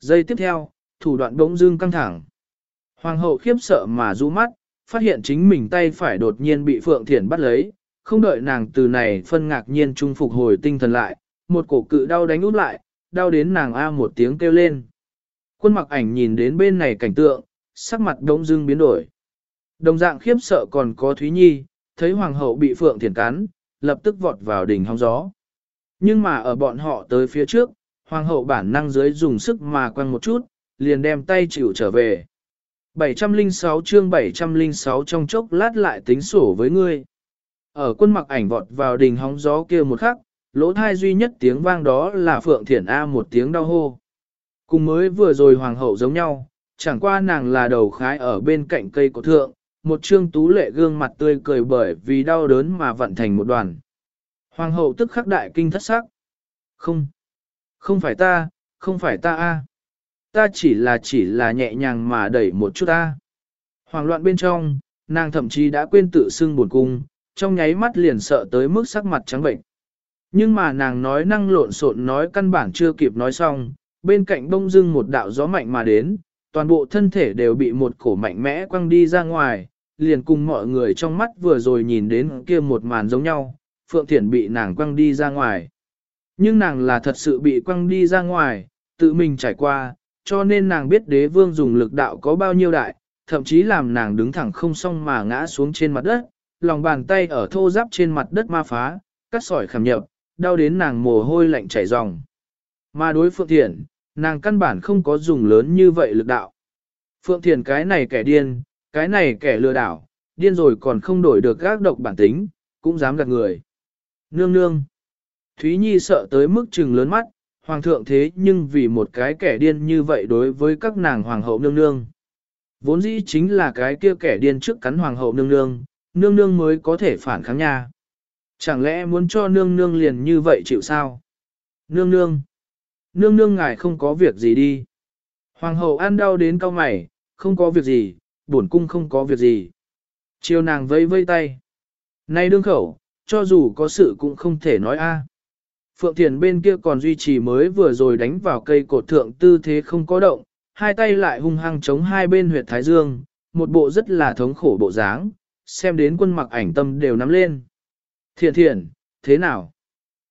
Giây tiếp theo, thủ đoạn bỗng dưng căng thẳng. Hoàng hậu khiếp sợ mà rũ mắt, phát hiện chính mình tay phải đột nhiên bị Phượng Thiển bắt lấy, không đợi nàng từ này phân ngạc nhiên trung phục hồi tinh thần lại, một cổ cự đau đánh út lại, đau đến nàng A một tiếng kêu lên. Quân mặc ảnh nhìn đến bên này cảnh tượng, sắc mặt đống dưng biến đổi. Đồng dạng khiếp sợ còn có Thúy Nhi, thấy hoàng hậu bị Phượng Thiển cắn, lập tức vọt vào đỉnh hóng gió. Nhưng mà ở bọn họ tới phía trước, hoàng hậu bản năng dưới dùng sức mà quăng một chút, liền đem tay chịu trở về. 706 chương 706 trong chốc lát lại tính sổ với ngươi. Ở quân mặc ảnh vọt vào đỉnh hóng gió kia một khắc, lỗ thai duy nhất tiếng vang đó là Phượng Thiển A một tiếng đau hô. Cùng mới vừa rồi hoàng hậu giống nhau, chẳng qua nàng là đầu khái ở bên cạnh cây cổ thượng, một trương tú lệ gương mặt tươi cười bởi vì đau đớn mà vận thành một đoàn. Hoàng hậu tức khắc đại kinh thất sắc. Không, không phải ta, không phải ta a, Ta chỉ là chỉ là nhẹ nhàng mà đẩy một chút ta. Hoàng loạn bên trong, nàng thậm chí đã quên tự xưng buồn cung, trong nháy mắt liền sợ tới mức sắc mặt trắng bệnh. Nhưng mà nàng nói năng lộn xộn nói căn bản chưa kịp nói xong, bên cạnh bông dưng một đạo gió mạnh mà đến, toàn bộ thân thể đều bị một cổ mạnh mẽ quăng đi ra ngoài, liền cùng mọi người trong mắt vừa rồi nhìn đến kia một màn giống nhau, Phượng Thiển bị nàng quăng đi ra ngoài. Nhưng nàng là thật sự bị quăng đi ra ngoài, tự mình trải qua, cho nên nàng biết đế vương dùng lực đạo có bao nhiêu đại, thậm chí làm nàng đứng thẳng không xong mà ngã xuống trên mặt đất, lòng bàn tay ở thô giáp trên mặt đất ma phá, cắt sỏi khảm nhập, đau đến nàng mồ hôi lạnh chảy ròng. Mà đối Phượng Thiển, nàng căn bản không có dùng lớn như vậy lực đạo. Phượng Thiển cái này kẻ điên, cái này kẻ lừa đảo, điên rồi còn không đổi được gác độc bản tính, cũng dám gạt người. Nương nương. Thúy Nhi sợ tới mức trừng lớn mắt, hoàng thượng thế nhưng vì một cái kẻ điên như vậy đối với các nàng hoàng hậu nương nương. Vốn dĩ chính là cái kia kẻ điên trước cắn hoàng hậu nương nương, nương nương mới có thể phản kháng nha. Chẳng lẽ muốn cho nương nương liền như vậy chịu sao? Nương nương. Nương nương ngài không có việc gì đi. Hoàng hậu ăn đau đến cao mày, không có việc gì, bổn cung không có việc gì. Chiều nàng vây vây tay. Này đương khẩu, cho dù có sự cũng không thể nói a. Phượng Thiền bên kia còn duy trì mới vừa rồi đánh vào cây cột thượng tư thế không có động, hai tay lại hung hăng chống hai bên huyệt thái dương, một bộ rất là thống khổ bộ dáng, xem đến quân mặc ảnh tâm đều nắm lên. Thiện thiện, thế nào?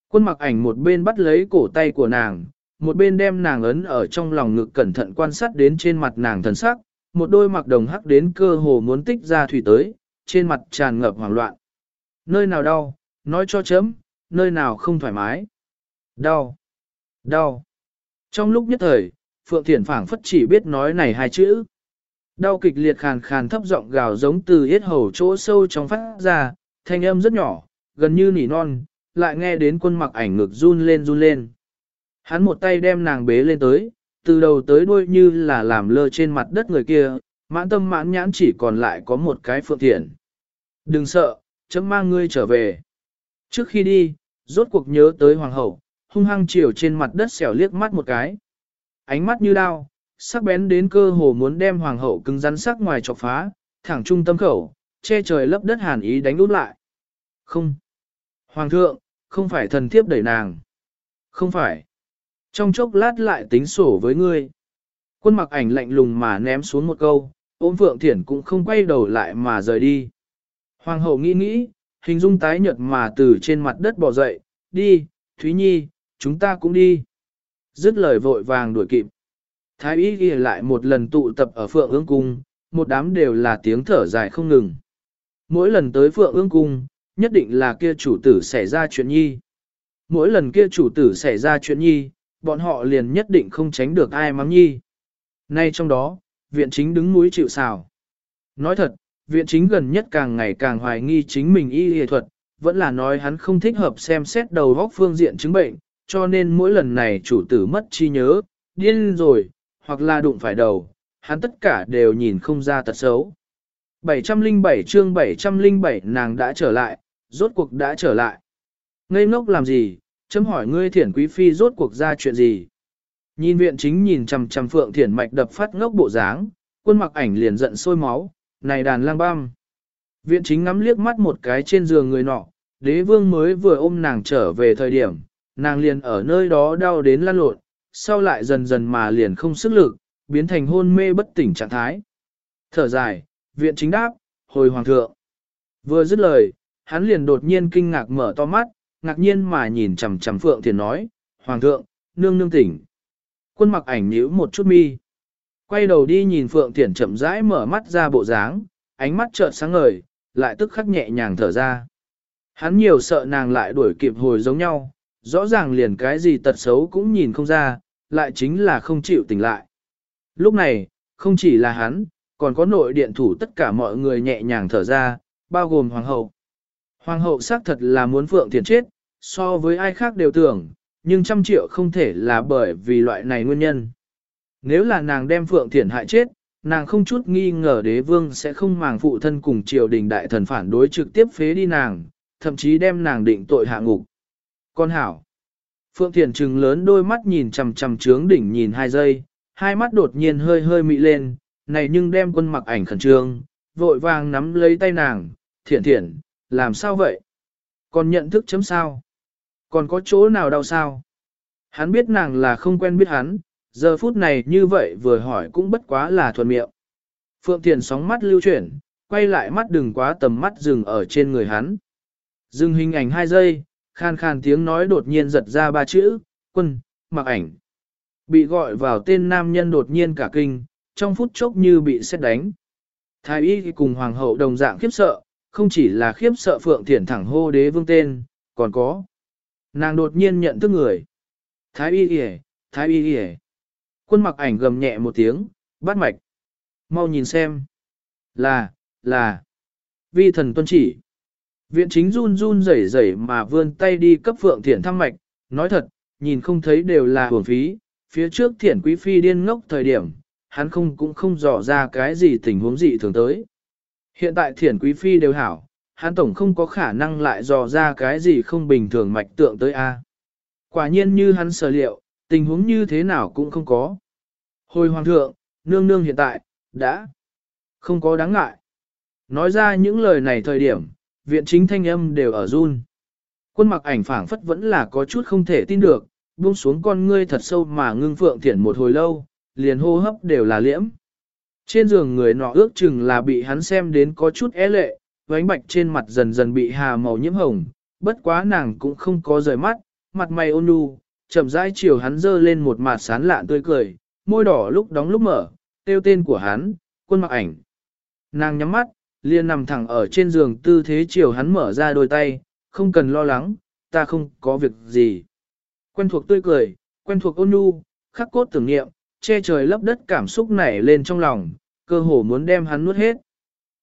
Quân mặc ảnh một bên bắt lấy cổ tay của nàng, một bên đem nàng ấn ở trong lòng ngực cẩn thận quan sát đến trên mặt nàng thần sắc, một đôi mặc đồng hắc đến cơ hồ muốn tích ra thủy tới, trên mặt tràn ngập hoảng loạn. Nơi nào đau, nói cho chấm, nơi nào không thoải mái. Đau, đau. Trong lúc nhất thời, Phượng Thiển phảng phất chỉ biết nói này hai chữ. Đau kịch liệt khàn khàn thấp giọng gào giống từ yết hầu chỗ sâu trong phát ra, thanh âm rất nhỏ, gần như nỉ non, lại nghe đến quân mặc ảnh ngực run lên run lên. Hắn một tay đem nàng bế lên tới, từ đầu tới đuôi như là làm lơ trên mặt đất người kia, mãn tâm mãn nhãn chỉ còn lại có một cái phượng thiện. Đừng sợ, chấm mang ngươi trở về. Trước khi đi, rốt cuộc nhớ tới hoàng hậu, hung hăng chiều trên mặt đất xẻo liếc mắt một cái. Ánh mắt như đao, sắc bén đến cơ hồ muốn đem hoàng hậu cứng rắn sắc ngoài chọc phá, thẳng trung tâm khẩu, che trời lấp đất hàn ý đánh út lại. Không. Hoàng thượng, không phải thần thiếp đẩy nàng. Không phải. Trong chốc lát lại tính sổ với ngươi. Quân mặc ảnh lạnh lùng mà ném xuống một câu, ôm Phượng Thiển cũng không quay đầu lại mà rời đi. Hoàng hậu nghĩ nghĩ, hình dung tái nhợt mà từ trên mặt đất bò dậy, đi, Thúy Nhi, chúng ta cũng đi. Dứt lời vội vàng đuổi kịp. Thái y ghi lại một lần tụ tập ở Phượng ương cung, một đám đều là tiếng thở dài không ngừng. Mỗi lần tới Phượng ương cung, nhất định là kia chủ tử xảy ra chuyện nhi. Mỗi lần kia chủ tử xảy ra chuyện nhi, bọn họ liền nhất định không tránh được ai mắng nhi. Nay trong đó, viện chính đứng núi chịu xào. Nói thật, viện chính gần nhất càng ngày càng hoài nghi chính mình y y thuật, vẫn là nói hắn không thích hợp xem xét đầu góc phương diện chứng bệnh, cho nên mỗi lần này chủ tử mất chi nhớ, điên rồi, hoặc là đụng phải đầu, hắn tất cả đều nhìn không ra tật xấu. 707 chương 707 nàng đã trở lại, rốt cuộc đã trở lại. Ngây ngốc làm gì, chấm hỏi ngươi thiển quý phi rốt cuộc ra chuyện gì. Nhìn viện chính nhìn chằm chằm phượng thiển mạch đập phát ngốc bộ dáng, quân mặc ảnh liền giận sôi máu, này đàn lang băm. Viện chính ngắm liếc mắt một cái trên giường người nọ, đế vương mới vừa ôm nàng trở về thời điểm, nàng liền ở nơi đó đau đến lăn lộn, sau lại dần dần mà liền không sức lực, biến thành hôn mê bất tỉnh trạng thái. Thở dài, viện chính đáp, hồi hoàng thượng. Vừa dứt lời, hắn liền đột nhiên kinh ngạc mở to mắt, ngạc nhiên mà nhìn chằm chằm Phượng Thiền nói, Hoàng thượng, nương nương tỉnh. Quân mặc ảnh nhíu một chút mi. Quay đầu đi nhìn Phượng Thiền chậm rãi mở mắt ra bộ dáng, ánh mắt chợt sáng ngời, lại tức khắc nhẹ nhàng thở ra. Hắn nhiều sợ nàng lại đuổi kịp hồi giống nhau, rõ ràng liền cái gì tật xấu cũng nhìn không ra, lại chính là không chịu tỉnh lại. Lúc này, không chỉ là hắn, còn có nội điện thủ tất cả mọi người nhẹ nhàng thở ra, bao gồm hoàng hậu. Hoàng hậu xác thật là muốn Phượng thiền chết, so với ai khác đều tưởng, nhưng trăm triệu không thể là bởi vì loại này nguyên nhân. Nếu là nàng đem Phượng thiền hại chết, nàng không chút nghi ngờ đế vương sẽ không màng phụ thân cùng triều đình đại thần phản đối trực tiếp phế đi nàng, thậm chí đem nàng định tội hạ ngục. Con hảo. Phượng Thiển trừng lớn đôi mắt nhìn chầm chầm trướng đỉnh nhìn hai giây, hai mắt đột nhiên hơi hơi mị lên, này nhưng đem quân mặc ảnh khẩn trương, vội vàng nắm lấy tay nàng, thiện thiện, làm sao vậy? Còn nhận thức chấm sao? Còn có chỗ nào đau sao? Hắn biết nàng là không quen biết hắn, giờ phút này như vậy vừa hỏi cũng bất quá là thuận miệng. Phượng Thiền sóng mắt lưu chuyển, quay lại mắt đừng quá tầm mắt dừng ở trên người hắn. Dừng hình ảnh hai giây, khan khan tiếng nói đột nhiên giật ra ba chữ, quân, mặc ảnh. Bị gọi vào tên nam nhân đột nhiên cả kinh, trong phút chốc như bị xét đánh. Thái y cùng hoàng hậu đồng dạng khiếp sợ, không chỉ là khiếp sợ Phượng Thiển thẳng hô đế vương tên, còn có. Nàng đột nhiên nhận thức người. Thái y kìa, thái y kìa. Quân mặc ảnh gầm nhẹ một tiếng, bắt mạch. Mau nhìn xem. Là, là. Vi thần tuân chỉ. Viện chính run run rẩy rẩy mà vươn tay đi cấp Phượng Thiển thăm mạch. Nói thật, nhìn không thấy đều là hưởng phí. Phía trước Thiển Quý Phi điên ngốc thời điểm, hắn không cũng không dò ra cái gì tình huống dị thường tới. Hiện tại thiển quý phi đều hảo, hắn tổng không có khả năng lại dò ra cái gì không bình thường mạch tượng tới A. Quả nhiên như hắn sở liệu, tình huống như thế nào cũng không có. Hồi hoàng thượng, nương nương hiện tại, đã không có đáng ngại. Nói ra những lời này thời điểm, viện chính thanh âm đều ở run. Quân mặc ảnh phảng phất vẫn là có chút không thể tin được, buông xuống con ngươi thật sâu mà ngưng phượng thiển một hồi lâu, liền hô hấp đều là liễm. Trên giường người nọ ước chừng là bị hắn xem đến có chút é lệ, vánh bạch trên mặt dần dần bị hà màu nhiễm hồng, bất quá nàng cũng không có rời mắt, mặt mày ôn nhu, chậm rãi chiều hắn dơ lên một mặt sán lạ tươi cười, môi đỏ lúc đóng lúc mở, tiêu tên của hắn, quân mặc ảnh. Nàng nhắm mắt, liền nằm thẳng ở trên giường tư thế chiều hắn mở ra đôi tay, không cần lo lắng, ta không có việc gì. Quen thuộc tươi cười, quen thuộc ôn nhu, khắc cốt tưởng niệm, che trời lấp đất cảm xúc nảy lên trong lòng, cơ hồ muốn đem hắn nuốt hết.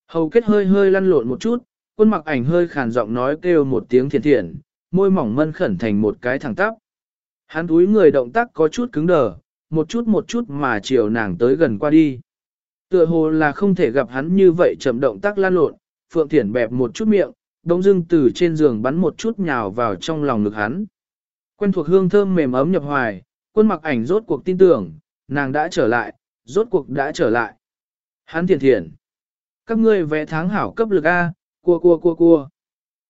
Hầu kết hơi hơi lăn lộn một chút, quân mặc ảnh hơi khàn giọng nói kêu một tiếng thiền thiện, môi mỏng mân khẩn thành một cái thẳng tắp. Hắn túi người động tác có chút cứng đờ, một chút một chút mà chiều nàng tới gần qua đi. Tựa hồ là không thể gặp hắn như vậy chậm động tác lan lộn, Phượng Thiển bẹp một chút miệng, đống dưng từ trên giường bắn một chút nhào vào trong lòng ngực hắn. Quen thuộc hương thơm mềm ấm nhập hoài, quân mặc ảnh rốt cuộc tin tưởng, nàng đã trở lại, rốt cuộc đã trở lại. Hắn thiền thiền. Các ngươi vẽ tháng hảo cấp lực A, cua cua cua cua.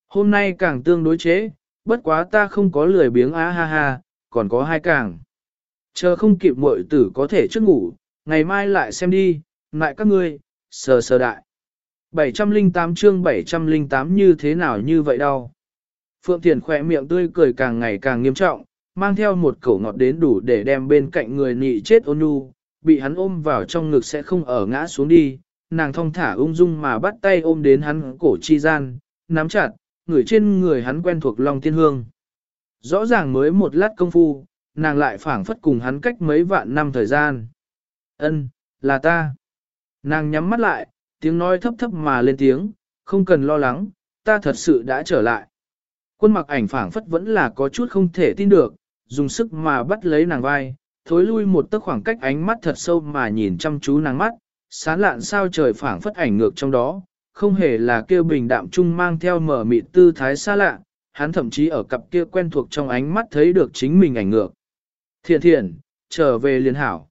Hôm nay càng tương đối chế, bất quá ta không có lười biếng á ha ha, còn có hai càng. Chờ không kịp muội tử có thể trước ngủ, ngày mai lại xem đi, nại các ngươi, sờ sờ đại. 708 chương 708 như thế nào như vậy đâu. Phượng Thiền khỏe miệng tươi cười càng ngày càng nghiêm trọng, mang theo một cổ ngọt đến đủ để đem bên cạnh người nị chết ôn nhu, bị hắn ôm vào trong ngực sẽ không ở ngã xuống đi, nàng thong thả ung dung mà bắt tay ôm đến hắn cổ chi gian, nắm chặt, người trên người hắn quen thuộc lòng tiên hương. Rõ ràng mới một lát công phu, nàng lại phản phất cùng hắn cách mấy vạn năm thời gian. Ân, là ta. Nàng nhắm mắt lại, tiếng nói thấp thấp mà lên tiếng, không cần lo lắng, ta thật sự đã trở lại. Quân mặc ảnh phảng phất vẫn là có chút không thể tin được, dùng sức mà bắt lấy nàng vai, thối lui một tấc khoảng cách ánh mắt thật sâu mà nhìn chăm chú nàng mắt, sán lạn sao trời phảng phất ảnh ngược trong đó, không hề là kêu bình đạm trung mang theo mở mịt tư thái xa lạ, hắn thậm chí ở cặp kia quen thuộc trong ánh mắt thấy được chính mình ảnh ngược. Thiện thiện, trở về liên hảo.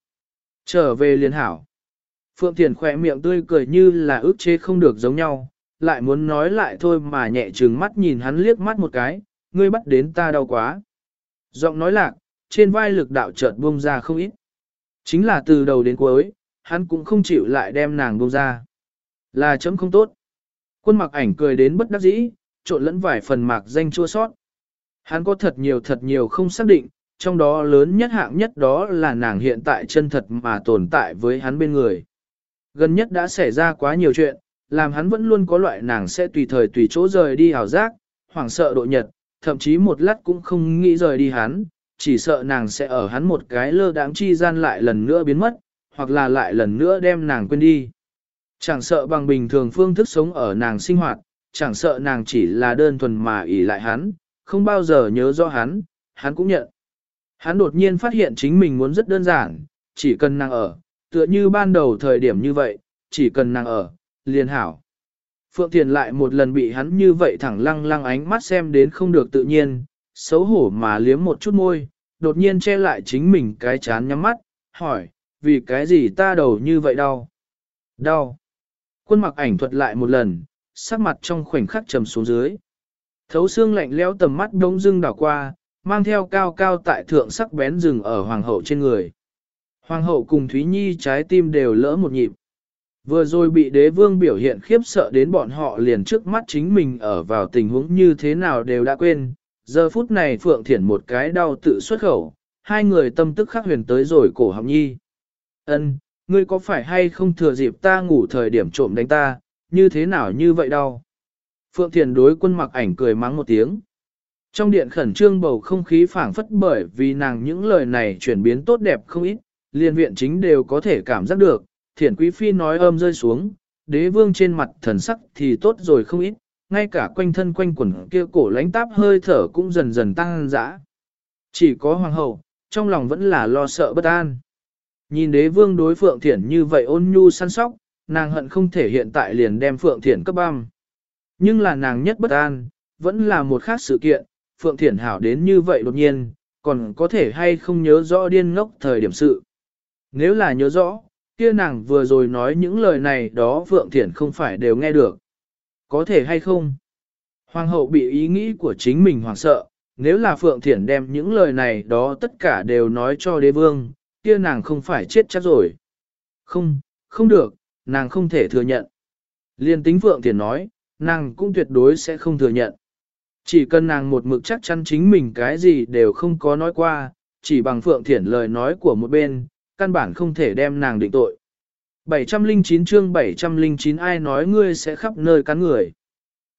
Trở về liên hảo. Phượng Thiền khỏe miệng tươi cười như là ước chế không được giống nhau, lại muốn nói lại thôi mà nhẹ trừng mắt nhìn hắn liếc mắt một cái, ngươi bắt đến ta đau quá. Giọng nói lạc, trên vai lực đạo chợt buông ra không ít. Chính là từ đầu đến cuối, hắn cũng không chịu lại đem nàng buông ra. Là chấm không tốt. Quân mặc ảnh cười đến bất đắc dĩ, trộn lẫn vài phần mạc danh chua sót. Hắn có thật nhiều thật nhiều không xác định, trong đó lớn nhất hạng nhất đó là nàng hiện tại chân thật mà tồn tại với hắn bên người. Gần nhất đã xảy ra quá nhiều chuyện, làm hắn vẫn luôn có loại nàng sẽ tùy thời tùy chỗ rời đi hào giác, hoảng sợ độ nhật, thậm chí một lát cũng không nghĩ rời đi hắn, chỉ sợ nàng sẽ ở hắn một cái lơ đáng chi gian lại lần nữa biến mất, hoặc là lại lần nữa đem nàng quên đi. Chẳng sợ bằng bình thường phương thức sống ở nàng sinh hoạt, chẳng sợ nàng chỉ là đơn thuần mà ỷ lại hắn, không bao giờ nhớ rõ hắn, hắn cũng nhận. Hắn đột nhiên phát hiện chính mình muốn rất đơn giản, chỉ cần nàng ở, tựa như ban đầu thời điểm như vậy, chỉ cần nàng ở, liền hảo. Phượng Thiền lại một lần bị hắn như vậy thẳng lăng lăng ánh mắt xem đến không được tự nhiên, xấu hổ mà liếm một chút môi, đột nhiên che lại chính mình cái chán nhắm mắt, hỏi, vì cái gì ta đầu như vậy đau? Đau. Quân mặc ảnh thuật lại một lần, sắc mặt trong khoảnh khắc trầm xuống dưới. Thấu xương lạnh lẽo tầm mắt đống dưng đảo qua, mang theo cao cao tại thượng sắc bén rừng ở hoàng hậu trên người. Hoàng hậu cùng Thúy Nhi trái tim đều lỡ một nhịp. Vừa rồi bị đế vương biểu hiện khiếp sợ đến bọn họ liền trước mắt chính mình ở vào tình huống như thế nào đều đã quên. Giờ phút này Phượng Thiển một cái đau tự xuất khẩu, hai người tâm tức khắc huyền tới rồi cổ học nhi. ân ngươi có phải hay không thừa dịp ta ngủ thời điểm trộm đánh ta, như thế nào như vậy đâu? Phượng Thiền đối quân mặc ảnh cười mắng một tiếng. Trong điện khẩn trương bầu không khí phảng phất bởi vì nàng những lời này chuyển biến tốt đẹp không ít, liên viện chính đều có thể cảm giác được, thiển quý phi nói âm rơi xuống, đế vương trên mặt thần sắc thì tốt rồi không ít, ngay cả quanh thân quanh quần kia cổ lánh táp hơi thở cũng dần dần tăng dã. Chỉ có hoàng hậu, trong lòng vẫn là lo sợ bất an. Nhìn đế vương đối phượng thiển như vậy ôn nhu săn sóc, nàng hận không thể hiện tại liền đem phượng thiển cấp băm. Nhưng là nàng nhất bất an, vẫn là một khác sự kiện, phượng thiển hảo đến như vậy đột nhiên, còn có thể hay không nhớ rõ điên ngốc thời điểm sự. Nếu là nhớ rõ, kia nàng vừa rồi nói những lời này đó Phượng Thiển không phải đều nghe được. Có thể hay không? Hoàng hậu bị ý nghĩ của chính mình hoảng sợ, nếu là Phượng Thiển đem những lời này đó tất cả đều nói cho đế vương, kia nàng không phải chết chắc rồi. Không, không được, nàng không thể thừa nhận. Liên tính Phượng Thiển nói, nàng cũng tuyệt đối sẽ không thừa nhận. Chỉ cần nàng một mực chắc chắn chính mình cái gì đều không có nói qua, chỉ bằng Phượng Thiển lời nói của một bên, căn bản không thể đem nàng định tội. 709 chương 709 ai nói ngươi sẽ khắp nơi cắn người.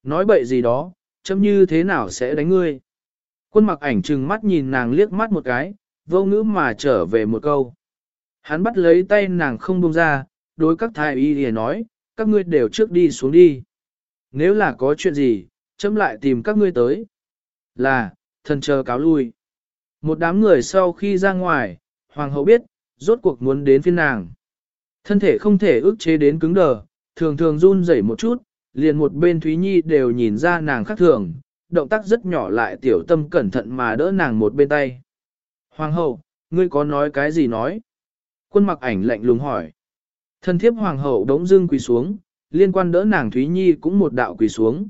Nói bậy gì đó, chấm như thế nào sẽ đánh ngươi. Quân mặc ảnh trừng mắt nhìn nàng liếc mắt một cái, vô ngữ mà trở về một câu. Hắn bắt lấy tay nàng không buông ra, đối các thái y thì nói, các ngươi đều trước đi xuống đi. Nếu là có chuyện gì, chấm lại tìm các ngươi tới. Là, thần chờ cáo lui. Một đám người sau khi ra ngoài, hoàng hậu biết, rốt cuộc muốn đến phiên nàng. Thân thể không thể ức chế đến cứng đờ, thường thường run rẩy một chút, liền một bên Thúy Nhi đều nhìn ra nàng khác thường, động tác rất nhỏ lại tiểu tâm cẩn thận mà đỡ nàng một bên tay. Hoàng hậu, ngươi có nói cái gì nói? Quân mặc ảnh lạnh lùng hỏi. Thân thiếp hoàng hậu đống dưng quỳ xuống, liên quan đỡ nàng Thúy Nhi cũng một đạo quỳ xuống.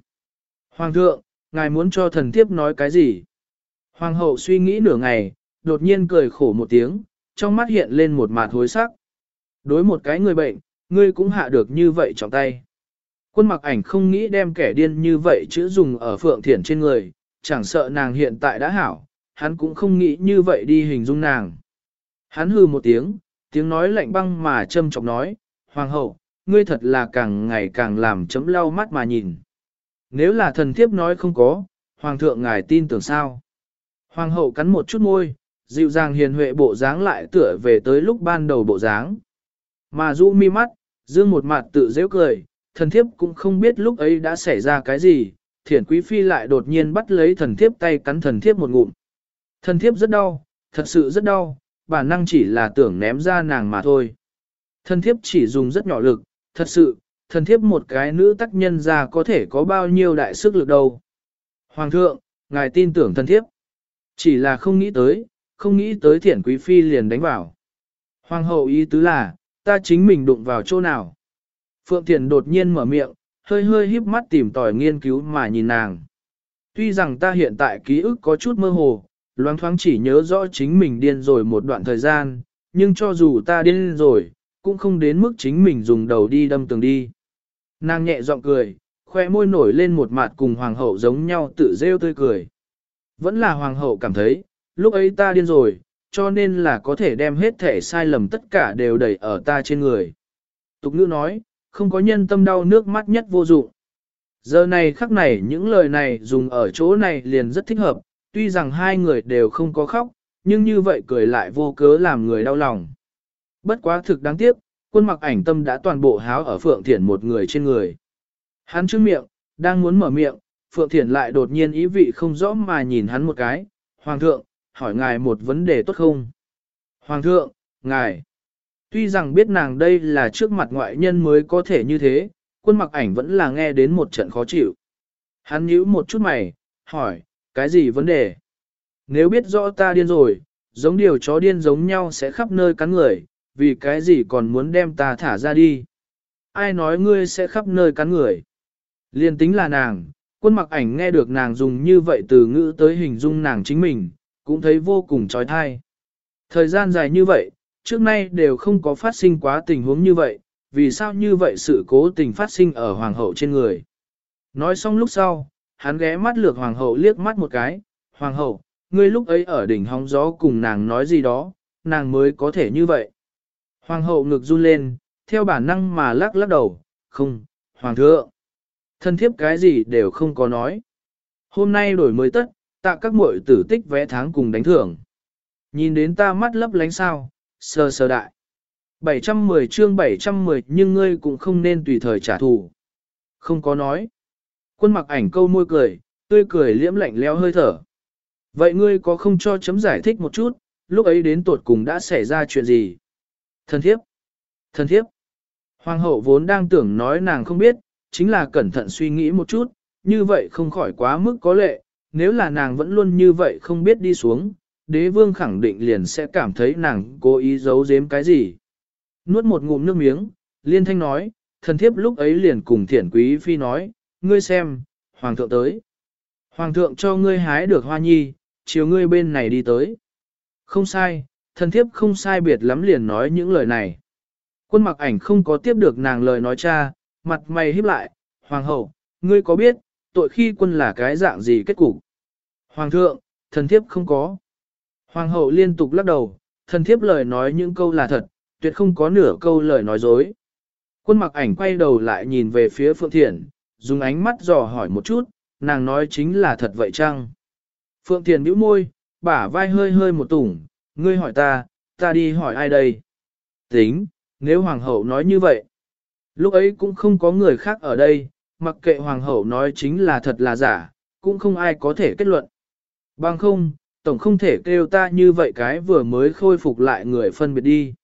Hoàng thượng, ngài muốn cho thần thiếp nói cái gì? Hoàng hậu suy nghĩ nửa ngày, đột nhiên cười khổ một tiếng, trong mắt hiện lên một mạt hối sắc. Đối một cái người bệnh, ngươi cũng hạ được như vậy trong tay. Quân mặc ảnh không nghĩ đem kẻ điên như vậy chữ dùng ở phượng thiển trên người, chẳng sợ nàng hiện tại đã hảo, hắn cũng không nghĩ như vậy đi hình dung nàng. Hắn hư một tiếng, tiếng nói lạnh băng mà châm chọc nói, Hoàng hậu, ngươi thật là càng ngày càng làm chấm lau mắt mà nhìn. Nếu là thần thiếp nói không có, Hoàng thượng ngài tin tưởng sao? Hoàng hậu cắn một chút môi, dịu dàng hiền huệ bộ dáng lại tựa về tới lúc ban đầu bộ dáng. Mà rũ mi mắt, dương một mặt tự dễ cười, thần thiếp cũng không biết lúc ấy đã xảy ra cái gì, thiển quý phi lại đột nhiên bắt lấy thần thiếp tay cắn thần thiếp một ngụm. Thần thiếp rất đau, thật sự rất đau, bản năng chỉ là tưởng ném ra nàng mà thôi. Thần thiếp chỉ dùng rất nhỏ lực, thật sự, thần thiếp một cái nữ tác nhân ra có thể có bao nhiêu đại sức lực đâu. Hoàng thượng, ngài tin tưởng thần thiếp. Chỉ là không nghĩ tới, không nghĩ tới thiển quý phi liền đánh vào. Hoàng hậu ý tứ là, ta chính mình đụng vào chỗ nào. Phượng Thiền đột nhiên mở miệng, hơi hơi híp mắt tìm tòi nghiên cứu mà nhìn nàng. Tuy rằng ta hiện tại ký ức có chút mơ hồ, loáng thoáng chỉ nhớ rõ chính mình điên rồi một đoạn thời gian, nhưng cho dù ta điên rồi, cũng không đến mức chính mình dùng đầu đi đâm tường đi. Nàng nhẹ giọng cười, khoe môi nổi lên một mặt cùng hoàng hậu giống nhau tự rêu tươi cười. Vẫn là hoàng hậu cảm thấy, lúc ấy ta điên rồi, cho nên là có thể đem hết thể sai lầm tất cả đều đẩy ở ta trên người. Tục ngữ nói, không có nhân tâm đau nước mắt nhất vô dụng. Giờ này khắc này những lời này dùng ở chỗ này liền rất thích hợp, tuy rằng hai người đều không có khóc, nhưng như vậy cười lại vô cớ làm người đau lòng. Bất quá thực đáng tiếc, quân mặc ảnh tâm đã toàn bộ háo ở Phượng Thiển một người trên người. Hắn trưng miệng, đang muốn mở miệng, Phượng Thiển lại đột nhiên ý vị không rõ mà nhìn hắn một cái. Hoàng thượng, hỏi ngài một vấn đề tốt không? Hoàng thượng, ngài. Tuy rằng biết nàng đây là trước mặt ngoại nhân mới có thể như thế, quân mặc ảnh vẫn là nghe đến một trận khó chịu. Hắn nhíu một chút mày, hỏi, cái gì vấn đề? Nếu biết rõ ta điên rồi, giống điều chó điên giống nhau sẽ khắp nơi cắn người, vì cái gì còn muốn đem ta thả ra đi? Ai nói ngươi sẽ khắp nơi cắn người? Liên tính là nàng, quân mặc ảnh nghe được nàng dùng như vậy từ ngữ tới hình dung nàng chính mình, cũng thấy vô cùng trói thai. Thời gian dài như vậy, trước nay đều không có phát sinh quá tình huống như vậy, vì sao như vậy sự cố tình phát sinh ở hoàng hậu trên người. Nói xong lúc sau, hắn ghé mắt lược hoàng hậu liếc mắt một cái, hoàng hậu, ngươi lúc ấy ở đỉnh hóng gió cùng nàng nói gì đó, nàng mới có thể như vậy. Hoàng hậu ngực run lên, theo bản năng mà lắc lắc đầu, không, hoàng thượng. Thân thiếp cái gì đều không có nói. Hôm nay đổi mới tất, tạ các muội tử tích vẽ tháng cùng đánh thưởng. Nhìn đến ta mắt lấp lánh sao, sơ sơ đại. 710 chương 710 nhưng ngươi cũng không nên tùy thời trả thù. Không có nói. Quân mặc ảnh câu môi cười, tươi cười liễm lạnh leo hơi thở. Vậy ngươi có không cho chấm giải thích một chút, lúc ấy đến tột cùng đã xảy ra chuyện gì? Thân thiếp! Thân thiếp! Hoàng hậu vốn đang tưởng nói nàng không biết, chính là cẩn thận suy nghĩ một chút, như vậy không khỏi quá mức có lệ, nếu là nàng vẫn luôn như vậy không biết đi xuống, đế vương khẳng định liền sẽ cảm thấy nàng cố ý giấu giếm cái gì. Nuốt một ngụm nước miếng, liên thanh nói, thần thiếp lúc ấy liền cùng thiển quý phi nói, ngươi xem, hoàng thượng tới. Hoàng thượng cho ngươi hái được hoa nhi, chiều ngươi bên này đi tới. Không sai, thần thiếp không sai biệt lắm liền nói những lời này. Quân mặc ảnh không có tiếp được nàng lời nói cha, mặt mày híp lại, hoàng hậu, ngươi có biết, tội khi quân là cái dạng gì kết cục? Hoàng thượng, thần thiếp không có. Hoàng hậu liên tục lắc đầu, thần thiếp lời nói những câu là thật, tuyệt không có nửa câu lời nói dối. Quân mặc ảnh quay đầu lại nhìn về phía Phượng Thiển, dùng ánh mắt dò hỏi một chút, nàng nói chính là thật vậy chăng? Phượng Thiển bĩu môi, bả vai hơi hơi một tủng, ngươi hỏi ta, ta đi hỏi ai đây? Tính, nếu hoàng hậu nói như vậy. Lúc ấy cũng không có người khác ở đây, mặc kệ hoàng hậu nói chính là thật là giả, cũng không ai có thể kết luận. Bằng không, tổng không thể kêu ta như vậy cái vừa mới khôi phục lại người phân biệt đi.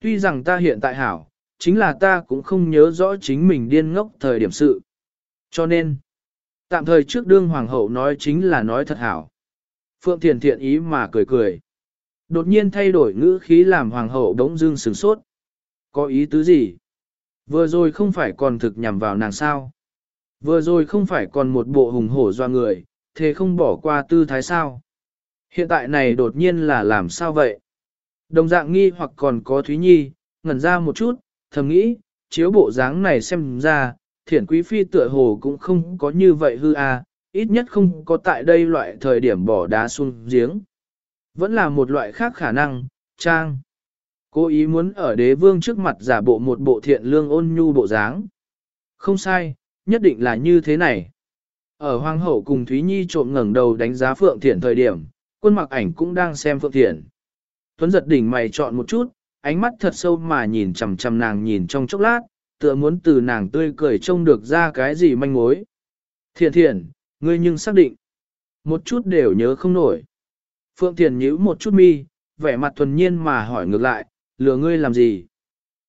Tuy rằng ta hiện tại hảo, chính là ta cũng không nhớ rõ chính mình điên ngốc thời điểm sự. Cho nên, tạm thời trước đương hoàng hậu nói chính là nói thật hảo. Phượng Thiền thiện ý mà cười cười. Đột nhiên thay đổi ngữ khí làm hoàng hậu đống dưng sửng sốt. Có ý tứ gì? Vừa rồi không phải còn thực nhằm vào nàng sao? Vừa rồi không phải còn một bộ hùng hổ doa người, thế không bỏ qua tư thái sao? Hiện tại này đột nhiên là làm sao vậy? Đồng dạng nghi hoặc còn có Thúy Nhi, ngẩn ra một chút, thầm nghĩ, chiếu bộ dáng này xem ra, thiển quý phi tựa hồ cũng không có như vậy hư a, ít nhất không có tại đây loại thời điểm bỏ đá xuống giếng. Vẫn là một loại khác khả năng, trang. Cố ý muốn ở đế vương trước mặt giả bộ một bộ thiện lương ôn nhu bộ dáng. Không sai, nhất định là như thế này. Ở hoàng hậu cùng Thúy Nhi trộm ngẩng đầu đánh giá Phượng Thiển thời điểm, quân mặc ảnh cũng đang xem Phượng Thiển. Tuấn giật đỉnh mày chọn một chút, ánh mắt thật sâu mà nhìn chằm chằm nàng nhìn trong chốc lát, tựa muốn từ nàng tươi cười trông được ra cái gì manh mối. Thiện thiện, ngươi nhưng xác định. Một chút đều nhớ không nổi. Phượng Thiền nhíu một chút mi, vẻ mặt thuần nhiên mà hỏi ngược lại, lừa ngươi làm gì?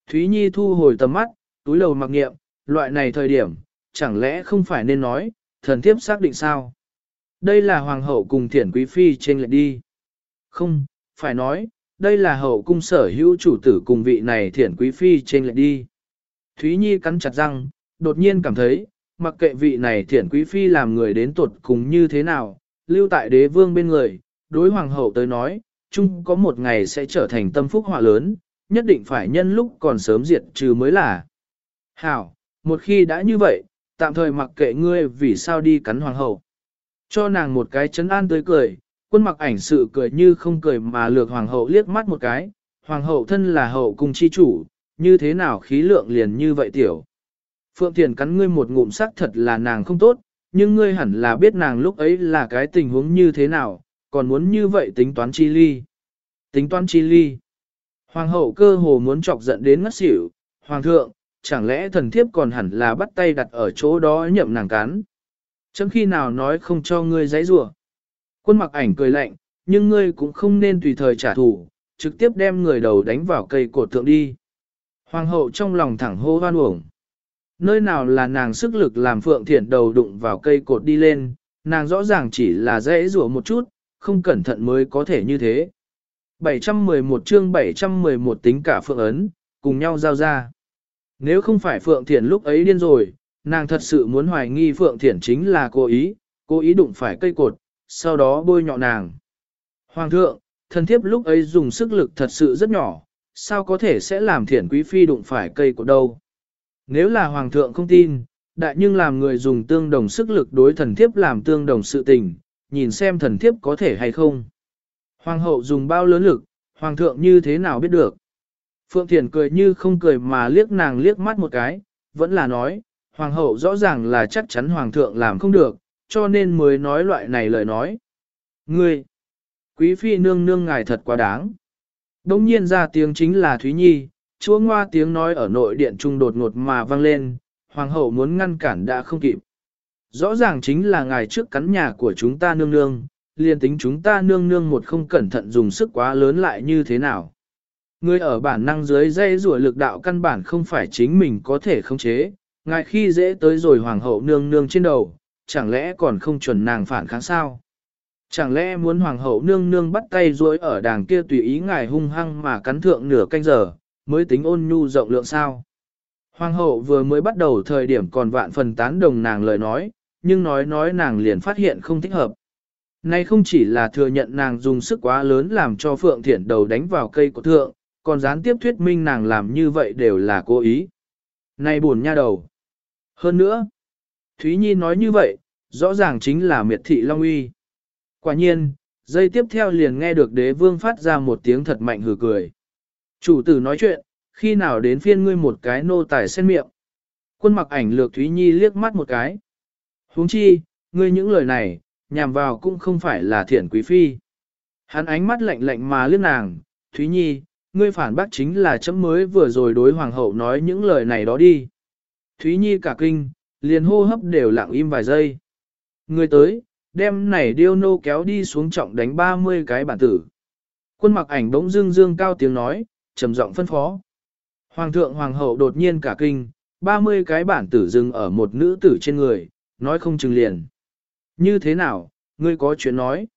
Thúy Nhi thu hồi tầm mắt, túi đầu mặc nghiệm, loại này thời điểm, chẳng lẽ không phải nên nói, thần thiếp xác định sao? Đây là hoàng hậu cùng thiển quý phi trên lệ đi. Không, phải nói, đây là hậu cung sở hữu chủ tử cùng vị này thiển quý phi trên lệ đi. Thúy Nhi cắn chặt răng, đột nhiên cảm thấy, mặc kệ vị này thiển quý phi làm người đến tuột cùng như thế nào, lưu tại đế vương bên người, đối hoàng hậu tới nói, chung có một ngày sẽ trở thành tâm phúc họa lớn, nhất định phải nhân lúc còn sớm diệt trừ mới là. Hảo, một khi đã như vậy, tạm thời mặc kệ ngươi vì sao đi cắn hoàng hậu. Cho nàng một cái chấn an tươi cười, quân mặc ảnh sự cười như không cười mà lược hoàng hậu liếc mắt một cái, hoàng hậu thân là hậu cung chi chủ, như thế nào khí lượng liền như vậy tiểu. Phượng Thiền cắn ngươi một ngụm sắc thật là nàng không tốt, nhưng ngươi hẳn là biết nàng lúc ấy là cái tình huống như thế nào, còn muốn như vậy tính toán chi ly. Tính toán chi ly. Hoàng hậu cơ hồ muốn chọc giận đến ngất xỉu, hoàng thượng, chẳng lẽ thần thiếp còn hẳn là bắt tay đặt ở chỗ đó nhậm nàng cán, Chấm khi nào nói không cho ngươi giấy rủa Quân mặc ảnh cười lạnh, nhưng ngươi cũng không nên tùy thời trả thù, trực tiếp đem người đầu đánh vào cây cột thượng đi. Hoàng hậu trong lòng thẳng hô hoan uổng. Nơi nào là nàng sức lực làm phượng thiện đầu đụng vào cây cột đi lên, nàng rõ ràng chỉ là dễ rủa một chút, không cẩn thận mới có thể như thế. 711 chương 711 tính cả phượng ấn, cùng nhau giao ra. Nếu không phải phượng Thiển lúc ấy điên rồi, nàng thật sự muốn hoài nghi phượng Thiển chính là cố ý, cố ý đụng phải cây cột, sau đó bôi nhọ nàng. Hoàng thượng, thần thiếp lúc ấy dùng sức lực thật sự rất nhỏ, sao có thể sẽ làm Thiển quý phi đụng phải cây cột đâu. Nếu là hoàng thượng không tin, đại nhưng làm người dùng tương đồng sức lực đối thần thiếp làm tương đồng sự tình, nhìn xem thần thiếp có thể hay không. Hoàng hậu dùng bao lớn lực, hoàng thượng như thế nào biết được. Phượng Thiền cười như không cười mà liếc nàng liếc mắt một cái, vẫn là nói, hoàng hậu rõ ràng là chắc chắn hoàng thượng làm không được, cho nên mới nói loại này lời nói. Ngươi, quý phi nương nương ngài thật quá đáng. Đông nhiên ra tiếng chính là Thúy Nhi, chúa ngoa tiếng nói ở nội điện trung đột ngột mà vang lên, hoàng hậu muốn ngăn cản đã không kịp. Rõ ràng chính là ngài trước cắn nhà của chúng ta nương nương, liền tính chúng ta nương nương một không cẩn thận dùng sức quá lớn lại như thế nào. Người ở bản năng dưới dây rùa lực đạo căn bản không phải chính mình có thể khống chế, ngài khi dễ tới rồi hoàng hậu nương nương trên đầu, chẳng lẽ còn không chuẩn nàng phản kháng sao? Chẳng lẽ muốn hoàng hậu nương nương bắt tay duỗi ở đàng kia tùy ý ngài hung hăng mà cắn thượng nửa canh giờ, mới tính ôn nhu rộng lượng sao? Hoàng hậu vừa mới bắt đầu thời điểm còn vạn phần tán đồng nàng lời nói, nhưng nói nói nàng liền phát hiện không thích hợp. Nay không chỉ là thừa nhận nàng dùng sức quá lớn làm cho Phượng Thiển đầu đánh vào cây của thượng, còn gián tiếp thuyết minh nàng làm như vậy đều là cố ý. Này buồn nha đầu. Hơn nữa, Thúy Nhi nói như vậy, rõ ràng chính là miệt thị Long Uy. Quả nhiên, dây tiếp theo liền nghe được đế vương phát ra một tiếng thật mạnh hừ cười. Chủ tử nói chuyện, khi nào đến phiên ngươi một cái nô tài sen miệng. Quân mặc ảnh lược Thúy Nhi liếc mắt một cái. huống chi, ngươi những lời này, nhằm vào cũng không phải là thiện quý phi. Hắn ánh mắt lạnh lạnh mà liếc nàng, Thúy Nhi, ngươi phản bác chính là chấm mới vừa rồi đối hoàng hậu nói những lời này đó đi. Thúy Nhi cả kinh, liền hô hấp đều lặng im vài giây. Ngươi tới, đem này điêu nô kéo đi xuống trọng đánh 30 cái bản tử. Quân mặc ảnh bỗng dương dương cao tiếng nói, trầm giọng phân phó. Hoàng thượng hoàng hậu đột nhiên cả kinh, 30 cái bản tử dừng ở một nữ tử trên người, nói không chừng liền. Như thế nào, ngươi có chuyện nói.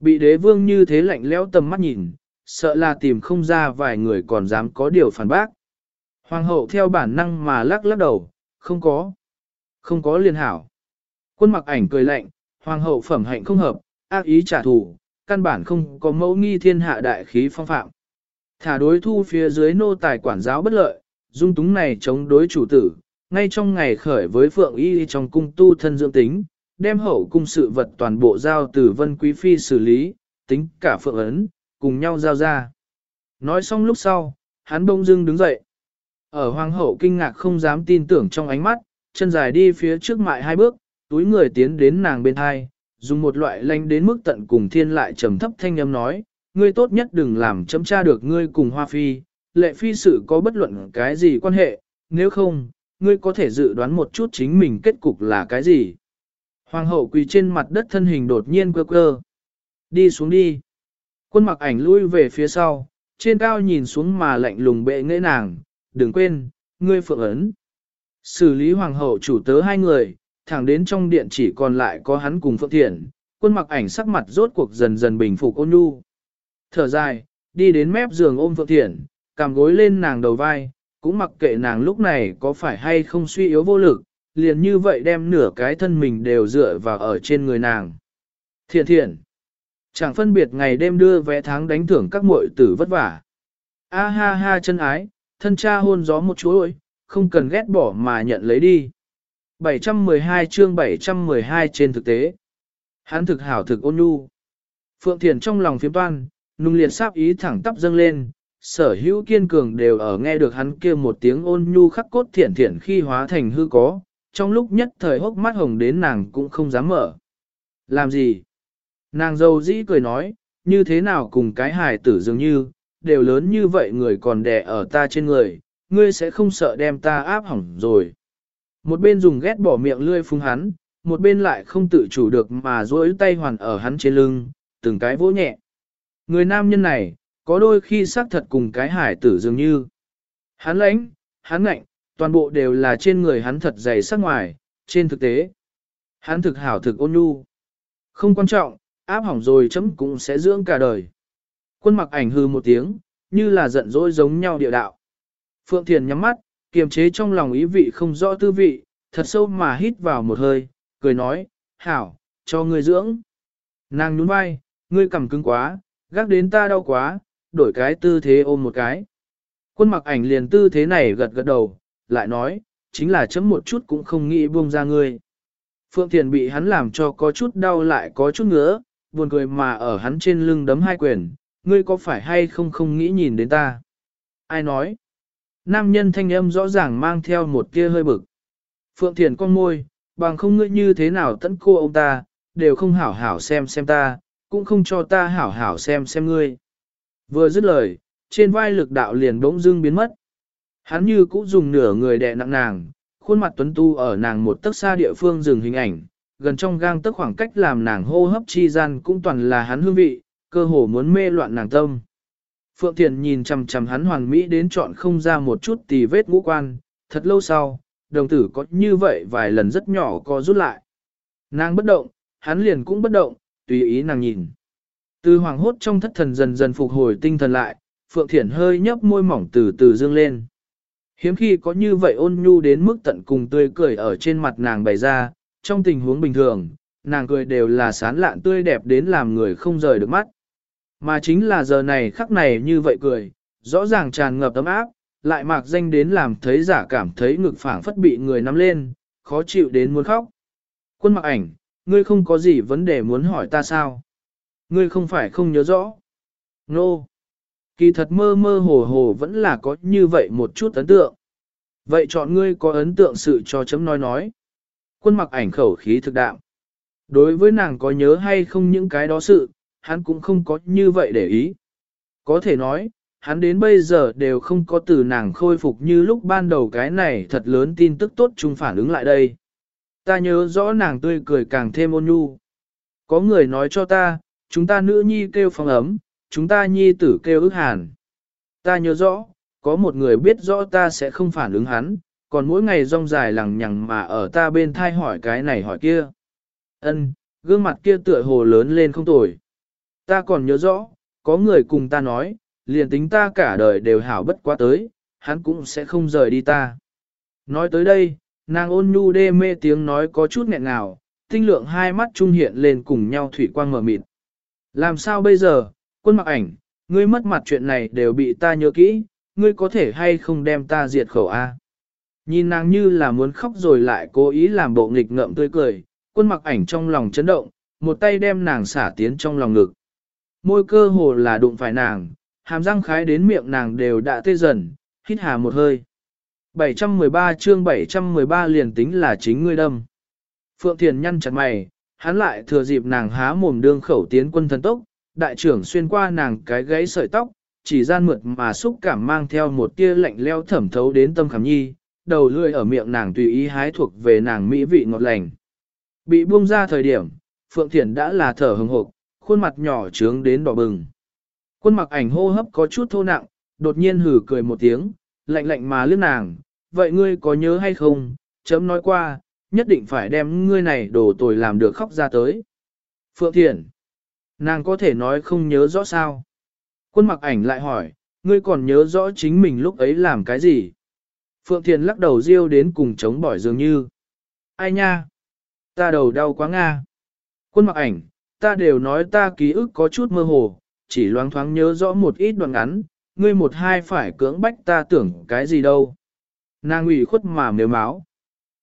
Bị đế vương như thế lạnh lẽo tầm mắt nhìn, sợ là tìm không ra vài người còn dám có điều phản bác. Hoàng hậu theo bản năng mà lắc lắc đầu, không có. Không có liên hảo. Quân mặc ảnh cười lạnh, hoàng hậu phẩm hạnh không hợp, ác ý trả thù, căn bản không có mẫu nghi thiên hạ đại khí phong phạm. Thả đối thu phía dưới nô tài quản giáo bất lợi, dung túng này chống đối chủ tử, ngay trong ngày khởi với phượng y trong cung tu thân dưỡng tính, đem hậu cung sự vật toàn bộ giao từ vân quý phi xử lý, tính cả phượng ấn, cùng nhau giao ra. Nói xong lúc sau, hắn bông dưng đứng dậy. Ở hoàng hậu kinh ngạc không dám tin tưởng trong ánh mắt, chân dài đi phía trước mại hai bước, túi người tiến đến nàng bên hai, dùng một loại lanh đến mức tận cùng thiên lại trầm thấp thanh âm nói, ngươi tốt nhất đừng làm chấm tra được ngươi cùng hoa phi, lệ phi sự có bất luận cái gì quan hệ, nếu không, ngươi có thể dự đoán một chút chính mình kết cục là cái gì. Hoàng hậu quỳ trên mặt đất thân hình đột nhiên quơ quơ. Đi xuống đi. Quân mặc ảnh lui về phía sau, trên cao nhìn xuống mà lạnh lùng bệ nghệ nàng, đừng quên, ngươi phượng ấn. Xử lý hoàng hậu chủ tớ hai người, thẳng đến trong điện chỉ còn lại có hắn cùng phượng thiện, quân mặc ảnh sắc mặt rốt cuộc dần dần bình phục ôn nhu. Thở dài, đi đến mép giường ôm phượng thiện, cằm gối lên nàng đầu vai, cũng mặc kệ nàng lúc này có phải hay không suy yếu vô lực, liền như vậy đem nửa cái thân mình đều dựa vào ở trên người nàng. Thiện thiện. Chẳng phân biệt ngày đêm đưa vé tháng đánh thưởng các muội tử vất vả. A ha ha chân ái, thân cha hôn gió một chuỗi, không cần ghét bỏ mà nhận lấy đi. 712 chương 712 trên thực tế. Hắn thực hảo thực ôn nhu. Phượng Thiền trong lòng phiếm toan, nung liệt sáp ý thẳng tắp dâng lên, sở hữu kiên cường đều ở nghe được hắn kia một tiếng ôn nhu khắc cốt thiện thiện khi hóa thành hư có, trong lúc nhất thời hốc mắt hồng đến nàng cũng không dám mở. Làm gì? Nàng dâu dĩ cười nói, như thế nào cùng cái hài tử dường như, đều lớn như vậy người còn đè ở ta trên người, ngươi sẽ không sợ đem ta áp hỏng rồi. Một bên dùng ghét bỏ miệng lươi phung hắn, một bên lại không tự chủ được mà duỗi tay hoàn ở hắn trên lưng, từng cái vỗ nhẹ. Người nam nhân này, có đôi khi xác thật cùng cái hải tử dường như. Hắn lãnh, hắn ngạnh, toàn bộ đều là trên người hắn thật dày sắc ngoài, trên thực tế. Hắn thực hảo thực ôn nhu. Không quan trọng, áp hỏng rồi chấm cũng sẽ dưỡng cả đời. Quân mặc ảnh hư một tiếng, như là giận dỗi giống nhau địa đạo. Phượng Thiền nhắm mắt, kiềm chế trong lòng ý vị không rõ tư vị, thật sâu mà hít vào một hơi, cười nói, hảo, cho ngươi dưỡng. Nàng nhún vai, ngươi cầm cứng quá, gác đến ta đau quá, đổi cái tư thế ôm một cái. Quân mặc ảnh liền tư thế này gật gật đầu, lại nói, chính là chấm một chút cũng không nghĩ buông ra ngươi. Phượng Thiền bị hắn làm cho có chút đau lại có chút ngứa, buồn cười mà ở hắn trên lưng đấm hai quyền, ngươi có phải hay không không nghĩ nhìn đến ta? Ai nói? Nam nhân thanh âm rõ ràng mang theo một tia hơi bực. Phượng Thiền con môi, bằng không ngươi như thế nào tẫn cô ông ta, đều không hảo hảo xem xem ta, cũng không cho ta hảo hảo xem xem ngươi. Vừa dứt lời, trên vai lực đạo liền bỗng dưng biến mất. Hắn như cũ dùng nửa người đè nặng nàng, khuôn mặt tuấn tu ở nàng một tấc xa địa phương dừng hình ảnh, gần trong gang tức khoảng cách làm nàng hô hấp chi gian cũng toàn là hắn hương vị, cơ hồ muốn mê loạn nàng tâm. Phượng Thiền nhìn chầm chầm hắn hoàn mỹ đến chọn không ra một chút tì vết ngũ quan, thật lâu sau, đồng tử có như vậy vài lần rất nhỏ có rút lại. Nàng bất động, hắn liền cũng bất động, tùy ý nàng nhìn. Từ hoàng hốt trong thất thần dần dần phục hồi tinh thần lại, Phượng Thiển hơi nhấp môi mỏng từ từ dương lên. Hiếm khi có như vậy ôn nhu đến mức tận cùng tươi cười ở trên mặt nàng bày ra, trong tình huống bình thường, nàng cười đều là sán lạn tươi đẹp đến làm người không rời được mắt. Mà chính là giờ này khắc này như vậy cười, rõ ràng tràn ngập ấm áp, lại mạc danh đến làm thấy giả cảm thấy ngực phảng phất bị người nắm lên, khó chịu đến muốn khóc. Quân mặc ảnh, ngươi không có gì vấn đề muốn hỏi ta sao? Ngươi không phải không nhớ rõ. Nô. No. Kỳ thật mơ mơ hồ hồ vẫn là có như vậy một chút ấn tượng. Vậy chọn ngươi có ấn tượng sự cho chấm nói nói. Quân mặc ảnh khẩu khí thực đạo. Đối với nàng có nhớ hay không những cái đó sự, hắn cũng không có như vậy để ý. Có thể nói, hắn đến bây giờ đều không có từ nàng khôi phục như lúc ban đầu cái này thật lớn tin tức tốt chung phản ứng lại đây. Ta nhớ rõ nàng tươi cười càng thêm ôn nhu. Có người nói cho ta, chúng ta nữ nhi kêu phong ấm, chúng ta nhi tử kêu ức hàn. Ta nhớ rõ, có một người biết rõ ta sẽ không phản ứng hắn, còn mỗi ngày rong dài lằng nhằng mà ở ta bên thai hỏi cái này hỏi kia. Ân, gương mặt kia tựa hồ lớn lên không tồi. Ta còn nhớ rõ, có người cùng ta nói, liền tính ta cả đời đều hảo bất quá tới, hắn cũng sẽ không rời đi ta. Nói tới đây, nàng ôn nhu đê mê tiếng nói có chút nghẹn ngào, tinh lượng hai mắt trung hiện lên cùng nhau thủy quang mở mịt. Làm sao bây giờ, quân mặc ảnh, ngươi mất mặt chuyện này đều bị ta nhớ kỹ, ngươi có thể hay không đem ta diệt khẩu A. Nhìn nàng như là muốn khóc rồi lại cố ý làm bộ nghịch ngợm tươi cười, quân mặc ảnh trong lòng chấn động, một tay đem nàng xả tiến trong lòng ngực. Môi cơ hồ là đụng phải nàng, hàm răng khái đến miệng nàng đều đã tê dần, hít hà một hơi. 713 chương 713 liền tính là chính ngươi đâm. Phượng Thiền nhăn chặt mày, hắn lại thừa dịp nàng há mồm đương khẩu tiến quân thần tốc, đại trưởng xuyên qua nàng cái gãy sợi tóc, chỉ gian mượt mà xúc cảm mang theo một tia lạnh leo thẩm thấu đến tâm khảm nhi, đầu lưỡi ở miệng nàng tùy ý hái thuộc về nàng mỹ vị ngọt lành. Bị buông ra thời điểm, Phượng Thiển đã là thở hừng hộp, khuôn mặt nhỏ trướng đến đỏ bừng. Quân mặc ảnh hô hấp có chút thô nặng, đột nhiên hử cười một tiếng, lạnh lạnh mà lướt nàng, vậy ngươi có nhớ hay không, chấm nói qua, nhất định phải đem ngươi này đổ tồi làm được khóc ra tới. Phượng Thiển, nàng có thể nói không nhớ rõ sao. Quân mặc ảnh lại hỏi, ngươi còn nhớ rõ chính mình lúc ấy làm cái gì? Phượng Thiền lắc đầu riêu đến cùng chống bỏi dường như. Ai nha? Ta đầu đau quá nga. Quân mặc ảnh, ta đều nói ta ký ức có chút mơ hồ, chỉ loáng thoáng nhớ rõ một ít đoạn ngắn, ngươi một hai phải cưỡng bách ta tưởng cái gì đâu. Nàng ủy khuất mà nếu máu.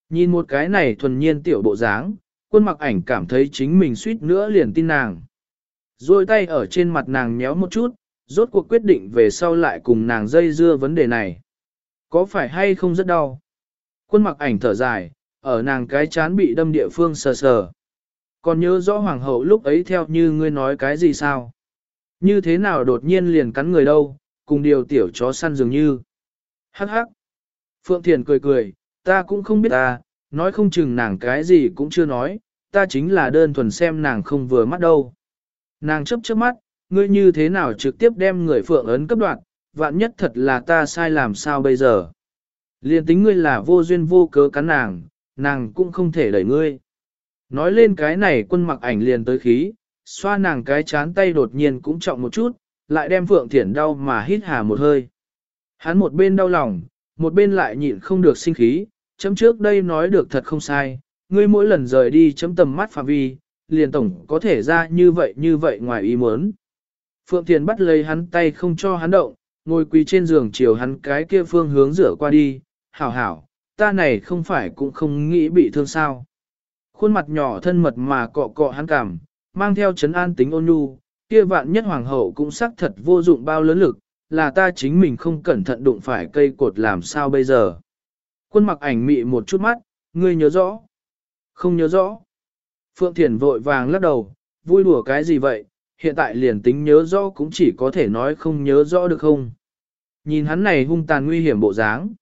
Nhìn một cái này thuần nhiên tiểu bộ dáng, quân mặc ảnh cảm thấy chính mình suýt nữa liền tin nàng. Rồi tay ở trên mặt nàng nhéo một chút, rốt cuộc quyết định về sau lại cùng nàng dây dưa vấn đề này. Có phải hay không rất đau? Quân mặc ảnh thở dài, ở nàng cái chán bị đâm địa phương sờ sờ. Còn nhớ rõ hoàng hậu lúc ấy theo như ngươi nói cái gì sao? Như thế nào đột nhiên liền cắn người đâu, cùng điều tiểu chó săn dường như. Hắc hắc. Phượng Thiền cười cười, ta cũng không biết ta, nói không chừng nàng cái gì cũng chưa nói, ta chính là đơn thuần xem nàng không vừa mắt đâu. Nàng chấp chớp mắt, ngươi như thế nào trực tiếp đem người Phượng ấn cấp đoạn, vạn nhất thật là ta sai làm sao bây giờ. Liên tính ngươi là vô duyên vô cớ cắn nàng, nàng cũng không thể đẩy ngươi. Nói lên cái này quân mặc ảnh liền tới khí, xoa nàng cái chán tay đột nhiên cũng trọng một chút, lại đem Phượng Thiển đau mà hít hà một hơi. Hắn một bên đau lòng, một bên lại nhịn không được sinh khí, chấm trước đây nói được thật không sai, ngươi mỗi lần rời đi chấm tầm mắt phạm vi, liền tổng có thể ra như vậy như vậy ngoài ý muốn. Phượng Thiền bắt lấy hắn tay không cho hắn động, ngồi quỳ trên giường chiều hắn cái kia phương hướng rửa qua đi, hảo hảo, ta này không phải cũng không nghĩ bị thương sao. Khuôn mặt nhỏ thân mật mà cọ cọ hắn cảm, mang theo chấn an tính ôn nhu, kia vạn nhất hoàng hậu cũng xác thật vô dụng bao lớn lực, là ta chính mình không cẩn thận đụng phải cây cột làm sao bây giờ. Quân mặc ảnh mị một chút mắt, ngươi nhớ rõ. Không nhớ rõ. Phượng Thiền vội vàng lắc đầu, vui đùa cái gì vậy, hiện tại liền tính nhớ rõ cũng chỉ có thể nói không nhớ rõ được không. Nhìn hắn này hung tàn nguy hiểm bộ dáng.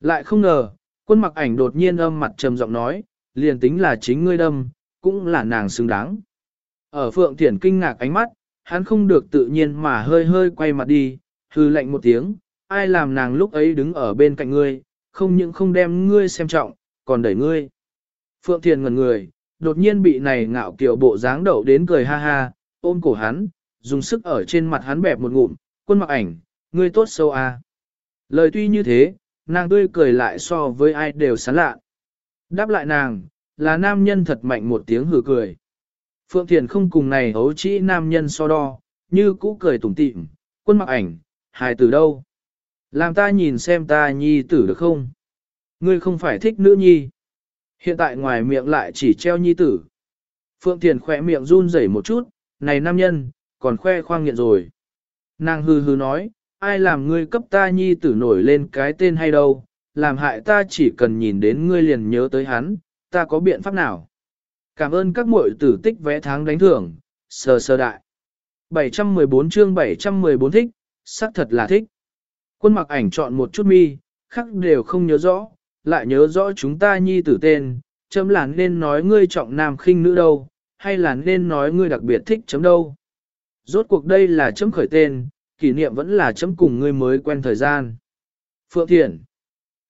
Lại không ngờ, quân mặc ảnh đột nhiên âm mặt trầm giọng nói, liền tính là chính ngươi đâm, cũng là nàng xứng đáng. Ở Phượng Thiển kinh ngạc ánh mắt, hắn không được tự nhiên mà hơi hơi quay mặt đi, hư lạnh một tiếng, ai làm nàng lúc ấy đứng ở bên cạnh ngươi, không những không đem ngươi xem trọng, còn đẩy ngươi. Phượng Thiền ngần người, đột nhiên bị này ngạo kiểu bộ dáng đậu đến cười ha ha, ôm cổ hắn, dùng sức ở trên mặt hắn bẹp một ngụm, quân mặc ảnh, ngươi tốt sâu à. Lời tuy như thế, nàng tươi cười lại so với ai đều sán lạ. Đáp lại nàng, là nam nhân thật mạnh một tiếng hừ cười. Phượng Thiền không cùng này hấu trĩ nam nhân so đo, như cũ cười tủm tỉm, quân mặc ảnh, hài tử đâu? Làm ta nhìn xem ta nhi tử được không? Ngươi không phải thích nữ nhi. Hiện tại ngoài miệng lại chỉ treo nhi tử. Phượng Thiền khỏe miệng run rẩy một chút, này nam nhân, còn khoe khoang nghiện rồi. Nàng hư hư nói, ai làm ngươi cấp ta nhi tử nổi lên cái tên hay đâu, làm hại ta chỉ cần nhìn đến ngươi liền nhớ tới hắn, ta có biện pháp nào? Cảm ơn các muội tử tích vẽ tháng đánh thưởng, sờ sờ đại. 714 chương 714 thích, xác thật là thích. Quân mặc ảnh chọn một chút mi, khắc đều không nhớ rõ, lại nhớ rõ chúng ta nhi tử tên, chấm là nên nói ngươi trọng nam khinh nữ đâu, hay là nên nói ngươi đặc biệt thích chấm đâu. Rốt cuộc đây là chấm khởi tên, kỷ niệm vẫn là chấm cùng ngươi mới quen thời gian. Phượng Thiển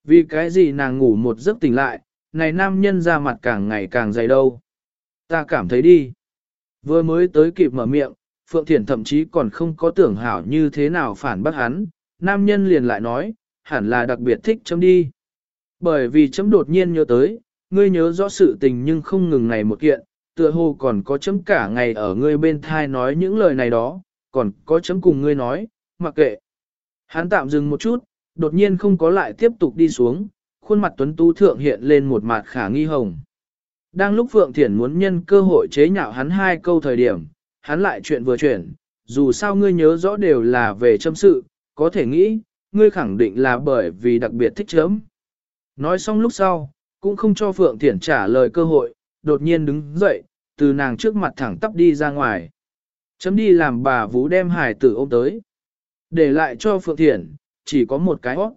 Vì cái gì nàng ngủ một giấc tỉnh lại, này nam nhân ra mặt càng ngày càng dày đâu. Ta cảm thấy đi. Vừa mới tới kịp mở miệng, Phượng Thiển thậm chí còn không có tưởng hảo như thế nào phản bác hắn, nam nhân liền lại nói, hẳn là đặc biệt thích chấm đi. Bởi vì chấm đột nhiên nhớ tới, ngươi nhớ rõ sự tình nhưng không ngừng này một kiện, tựa hồ còn có chấm cả ngày ở ngươi bên thai nói những lời này đó, còn có chấm cùng ngươi nói, mặc kệ. Hắn tạm dừng một chút, đột nhiên không có lại tiếp tục đi xuống, khuôn mặt tuấn tú thượng hiện lên một mặt khả nghi hồng. Đang lúc Phượng Thiển muốn nhân cơ hội chế nhạo hắn hai câu thời điểm, hắn lại chuyện vừa chuyển, dù sao ngươi nhớ rõ đều là về châm sự, có thể nghĩ, ngươi khẳng định là bởi vì đặc biệt thích chấm. Nói xong lúc sau, cũng không cho Phượng Thiển trả lời cơ hội, đột nhiên đứng dậy, từ nàng trước mặt thẳng tắp đi ra ngoài. Chấm đi làm bà Vũ đem hải tử ôm tới. Để lại cho Phượng Thiển, chỉ có một cái hót.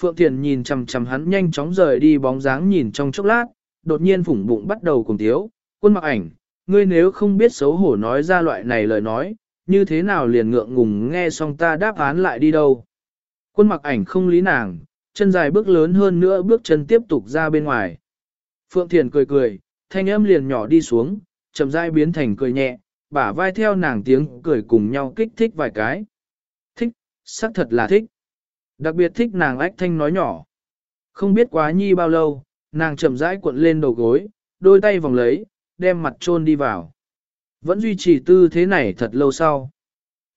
Phượng Thiển nhìn chầm chầm hắn nhanh chóng rời đi bóng dáng nhìn trong chốc lát, đột nhiên phủng bụng bắt đầu cùng thiếu, quân mặc ảnh, ngươi nếu không biết xấu hổ nói ra loại này lời nói, như thế nào liền ngượng ngùng nghe xong ta đáp án lại đi đâu. Quân mặc ảnh không lý nàng, chân dài bước lớn hơn nữa bước chân tiếp tục ra bên ngoài. Phượng Thiền cười cười, thanh âm liền nhỏ đi xuống, chậm rãi biến thành cười nhẹ, bả vai theo nàng tiếng cười cùng nhau kích thích vài cái. Thích, xác thật là thích. Đặc biệt thích nàng ách thanh nói nhỏ. Không biết quá nhi bao lâu, nàng chậm rãi cuộn lên đầu gối, đôi tay vòng lấy, đem mặt chôn đi vào. Vẫn duy trì tư thế này thật lâu sau.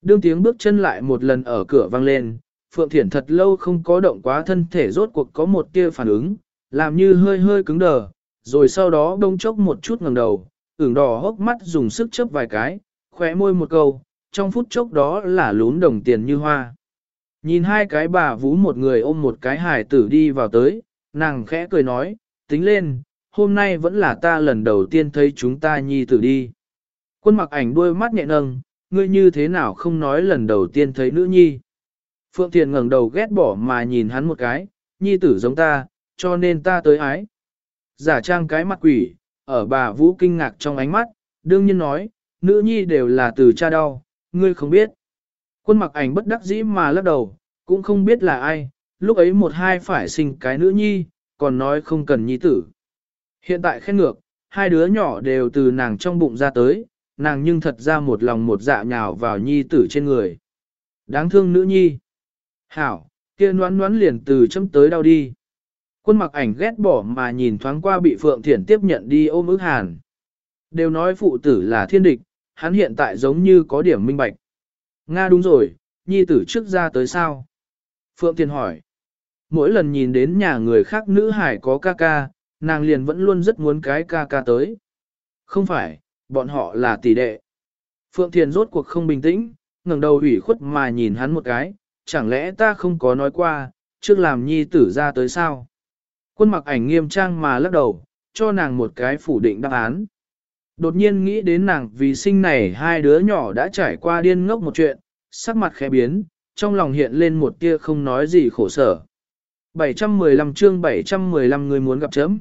Đương tiếng bước chân lại một lần ở cửa vang lên, Phượng Thiển thật lâu không có động quá thân thể rốt cuộc có một tia phản ứng, làm như hơi hơi cứng đờ, rồi sau đó đông chốc một chút ngẩng đầu, ửng đỏ hốc mắt dùng sức chớp vài cái, khóe môi một câu, trong phút chốc đó là lún đồng tiền như hoa. Nhìn hai cái bà vú một người ôm một cái hài tử đi vào tới, nàng khẽ cười nói, tính lên, hôm nay vẫn là ta lần đầu tiên thấy chúng ta nhi tử đi. Quân mặc ảnh đuôi mắt nhẹ nâng, ngươi như thế nào không nói lần đầu tiên thấy nữ nhi. Phượng Thiền ngẩng đầu ghét bỏ mà nhìn hắn một cái, nhi tử giống ta, cho nên ta tới ái. Giả trang cái mặt quỷ, ở bà Vũ kinh ngạc trong ánh mắt, đương nhiên nói, nữ nhi đều là từ cha đau, ngươi không biết. Quân mặc ảnh bất đắc dĩ mà lắc đầu, cũng không biết là ai, lúc ấy một hai phải sinh cái nữ nhi, còn nói không cần nhi tử. Hiện tại khen ngược, hai đứa nhỏ đều từ nàng trong bụng ra tới, nàng nhưng thật ra một lòng một dạ nhào vào nhi tử trên người. Đáng thương nữ nhi. Hảo, kia noán noán liền từ chấm tới đau đi. Quân mặc ảnh ghét bỏ mà nhìn thoáng qua bị Phượng Thiển tiếp nhận đi ôm ức hàn. Đều nói phụ tử là thiên địch, hắn hiện tại giống như có điểm minh bạch. Nga đúng rồi, nhi tử trước ra tới sao? Phượng Thiển hỏi. Mỗi lần nhìn đến nhà người khác nữ hải có ca ca, nàng liền vẫn luôn rất muốn cái ca ca tới. Không phải, bọn họ là tỷ đệ. Phượng Thiền rốt cuộc không bình tĩnh, ngẩng đầu ủy khuất mà nhìn hắn một cái, chẳng lẽ ta không có nói qua, trước làm nhi tử ra tới sao? Quân mặc ảnh nghiêm trang mà lắc đầu, cho nàng một cái phủ định đáp án. Đột nhiên nghĩ đến nàng vì sinh này hai đứa nhỏ đã trải qua điên ngốc một chuyện, sắc mặt khẽ biến, trong lòng hiện lên một tia không nói gì khổ sở. 715 chương 715 người muốn gặp chấm.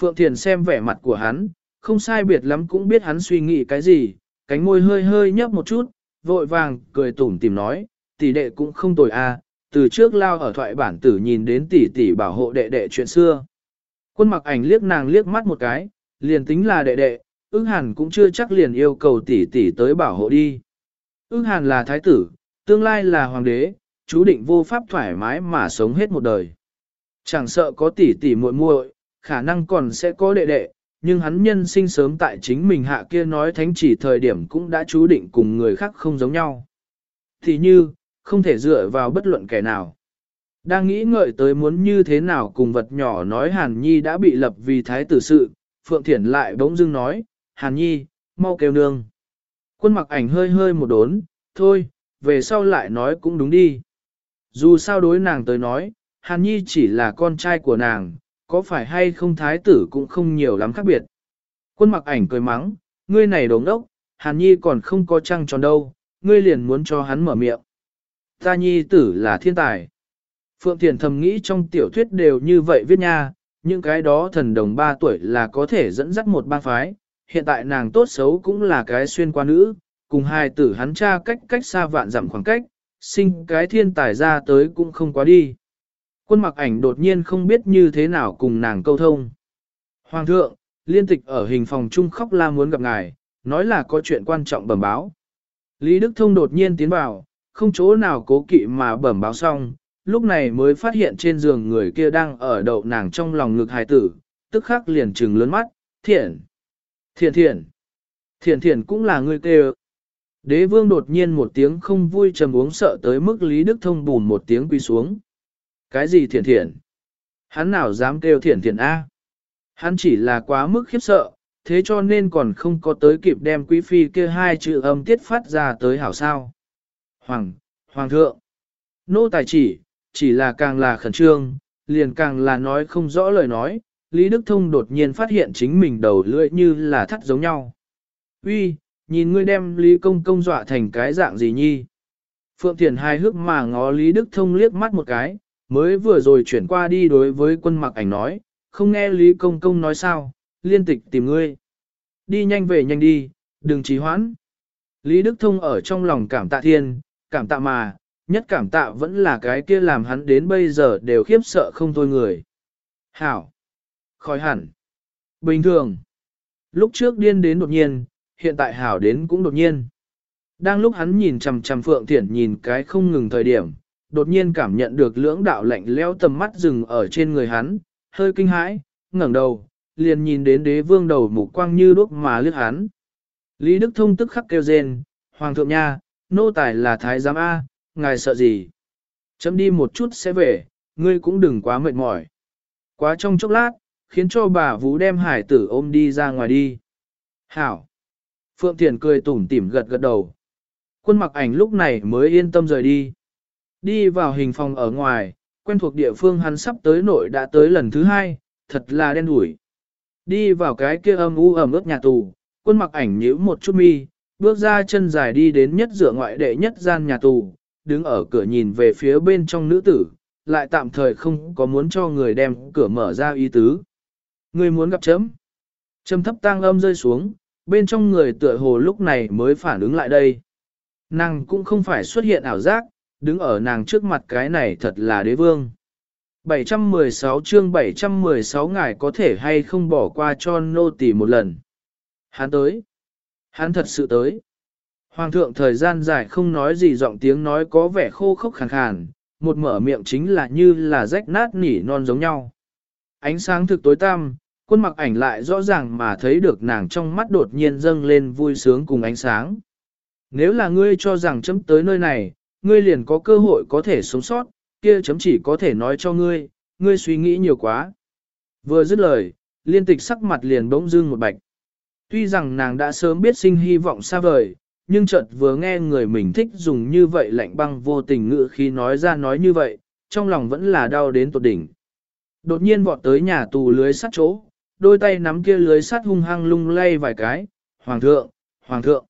Phượng Thiền xem vẻ mặt của hắn, không sai biệt lắm cũng biết hắn suy nghĩ cái gì, cánh môi hơi hơi nhấp một chút, vội vàng, cười tủm tìm nói, tỷ đệ cũng không tồi a à, từ trước lao ở thoại bản tử nhìn đến tỷ tỷ bảo hộ đệ đệ chuyện xưa. Quân mặc ảnh liếc nàng liếc mắt một cái, liền tính là đệ đệ, ưng hàn cũng chưa chắc liền yêu cầu tỷ tỷ tới bảo hộ đi. Ưng hàn là thái tử, tương lai là hoàng đế, chú định vô pháp thoải mái mà sống hết một đời. Chẳng sợ có tỷ tỷ muội muội, khả năng còn sẽ có đệ đệ, nhưng hắn nhân sinh sớm tại chính mình hạ kia nói thánh chỉ thời điểm cũng đã chú định cùng người khác không giống nhau. Thì như, không thể dựa vào bất luận kẻ nào. Đang nghĩ ngợi tới muốn như thế nào cùng vật nhỏ nói Hàn Nhi đã bị lập vì thái tử sự, Phượng Thiển lại bỗng dưng nói, Hàn Nhi, mau kêu nương. Quân mặc ảnh hơi hơi một đốn, thôi, về sau lại nói cũng đúng đi. Dù sao đối nàng tới nói, Hàn Nhi chỉ là con trai của nàng, có phải hay không thái tử cũng không nhiều lắm khác biệt. Quân mặc ảnh cười mắng, ngươi này đống đốc, Hàn Nhi còn không có trăng tròn đâu, ngươi liền muốn cho hắn mở miệng. Ta Nhi tử là thiên tài. Phượng Thiền thầm nghĩ trong tiểu thuyết đều như vậy viết nha, những cái đó thần đồng 3 tuổi là có thể dẫn dắt một bang phái, hiện tại nàng tốt xấu cũng là cái xuyên qua nữ, cùng hai tử hắn cha cách cách xa vạn dặm khoảng cách, sinh cái thiên tài ra tới cũng không quá đi. Quân mặc ảnh đột nhiên không biết như thế nào cùng nàng câu thông. Hoàng thượng, liên tịch ở hình phòng trung khóc la muốn gặp ngài, nói là có chuyện quan trọng bẩm báo. Lý Đức Thông đột nhiên tiến vào, không chỗ nào cố kỵ mà bẩm báo xong, lúc này mới phát hiện trên giường người kia đang ở đậu nàng trong lòng ngực hài tử, tức khắc liền trừng lớn mắt, thiện, thiện thiện, thiện thiện cũng là người kêu. Đế vương đột nhiên một tiếng không vui trầm uống sợ tới mức Lý Đức Thông bùn một tiếng quy xuống. Cái gì thiện thiện? Hắn nào dám kêu thiện thiện A? Hắn chỉ là quá mức khiếp sợ, thế cho nên còn không có tới kịp đem quý phi kia hai chữ âm tiết phát ra tới hảo sao. Hoàng, Hoàng thượng, nô tài chỉ, chỉ là càng là khẩn trương, liền càng là nói không rõ lời nói, Lý Đức Thông đột nhiên phát hiện chính mình đầu lưỡi như là thắt giống nhau. Uy, nhìn ngươi đem Lý Công Công dọa thành cái dạng gì nhi? Phượng Thiền hài hước mà ngó Lý Đức Thông liếc mắt một cái, mới vừa rồi chuyển qua đi đối với quân mặc ảnh nói, không nghe Lý Công Công nói sao, liên tịch tìm ngươi. Đi nhanh về nhanh đi, đừng trì hoãn. Lý Đức Thông ở trong lòng cảm tạ thiên, cảm tạ mà, nhất cảm tạ vẫn là cái kia làm hắn đến bây giờ đều khiếp sợ không thôi người. Hảo. Khỏi hẳn. Bình thường. Lúc trước điên đến đột nhiên, hiện tại hảo đến cũng đột nhiên. Đang lúc hắn nhìn chằm chằm Phượng Thiển nhìn cái không ngừng thời điểm, đột nhiên cảm nhận được lưỡng đạo lạnh leo tầm mắt dừng ở trên người hắn, hơi kinh hãi, ngẩng đầu, liền nhìn đến đế vương đầu mục quang như đuốc mà lướt hắn. Lý Đức Thông tức khắc kêu rên, Hoàng thượng nha, nô tài là thái giám A, ngài sợ gì? Chấm đi một chút sẽ về, ngươi cũng đừng quá mệt mỏi. Quá trong chốc lát, khiến cho bà Vũ đem hải tử ôm đi ra ngoài đi. Hảo! Phượng Thiền cười tủm tỉm gật gật đầu. Quân mặc ảnh lúc này mới yên tâm rời đi. Đi vào hình phòng ở ngoài, quen thuộc địa phương hắn sắp tới nội đã tới lần thứ hai, thật là đen đủi. Đi vào cái kia âm u ẩm ướt nhà tù, quân mặc ảnh nhíu một chút mi, bước ra chân dài đi đến nhất dựa ngoại đệ nhất gian nhà tù, đứng ở cửa nhìn về phía bên trong nữ tử, lại tạm thời không có muốn cho người đem cửa mở ra ý tứ. Người muốn gặp chấm. Châm thấp tang âm rơi xuống, bên trong người tựa hồ lúc này mới phản ứng lại đây. Nàng cũng không phải xuất hiện ảo giác, đứng ở nàng trước mặt cái này thật là đế vương. 716 chương 716 ngài có thể hay không bỏ qua cho nô tỳ một lần. Hắn tới. Hắn thật sự tới. Hoàng thượng thời gian dài không nói gì giọng tiếng nói có vẻ khô khốc khàn khàn, một mở miệng chính là như là rách nát nỉ non giống nhau. Ánh sáng thực tối tăm, quân mặc ảnh lại rõ ràng mà thấy được nàng trong mắt đột nhiên dâng lên vui sướng cùng ánh sáng. Nếu là ngươi cho rằng chấm tới nơi này, ngươi liền có cơ hội có thể sống sót, kia chấm chỉ có thể nói cho ngươi, ngươi suy nghĩ nhiều quá. Vừa dứt lời, liên tịch sắc mặt liền bỗng dưng một bạch. Tuy rằng nàng đã sớm biết sinh hy vọng xa vời, nhưng chợt vừa nghe người mình thích dùng như vậy lạnh băng vô tình ngữ khi nói ra nói như vậy, trong lòng vẫn là đau đến tột đỉnh. Đột nhiên vọt tới nhà tù lưới sắt chỗ, đôi tay nắm kia lưới sắt hung hăng lung lay vài cái, hoàng thượng, hoàng thượng.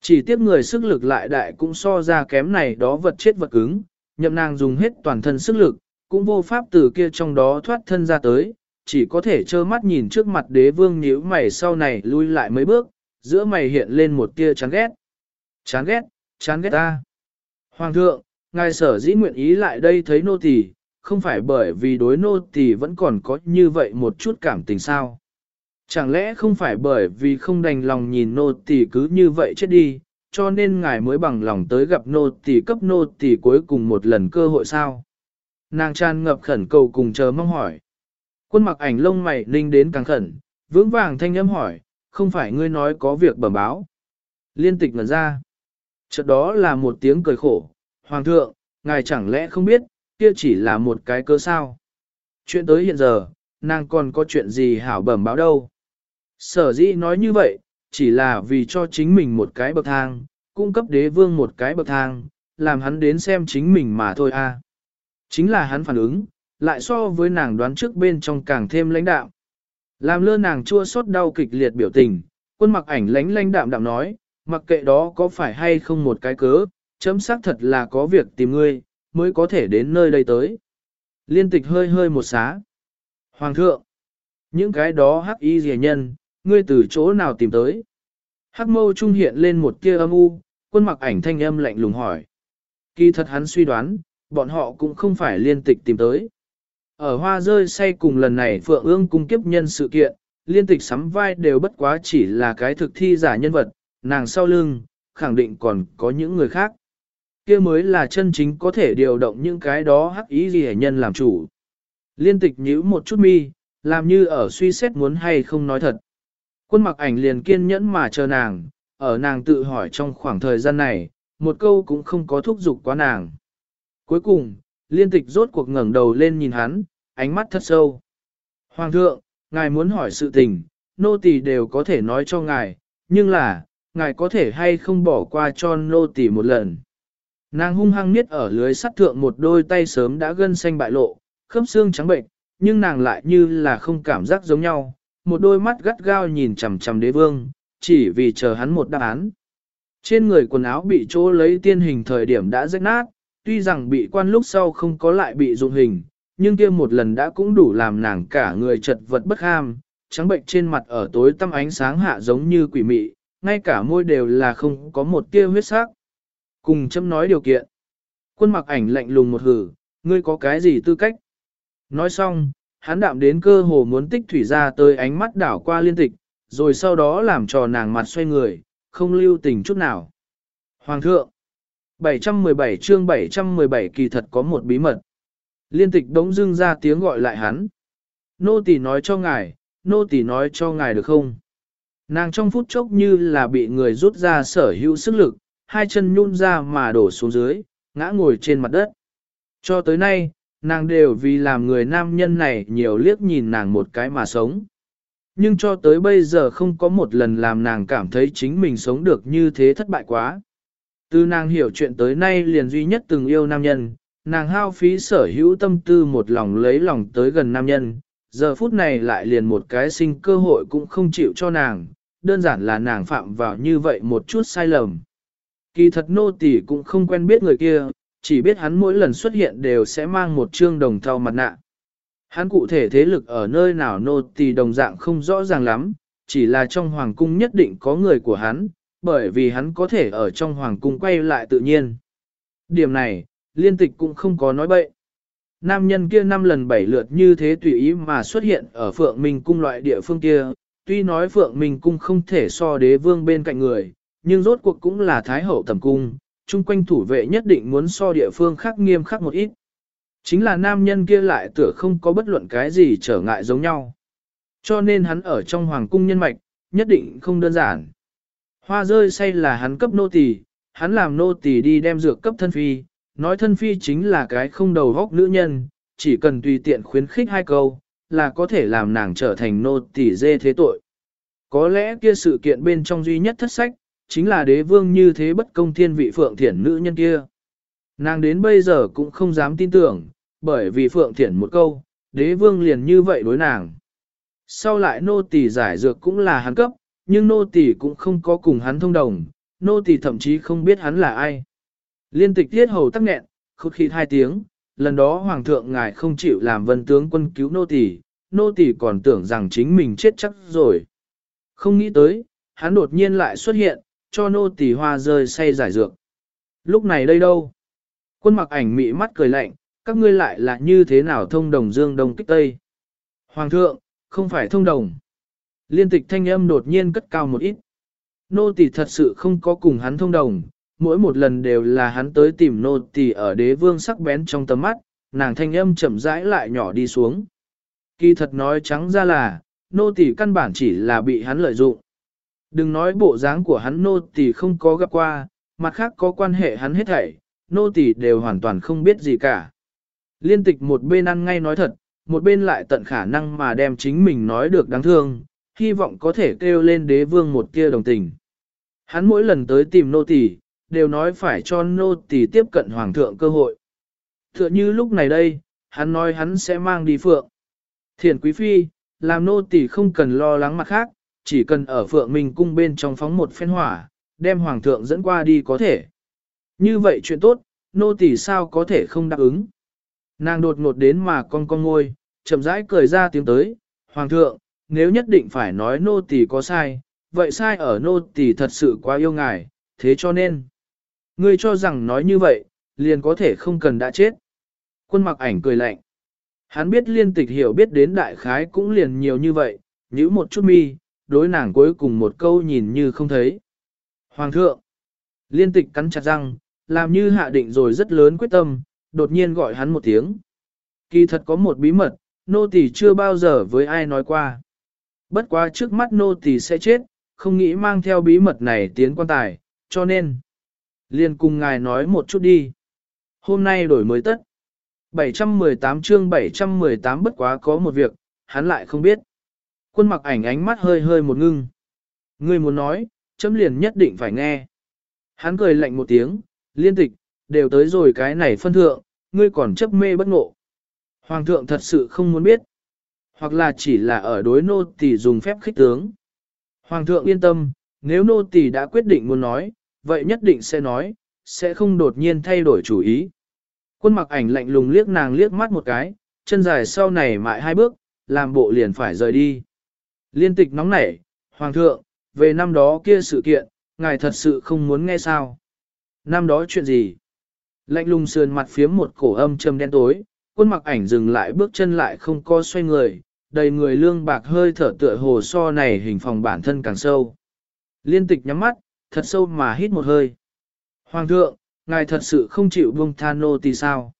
Chỉ tiếc người sức lực lại đại cũng so ra kém này đó vật chết vật cứng, nhậm nàng dùng hết toàn thân sức lực, cũng vô pháp từ kia trong đó thoát thân ra tới, chỉ có thể trơ mắt nhìn trước mặt đế vương nhíu mày sau này lui lại mấy bước, giữa mày hiện lên một tia chán ghét. Chán ghét, chán ghét ta. Hoàng thượng, ngài sở dĩ nguyện ý lại đây thấy nô tỳ, không phải bởi vì đối nô tỳ vẫn còn có như vậy một chút cảm tình sao. Chẳng lẽ không phải bởi vì không đành lòng nhìn nô tỳ cứ như vậy chết đi, cho nên ngài mới bằng lòng tới gặp nô tỳ cấp nô tỳ cuối cùng một lần cơ hội sao? Nàng tràn ngập khẩn cầu cùng chờ mong hỏi. Quân mặc ảnh lông mày ninh đến càng khẩn, vững vàng thanh âm hỏi, không phải ngươi nói có việc bẩm báo. Liên tịch ngẩn ra. Chợt đó là một tiếng cười khổ, Hoàng thượng, ngài chẳng lẽ không biết, kia chỉ là một cái cơ sao. Chuyện tới hiện giờ, nàng còn có chuyện gì hảo bẩm báo đâu. Sở dĩ nói như vậy, chỉ là vì cho chính mình một cái bậc thang, cung cấp đế vương một cái bậc thang, làm hắn đến xem chính mình mà thôi a. Chính là hắn phản ứng, lại so với nàng đoán trước bên trong càng thêm lãnh đạo. Làm lơ nàng chua xót đau kịch liệt biểu tình, quân mặc ảnh lãnh lãnh đạm đạm nói, mặc kệ đó có phải hay không một cái cớ, chấm xác thật là có việc tìm ngươi, mới có thể đến nơi đây tới. Liên tịch hơi hơi một xá. Hoàng thượng, những cái đó hắc y rẻ nhân, ngươi từ chỗ nào tìm tới? Hắc mâu trung hiện lên một kia âm u, quân mặc ảnh thanh âm lạnh lùng hỏi. Kỳ thật hắn suy đoán, bọn họ cũng không phải liên tịch tìm tới. Ở hoa rơi say cùng lần này phượng ương cung kiếp nhân sự kiện, liên tịch sắm vai đều bất quá chỉ là cái thực thi giả nhân vật, nàng sau lưng, khẳng định còn có những người khác. kia mới là chân chính có thể điều động những cái đó hắc ý gì nhân làm chủ. Liên tịch nhíu một chút mi, làm như ở suy xét muốn hay không nói thật. Quân mặc ảnh liền kiên nhẫn mà chờ nàng, ở nàng tự hỏi trong khoảng thời gian này, một câu cũng không có thúc giục quá nàng. Cuối cùng, liên tịch rốt cuộc ngẩng đầu lên nhìn hắn, ánh mắt thật sâu. Hoàng thượng, ngài muốn hỏi sự tình, nô tỳ đều có thể nói cho ngài, nhưng là, ngài có thể hay không bỏ qua cho nô tỳ một lần. Nàng hung hăng niết ở lưới sắt thượng một đôi tay sớm đã gân xanh bại lộ, khớp xương trắng bệnh, nhưng nàng lại như là không cảm giác giống nhau, một đôi mắt gắt gao nhìn chằm chằm đế vương, chỉ vì chờ hắn một đáp án. Trên người quần áo bị chỗ lấy tiên hình thời điểm đã rách nát, tuy rằng bị quan lúc sau không có lại bị dụng hình, nhưng kia một lần đã cũng đủ làm nàng cả người chật vật bất ham, trắng bệnh trên mặt ở tối tăm ánh sáng hạ giống như quỷ mị, ngay cả môi đều là không có một tia huyết sắc. Cùng châm nói điều kiện. Quân mặc ảnh lạnh lùng một hử, ngươi có cái gì tư cách? Nói xong, hắn đạm đến cơ hồ muốn tích thủy ra tới ánh mắt đảo qua liên tịch, rồi sau đó làm cho nàng mặt xoay người, không lưu tình chút nào. Hoàng thượng, 717 chương 717 kỳ thật có một bí mật. Liên tịch đống dưng ra tiếng gọi lại hắn. Nô tỳ nói cho ngài, nô tỳ nói cho ngài được không? Nàng trong phút chốc như là bị người rút ra sở hữu sức lực, hai chân nhún ra mà đổ xuống dưới, ngã ngồi trên mặt đất. Cho tới nay, nàng đều vì làm người nam nhân này nhiều liếc nhìn nàng một cái mà sống. Nhưng cho tới bây giờ không có một lần làm nàng cảm thấy chính mình sống được như thế thất bại quá. Từ nàng hiểu chuyện tới nay liền duy nhất từng yêu nam nhân, nàng hao phí sở hữu tâm tư một lòng lấy lòng tới gần nam nhân, giờ phút này lại liền một cái sinh cơ hội cũng không chịu cho nàng, đơn giản là nàng phạm vào như vậy một chút sai lầm. Kỳ thật nô tỳ cũng không quen biết người kia, chỉ biết hắn mỗi lần xuất hiện đều sẽ mang một trương đồng thau mặt nạ. Hắn cụ thể thế lực ở nơi nào nô tỳ đồng dạng không rõ ràng lắm, chỉ là trong hoàng cung nhất định có người của hắn, bởi vì hắn có thể ở trong hoàng cung quay lại tự nhiên. Điểm này, liên tịch cũng không có nói bậy. Nam nhân kia năm lần bảy lượt như thế tùy ý mà xuất hiện ở Phượng Minh cung loại địa phương kia, tuy nói Phượng Minh cung không thể so đế vương bên cạnh người, nhưng rốt cuộc cũng là Thái hậu tầm cung, chung quanh thủ vệ nhất định muốn so địa phương khác nghiêm khắc một ít. Chính là nam nhân kia lại tựa không có bất luận cái gì trở ngại giống nhau. Cho nên hắn ở trong hoàng cung nhân mạch, nhất định không đơn giản. Hoa rơi say là hắn cấp nô tỳ, hắn làm nô tỳ đi đem dược cấp thân phi, nói thân phi chính là cái không đầu góc nữ nhân, chỉ cần tùy tiện khuyến khích hai câu, là có thể làm nàng trở thành nô tỳ dê thế tội. Có lẽ kia sự kiện bên trong duy nhất thất sách, chính là đế vương như thế bất công thiên vị phượng thiển nữ nhân kia. Nàng đến bây giờ cũng không dám tin tưởng, bởi vì phượng thiển một câu, đế vương liền như vậy đối nàng. Sau lại nô tỳ giải dược cũng là hắn cấp, nhưng nô tỳ cũng không có cùng hắn thông đồng, nô tỳ thậm chí không biết hắn là ai. Liên tịch tiết hầu tắc nghẹn, khụt khịt hai tiếng, lần đó hoàng thượng ngài không chịu làm vân tướng quân cứu nô tỳ, nô tỳ còn tưởng rằng chính mình chết chắc rồi. Không nghĩ tới, hắn đột nhiên lại xuất hiện, cho nô tỳ hoa rơi say giải dược. Lúc này đây đâu? Quân mặc ảnh mị mắt cười lạnh, các ngươi lại là như thế nào thông đồng dương đông kích tây? Hoàng thượng, không phải thông đồng. Liên tịch thanh âm đột nhiên cất cao một ít. Nô tỳ thật sự không có cùng hắn thông đồng, mỗi một lần đều là hắn tới tìm nô tỳ ở đế vương sắc bén trong tầm mắt, nàng thanh âm chậm rãi lại nhỏ đi xuống. Kỳ thật nói trắng ra là, nô tỳ căn bản chỉ là bị hắn lợi dụng. Đừng nói bộ dáng của hắn nô tỳ không có gặp qua, mặt khác có quan hệ hắn hết thảy, nô tỳ đều hoàn toàn không biết gì cả. Liên tịch một bên ăn ngay nói thật, một bên lại tận khả năng mà đem chính mình nói được đáng thương, hy vọng có thể kêu lên đế vương một kia đồng tình. Hắn mỗi lần tới tìm nô tỳ, đều nói phải cho nô tỳ tiếp cận hoàng thượng cơ hội. Tựa như lúc này đây, hắn nói hắn sẽ mang đi phượng. Thiền quý phi, làm nô tỳ không cần lo lắng mặt khác, chỉ cần ở phượng mình cung bên trong phóng một phen hỏa, đem hoàng thượng dẫn qua đi có thể. Như vậy chuyện tốt, nô tỳ sao có thể không đáp ứng. Nàng đột ngột đến mà con con ngôi, chậm rãi cười ra tiếng tới, hoàng thượng, nếu nhất định phải nói nô tỳ có sai, vậy sai ở nô tỳ thật sự quá yêu ngài, thế cho nên. Ngươi cho rằng nói như vậy, liền có thể không cần đã chết. Quân mặc ảnh cười lạnh. Hắn biết liên tịch hiểu biết đến đại khái cũng liền nhiều như vậy, nhữ một chút mi, đối nàng cuối cùng một câu nhìn như không thấy. Hoàng thượng, liên tịch cắn chặt răng, làm như hạ định rồi rất lớn quyết tâm, đột nhiên gọi hắn một tiếng. Kỳ thật có một bí mật, nô tỳ chưa bao giờ với ai nói qua. Bất quá trước mắt nô tỳ sẽ chết, không nghĩ mang theo bí mật này tiến quan tài, cho nên. Liên cùng ngài nói một chút đi. Hôm nay đổi mới tất. 718 chương 718 bất quá có một việc, hắn lại không biết. Quân mặc ảnh ánh mắt hơi hơi một ngưng. Ngươi muốn nói, chấm liền nhất định phải nghe. Hắn cười lạnh một tiếng, liên tịch, đều tới rồi cái này phân thượng, ngươi còn chấp mê bất ngộ. Hoàng thượng thật sự không muốn biết. Hoặc là chỉ là ở đối nô tỳ dùng phép khích tướng. Hoàng thượng yên tâm, nếu nô tỳ đã quyết định muốn nói, vậy nhất định sẽ nói, sẽ không đột nhiên thay đổi chủ ý. Quân mặc ảnh lạnh lùng liếc nàng liếc mắt một cái, chân dài sau này mại hai bước, làm bộ liền phải rời đi. Liên tịch nóng nảy, Hoàng thượng, về năm đó kia sự kiện, ngài thật sự không muốn nghe sao. Năm đó chuyện gì? Lạnh lùng sườn mặt phiếm một cổ âm trầm đen tối, quân mặc ảnh dừng lại bước chân lại không co xoay người, đầy người lương bạc hơi thở tựa hồ so này hình phòng bản thân càng sâu. Liên tịch nhắm mắt, thật sâu mà hít một hơi. Hoàng thượng, ngài thật sự không chịu buông tha nô tỳ sao?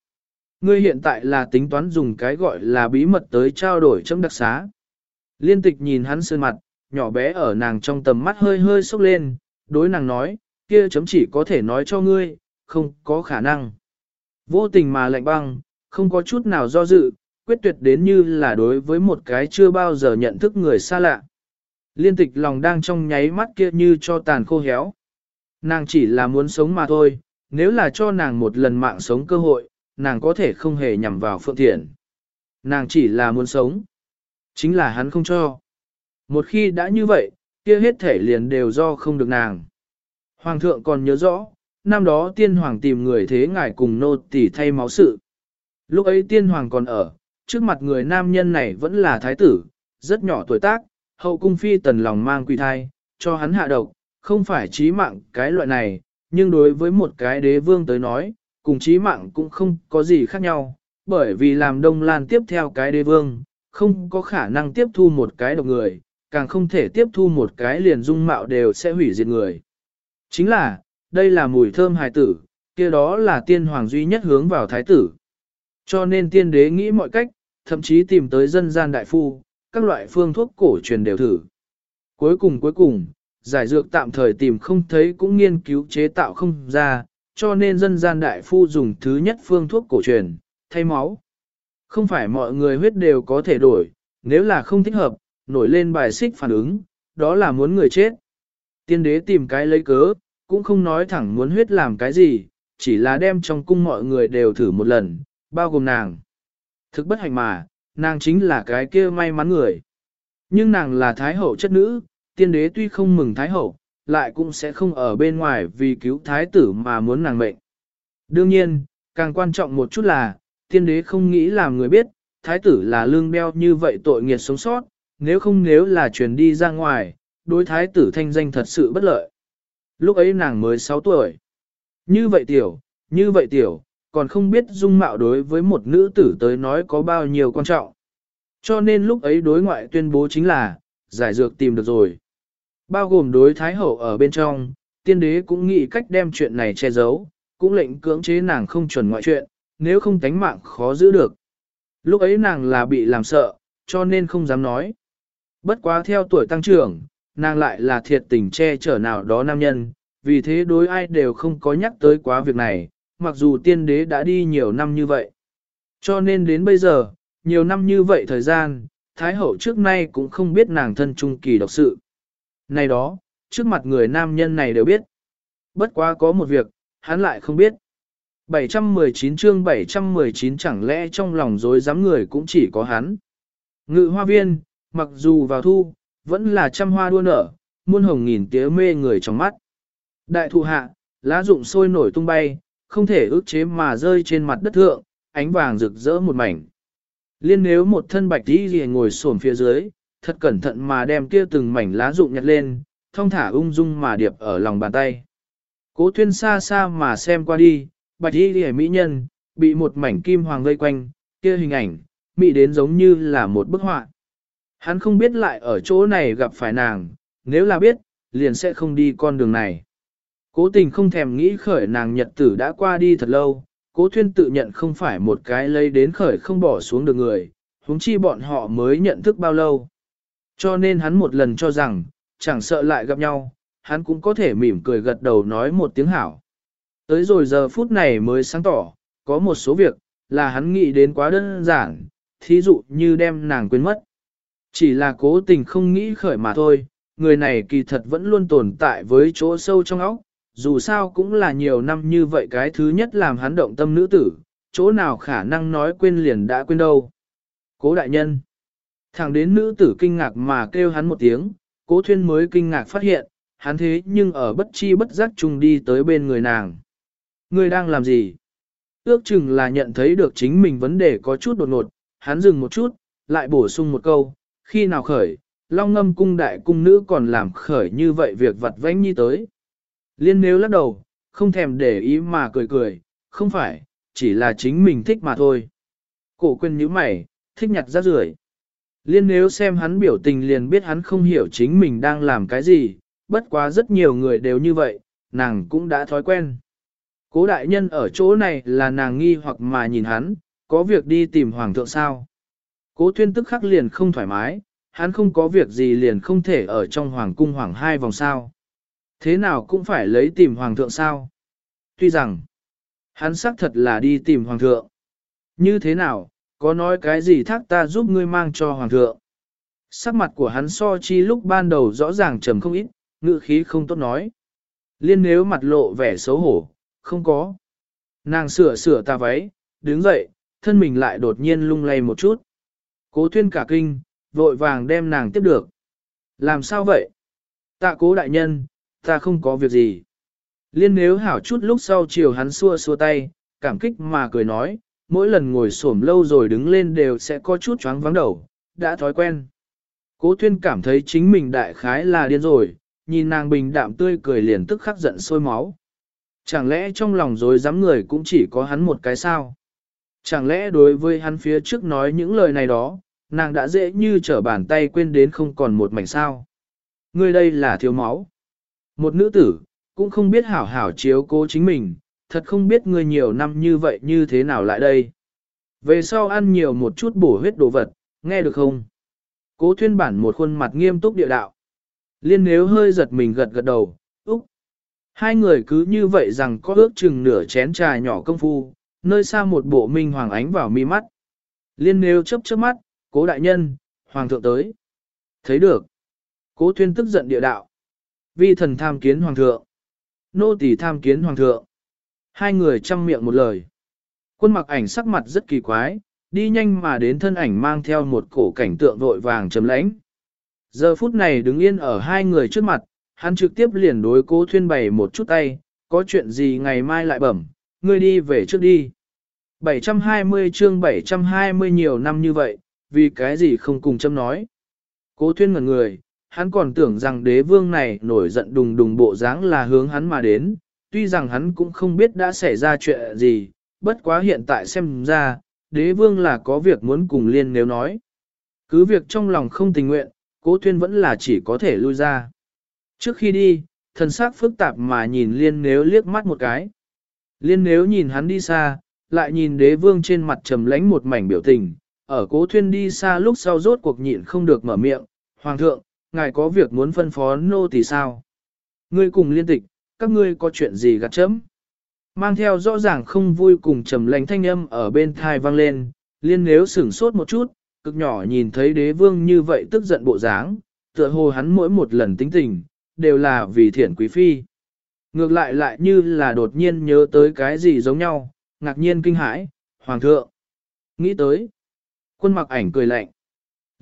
Ngươi hiện tại là tính toán dùng cái gọi là bí mật tới trao đổi chấm đặc xá. Liên tịch nhìn hắn sơn mặt, nhỏ bé ở nàng trong tầm mắt hơi hơi sốc lên, đối nàng nói, kia chấm chỉ có thể nói cho ngươi, không có khả năng. Vô tình mà lạnh băng, không có chút nào do dự, quyết tuyệt đến như là đối với một cái chưa bao giờ nhận thức người xa lạ. Liên tịch lòng đang trong nháy mắt kia như cho tàn khô héo. Nàng chỉ là muốn sống mà thôi, nếu là cho nàng một lần mạng sống cơ hội, nàng có thể không hề nhằm vào phượng thiện. Nàng chỉ là muốn sống. Chính là hắn không cho. Một khi đã như vậy, kia hết thể liền đều do không được nàng. Hoàng thượng còn nhớ rõ, năm đó tiên hoàng tìm người thế ngài cùng nô tỳ thay máu sự. Lúc ấy tiên hoàng còn ở, trước mặt người nam nhân này vẫn là thái tử, rất nhỏ tuổi tác, hậu cung phi tần lòng mang quỳ thai, cho hắn hạ độc, không phải chí mạng cái loại này, nhưng đối với một cái đế vương tới nói, cùng chí mạng cũng không có gì khác nhau, bởi vì làm đông lan tiếp theo cái đế vương, không có khả năng tiếp thu một cái độc người, càng không thể tiếp thu một cái liền dung mạo đều sẽ hủy diệt người. Chính là, đây là mùi thơm hài tử, kia đó là tiên hoàng duy nhất hướng vào thái tử. Cho nên tiên đế nghĩ mọi cách, thậm chí tìm tới dân gian đại phu, các loại phương thuốc cổ truyền đều thử. Cuối cùng cuối cùng, giải dược tạm thời tìm không thấy cũng nghiên cứu chế tạo không ra, cho nên dân gian đại phu dùng thứ nhất phương thuốc cổ truyền, thay máu. Không phải mọi người huyết đều có thể đổi, nếu là không thích hợp, nổi lên bài xích phản ứng, đó là muốn người chết. Tiên đế tìm cái lấy cớ, cũng không nói thẳng muốn huyết làm cái gì, chỉ là đem trong cung mọi người đều thử một lần, bao gồm nàng. Thực bất hạnh mà, nàng chính là cái kia may mắn người. Nhưng nàng là thái hậu chất nữ, tiên đế tuy không mừng thái hậu, lại cũng sẽ không ở bên ngoài vì cứu thái tử mà muốn nàng mệnh. Đương nhiên, càng quan trọng một chút là, tiên đế không nghĩ làm người biết, thái tử là lương đeo như vậy tội nghiệt sống sót, nếu không nếu là truyền đi ra ngoài, đối thái tử thanh danh thật sự bất lợi. Lúc ấy nàng mới 6 tuổi. Như vậy tiểu, như vậy tiểu, còn không biết dung mạo đối với một nữ tử tới nói có bao nhiêu quan trọng. Cho nên lúc ấy đối ngoại tuyên bố chính là, giải dược tìm được rồi. Bao gồm đối thái hậu ở bên trong, tiên đế cũng nghĩ cách đem chuyện này che giấu, cũng lệnh cưỡng chế nàng không chuẩn ngoại chuyện, nếu không tánh mạng khó giữ được. Lúc ấy nàng là bị làm sợ, cho nên không dám nói. Bất quá theo tuổi tăng trưởng, nàng lại là thiệt tình che chở nào đó nam nhân, vì thế đối ai đều không có nhắc tới quá việc này, mặc dù tiên đế đã đi nhiều năm như vậy. Cho nên đến bây giờ, nhiều năm như vậy thời gian, Thái hậu trước nay cũng không biết nàng thân trung kỳ độc sự. Này đó, trước mặt người nam nhân này đều biết. Bất quá có một việc, hắn lại không biết. 719 chương 719 chẳng lẽ trong lòng dối dám người cũng chỉ có hắn. Ngự hoa viên, mặc dù vào thu, vẫn là trăm hoa đua nở, muôn hồng nghìn tía mê người trong mắt. Đại thụ hạ, lá rụng sôi nổi tung bay, không thể ước chế mà rơi trên mặt đất thượng, ánh vàng rực rỡ một mảnh. Liên nếu một thân bạch đi gì ngồi xổm phía dưới, thật cẩn thận mà đem kia từng mảnh lá rụng nhặt lên, thông thả ung dung mà điệp ở lòng bàn tay. Cố thuyên xa xa mà xem qua đi, bạch y lìa mỹ nhân, bị một mảnh kim hoàng vây quanh, kia hình ảnh, mỹ đến giống như là một bức họa. Hắn không biết lại ở chỗ này gặp phải nàng, nếu là biết, liền sẽ không đi con đường này. Cố tình không thèm nghĩ khởi nàng nhật tử đã qua đi thật lâu, cố thuyên tự nhận không phải một cái lấy đến khởi không bỏ xuống được người, huống chi bọn họ mới nhận thức bao lâu. Cho nên hắn một lần cho rằng, chẳng sợ lại gặp nhau, hắn cũng có thể mỉm cười gật đầu nói một tiếng hảo. Tới rồi giờ phút này mới sáng tỏ, có một số việc, là hắn nghĩ đến quá đơn giản, thí dụ như đem nàng quên mất. Chỉ là cố tình không nghĩ khởi mà thôi, người này kỳ thật vẫn luôn tồn tại với chỗ sâu trong óc, dù sao cũng là nhiều năm như vậy cái thứ nhất làm hắn động tâm nữ tử, chỗ nào khả năng nói quên liền đã quên đâu. Cố đại nhân. Thẳng đến nữ tử kinh ngạc mà kêu hắn một tiếng, cố thuyên mới kinh ngạc phát hiện, hắn thế nhưng ở bất chi bất giác chung đi tới bên người nàng. Người đang làm gì? Ước chừng là nhận thấy được chính mình vấn đề có chút đột ngột, hắn dừng một chút, lại bổ sung một câu, khi nào khởi, long ngâm cung đại cung nữ còn làm khởi như vậy việc vặt vãnh nhi tới. Liên nếu lắc đầu, không thèm để ý mà cười cười, không phải, chỉ là chính mình thích mà thôi. Cổ quên nhíu mày, thích nhặt rác rưởi. Liên nếu xem hắn biểu tình liền biết hắn không hiểu chính mình đang làm cái gì, bất quá rất nhiều người đều như vậy, nàng cũng đã thói quen. Cố đại nhân ở chỗ này là nàng nghi hoặc mà nhìn hắn, có việc đi tìm hoàng thượng sao. Cố thuyên tức khắc liền không thoải mái, hắn không có việc gì liền không thể ở trong hoàng cung hoàng hai vòng sao. Thế nào cũng phải lấy tìm hoàng thượng sao. Tuy rằng, hắn xác thật là đi tìm hoàng thượng. Như thế nào, có nói cái gì thác ta giúp ngươi mang cho hoàng thượng. Sắc mặt của hắn so chi lúc ban đầu rõ ràng trầm không ít, ngữ khí không tốt nói. Liên nếu mặt lộ vẻ xấu hổ, không có. Nàng sửa sửa ta váy, đứng dậy, thân mình lại đột nhiên lung lay một chút. Cố thuyên cả kinh, vội vàng đem nàng tiếp được. Làm sao vậy? Tạ cố đại nhân, ta không có việc gì. Liên nếu hảo chút lúc sau chiều hắn xua xua tay, cảm kích mà cười nói, mỗi lần ngồi xổm lâu rồi đứng lên đều sẽ có chút choáng vắng đầu, đã thói quen. Cố Thuyên cảm thấy chính mình đại khái là điên rồi, nhìn nàng bình đạm tươi cười liền tức khắc giận sôi máu. Chẳng lẽ trong lòng dối dám người cũng chỉ có hắn một cái sao? Chẳng lẽ đối với hắn phía trước nói những lời này đó, nàng đã dễ như trở bàn tay quên đến không còn một mảnh sao? Người đây là thiếu máu. Một nữ tử, cũng không biết hảo hảo chiếu cố chính mình, thật không biết người nhiều năm như vậy như thế nào lại đây. Về sau ăn nhiều một chút bổ huyết đồ vật, nghe được không? Cố thuyên bản một khuôn mặt nghiêm túc địa đạo. Liên nếu hơi giật mình gật gật đầu, úc. Hai người cứ như vậy rằng có ước chừng nửa chén trà nhỏ công phu, nơi xa một bộ minh hoàng ánh vào mi mắt. Liên nếu chớp chớp mắt, cố đại nhân, hoàng thượng tới. Thấy được. Cố thuyên tức giận địa đạo. Vi thần tham kiến hoàng thượng. Nô tỳ tham kiến hoàng thượng. Hai người chăm miệng một lời. Quân mặc ảnh sắc mặt rất kỳ quái, đi nhanh mà đến thân ảnh mang theo một cổ cảnh tượng vội vàng chấm lãnh. Giờ phút này đứng yên ở hai người trước mặt, hắn trực tiếp liền đối cố thuyên bày một chút tay, có chuyện gì ngày mai lại bẩm, ngươi đi về trước đi. 720 chương 720 nhiều năm như vậy, vì cái gì không cùng châm nói. Cố thuyên ngẩn người, hắn còn tưởng rằng đế vương này nổi giận đùng đùng bộ dáng là hướng hắn mà đến, tuy rằng hắn cũng không biết đã xảy ra chuyện gì, bất quá hiện tại xem ra, đế vương là có việc muốn cùng liên nếu nói. Cứ việc trong lòng không tình nguyện, cố thuyên vẫn là chỉ có thể lui ra. Trước khi đi, thần sắc phức tạp mà nhìn liên nếu liếc mắt một cái. Liên nếu nhìn hắn đi xa, lại nhìn đế vương trên mặt trầm lánh một mảnh biểu tình, ở cố thuyên đi xa lúc sau rốt cuộc nhịn không được mở miệng, Hoàng thượng, ngài có việc muốn phân phó nô thì sao? Ngươi cùng liên tịch, các ngươi có chuyện gì gạt chấm? Mang theo rõ ràng không vui cùng trầm lánh thanh âm ở bên thai vang lên, liên nếu sửng sốt một chút, cực nhỏ nhìn thấy đế vương như vậy tức giận bộ dáng, tựa hồ hắn mỗi một lần tính tình, đều là vì thiện quý phi. Ngược lại lại như là đột nhiên nhớ tới cái gì giống nhau, ngạc nhiên kinh hãi, hoàng thượng. Nghĩ tới, quân mặc ảnh cười lạnh.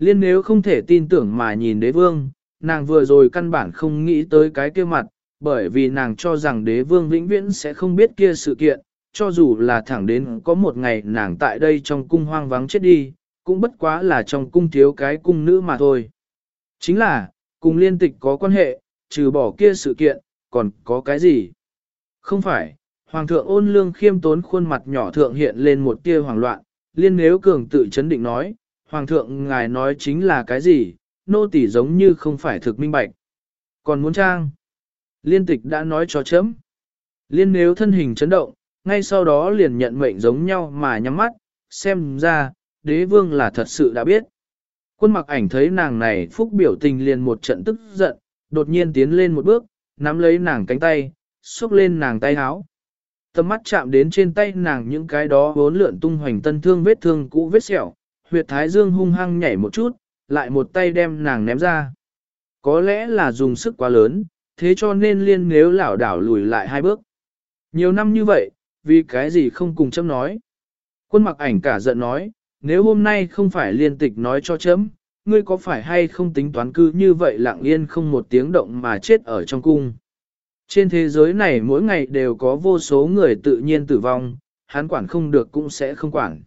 Liên nếu không thể tin tưởng mà nhìn đế vương, nàng vừa rồi căn bản không nghĩ tới cái kia mặt, bởi vì nàng cho rằng đế vương vĩnh viễn sẽ không biết kia sự kiện, cho dù là thẳng đến có một ngày nàng tại đây trong cung hoang vắng chết đi, cũng bất quá là trong cung thiếu cái cung nữ mà thôi. Chính là, cùng liên tịch có quan hệ, trừ bỏ kia sự kiện, còn có cái gì? Không phải, Hoàng thượng ôn lương khiêm tốn khuôn mặt nhỏ thượng hiện lên một tia hoảng loạn, liên nếu cường tự chấn định nói, Hoàng thượng ngài nói chính là cái gì, nô tỳ giống như không phải thực minh bạch. Còn muốn trang? Liên tịch đã nói cho chấm. Liên nếu thân hình chấn động, ngay sau đó liền nhận mệnh giống nhau mà nhắm mắt, xem ra, đế vương là thật sự đã biết. Quân mặc ảnh thấy nàng này phúc biểu tình liền một trận tức giận, đột nhiên tiến lên một bước, nắm lấy nàng cánh tay, xúc lên nàng tay háo. Tầm mắt chạm đến trên tay nàng những cái đó vốn lượn tung hoành tân thương vết thương cũ vết sẹo, huyệt thái dương hung hăng nhảy một chút, lại một tay đem nàng ném ra. Có lẽ là dùng sức quá lớn, thế cho nên liên nếu lảo đảo lùi lại hai bước. Nhiều năm như vậy, vì cái gì không cùng chấm nói. Quân mặc ảnh cả giận nói, nếu hôm nay không phải liên tịch nói cho chấm, ngươi có phải hay không tính toán cư như vậy lặng yên không một tiếng động mà chết ở trong cung. Trên thế giới này mỗi ngày đều có vô số người tự nhiên tử vong, hắn quản không được cũng sẽ không quản.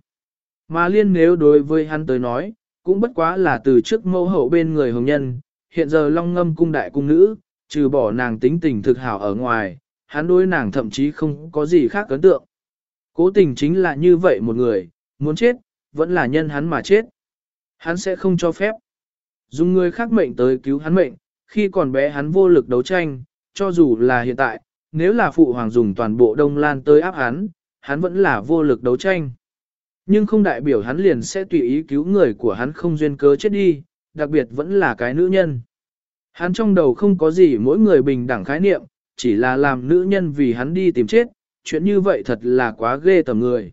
Mà liên nếu đối với hắn tới nói, cũng bất quá là từ trước mâu hậu bên người hồng nhân, hiện giờ long ngâm cung đại cung nữ, trừ bỏ nàng tính tình thực hảo ở ngoài, hắn đối nàng thậm chí không có gì khác ấn tượng. Cố tình chính là như vậy một người, muốn chết, vẫn là nhân hắn mà chết. Hắn sẽ không cho phép. Dùng người khác mệnh tới cứu hắn mệnh, khi còn bé hắn vô lực đấu tranh, cho dù là hiện tại, nếu là phụ hoàng dùng toàn bộ Đông Lan tới áp hắn, hắn vẫn là vô lực đấu tranh. Nhưng không đại biểu hắn liền sẽ tùy ý cứu người của hắn không duyên cớ chết đi, đặc biệt vẫn là cái nữ nhân. Hắn trong đầu không có gì mỗi người bình đẳng khái niệm, chỉ là làm nữ nhân vì hắn đi tìm chết, chuyện như vậy thật là quá ghê tầm người.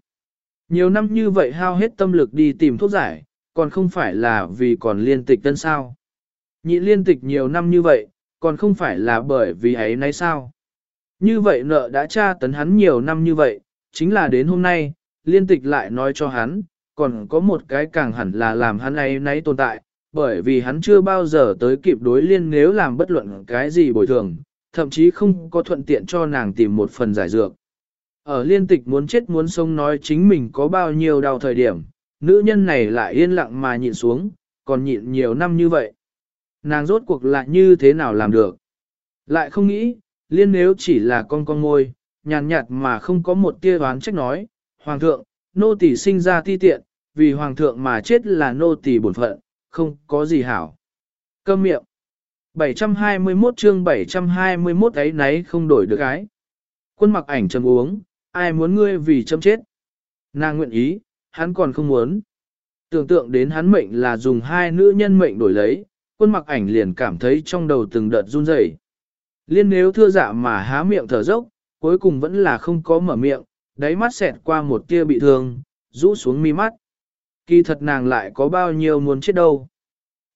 Nhiều năm như vậy hao hết tâm lực đi tìm thuốc giải, còn không phải là vì còn liên tịch tân sao. Nhị liên tịch nhiều năm như vậy, còn không phải là bởi vì ấy nay sao. Như vậy nợ đã tra tấn hắn nhiều năm như vậy, chính là đến hôm nay, liên tịch lại nói cho hắn, còn có một cái càng hẳn là làm hắn ấy nấy tồn tại, bởi vì hắn chưa bao giờ tới kịp đối liên nếu làm bất luận cái gì bồi thường, thậm chí không có thuận tiện cho nàng tìm một phần giải dược. Ở liên tịch muốn chết muốn sống nói chính mình có bao nhiêu đau thời điểm, nữ nhân này lại yên lặng mà nhịn xuống, còn nhịn nhiều năm như vậy. Nàng rốt cuộc lại như thế nào làm được? Lại không nghĩ, liên nếu chỉ là con con ngôi, nhàn nhạt mà không có một tia đoán trách nói, Hoàng thượng, nô tỳ sinh ra ti tiện, vì Hoàng thượng mà chết là nô tỳ bổn phận, không có gì hảo. Câm miệng. 721 chương 721 ấy nấy không đổi được ái. Quân mặc ảnh trầm uống, ai muốn ngươi vì chấm chết. Nàng nguyện ý, hắn còn không muốn. Tưởng tượng đến hắn mệnh là dùng hai nữ nhân mệnh đổi lấy, quân mặc ảnh liền cảm thấy trong đầu từng đợt run rẩy. Liên nếu thưa dạ mà há miệng thở dốc, cuối cùng vẫn là không có mở miệng, đáy mắt xẹt qua một tia bị thương, rũ xuống mi mắt. Kỳ thật nàng lại có bao nhiêu muốn chết đâu.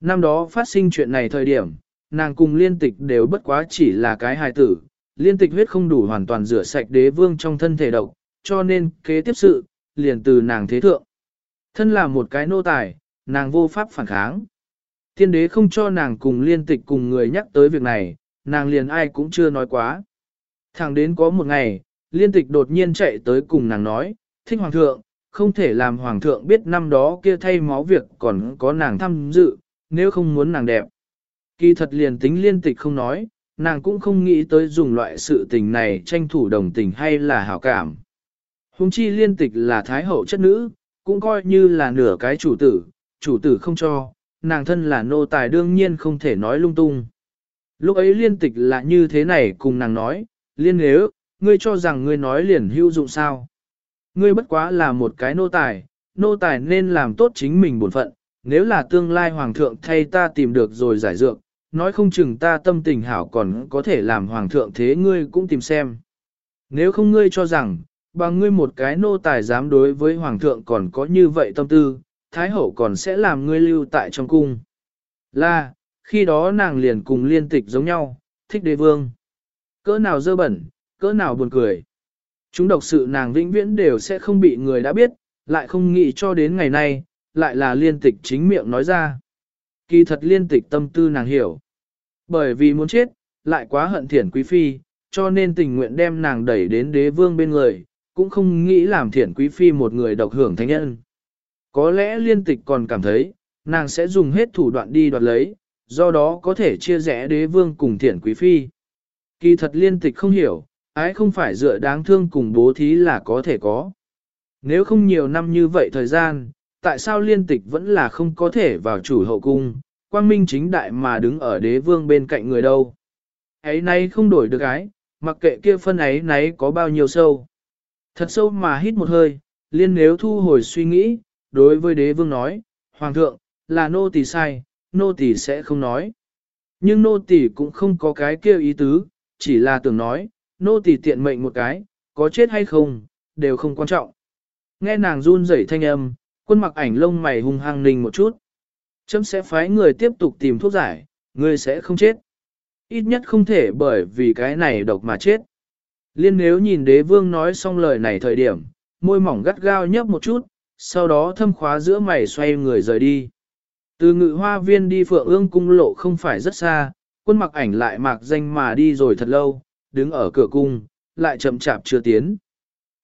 Năm đó phát sinh chuyện này thời điểm, nàng cùng liên tịch đều bất quá chỉ là cái hài tử, liên tịch huyết không đủ hoàn toàn rửa sạch đế vương trong thân thể độc, cho nên kế tiếp sự, liền từ nàng thế thượng. Thân là một cái nô tài, nàng vô pháp phản kháng. Thiên đế không cho nàng cùng liên tịch cùng người nhắc tới việc này, nàng liền ai cũng chưa nói quá. Thẳng đến có một ngày, liên tịch đột nhiên chạy tới cùng nàng nói, thích hoàng thượng, không thể làm hoàng thượng biết năm đó kia thay máu việc còn có nàng tham dự, nếu không muốn nàng đẹp. Kỳ thật liền tính liên tịch không nói, nàng cũng không nghĩ tới dùng loại sự tình này tranh thủ đồng tình hay là hảo cảm. Hùng chi liên tịch là thái hậu chất nữ, cũng coi như là nửa cái chủ tử, chủ tử không cho, nàng thân là nô tài đương nhiên không thể nói lung tung. Lúc ấy liên tịch là như thế này cùng nàng nói, liên nếu, ngươi cho rằng ngươi nói liền hữu dụng sao. Ngươi bất quá là một cái nô tài, nô tài nên làm tốt chính mình bổn phận, nếu là tương lai hoàng thượng thay ta tìm được rồi giải dược, nói không chừng ta tâm tình hảo còn có thể làm hoàng thượng thế ngươi cũng tìm xem. Nếu không ngươi cho rằng, bằng ngươi một cái nô tài dám đối với hoàng thượng còn có như vậy tâm tư, thái hậu còn sẽ làm ngươi lưu tại trong cung. Là, khi đó nàng liền cùng liên tịch giống nhau, thích đế vương. Cỡ nào dơ bẩn, cỡ nào buồn cười. Chúng độc sự nàng vĩnh viễn đều sẽ không bị người đã biết, lại không nghĩ cho đến ngày nay, lại là liên tịch chính miệng nói ra. Kỳ thật liên tịch tâm tư nàng hiểu. Bởi vì muốn chết, lại quá hận thiển quý phi, cho nên tình nguyện đem nàng đẩy đến đế vương bên người, cũng không nghĩ làm thiển quý phi một người độc hưởng thánh nhân. Có lẽ liên tịch còn cảm thấy, nàng sẽ dùng hết thủ đoạn đi đoạt lấy, do đó có thể chia rẽ đế vương cùng thiển quý phi. Kỳ thật liên tịch không hiểu, ái không phải dựa đáng thương cùng bố thí là có thể có. Nếu không nhiều năm như vậy thời gian, tại sao liên tịch vẫn là không có thể vào chủ hậu cung, quang minh chính đại mà đứng ở đế vương bên cạnh người đâu. Ấy nay không đổi được ái, mặc kệ kia phân ấy nấy có bao nhiêu sâu. Thật sâu mà hít một hơi, liên nếu thu hồi suy nghĩ, đối với đế vương nói, Hoàng thượng, là nô tỳ sai, nô tỳ sẽ không nói. Nhưng nô tỳ cũng không có cái kêu ý tứ, chỉ là tưởng nói, nô tỳ tiện mệnh một cái, có chết hay không, đều không quan trọng. Nghe nàng run rẩy thanh âm, quân mặc ảnh lông mày hung hăng ninh một chút. Chấm sẽ phái người tiếp tục tìm thuốc giải, người sẽ không chết. Ít nhất không thể bởi vì cái này độc mà chết. Liên nếu nhìn đế vương nói xong lời này thời điểm, môi mỏng gắt gao nhấp một chút, sau đó thâm khóa giữa mày xoay người rời đi. Từ ngự hoa viên đi phượng ương cung lộ không phải rất xa, quân mặc ảnh lại mạc danh mà đi rồi thật lâu, đứng ở cửa cung, lại chậm chạp chưa tiến.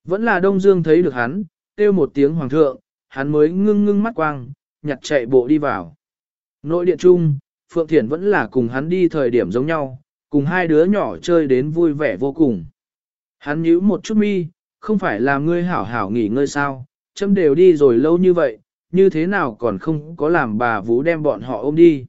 Vẫn là Đông Dương thấy được hắn, kêu một tiếng hoàng thượng, hắn mới ngưng ngưng mắt quang, nhặt chạy bộ đi vào. Nội điện trung, Phượng Thiển vẫn là cùng hắn đi thời điểm giống nhau, cùng hai đứa nhỏ chơi đến vui vẻ vô cùng. Hắn nhíu một chút mi, không phải là ngươi hảo hảo nghỉ ngơi sao, chấm đều đi rồi lâu như vậy, như thế nào còn không có làm bà Vũ đem bọn họ ôm đi.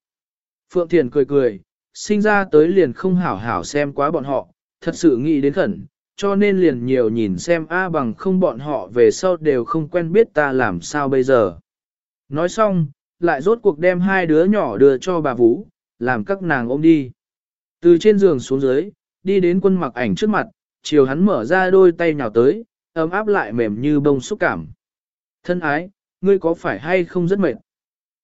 Phượng Thiền cười cười, sinh ra tới liền không hảo hảo xem quá bọn họ, thật sự nghĩ đến khẩn, cho nên liền nhiều nhìn xem A bằng không bọn họ về sau đều không quen biết ta làm sao bây giờ. Nói xong, lại rốt cuộc đem hai đứa nhỏ đưa cho bà Vũ, làm các nàng ôm đi. Từ trên giường xuống dưới, đi đến quân mặc ảnh trước mặt, chiều hắn mở ra đôi tay nhào tới, ấm áp lại mềm như bông xúc cảm. Thân ái, ngươi có phải hay không rất mệt?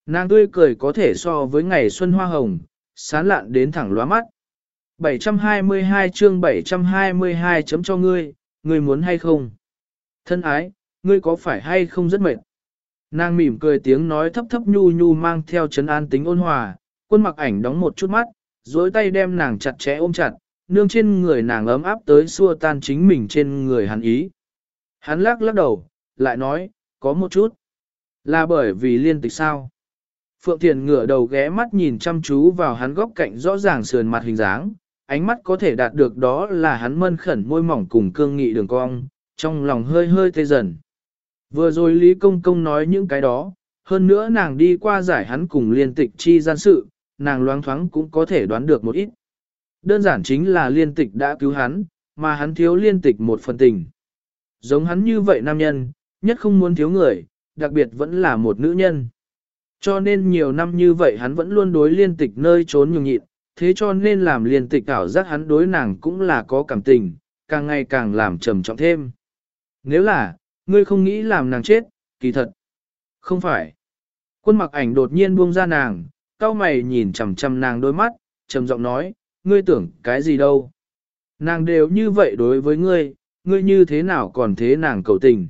Nàng tươi cười có thể so với ngày xuân hoa hồng, sán lạn đến thẳng lóa mắt. 722 chương 722 chấm cho ngươi, ngươi muốn hay không? Thân ái, ngươi có phải hay không rất mệt? Nàng mỉm cười tiếng nói thấp thấp nhu nhu mang theo chấn an tính ôn hòa, quân mặc ảnh đóng một chút mắt, dối tay đem nàng chặt chẽ ôm chặt, nương trên người nàng ấm áp tới xua tan chính mình trên người hắn ý. Hắn lắc lắc đầu, lại nói, có một chút. Là bởi vì liên tịch sao? Phượng Thiền ngửa đầu ghé mắt nhìn chăm chú vào hắn góc cạnh rõ ràng sườn mặt hình dáng, ánh mắt có thể đạt được đó là hắn mân khẩn môi mỏng cùng cương nghị đường cong, trong lòng hơi hơi tê dần. Vừa rồi Lý Công Công nói những cái đó, hơn nữa nàng đi qua giải hắn cùng liên tịch chi gian sự, nàng loáng thoáng cũng có thể đoán được một ít. Đơn giản chính là liên tịch đã cứu hắn, mà hắn thiếu liên tịch một phần tình. Giống hắn như vậy nam nhân, nhất không muốn thiếu người, đặc biệt vẫn là một nữ nhân. Cho nên nhiều năm như vậy hắn vẫn luôn đối liên tịch nơi trốn nhường nhịn, thế cho nên làm liên tịch ảo giác hắn đối nàng cũng là có cảm tình, càng ngày càng làm trầm trọng thêm. Nếu là, ngươi không nghĩ làm nàng chết, kỳ thật. Không phải. Quân mặc ảnh đột nhiên buông ra nàng, cao mày nhìn chằm chằm nàng đôi mắt, trầm giọng nói, ngươi tưởng cái gì đâu. Nàng đều như vậy đối với ngươi, ngươi như thế nào còn thế nàng cầu tình.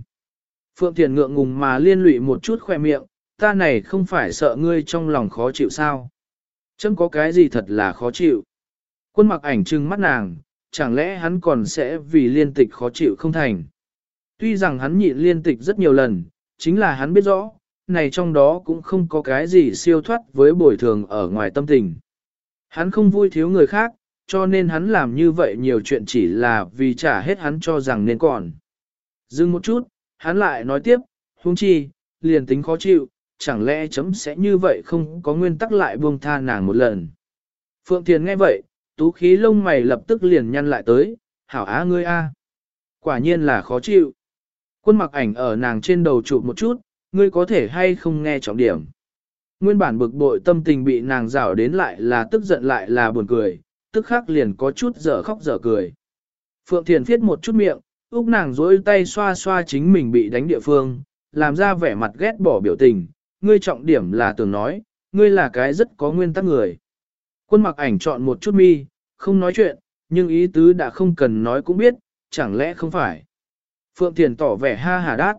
Phượng Thiền ngượng ngùng mà liên lụy một chút khoe miệng, ta này không phải sợ ngươi trong lòng khó chịu sao. Chấm có cái gì thật là khó chịu. Quân mặc ảnh trưng mắt nàng, chẳng lẽ hắn còn sẽ vì liên tịch khó chịu không thành. Tuy rằng hắn nhịn liên tịch rất nhiều lần, chính là hắn biết rõ, này trong đó cũng không có cái gì siêu thoát với bồi thường ở ngoài tâm tình. Hắn không vui thiếu người khác, cho nên hắn làm như vậy nhiều chuyện chỉ là vì trả hết hắn cho rằng nên còn. Dừng một chút, hắn lại nói tiếp, huống chi, liền tính khó chịu, chẳng lẽ chấm sẽ như vậy không có nguyên tắc lại buông tha nàng một lần. Phượng Thiền nghe vậy, tú khí lông mày lập tức liền nhăn lại tới, hảo á ngươi a Quả nhiên là khó chịu. Quân mặc ảnh ở nàng trên đầu chụp một chút, ngươi có thể hay không nghe trọng điểm. Nguyên bản bực bội tâm tình bị nàng rảo đến lại là tức giận lại là buồn cười, tức khắc liền có chút dở khóc dở cười. Phượng Thiền viết một chút miệng, úc nàng dối tay xoa xoa chính mình bị đánh địa phương, làm ra vẻ mặt ghét bỏ biểu tình, ngươi trọng điểm là tưởng nói, ngươi là cái rất có nguyên tắc người. Quân mặc ảnh chọn một chút mi, không nói chuyện, nhưng ý tứ đã không cần nói cũng biết, chẳng lẽ không phải. Phượng Thiền tỏ vẻ ha hà đát.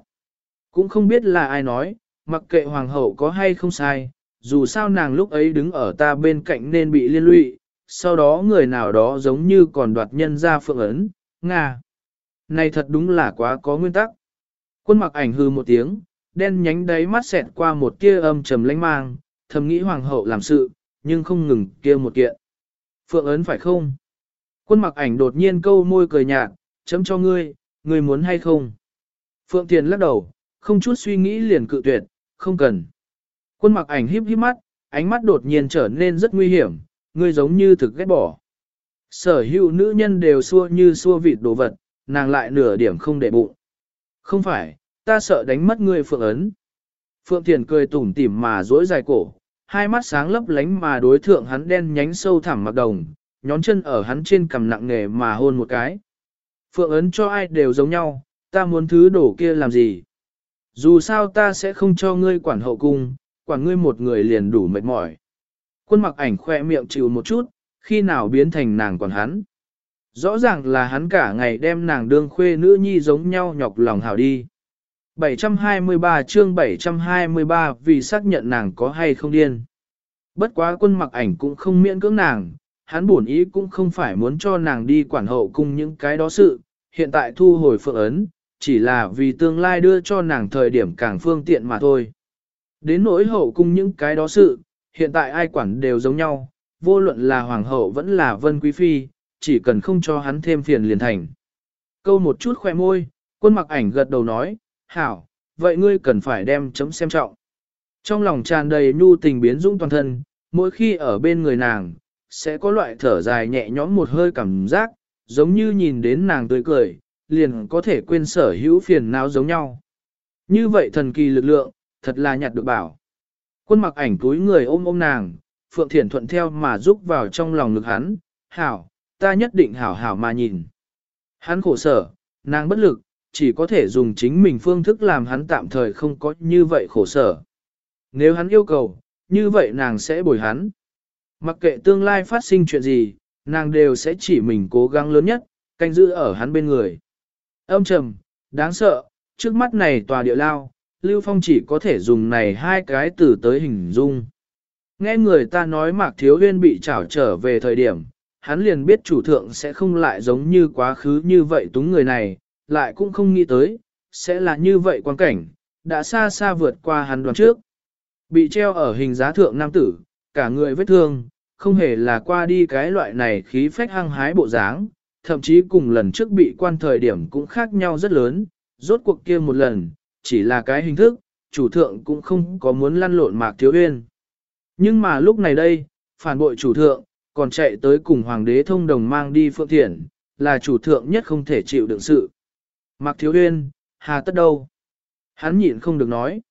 Cũng không biết là ai nói, mặc kệ hoàng hậu có hay không sai, dù sao nàng lúc ấy đứng ở ta bên cạnh nên bị liên lụy, sau đó người nào đó giống như còn đoạt nhân ra phượng ấn, Nga. Này thật đúng là quá có nguyên tắc. Quân mặc ảnh hư một tiếng, đen nhánh đáy mắt xẹt qua một tia âm trầm lánh mang, thầm nghĩ hoàng hậu làm sự, nhưng không ngừng kia một kiện. Phượng ấn phải không? Quân mặc ảnh đột nhiên câu môi cười nhạt, chấm cho ngươi, ngươi muốn hay không? Phượng Thiền lắc đầu, không chút suy nghĩ liền cự tuyệt, không cần. Quân mặc ảnh híp híp mắt, ánh mắt đột nhiên trở nên rất nguy hiểm, ngươi giống như thực ghét bỏ. Sở hữu nữ nhân đều xua như xua vịt đồ vật, nàng lại nửa điểm không để bụng. Không phải, ta sợ đánh mất ngươi phượng ấn. Phượng Thiền cười tủm tỉm mà dối dài cổ, hai mắt sáng lấp lánh mà đối thượng hắn đen nhánh sâu thẳm mặc đồng, nhón chân ở hắn trên cầm nặng nghề mà hôn một cái. Phượng ấn cho ai đều giống nhau, ta muốn thứ đổ kia làm gì? Dù sao ta sẽ không cho ngươi quản hậu cung, quản ngươi một người liền đủ mệt mỏi. Quân mặc ảnh khoe miệng chịu một chút, khi nào biến thành nàng quản hắn. Rõ ràng là hắn cả ngày đem nàng đương khuê nữ nhi giống nhau nhọc lòng hảo đi. 723 chương 723 vì xác nhận nàng có hay không điên. Bất quá quân mặc ảnh cũng không miễn cưỡng nàng, hắn buồn ý cũng không phải muốn cho nàng đi quản hậu cung những cái đó sự, hiện tại thu hồi phượng ấn, chỉ là vì tương lai đưa cho nàng thời điểm càng phương tiện mà thôi. Đến nỗi hậu cung những cái đó sự, hiện tại ai quản đều giống nhau, vô luận là hoàng hậu vẫn là vân quý phi, chỉ cần không cho hắn thêm phiền liền thành. Câu một chút khoe môi, quân mặc ảnh gật đầu nói, hảo, vậy ngươi cần phải đem chấm xem trọng. Trong lòng tràn đầy nhu tình biến dũng toàn thân, mỗi khi ở bên người nàng, sẽ có loại thở dài nhẹ nhõm một hơi cảm giác, giống như nhìn đến nàng tươi cười, liền có thể quên sở hữu phiền não giống nhau. Như vậy thần kỳ lực lượng, thật là nhặt được bảo. Quân mặc ảnh túi người ôm ôm nàng, Phượng Thiển thuận theo mà giúp vào trong lòng ngực hắn, hảo, ta nhất định hảo hảo mà nhìn. Hắn khổ sở, nàng bất lực, chỉ có thể dùng chính mình phương thức làm hắn tạm thời không có như vậy khổ sở. Nếu hắn yêu cầu, như vậy nàng sẽ bồi hắn. Mặc kệ tương lai phát sinh chuyện gì, nàng đều sẽ chỉ mình cố gắng lớn nhất, canh giữ ở hắn bên người. Âm trầm, đáng sợ, trước mắt này tòa địa lao, Lưu Phong chỉ có thể dùng này hai cái từ tới hình dung. Nghe người ta nói Mạc Thiếu Huyên bị trảo trở về thời điểm, hắn liền biết chủ thượng sẽ không lại giống như quá khứ như vậy túng người này, lại cũng không nghĩ tới, sẽ là như vậy quan cảnh, đã xa xa vượt qua hắn đoàn trước. Bị treo ở hình giá thượng nam tử, cả người vết thương, không hề là qua đi cái loại này khí phách hăng hái bộ dáng, thậm chí cùng lần trước bị quan thời điểm cũng khác nhau rất lớn, rốt cuộc kia một lần, chỉ là cái hình thức, chủ thượng cũng không có muốn lăn lộn mạc thiếu uyên. Nhưng mà lúc này đây, phản bội chủ thượng, còn chạy tới cùng hoàng đế thông đồng mang đi phượng thiện, là chủ thượng nhất không thể chịu đựng sự. Mạc thiếu uyên, hà tất đâu? Hắn nhịn không được nói.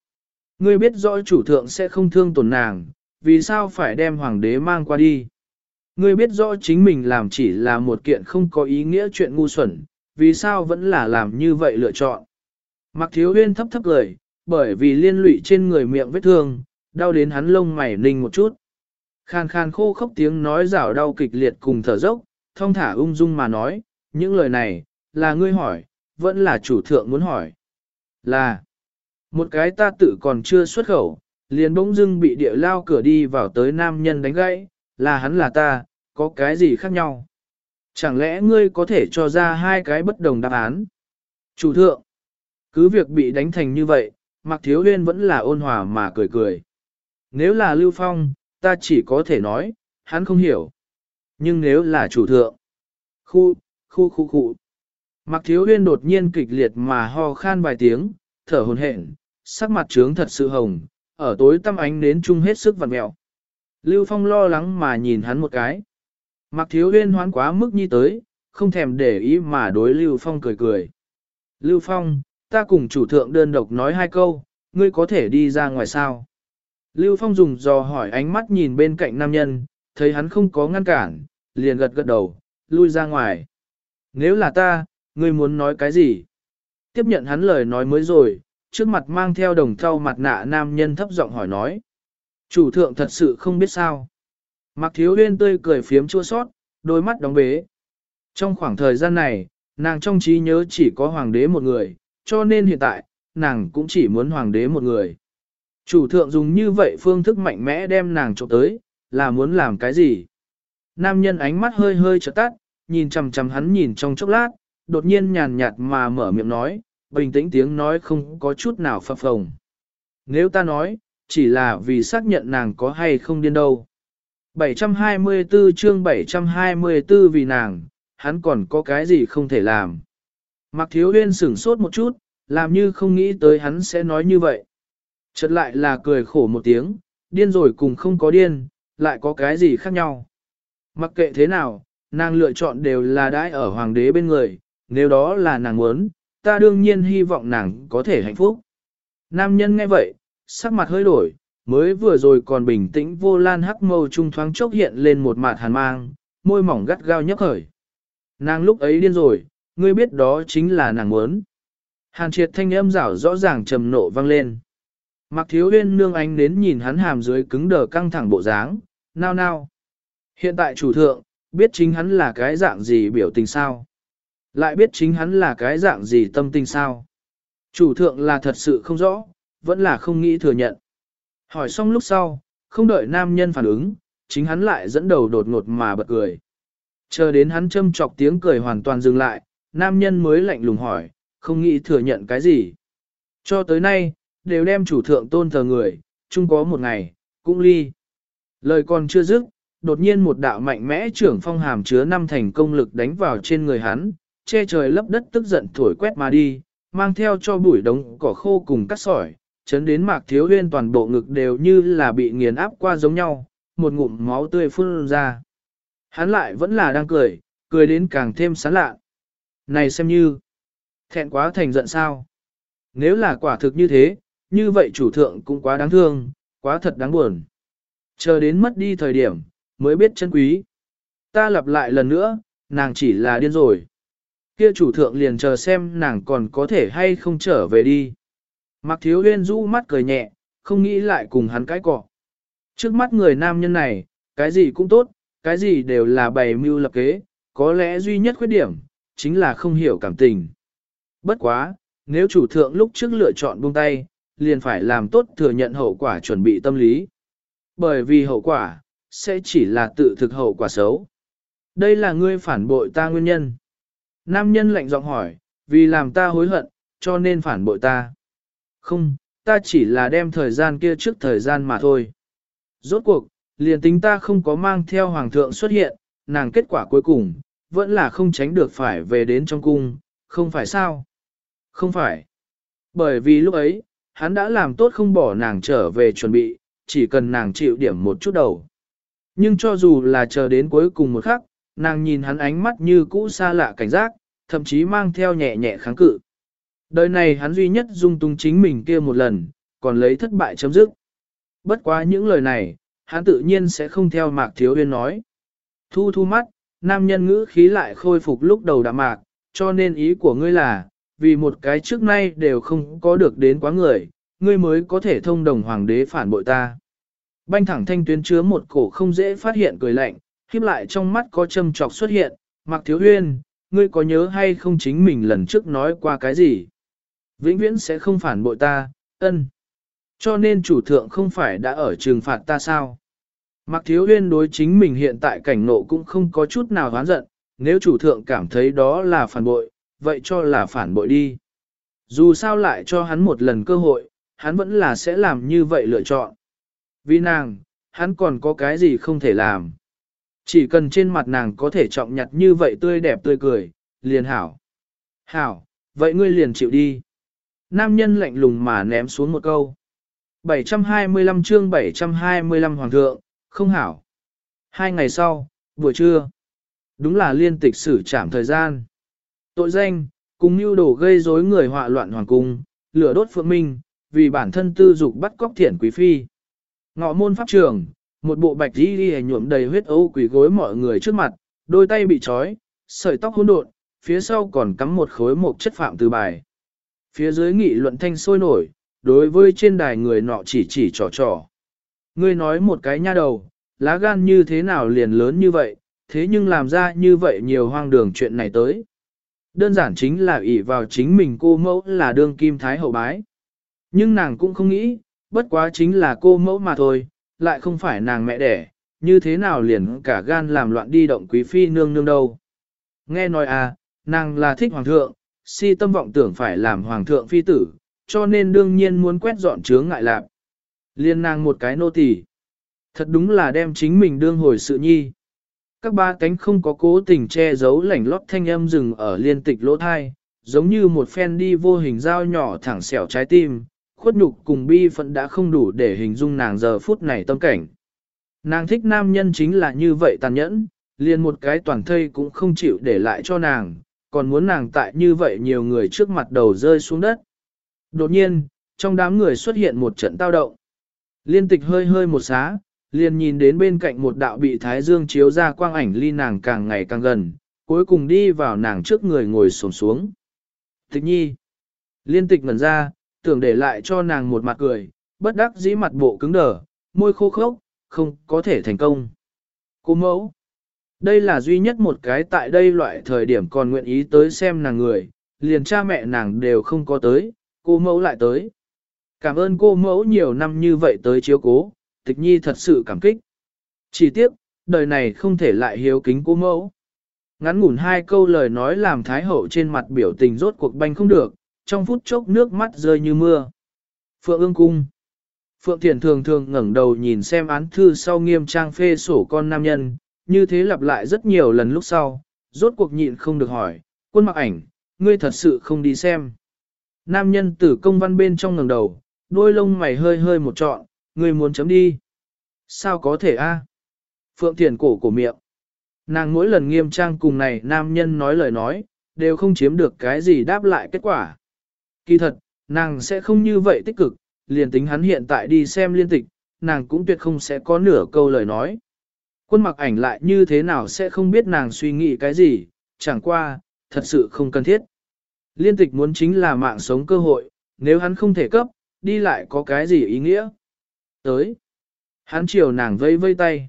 Ngươi biết rõ chủ thượng sẽ không thương tổn nàng, vì sao phải đem hoàng đế mang qua đi? Ngươi biết rõ chính mình làm chỉ là một kiện không có ý nghĩa chuyện ngu xuẩn, vì sao vẫn là làm như vậy lựa chọn? Mạc thiếu Uyên thấp thấp lời, bởi vì liên lụy trên người miệng vết thương, đau đến hắn lông mày ninh một chút. Khan khan khô khốc tiếng nói rảo đau kịch liệt cùng thở dốc, thong thả ung dung mà nói, những lời này, là ngươi hỏi, vẫn là chủ thượng muốn hỏi. Là, một cái ta tự còn chưa xuất khẩu, liền bỗng dưng bị địa lao cửa đi vào tới nam nhân đánh gãy, là hắn là ta, có cái gì khác nhau? Chẳng lẽ ngươi có thể cho ra hai cái bất đồng đáp án? Chủ thượng, cứ việc bị đánh thành như vậy, Mạc Thiếu Huyên vẫn là ôn hòa mà cười cười. Nếu là Lưu Phong, ta chỉ có thể nói, hắn không hiểu. Nhưng nếu là chủ thượng, khu, khu khu khu. Mạc Thiếu Huyên đột nhiên kịch liệt mà ho khan vài tiếng, thở hồn hển, sắc mặt trướng thật sự hồng, ở tối tăm ánh đến chung hết sức vặn mẹo. Lưu Phong lo lắng mà nhìn hắn một cái. Mạc Thiếu Huyên hoán quá mức nhi tới, không thèm để ý mà đối Lưu Phong cười cười. Lưu Phong, ta cùng chủ thượng đơn độc nói hai câu, ngươi có thể đi ra ngoài sao? Lưu Phong dùng dò hỏi ánh mắt nhìn bên cạnh nam nhân, thấy hắn không có ngăn cản, liền gật gật đầu, lui ra ngoài. Nếu là ta, ngươi muốn nói cái gì? Tiếp nhận hắn lời nói mới rồi, trước mặt mang theo đồng thau mặt nạ nam nhân thấp giọng hỏi nói. Chủ thượng thật sự không biết sao. Mặc thiếu huyên tươi cười phiếm chua sót, đôi mắt đóng bế. Trong khoảng thời gian này, nàng trong trí nhớ chỉ có hoàng đế một người, cho nên hiện tại, nàng cũng chỉ muốn hoàng đế một người. Chủ thượng dùng như vậy phương thức mạnh mẽ đem nàng trộm tới, là muốn làm cái gì? Nam nhân ánh mắt hơi hơi trợt tắt, nhìn chằm chằm hắn nhìn trong chốc lát, đột nhiên nhàn nhạt mà mở miệng nói, bình tĩnh tiếng nói không có chút nào phập phồng. Nếu ta nói, chỉ là vì xác nhận nàng có hay không điên đâu. 724 chương 724 vì nàng, hắn còn có cái gì không thể làm. mặc Thiếu Huyên sửng sốt một chút, làm như không nghĩ tới hắn sẽ nói như vậy. Chợt lại là cười khổ một tiếng, điên rồi cùng không có điên, lại có cái gì khác nhau. Mặc kệ thế nào, nàng lựa chọn đều là đãi ở hoàng đế bên người, nếu đó là nàng muốn, ta đương nhiên hy vọng nàng có thể hạnh phúc. Nam nhân nghe vậy, sắc mặt hơi đổi, mới vừa rồi còn bình tĩnh vô lan hắc mâu trung thoáng chốc hiện lên một mặt hàn mang, môi mỏng gắt gao nhấp khởi. Nàng lúc ấy điên rồi, ngươi biết đó chính là nàng muốn. Hàn triệt thanh âm rảo rõ ràng trầm nộ vang lên. Mặc thiếu huyên nương ánh đến nhìn hắn hàm dưới cứng đờ căng thẳng bộ dáng, nao nao. Hiện tại chủ thượng, biết chính hắn là cái dạng gì biểu tình sao. Lại biết chính hắn là cái dạng gì tâm tình sao. Chủ thượng là thật sự không rõ, vẫn là không nghĩ thừa nhận. Hỏi xong lúc sau, không đợi nam nhân phản ứng, chính hắn lại dẫn đầu đột ngột mà bật cười. Chờ đến hắn châm chọc tiếng cười hoàn toàn dừng lại, nam nhân mới lạnh lùng hỏi, không nghĩ thừa nhận cái gì. Cho tới nay, đều đem chủ thượng tôn thờ người, chung có một ngày, cũng ly. Lời còn chưa dứt, đột nhiên một đạo mạnh mẽ trưởng phong hàm chứa năm thành công lực đánh vào trên người hắn, che trời lấp đất tức giận thổi quét mà đi, mang theo cho bụi đống cỏ khô cùng cắt sỏi, chấn đến mạc thiếu huyên toàn bộ ngực đều như là bị nghiền áp qua giống nhau, một ngụm máu tươi phun ra. Hắn lại vẫn là đang cười, cười đến càng thêm sán lạ. Này xem như, thẹn quá thành giận sao. Nếu là quả thực như thế, như vậy chủ thượng cũng quá đáng thương, quá thật đáng buồn. Chờ đến mất đi thời điểm, mới biết chân quý. Ta lặp lại lần nữa, nàng chỉ là điên rồi. Kia chủ thượng liền chờ xem nàng còn có thể hay không trở về đi. Mặc thiếu huyên rũ mắt cười nhẹ, không nghĩ lại cùng hắn cái cọ. Trước mắt người nam nhân này, cái gì cũng tốt, cái gì đều là bày mưu lập kế, có lẽ duy nhất khuyết điểm, chính là không hiểu cảm tình. Bất quá, nếu chủ thượng lúc trước lựa chọn buông tay, liền phải làm tốt thừa nhận hậu quả chuẩn bị tâm lý. Bởi vì hậu quả, sẽ chỉ là tự thực hậu quả xấu. Đây là ngươi phản bội ta nguyên nhân. Nam nhân lạnh giọng hỏi, vì làm ta hối hận, cho nên phản bội ta. Không, ta chỉ là đem thời gian kia trước thời gian mà thôi. Rốt cuộc, liền tính ta không có mang theo hoàng thượng xuất hiện, nàng kết quả cuối cùng, vẫn là không tránh được phải về đến trong cung, không phải sao? Không phải. Bởi vì lúc ấy, hắn đã làm tốt không bỏ nàng trở về chuẩn bị, chỉ cần nàng chịu điểm một chút đầu. Nhưng cho dù là chờ đến cuối cùng một khắc, nàng nhìn hắn ánh mắt như cũ xa lạ cảnh giác, thậm chí mang theo nhẹ nhẹ kháng cự. Đời này hắn duy nhất dung tung chính mình kia một lần, còn lấy thất bại chấm dứt. Bất quá những lời này, hắn tự nhiên sẽ không theo Mạc Thiếu Huyên nói. Thu thu mắt, nam nhân ngữ khí lại khôi phục lúc đầu đạm mạc, cho nên ý của ngươi là, vì một cái trước nay đều không có được đến quá người, ngươi mới có thể thông đồng hoàng đế phản bội ta. Banh thẳng thanh tuyến chứa một cổ không dễ phát hiện cười lạnh, khiếp lại trong mắt có châm trọc xuất hiện, Mạc Thiếu Huyên ngươi có nhớ hay không chính mình lần trước nói qua cái gì? Vĩnh viễn sẽ không phản bội ta, ân. Cho nên chủ thượng không phải đã ở trừng phạt ta sao? Mặc Thiếu Huyên đối chính mình hiện tại cảnh nộ cũng không có chút nào oán giận, nếu chủ thượng cảm thấy đó là phản bội, vậy cho là phản bội đi. Dù sao lại cho hắn một lần cơ hội, hắn vẫn là sẽ làm như vậy lựa chọn. Vì nàng, hắn còn có cái gì không thể làm. Chỉ cần trên mặt nàng có thể trọng nhặt như vậy tươi đẹp tươi cười, liền hảo. Hảo, vậy ngươi liền chịu đi. Nam nhân lạnh lùng mà ném xuống một câu. 725 chương 725 Hoàng thượng, không hảo. Hai ngày sau, buổi trưa. Đúng là liên tịch xử trảm thời gian. Tội danh, cùng mưu đồ gây rối người họa loạn hoàng cung, lửa đốt phượng minh, vì bản thân tư dục bắt cóc thiển quý phi. Ngọ môn pháp trường, một bộ bạch y y nhuộm đầy huyết ấu quỷ gối mọi người trước mặt, đôi tay bị trói, sợi tóc hỗn độn, phía sau còn cắm một khối mộc chất phạm từ bài. Phía dưới nghị luận thanh sôi nổi, đối với trên đài người nọ chỉ chỉ trò trò. Ngươi nói một cái nha đầu, lá gan như thế nào liền lớn như vậy, thế nhưng làm ra như vậy nhiều hoang đường chuyện này tới. Đơn giản chính là ỷ vào chính mình cô mẫu là đương kim thái hậu bái. Nhưng nàng cũng không nghĩ, bất quá chính là cô mẫu mà thôi, lại không phải nàng mẹ đẻ, như thế nào liền cả gan làm loạn đi động quý phi nương nương đâu. Nghe nói à, nàng là thích hoàng thượng, si tâm vọng tưởng phải làm hoàng thượng phi tử, cho nên đương nhiên muốn quét dọn chướng ngại lạc. Liên nàng một cái nô tỳ, Thật đúng là đem chính mình đương hồi sự nhi. Các ba cánh không có cố tình che giấu lảnh lót thanh âm rừng ở liên tịch lỗ thai, giống như một phen đi vô hình dao nhỏ thẳng xẻo trái tim, khuất nhục cùng bi phận đã không đủ để hình dung nàng giờ phút này tâm cảnh. Nàng thích nam nhân chính là như vậy tàn nhẫn, liền một cái toàn thây cũng không chịu để lại cho nàng, còn muốn nàng tại như vậy nhiều người trước mặt đầu rơi xuống đất. Đột nhiên, trong đám người xuất hiện một trận tao động. Liên tịch hơi hơi một xá, liền nhìn đến bên cạnh một đạo bị thái dương chiếu ra quang ảnh ly nàng càng ngày càng gần, cuối cùng đi vào nàng trước người ngồi xổm xuống. Tịch nhi, liên tịch ngẩn ra, tưởng để lại cho nàng một mặt cười, bất đắc dĩ mặt bộ cứng đờ, môi khô khốc, không có thể thành công. Cô mẫu, đây là duy nhất một cái tại đây loại thời điểm còn nguyện ý tới xem nàng người, liền cha mẹ nàng đều không có tới, cô mẫu lại tới. Cảm ơn cô mẫu nhiều năm như vậy tới chiếu cố, tịch nhi thật sự cảm kích. Chỉ tiếc, đời này không thể lại hiếu kính cô mẫu. Ngắn ngủn hai câu lời nói làm Thái Hậu trên mặt biểu tình rốt cuộc banh không được, trong phút chốc nước mắt rơi như mưa. Phượng ương cung. Phượng Thiển thường thường ngẩng đầu nhìn xem án thư sau nghiêm trang phê sổ con nam nhân, như thế lặp lại rất nhiều lần lúc sau, rốt cuộc nhịn không được hỏi, quân mặc ảnh, ngươi thật sự không đi xem. Nam nhân tử công văn bên trong ngẩng đầu, đôi lông mày hơi hơi một trọn, ngươi muốn chấm đi. Sao có thể a? Phượng Thiền cổ cổ miệng. Nàng mỗi lần nghiêm trang cùng này nam nhân nói lời nói, đều không chiếm được cái gì đáp lại kết quả. Kỳ thật, nàng sẽ không như vậy tích cực, liền tính hắn hiện tại đi xem liên tịch, nàng cũng tuyệt không sẽ có nửa câu lời nói. Quân mặc ảnh lại như thế nào sẽ không biết nàng suy nghĩ cái gì, chẳng qua, thật sự không cần thiết. Liên tịch muốn chính là mạng sống cơ hội, nếu hắn không thể cấp, đi lại có cái gì ý nghĩa. Tới, hắn chiều nàng vây vây tay.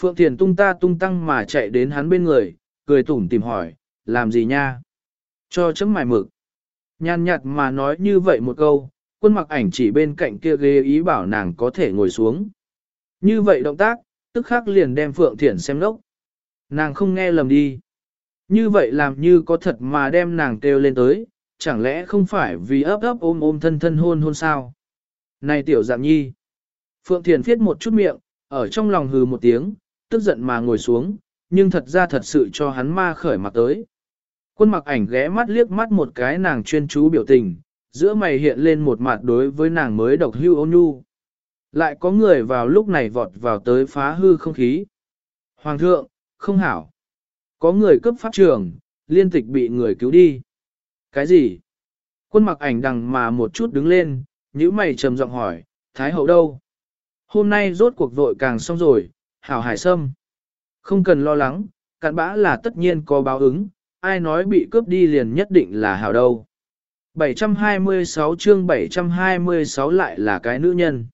Phượng Thiền tung ta tung tăng mà chạy đến hắn bên người, cười tủm tìm hỏi, làm gì nha? Cho chấm mài mực. Nhàn nhạt mà nói như vậy một câu, quân mặc ảnh chỉ bên cạnh kia ghế ý bảo nàng có thể ngồi xuống. Như vậy động tác, tức khắc liền đem Phượng Thiển xem lốc. Nàng không nghe lầm đi. Như vậy làm như có thật mà đem nàng kêu lên tới, chẳng lẽ không phải vì ấp ấp ôm ôm thân thân hôn hôn sao? Này tiểu dạng nhi. Phượng Thiền phiết một chút miệng, ở trong lòng hừ một tiếng, tức giận mà ngồi xuống, nhưng thật ra thật sự cho hắn ma khởi mặt tới. Quân mặc ảnh ghé mắt liếc mắt một cái nàng chuyên chú biểu tình, giữa mày hiện lên một mặt đối với nàng mới độc hưu ôn nhu. Lại có người vào lúc này vọt vào tới phá hư không khí. Hoàng thượng, không hảo. Có người cướp pháp trường, liên tịch bị người cứu đi. Cái gì? Quân mặc ảnh đằng mà một chút đứng lên, nhíu mày trầm giọng hỏi, Thái hậu đâu? Hôm nay rốt cuộc vội càng xong rồi, hảo hải sâm. Không cần lo lắng, cạn bã là tất nhiên có báo ứng, ai nói bị cướp đi liền nhất định là hảo đâu. 726 chương 726 lại là cái nữ nhân.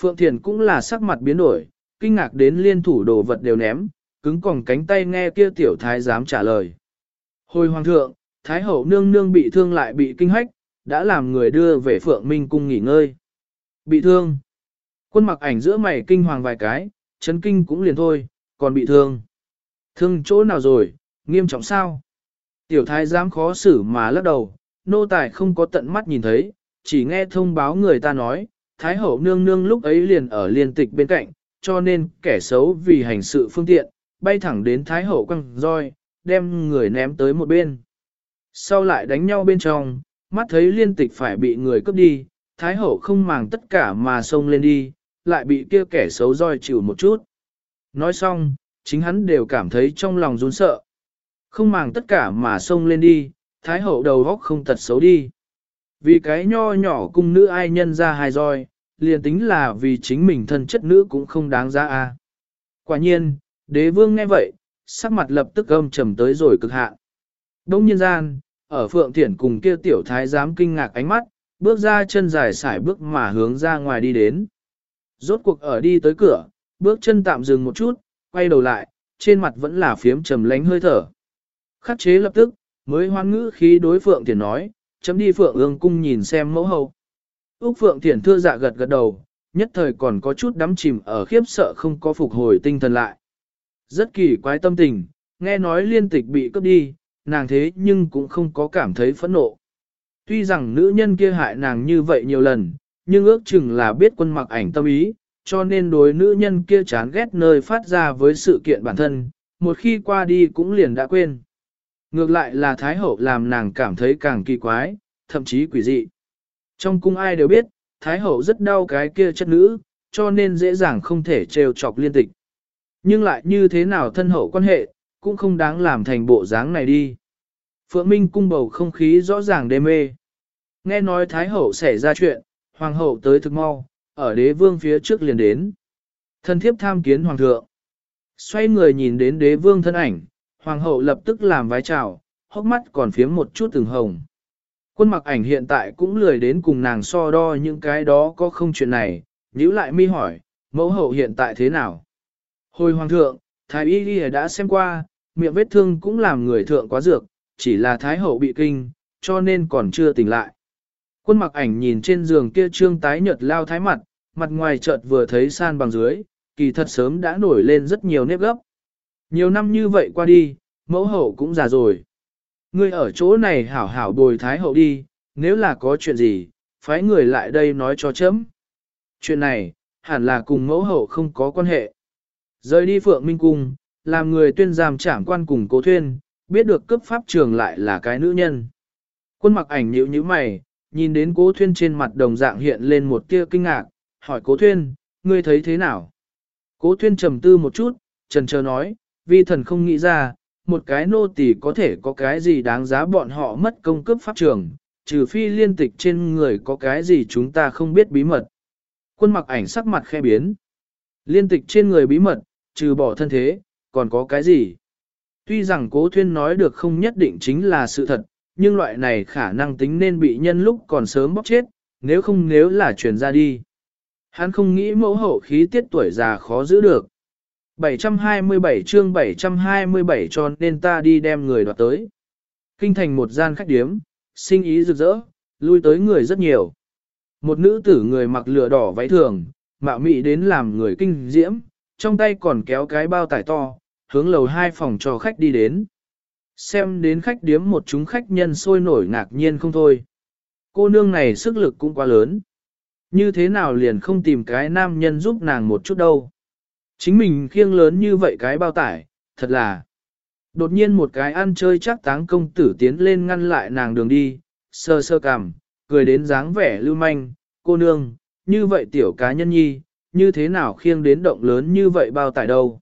Phượng Thiền cũng là sắc mặt biến đổi, kinh ngạc đến liên thủ đồ vật đều ném, cứng còng cánh tay nghe kia tiểu thái dám trả lời. Hồi hoàng thượng, thái hậu nương nương bị thương lại bị kinh hách, đã làm người đưa về Phượng Minh cung nghỉ ngơi. Bị thương. Quân mặc ảnh giữa mày kinh hoàng vài cái, chấn kinh cũng liền thôi, còn bị thương. Thương chỗ nào rồi, nghiêm trọng sao? Tiểu thái dám khó xử mà lắc đầu, nô tài không có tận mắt nhìn thấy, chỉ nghe thông báo người ta nói, thái hậu nương nương lúc ấy liền ở liên tịch bên cạnh, cho nên kẻ xấu vì hành sự phương tiện, bay thẳng đến thái hậu quăng roi, đem người ném tới một bên. Sau lại đánh nhau bên trong, mắt thấy liên tịch phải bị người cướp đi, thái hậu không màng tất cả mà xông lên đi, lại bị kia kẻ xấu roi chịu một chút. Nói xong, chính hắn đều cảm thấy trong lòng run sợ. Không màng tất cả mà xông lên đi, thái hậu đầu góc không tật xấu đi. Vì cái nho nhỏ cung nữ ai nhân ra hai roi, liền tính là vì chính mình thân chất nữ cũng không đáng giá a. Quả nhiên, đế vương nghe vậy, sắc mặt lập tức âm trầm tới rồi cực hạn. Đông nhân gian, ở phượng thiển cùng kia tiểu thái giám kinh ngạc ánh mắt, bước ra chân dài sải bước mà hướng ra ngoài đi đến. Rốt cuộc ở đi tới cửa, bước chân tạm dừng một chút, quay đầu lại, trên mặt vẫn là phiếm trầm lánh hơi thở. Khắc chế lập tức, mới hoan ngữ khí đối Phượng Thiển nói, chấm đi Phượng ương cung nhìn xem mẫu hậu. Úc Phượng Thiển thưa dạ gật gật đầu, nhất thời còn có chút đắm chìm ở khiếp sợ không có phục hồi tinh thần lại. Rất kỳ quái tâm tình, nghe nói liên tịch bị cướp đi, nàng thế nhưng cũng không có cảm thấy phẫn nộ. Tuy rằng nữ nhân kia hại nàng như vậy nhiều lần, nhưng ước chừng là biết quân mặc ảnh tâm ý, cho nên đối nữ nhân kia chán ghét nơi phát ra với sự kiện bản thân, một khi qua đi cũng liền đã quên. Ngược lại là Thái Hậu làm nàng cảm thấy càng kỳ quái, thậm chí quỷ dị. Trong cung ai đều biết, Thái Hậu rất đau cái kia chất nữ, cho nên dễ dàng không thể trêu chọc liên tịch. Nhưng lại như thế nào thân hậu quan hệ, cũng không đáng làm thành bộ dáng này đi. Phượng Minh cung bầu không khí rõ ràng đê mê. Nghe nói Thái Hậu xảy ra chuyện, Hoàng hậu tới thực mau, ở đế vương phía trước liền đến. Thân thiếp tham kiến Hoàng thượng. Xoay người nhìn đến đế vương thân ảnh, Hoàng hậu lập tức làm vái chào, hốc mắt còn phiếm một chút từng hồng. Quân mặc ảnh hiện tại cũng lười đến cùng nàng so đo những cái đó có không chuyện này, nhíu lại mi hỏi, mẫu hậu hiện tại thế nào? Hồi hoàng thượng, thái y y đã xem qua, miệng vết thương cũng làm người thượng quá dược, chỉ là thái hậu bị kinh, cho nên còn chưa tỉnh lại. Quân mặc ảnh nhìn trên giường kia trương tái nhợt lao thái mặt, mặt ngoài chợt vừa thấy san bằng dưới, kỳ thật sớm đã nổi lên rất nhiều nếp gấp. Nhiều năm như vậy qua đi, mẫu hậu cũng già rồi. Ngươi ở chỗ này hảo hảo bồi thái hậu đi, nếu là có chuyện gì, phái người lại đây nói cho chấm. Chuyện này, hẳn là cùng mẫu hậu không có quan hệ. Rời đi Phượng Minh Cung, làm người tuyên giam trảm quan cùng cố thuyên, biết được cấp pháp trường lại là cái nữ nhân. Quân mặc ảnh nhíu như mày, nhìn đến cố thuyên trên mặt đồng dạng hiện lên một tia kinh ngạc, hỏi cố thuyên, ngươi thấy thế nào? Cố thuyên trầm tư một chút, trần chờ nói, vi thần không nghĩ ra, một cái nô tỳ có thể có cái gì đáng giá bọn họ mất công cướp pháp trường, trừ phi liên tịch trên người có cái gì chúng ta không biết bí mật. Quân mặc ảnh sắc mặt khe biến. Liên tịch trên người bí mật, trừ bỏ thân thế, còn có cái gì? Tuy rằng cố thuyên nói được không nhất định chính là sự thật, nhưng loại này khả năng tính nên bị nhân lúc còn sớm bóc chết, nếu không nếu là truyền ra đi. Hắn không nghĩ mẫu hậu khí tiết tuổi già khó giữ được. 727 chương 727 cho nên ta đi đem người đoạt tới. Kinh thành một gian khách điếm, sinh ý rực rỡ, lui tới người rất nhiều. Một nữ tử người mặc lửa đỏ váy thường, mạo mị đến làm người kinh diễm, trong tay còn kéo cái bao tải to, hướng lầu hai phòng cho khách đi đến. Xem đến khách điếm một chúng khách nhân sôi nổi ngạc nhiên không thôi. Cô nương này sức lực cũng quá lớn. Như thế nào liền không tìm cái nam nhân giúp nàng một chút đâu. Chính mình khiêng lớn như vậy cái bao tải, thật là. Đột nhiên một cái ăn chơi chắc táng công tử tiến lên ngăn lại nàng đường đi, sơ sơ cằm, cười đến dáng vẻ lưu manh, cô nương, như vậy tiểu cá nhân nhi, như thế nào khiêng đến động lớn như vậy bao tải đâu.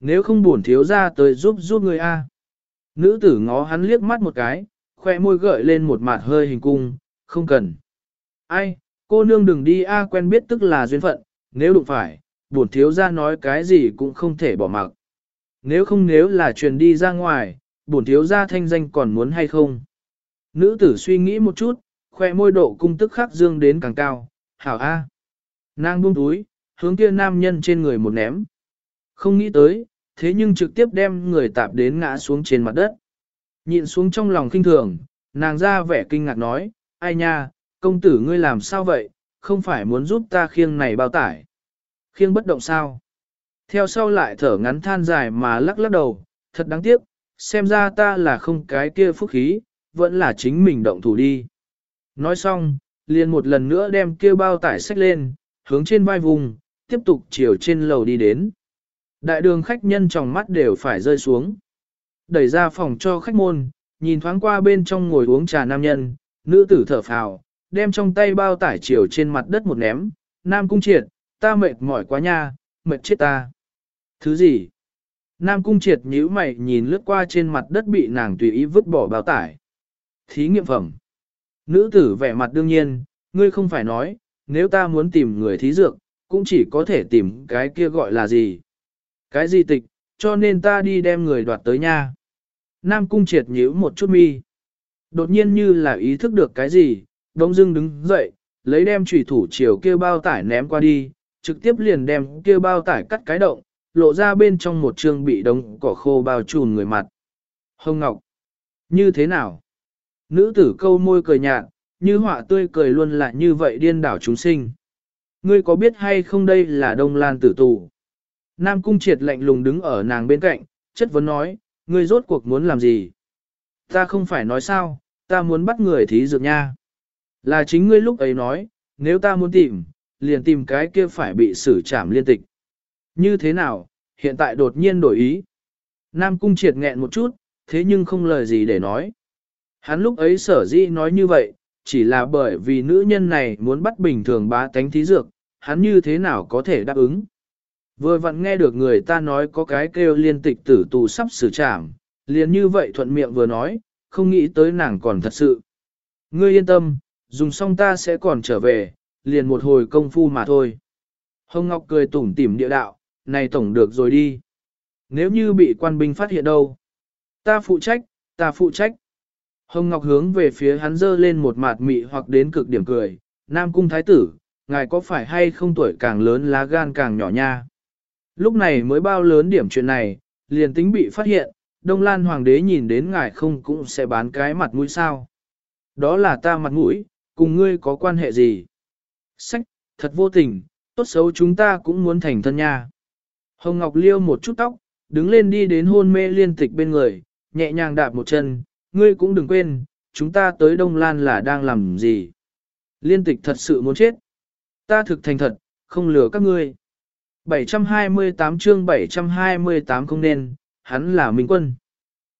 Nếu không buồn thiếu ra tới giúp giúp người A. Nữ tử ngó hắn liếc mắt một cái, khoe môi gợi lên một mặt hơi hình cung, không cần. Ai, cô nương đừng đi A quen biết tức là duyên phận, nếu đụng phải, buồn thiếu ra nói cái gì cũng không thể bỏ mặc. Nếu không nếu là truyền đi ra ngoài, bổn thiếu ra thanh danh còn muốn hay không? Nữ tử suy nghĩ một chút, khoe môi độ cung tức khắc dương đến càng cao, hảo A. Nàng buông túi, hướng kia nam nhân trên người một ném. Không nghĩ tới, thế nhưng trực tiếp đem người tạp đến ngã xuống trên mặt đất. Nhịn xuống trong lòng kinh thường, nàng ra vẻ kinh ngạc nói, ai nha, công tử ngươi làm sao vậy, không phải muốn giúp ta khiêng này bao tải. Khiêng bất động sao? Theo sau lại thở ngắn than dài mà lắc lắc đầu, thật đáng tiếc, xem ra ta là không cái kia phúc khí, vẫn là chính mình động thủ đi. Nói xong, liền một lần nữa đem kia bao tải sách lên, hướng trên vai vùng, tiếp tục chiều trên lầu đi đến. Đại đường khách nhân trong mắt đều phải rơi xuống. Đẩy ra phòng cho khách môn, nhìn thoáng qua bên trong ngồi uống trà nam nhân, nữ tử thở phào, đem trong tay bao tải chiều trên mặt đất một ném, nam cung triệt, ta mệt mỏi quá nha, mệt chết ta. Thứ gì? Nam cung triệt nhíu mày nhìn lướt qua trên mặt đất bị nàng tùy ý vứt bỏ bao tải. Thí nghiệm phẩm. Nữ tử vẻ mặt đương nhiên, ngươi không phải nói, nếu ta muốn tìm người thí dược, cũng chỉ có thể tìm cái kia gọi là gì. Cái gì tịch, cho nên ta đi đem người đoạt tới nha. Nam cung triệt nhíu một chút mi. Đột nhiên như là ý thức được cái gì, đông dưng đứng dậy, lấy đem trùy thủ chiều kia bao tải ném qua đi, trực tiếp liền đem kia bao tải cắt cái động, lộ ra bên trong một trương bị đống cỏ khô bao trùn người mặt. Hồng Ngọc, như thế nào? Nữ tử câu môi cười nhạt, như họa tươi cười luôn là như vậy điên đảo chúng sinh. Ngươi có biết hay không đây là Đông Lan tử tù? Nam Cung Triệt lạnh lùng đứng ở nàng bên cạnh, chất vấn nói, ngươi rốt cuộc muốn làm gì? Ta không phải nói sao, ta muốn bắt người thí dược nha. Là chính ngươi lúc ấy nói, nếu ta muốn tìm, liền tìm cái kia phải bị xử trảm liên tịch. Như thế nào, hiện tại đột nhiên đổi ý. Nam Cung Triệt nghẹn một chút, thế nhưng không lời gì để nói. Hắn lúc ấy sở dĩ nói như vậy, chỉ là bởi vì nữ nhân này muốn bắt bình thường bá tánh thí dược, hắn như thế nào có thể đáp ứng. Vừa vặn nghe được người ta nói có cái kêu liên tịch tử tù sắp xử trảm, liền như vậy thuận miệng vừa nói, không nghĩ tới nàng còn thật sự. Ngươi yên tâm, dùng xong ta sẽ còn trở về, liền một hồi công phu mà thôi. Hồng Ngọc cười tủm tỉm địa đạo, này tổng được rồi đi. Nếu như bị quan binh phát hiện đâu? Ta phụ trách, ta phụ trách. Hồng Ngọc hướng về phía hắn dơ lên một mặt mị hoặc đến cực điểm cười, Nam Cung Thái Tử, ngài có phải hay không tuổi càng lớn lá gan càng nhỏ nha? Lúc này mới bao lớn điểm chuyện này, liền tính bị phát hiện, Đông Lan Hoàng đế nhìn đến ngài không cũng sẽ bán cái mặt mũi sao? Đó là ta mặt mũi, cùng ngươi có quan hệ gì? Sách, thật vô tình, tốt xấu chúng ta cũng muốn thành thân nha. Hồng Ngọc liêu một chút tóc, đứng lên đi đến hôn mê liên tịch bên người, nhẹ nhàng đạp một chân, ngươi cũng đừng quên, chúng ta tới Đông Lan là đang làm gì. Liên tịch thật sự muốn chết. Ta thực thành thật, không lừa các ngươi. 728 chương 728 không nên, hắn là Minh Quân.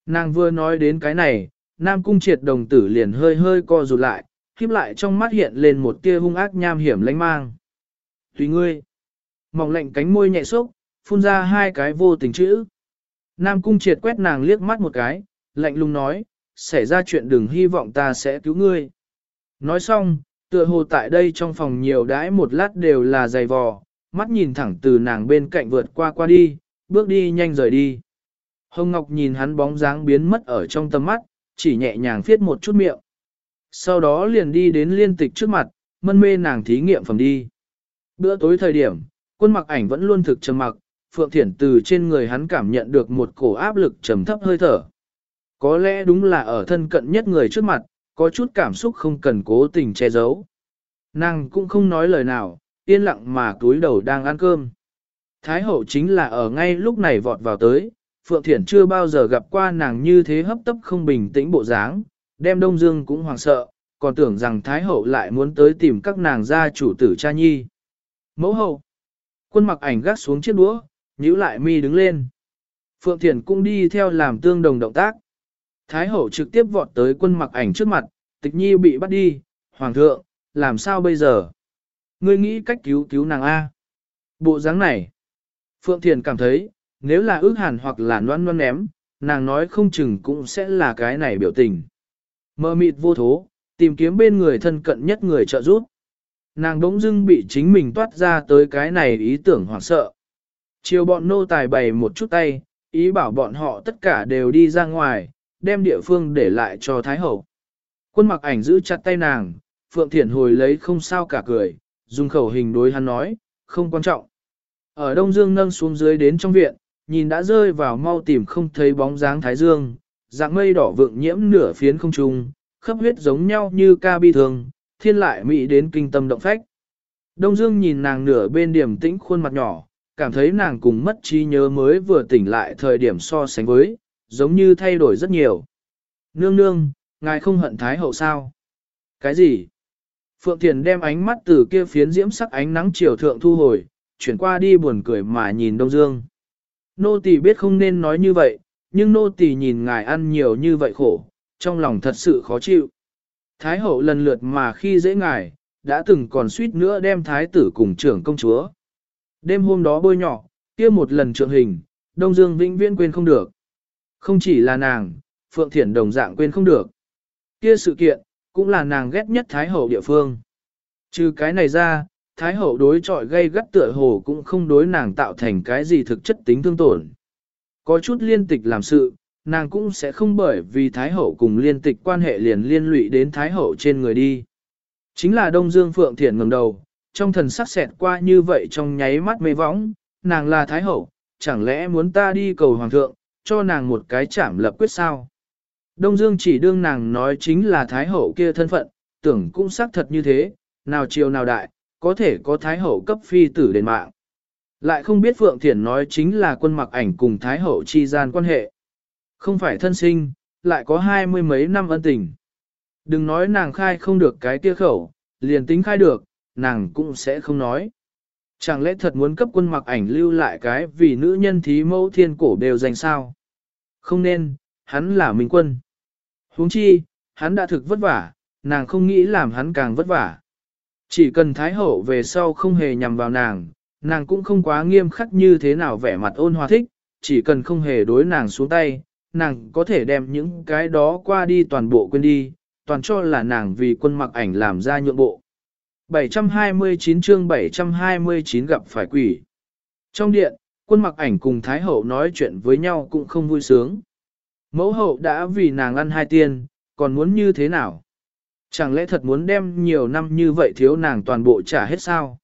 Nàng vừa nói đến cái này, Nam Cung triệt đồng tử liền hơi hơi co rụt lại, khiếp lại trong mắt hiện lên một tia hung ác nham hiểm lánh mang. Tùy ngươi. Mỏng lạnh cánh môi nhẹ xốc, phun ra hai cái vô tình chữ. Nam Cung triệt quét nàng liếc mắt một cái, lạnh lùng nói, xảy ra chuyện đừng hy vọng ta sẽ cứu ngươi. Nói xong, Tựa hồ tại đây trong phòng nhiều đãi một lát đều là dày vò, mắt nhìn thẳng từ nàng bên cạnh vượt qua qua đi, bước đi nhanh rời đi. Hồng Ngọc nhìn hắn bóng dáng biến mất ở trong tầm mắt, chỉ nhẹ nhàng viết một chút miệng. Sau đó liền đi đến liên tịch trước mặt, mân mê nàng thí nghiệm phẩm đi. Bữa tối thời điểm, quân mặc ảnh vẫn luôn thực trầm mặc, Phượng Thiển từ trên người hắn cảm nhận được một cổ áp lực trầm thấp hơi thở. Có lẽ đúng là ở thân cận nhất người trước mặt, có chút cảm xúc không cần cố tình che giấu. Nàng cũng không nói lời nào, yên lặng mà túi đầu đang ăn cơm. Thái hậu chính là ở ngay lúc này vọt vào tới, Phượng Thiển chưa bao giờ gặp qua nàng như thế hấp tấp không bình tĩnh bộ dáng, đem Đông Dương cũng hoàng sợ, còn tưởng rằng Thái hậu lại muốn tới tìm các nàng gia chủ tử cha nhi. Mẫu hậu, quân mặc ảnh gác xuống chiếc đũa, nhíu lại mi đứng lên. Phượng thiền cũng đi theo làm tương đồng động tác. Thái hậu trực tiếp vọt tới quân mặc ảnh trước mặt, tịch nhi bị bắt đi, hoàng thượng, làm sao bây giờ? Ngươi nghĩ cách cứu cứu nàng A. Bộ dáng này. Phượng Thiền cảm thấy, nếu là ước hàn hoặc là noan noan ném, nàng nói không chừng cũng sẽ là cái này biểu tình. Mơ mịt vô thố, tìm kiếm bên người thân cận nhất người trợ giúp. Nàng đống dưng bị chính mình toát ra tới cái này ý tưởng hoảng sợ. Chiều bọn nô tài bày một chút tay, ý bảo bọn họ tất cả đều đi ra ngoài, đem địa phương để lại cho Thái Hậu. Quân mặc ảnh giữ chặt tay nàng, Phượng Thiển hồi lấy không sao cả cười, dùng khẩu hình đối hắn nói, không quan trọng. Ở Đông Dương nâng xuống dưới đến trong viện, nhìn đã rơi vào mau tìm không thấy bóng dáng Thái Dương, dạng mây đỏ vượng nhiễm nửa phiến không trung, khắp huyết giống nhau như ca bi thường, thiên lại mỹ đến kinh tâm động phách. Đông Dương nhìn nàng nửa bên điểm tĩnh khuôn mặt nhỏ, cảm thấy nàng cùng mất trí nhớ mới vừa tỉnh lại thời điểm so sánh với, giống như thay đổi rất nhiều. Nương nương, ngài không hận Thái hậu sao? Cái gì? Phượng Thiền đem ánh mắt từ kia phiến diễm sắc ánh nắng chiều thượng thu hồi, chuyển qua đi buồn cười mà nhìn Đông Dương. Nô tỳ biết không nên nói như vậy, nhưng nô tỳ nhìn ngài ăn nhiều như vậy khổ, trong lòng thật sự khó chịu. Thái hậu lần lượt mà khi dễ ngài, đã từng còn suýt nữa đem thái tử cùng trưởng công chúa. Đêm hôm đó bôi nhỏ, kia một lần trượng hình, Đông Dương vĩnh viễn quên không được. Không chỉ là nàng, Phượng Thiển đồng dạng quên không được. Kia sự kiện, cũng là nàng ghét nhất Thái Hậu địa phương. Trừ cái này ra, Thái Hậu đối trọi gây gắt tựa hồ cũng không đối nàng tạo thành cái gì thực chất tính thương tổn. Có chút liên tịch làm sự, nàng cũng sẽ không bởi vì Thái Hậu cùng liên tịch quan hệ liền liên lụy đến Thái Hậu trên người đi. Chính là Đông Dương Phượng Thiển ngẩng đầu, trong thần sắc xẹt qua như vậy trong nháy mắt mê võng, nàng là Thái Hậu, chẳng lẽ muốn ta đi cầu Hoàng thượng, cho nàng một cái chảm lập quyết sao? Đông Dương chỉ đương nàng nói chính là Thái Hậu kia thân phận, tưởng cũng xác thật như thế, nào chiều nào đại, có thể có Thái Hậu cấp phi tử đền mạng. Lại không biết Phượng Thiển nói chính là quân mặc ảnh cùng Thái Hậu chi gian quan hệ. Không phải thân sinh, lại có hai mươi mấy năm ân tình. Đừng nói nàng khai không được cái kia khẩu, liền tính khai được, nàng cũng sẽ không nói. Chẳng lẽ thật muốn cấp quân mặc ảnh lưu lại cái vì nữ nhân thí mẫu thiên cổ đều dành sao? Không nên, hắn là minh quân. huống chi, hắn đã thực vất vả, nàng không nghĩ làm hắn càng vất vả. Chỉ cần Thái Hậu về sau không hề nhằm vào nàng, nàng cũng không quá nghiêm khắc như thế nào vẻ mặt ôn hòa thích, chỉ cần không hề đối nàng xuống tay, nàng có thể đem những cái đó qua đi toàn bộ quên đi, toàn cho là nàng vì quân mặc ảnh làm ra nhượng bộ. 729 chương 729 gặp phải quỷ. Trong điện, quân mặc ảnh cùng Thái Hậu nói chuyện với nhau cũng không vui sướng. Mẫu hậu đã vì nàng ăn hai tiên, còn muốn như thế nào? Chẳng lẽ thật muốn đem nhiều năm như vậy thiếu nàng toàn bộ trả hết sao?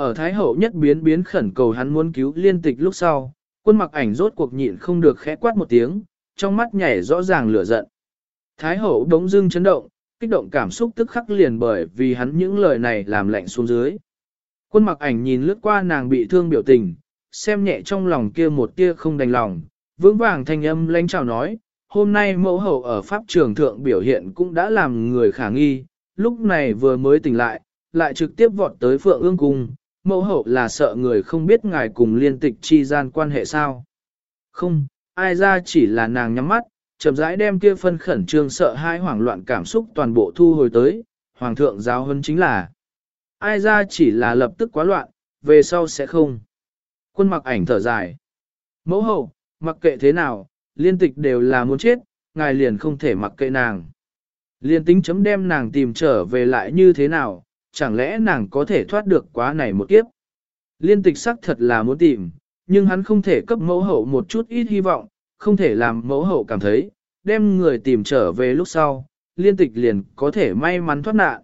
Ở Thái Hậu nhất biến biến khẩn cầu hắn muốn cứu liên tịch lúc sau, quân mặc ảnh rốt cuộc nhịn không được khẽ quát một tiếng, trong mắt nhảy rõ ràng lửa giận. Thái Hậu đống dưng chấn động, kích động cảm xúc tức khắc liền bởi vì hắn những lời này làm lạnh xuống dưới. Quân mặc ảnh nhìn lướt qua nàng bị thương biểu tình, xem nhẹ trong lòng kia một tia không đành lòng, vững vàng thanh âm lãnh chào nói, hôm nay mẫu hậu ở pháp trường thượng biểu hiện cũng đã làm người khả nghi, lúc này vừa mới tỉnh lại, lại trực tiếp vọt tới phượng ương cung, mẫu hậu là sợ người không biết ngài cùng liên tịch chi gian quan hệ sao. Không, ai ra chỉ là nàng nhắm mắt, chậm rãi đem kia phân khẩn trương sợ hai hoảng loạn cảm xúc toàn bộ thu hồi tới, hoàng thượng giáo hơn chính là ai ra chỉ là lập tức quá loạn, về sau sẽ không. Quân mặc ảnh thở dài. Mẫu hậu, mặc kệ thế nào, liên tịch đều là muốn chết, ngài liền không thể mặc kệ nàng. Liên tính chấm đem nàng tìm trở về lại như thế nào, chẳng lẽ nàng có thể thoát được quá này một kiếp. Liên tịch sắc thật là muốn tìm, nhưng hắn không thể cấp mẫu hậu một chút ít hy vọng, không thể làm mẫu hậu cảm thấy, đem người tìm trở về lúc sau, liên tịch liền có thể may mắn thoát nạn.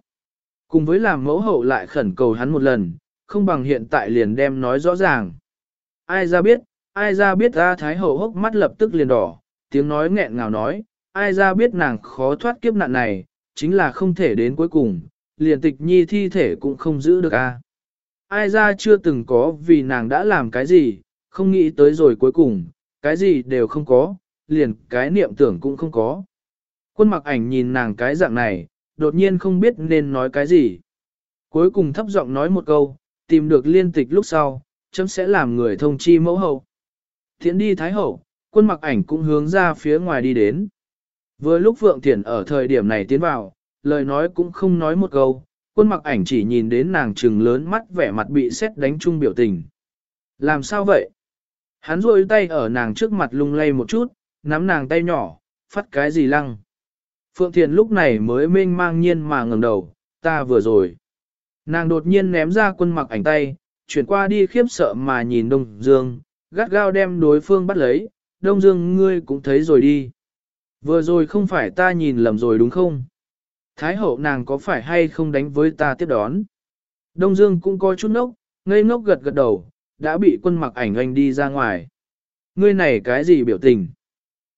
Cùng với làm mẫu hậu lại khẩn cầu hắn một lần, không bằng hiện tại liền đem nói rõ ràng. Ai ra biết, ai ra biết ra thái hậu hốc mắt lập tức liền đỏ, tiếng nói nghẹn ngào nói, ai ra biết nàng khó thoát kiếp nạn này, chính là không thể đến cuối cùng, liền tịch nhi thi thể cũng không giữ được a. Ai ra chưa từng có vì nàng đã làm cái gì, không nghĩ tới rồi cuối cùng, cái gì đều không có, liền cái niệm tưởng cũng không có. Quân mặc ảnh nhìn nàng cái dạng này, đột nhiên không biết nên nói cái gì. Cuối cùng thấp giọng nói một câu, tìm được liên tịch lúc sau, chấm sẽ làm người thông chi mẫu hậu. Thiện đi thái hậu, quân mặc ảnh cũng hướng ra phía ngoài đi đến. Vừa lúc Phượng Thiển ở thời điểm này tiến vào, lời nói cũng không nói một câu, quân mặc ảnh chỉ nhìn đến nàng trừng lớn mắt vẻ mặt bị xét đánh chung biểu tình. Làm sao vậy? Hắn rôi tay ở nàng trước mặt lung lay một chút, nắm nàng tay nhỏ, phát cái gì lăng. Phượng Thiền lúc này mới mênh mang nhiên mà ngẩng đầu, ta vừa rồi. Nàng đột nhiên ném ra quân mặc ảnh tay, chuyển qua đi khiếp sợ mà nhìn Đông Dương, gắt gao đem đối phương bắt lấy, Đông Dương ngươi cũng thấy rồi đi. Vừa rồi không phải ta nhìn lầm rồi đúng không? Thái hậu nàng có phải hay không đánh với ta tiếp đón? Đông Dương cũng có chút nốc, ngây ngốc gật gật đầu, đã bị quân mặc ảnh anh đi ra ngoài. Ngươi này cái gì biểu tình?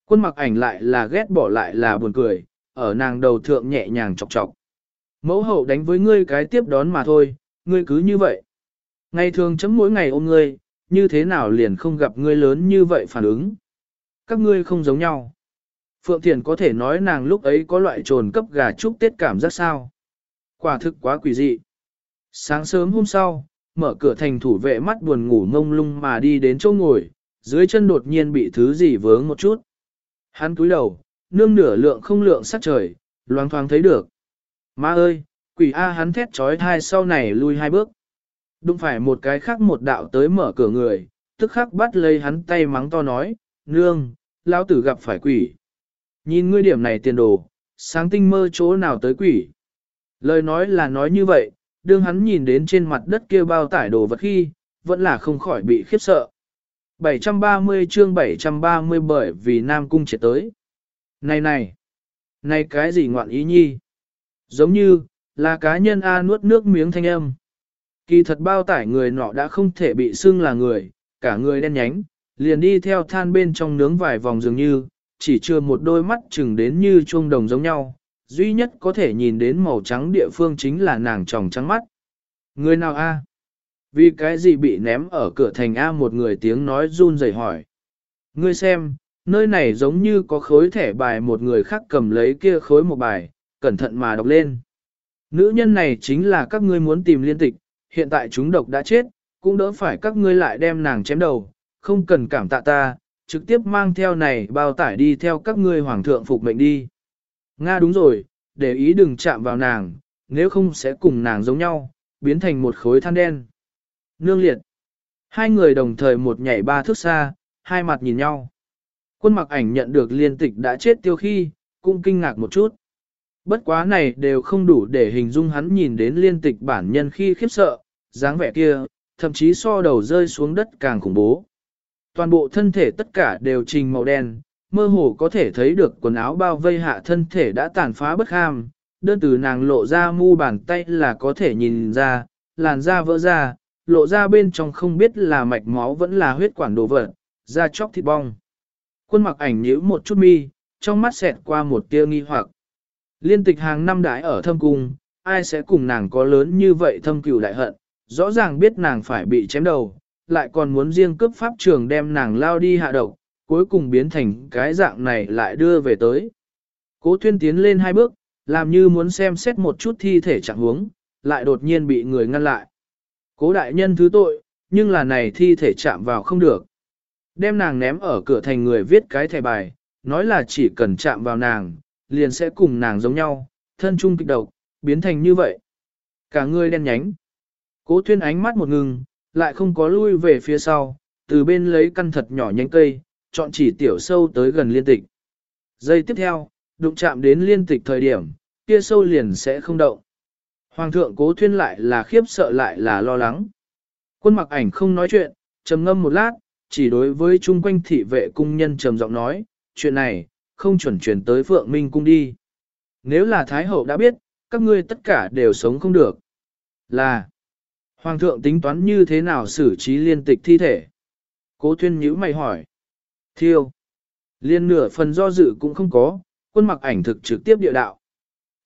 Quân mặc ảnh lại là ghét bỏ lại là buồn cười, ở nàng đầu thượng nhẹ nhàng chọc chọc. Mẫu hậu đánh với ngươi cái tiếp đón mà thôi, ngươi cứ như vậy. Ngày thường chấm mỗi ngày ôm ngươi, như thế nào liền không gặp ngươi lớn như vậy phản ứng. Các ngươi không giống nhau. Phượng Thiền có thể nói nàng lúc ấy có loại trồn cấp gà chúc tết cảm giác sao. Quả thực quá quỷ dị. Sáng sớm hôm sau, mở cửa thành thủ vệ mắt buồn ngủ ngông lung mà đi đến chỗ ngồi, dưới chân đột nhiên bị thứ gì vướng một chút. Hắn túi đầu, nương nửa lượng không lượng sắc trời, loang thoáng thấy được. Ma ơi, quỷ A hắn thét trói thai sau này lui hai bước. Đụng phải một cái khác một đạo tới mở cửa người, tức khắc bắt lấy hắn tay mắng to nói, nương, lão tử gặp phải quỷ. Nhìn ngươi điểm này tiền đồ, sáng tinh mơ chỗ nào tới quỷ. Lời nói là nói như vậy, đương hắn nhìn đến trên mặt đất kia bao tải đồ vật khi, vẫn là không khỏi bị khiếp sợ. 730 chương 730 bởi vì Nam Cung triệt tới. Này này, này cái gì ngoạn ý nhi? Giống như, là cá nhân A nuốt nước miếng thanh âm. Kỳ thật bao tải người nọ đã không thể bị xưng là người, cả người đen nhánh, liền đi theo than bên trong nướng vài vòng dường như, chỉ chưa một đôi mắt chừng đến như chuông đồng giống nhau, duy nhất có thể nhìn đến màu trắng địa phương chính là nàng tròng trắng mắt. Người nào a? Vì cái gì bị ném ở cửa thành A một người tiếng nói run rẩy hỏi. Ngươi xem, nơi này giống như có khối thẻ bài một người khác cầm lấy kia khối một bài, cẩn thận mà đọc lên. Nữ nhân này chính là các ngươi muốn tìm liên tịch, hiện tại chúng độc đã chết, cũng đỡ phải các ngươi lại đem nàng chém đầu, không cần cảm tạ ta, trực tiếp mang theo này bao tải đi theo các ngươi hoàng thượng phục mệnh đi. Nga đúng rồi, để ý đừng chạm vào nàng, nếu không sẽ cùng nàng giống nhau, biến thành một khối than đen. Nương liệt. Hai người đồng thời một nhảy ba thước xa, hai mặt nhìn nhau. Quân mặc ảnh nhận được liên tịch đã chết tiêu khi, cũng kinh ngạc một chút. Bất quá này đều không đủ để hình dung hắn nhìn đến liên tịch bản nhân khi khiếp sợ, dáng vẻ kia, thậm chí so đầu rơi xuống đất càng khủng bố. Toàn bộ thân thể tất cả đều trình màu đen, mơ hồ có thể thấy được quần áo bao vây hạ thân thể đã tàn phá bất ham, đơn từ nàng lộ ra mu bàn tay là có thể nhìn ra, làn da vỡ ra, lộ ra bên trong không biết là mạch máu vẫn là huyết quản đồ vật, da chóc thịt bong. Quân mặc ảnh nhíu một chút mi, trong mắt xẹt qua một tia nghi hoặc. Liên tịch hàng năm đãi ở thâm cung, ai sẽ cùng nàng có lớn như vậy thâm cừu đại hận, rõ ràng biết nàng phải bị chém đầu, lại còn muốn riêng cướp pháp trường đem nàng lao đi hạ độc, cuối cùng biến thành cái dạng này lại đưa về tới. Cố thuyên tiến lên hai bước, làm như muốn xem xét một chút thi thể trạng huống, lại đột nhiên bị người ngăn lại. Cố đại nhân thứ tội, nhưng là này thi thể chạm vào không được. Đem nàng ném ở cửa thành người viết cái thẻ bài, nói là chỉ cần chạm vào nàng, liền sẽ cùng nàng giống nhau, thân chung kịch độc, biến thành như vậy. Cả người đen nhánh. Cố thuyên ánh mắt một ngừng, lại không có lui về phía sau, từ bên lấy căn thật nhỏ nhánh cây, chọn chỉ tiểu sâu tới gần liên tịch. Giây tiếp theo, đụng chạm đến liên tịch thời điểm, kia sâu liền sẽ không động. Hoàng thượng cố thuyên lại là khiếp sợ lại là lo lắng. Quân mặc ảnh không nói chuyện, trầm ngâm một lát, chỉ đối với chung quanh thị vệ cung nhân trầm giọng nói, chuyện này, không chuẩn chuyển tới Phượng Minh cung đi. Nếu là Thái Hậu đã biết, các ngươi tất cả đều sống không được. Là, Hoàng thượng tính toán như thế nào xử trí liên tịch thi thể? Cố thuyên nhữ mày hỏi. Thiêu. Liên nửa phần do dự cũng không có, quân mặc ảnh thực trực tiếp địa đạo.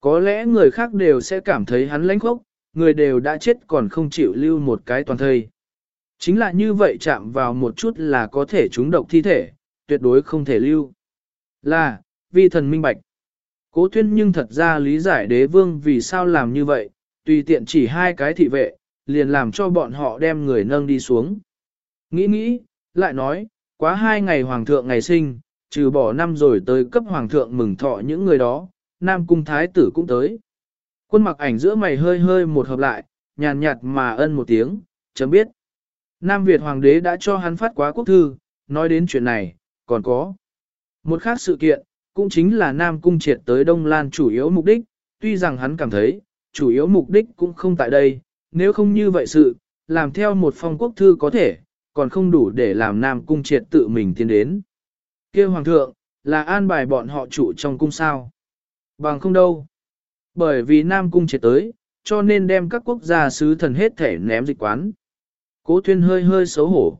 Có lẽ người khác đều sẽ cảm thấy hắn lãnh khốc, người đều đã chết còn không chịu lưu một cái toàn thây. Chính là như vậy chạm vào một chút là có thể trúng độc thi thể, tuyệt đối không thể lưu. Là, vi thần minh bạch. Cố thuyên nhưng thật ra lý giải đế vương vì sao làm như vậy, tùy tiện chỉ hai cái thị vệ, liền làm cho bọn họ đem người nâng đi xuống. Nghĩ nghĩ, lại nói, quá hai ngày hoàng thượng ngày sinh, trừ bỏ năm rồi tới cấp hoàng thượng mừng thọ những người đó, nam cung thái tử cũng tới. Quân mặc ảnh giữa mày hơi hơi một hợp lại, nhàn nhạt mà ân một tiếng, chấm biết. Nam Việt hoàng đế đã cho hắn phát quá quốc thư, nói đến chuyện này, còn có. Một khác sự kiện, cũng chính là Nam cung triệt tới Đông Lan chủ yếu mục đích, tuy rằng hắn cảm thấy, chủ yếu mục đích cũng không tại đây, nếu không như vậy sự, làm theo một phong quốc thư có thể, còn không đủ để làm Nam cung triệt tự mình tiến đến. kia hoàng thượng, là an bài bọn họ trụ trong cung sao. Bằng không đâu. Bởi vì Nam cung triệt tới, cho nên đem các quốc gia sứ thần hết thể ném dịch quán. Cố thuyên hơi hơi xấu hổ.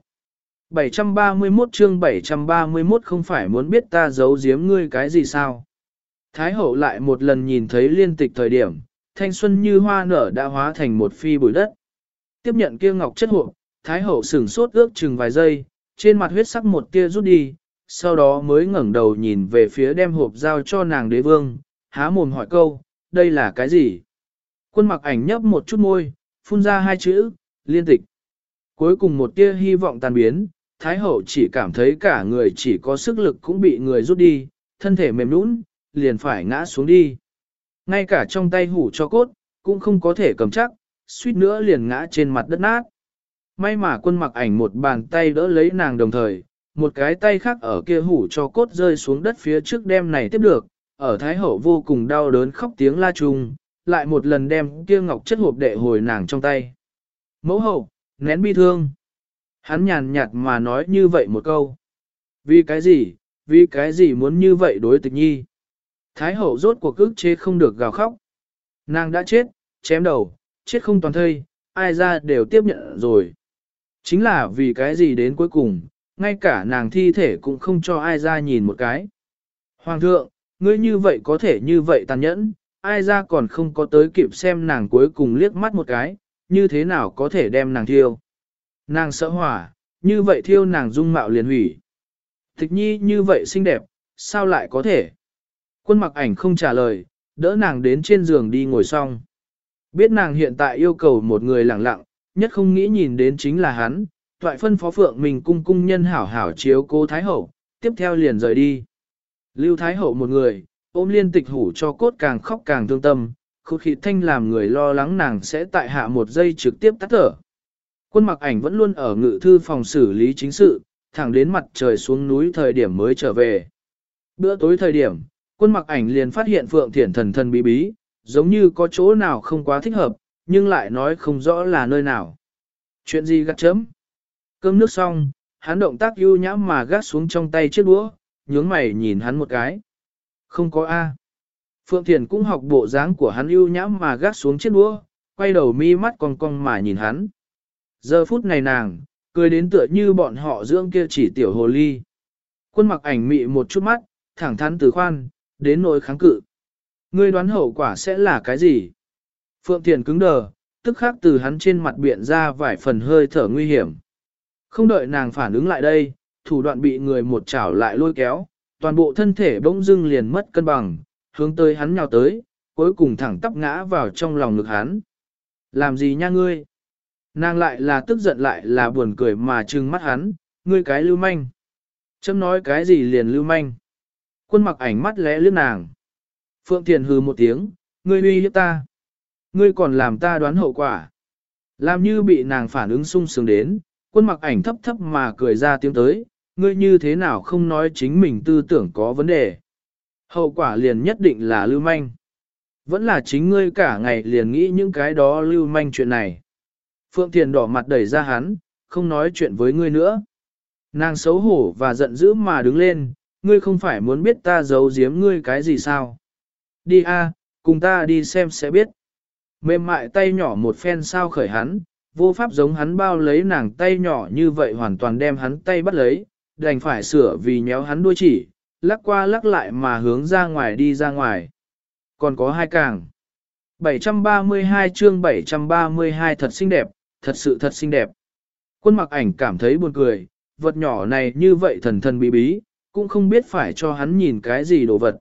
731 chương 731 không phải muốn biết ta giấu giếm ngươi cái gì sao. Thái hậu lại một lần nhìn thấy liên tịch thời điểm, thanh xuân như hoa nở đã hóa thành một phi bụi đất. Tiếp nhận kia ngọc chất hộp, Thái hậu sửng sốt ước chừng vài giây, trên mặt huyết sắc một tia rút đi, sau đó mới ngẩng đầu nhìn về phía đem hộp giao cho nàng đế vương, há mồm hỏi câu, đây là cái gì? Quân mặc ảnh nhấp một chút môi, phun ra hai chữ, liên tịch. Cuối cùng một tia hy vọng tan biến, Thái hậu chỉ cảm thấy cả người chỉ có sức lực cũng bị người rút đi, thân thể mềm nũng, liền phải ngã xuống đi. Ngay cả trong tay hủ cho cốt, cũng không có thể cầm chắc, suýt nữa liền ngã trên mặt đất nát. May mà quân mặc ảnh một bàn tay đỡ lấy nàng đồng thời, một cái tay khác ở kia hủ cho cốt rơi xuống đất phía trước đem này tiếp được, ở Thái Hậu vô cùng đau đớn khóc tiếng la trùng, lại một lần đem kia ngọc chất hộp đệ hồi nàng trong tay. Mẫu hậu, nén bi thương. Hắn nhàn nhạt mà nói như vậy một câu. Vì cái gì, vì cái gì muốn như vậy đối tịch nhi. Thái hậu rốt cuộc ức chế không được gào khóc. Nàng đã chết, chém đầu, chết không toàn thây, ai ra đều tiếp nhận rồi. Chính là vì cái gì đến cuối cùng, ngay cả nàng thi thể cũng không cho ai ra nhìn một cái. Hoàng thượng, ngươi như vậy có thể như vậy tàn nhẫn, ai ra còn không có tới kịp xem nàng cuối cùng liếc mắt một cái, như thế nào có thể đem nàng thiêu. Nàng sợ hỏa, như vậy thiêu nàng dung mạo liền hủy. Thích nhi như vậy xinh đẹp, sao lại có thể? Quân mặc ảnh không trả lời, đỡ nàng đến trên giường đi ngồi xong. Biết nàng hiện tại yêu cầu một người lặng lặng, nhất không nghĩ nhìn đến chính là hắn, toại phân phó phượng mình cung cung nhân hảo hảo chiếu cô Thái Hậu, tiếp theo liền rời đi. Lưu Thái Hậu một người, ôm liên tịch hủ cho cốt càng khóc càng thương tâm, khúc khịt thanh làm người lo lắng nàng sẽ tại hạ một giây trực tiếp tắt thở. Quân mặc ảnh vẫn luôn ở ngự thư phòng xử lý chính sự, thẳng đến mặt trời xuống núi thời điểm mới trở về. Bữa tối thời điểm, quân mặc ảnh liền phát hiện Phượng Thiển thần thần bí bí, giống như có chỗ nào không quá thích hợp, nhưng lại nói không rõ là nơi nào. Chuyện gì gắt chấm? Cơm nước xong, hắn động tác ưu nhãm mà gắt xuống trong tay chiếc đũa, nhướng mày nhìn hắn một cái. Không có A. Phượng Thiền cũng học bộ dáng của hắn ưu nhãm mà gắt xuống chiếc đũa, quay đầu mi mắt cong cong mà nhìn hắn. Giờ phút này nàng, cười đến tựa như bọn họ dưỡng kia chỉ tiểu hồ ly. Quân mặc ảnh mị một chút mắt, thẳng thắn từ khoan, đến nỗi kháng cự. Ngươi đoán hậu quả sẽ là cái gì? Phượng Thiền cứng đờ, tức khắc từ hắn trên mặt biện ra vài phần hơi thở nguy hiểm. Không đợi nàng phản ứng lại đây, thủ đoạn bị người một chảo lại lôi kéo, toàn bộ thân thể bỗng dưng liền mất cân bằng, hướng tới hắn nhào tới, cuối cùng thẳng tắp ngã vào trong lòng ngực hắn. Làm gì nha ngươi? Nàng lại là tức giận lại là buồn cười mà trừng mắt hắn, ngươi cái lưu manh. Chấm nói cái gì liền lưu manh. Quân mặc ảnh mắt lẽ lướt nàng. Phượng Thiền hừ một tiếng, ngươi uy hiếp ta. Ngươi còn làm ta đoán hậu quả. Làm như bị nàng phản ứng sung sướng đến, quân mặc ảnh thấp thấp mà cười ra tiếng tới, ngươi như thế nào không nói chính mình tư tưởng có vấn đề. Hậu quả liền nhất định là lưu manh. Vẫn là chính ngươi cả ngày liền nghĩ những cái đó lưu manh chuyện này. Phượng Thiền đỏ mặt đẩy ra hắn, không nói chuyện với ngươi nữa. Nàng xấu hổ và giận dữ mà đứng lên, ngươi không phải muốn biết ta giấu giếm ngươi cái gì sao? Đi a, cùng ta đi xem sẽ biết. Mềm mại tay nhỏ một phen sao khởi hắn, vô pháp giống hắn bao lấy nàng tay nhỏ như vậy hoàn toàn đem hắn tay bắt lấy, đành phải sửa vì nhéo hắn đuôi chỉ, lắc qua lắc lại mà hướng ra ngoài đi ra ngoài. Còn có hai càng. 732 chương 732 thật xinh đẹp, thật sự thật xinh đẹp. Quân mặc ảnh cảm thấy buồn cười, vật nhỏ này như vậy thần thần bí bí, cũng không biết phải cho hắn nhìn cái gì đồ vật.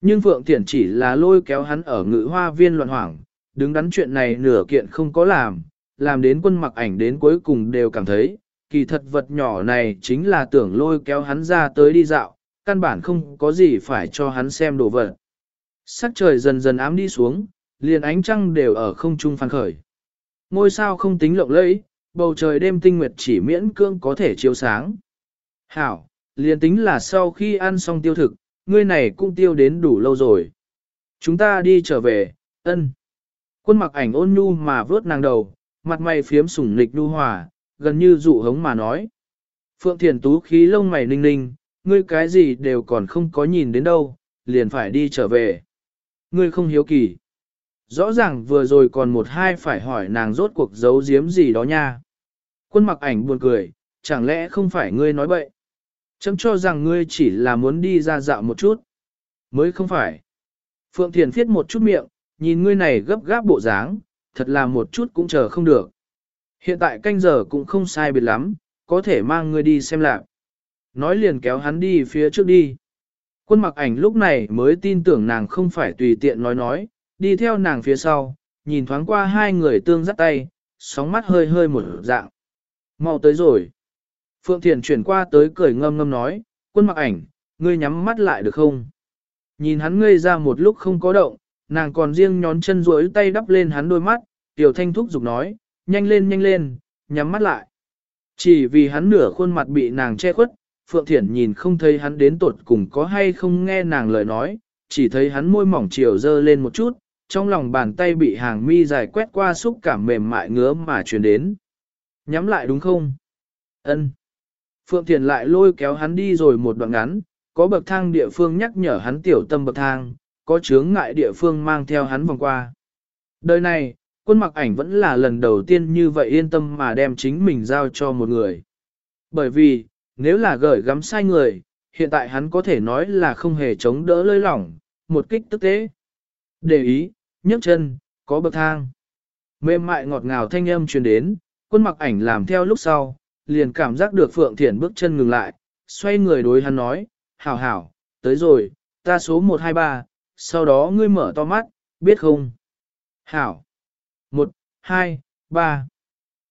Nhưng Phượng Thiển chỉ là lôi kéo hắn ở ngự hoa viên loạn hoảng, đứng đắn chuyện này nửa kiện không có làm, làm đến quân mặc ảnh đến cuối cùng đều cảm thấy, kỳ thật vật nhỏ này chính là tưởng lôi kéo hắn ra tới đi dạo, căn bản không có gì phải cho hắn xem đồ vật. Sắc trời dần dần ám đi xuống, liền ánh trăng đều ở không trung phan khởi. Ngôi sao không tính lộng lẫy, bầu trời đêm tinh nguyệt chỉ miễn cương có thể chiếu sáng. Hảo, liền tính là sau khi ăn xong tiêu thực, ngươi này cũng tiêu đến đủ lâu rồi. Chúng ta đi trở về, ân. Quân mặc ảnh ôn nhu mà vớt nàng đầu, mặt mày phiếm sủng nịch nhu hòa, gần như dụ hống mà nói. Phượng Thiền Tú khí lông mày ninh ninh, ngươi cái gì đều còn không có nhìn đến đâu, liền phải đi trở về. Ngươi không hiếu kỳ. Rõ ràng vừa rồi còn một hai phải hỏi nàng rốt cuộc giấu giếm gì đó nha. Quân mặc ảnh buồn cười, chẳng lẽ không phải ngươi nói bậy? Chấm cho rằng ngươi chỉ là muốn đi ra dạo một chút. Mới không phải. Phượng Thiền phiết một chút miệng, nhìn ngươi này gấp gáp bộ dáng, thật là một chút cũng chờ không được. Hiện tại canh giờ cũng không sai biệt lắm, có thể mang ngươi đi xem lạc. Nói liền kéo hắn đi phía trước đi. Quân mặc ảnh lúc này mới tin tưởng nàng không phải tùy tiện nói nói, đi theo nàng phía sau, nhìn thoáng qua hai người tương dắt tay, sóng mắt hơi hơi một dạng. Mau tới rồi. Phượng Thiền chuyển qua tới cười ngâm ngâm nói, quân mặc ảnh, ngươi nhắm mắt lại được không? Nhìn hắn ngây ra một lúc không có động, nàng còn riêng nhón chân rối tay đắp lên hắn đôi mắt, tiểu thanh thúc giục nói, nhanh lên nhanh lên, nhắm mắt lại. Chỉ vì hắn nửa khuôn mặt bị nàng che khuất, Phượng Thiển nhìn không thấy hắn đến tột cùng có hay không nghe nàng lời nói, chỉ thấy hắn môi mỏng chiều dơ lên một chút, trong lòng bàn tay bị hàng mi dài quét qua xúc cảm mềm mại ngứa mà truyền đến. Nhắm lại đúng không? Ân. Phượng Thiền lại lôi kéo hắn đi rồi một đoạn ngắn, có bậc thang địa phương nhắc nhở hắn tiểu tâm bậc thang, có chướng ngại địa phương mang theo hắn vòng qua. Đời này, quân mặc ảnh vẫn là lần đầu tiên như vậy yên tâm mà đem chính mình giao cho một người. Bởi vì, nếu là gửi gắm sai người, hiện tại hắn có thể nói là không hề chống đỡ lơi lỏng, một kích tức tế. Để ý, nhấc chân, có bậc thang. Mềm mại ngọt ngào thanh âm truyền đến, quân mặc ảnh làm theo lúc sau, liền cảm giác được Phượng Thiển bước chân ngừng lại, xoay người đối hắn nói, hảo hảo, tới rồi, ta số 123, sau đó ngươi mở to mắt, biết không? Hảo. 1, 2, 3.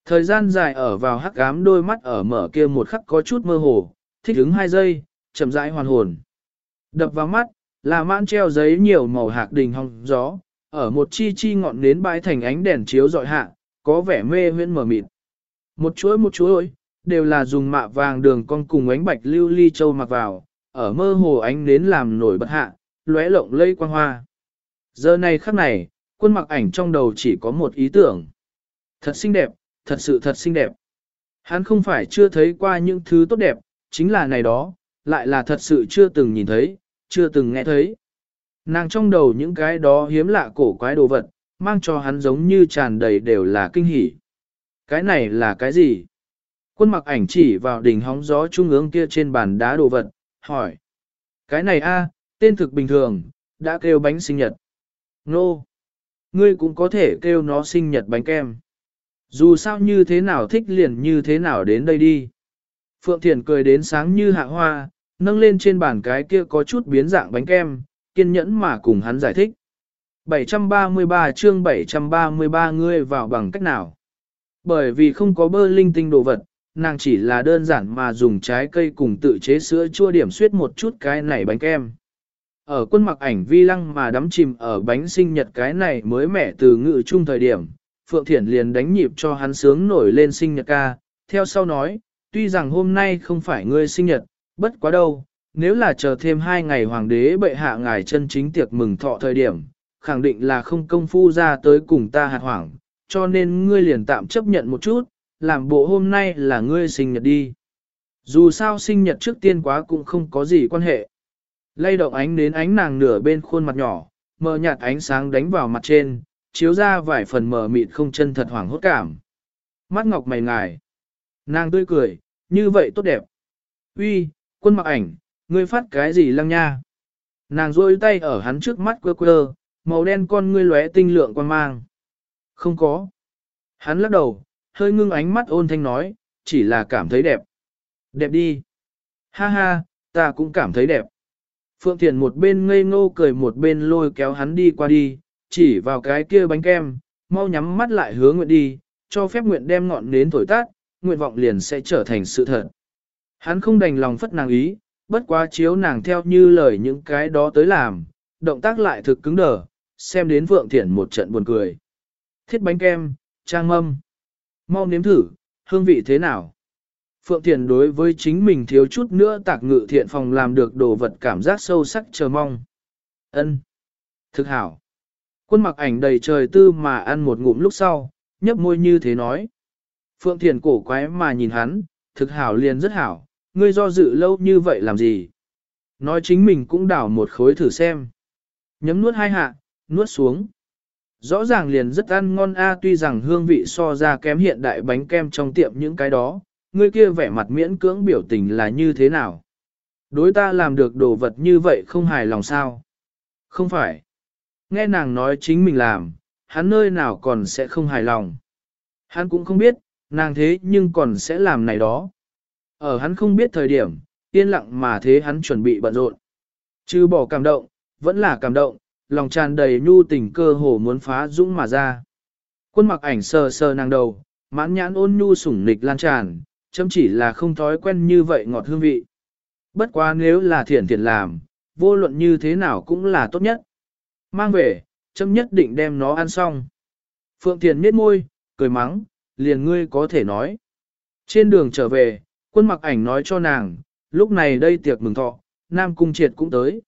Thời gian dài ở vào hắc ám đôi mắt ở mở kia một khắc có chút mơ hồ, thích ứng 2 giây, chậm rãi hoàn hồn. Đập vào mắt, là mãn treo giấy nhiều màu hạc đình hong gió, ở một chi chi ngọn nến bãi thành ánh đèn chiếu dọi hạ, có vẻ mê huyễn mở mịt. Một chuỗi một chuỗi, đều là dùng mạ vàng đường con cùng ánh bạch lưu ly châu mặc vào, ở mơ hồ ánh nến làm nổi bật hạ, lóe lộng lây quang hoa. Giờ này khắc này, quân mặc ảnh trong đầu chỉ có một ý tưởng. Thật xinh đẹp, thật sự thật xinh đẹp. Hắn không phải chưa thấy qua những thứ tốt đẹp, chính là này đó, lại là thật sự chưa từng nhìn thấy, chưa từng nghe thấy. Nàng trong đầu những cái đó hiếm lạ cổ quái đồ vật, mang cho hắn giống như tràn đầy đều là kinh hỉ. Cái này là cái gì? Quân mặc ảnh chỉ vào đỉnh hóng gió trung ương kia trên bàn đá đồ vật, hỏi. Cái này a, tên thực bình thường, đã kêu bánh sinh nhật. Nô! Ngươi cũng có thể kêu nó sinh nhật bánh kem. Dù sao như thế nào thích liền như thế nào đến đây đi. Phượng Thiền cười đến sáng như hạ hoa, nâng lên trên bàn cái kia có chút biến dạng bánh kem, kiên nhẫn mà cùng hắn giải thích. 733 chương 733 ngươi vào bằng cách nào? Bởi vì không có bơ linh tinh đồ vật, nàng chỉ là đơn giản mà dùng trái cây cùng tự chế sữa chua điểm suyết một chút cái này bánh kem. Ở quân mặc ảnh vi lăng mà đắm chìm ở bánh sinh nhật cái này mới mẻ từ ngự chung thời điểm, Phượng Thiển liền đánh nhịp cho hắn sướng nổi lên sinh nhật ca, theo sau nói, tuy rằng hôm nay không phải ngươi sinh nhật, bất quá đâu, nếu là chờ thêm hai ngày hoàng đế bệ hạ ngài chân chính tiệc mừng thọ thời điểm, khẳng định là không công phu ra tới cùng ta hạt hoảng, cho nên ngươi liền tạm chấp nhận một chút, làm bộ hôm nay là ngươi sinh nhật đi. Dù sao sinh nhật trước tiên quá cũng không có gì quan hệ. Lay động ánh đến ánh nàng nửa bên khuôn mặt nhỏ, mờ nhạt ánh sáng đánh vào mặt trên, chiếu ra vài phần mờ mịt không chân thật hoảng hốt cảm. Mắt ngọc mày ngài. Nàng tươi cười, như vậy tốt đẹp. Uy, quân mặc ảnh, ngươi phát cái gì lăng nha? Nàng rôi tay ở hắn trước mắt quơ quơ, màu đen con ngươi lóe tinh lượng quan mang. Không có. Hắn lắc đầu, hơi ngưng ánh mắt ôn thanh nói, chỉ là cảm thấy đẹp. Đẹp đi. Ha ha, ta cũng cảm thấy đẹp. Phượng Thiền một bên ngây ngô cười một bên lôi kéo hắn đi qua đi, chỉ vào cái kia bánh kem, mau nhắm mắt lại hứa nguyện đi, cho phép nguyện đem ngọn nến thổi tát, nguyện vọng liền sẽ trở thành sự thật. Hắn không đành lòng phất nàng ý, bất quá chiếu nàng theo như lời những cái đó tới làm, động tác lại thực cứng đờ, xem đến Phượng Thiển một trận buồn cười. Thiết bánh kem, trang mâm. Mau nếm thử, hương vị thế nào? Phượng Thiền đối với chính mình thiếu chút nữa tạc ngự thiện phòng làm được đồ vật cảm giác sâu sắc chờ mong. ân Thực hảo. Quân mặc ảnh đầy trời tư mà ăn một ngụm lúc sau, nhấp môi như thế nói. Phượng Thiền cổ quái mà nhìn hắn, thực hảo liền rất hảo, ngươi do dự lâu như vậy làm gì? Nói chính mình cũng đảo một khối thử xem. Nhấm nuốt hai hạ, nuốt xuống. Rõ ràng liền rất ăn ngon a tuy rằng hương vị so ra kém hiện đại bánh kem trong tiệm những cái đó, người kia vẻ mặt miễn cưỡng biểu tình là như thế nào? Đối ta làm được đồ vật như vậy không hài lòng sao? Không phải. Nghe nàng nói chính mình làm, hắn nơi nào còn sẽ không hài lòng. Hắn cũng không biết, nàng thế nhưng còn sẽ làm này đó. Ở hắn không biết thời điểm, yên lặng mà thế hắn chuẩn bị bận rộn. Chứ bỏ cảm động, vẫn là cảm động, lòng tràn đầy nhu tình cơ hồ muốn phá dũng mà ra. Quân mặc ảnh sờ sờ nàng đầu, mãn nhãn ôn nhu sủng nịch lan tràn, chấm chỉ là không thói quen như vậy ngọt hương vị. Bất quá nếu là thiện thiện làm, vô luận như thế nào cũng là tốt nhất. Mang về, chấm nhất định đem nó ăn xong. Phượng Thiền miết môi, cười mắng, liền ngươi có thể nói. Trên đường trở về, quân mặc ảnh nói cho nàng, lúc này đây tiệc mừng thọ, Nam Cung Triệt cũng tới.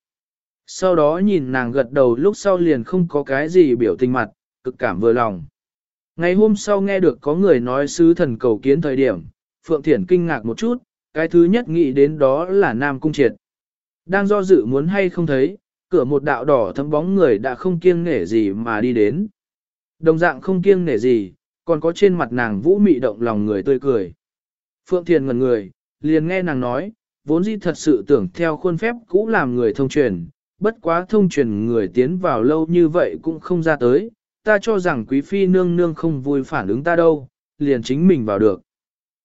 Sau đó nhìn nàng gật đầu lúc sau liền không có cái gì biểu tình mặt, cực cảm vừa lòng. Ngày hôm sau nghe được có người nói sứ thần cầu kiến thời điểm, Phượng Thiển kinh ngạc một chút, cái thứ nhất nghĩ đến đó là Nam Cung Triệt. Đang do dự muốn hay không thấy, cửa một đạo đỏ thấm bóng người đã không kiêng nể gì mà đi đến. Đồng dạng không kiêng nể gì, còn có trên mặt nàng vũ mị động lòng người tươi cười. Phượng Thiền ngần người, liền nghe nàng nói, vốn dĩ thật sự tưởng theo khuôn phép cũ làm người thông truyền, bất quá thông truyền người tiến vào lâu như vậy cũng không ra tới, ta cho rằng quý phi nương nương không vui phản ứng ta đâu, liền chính mình vào được.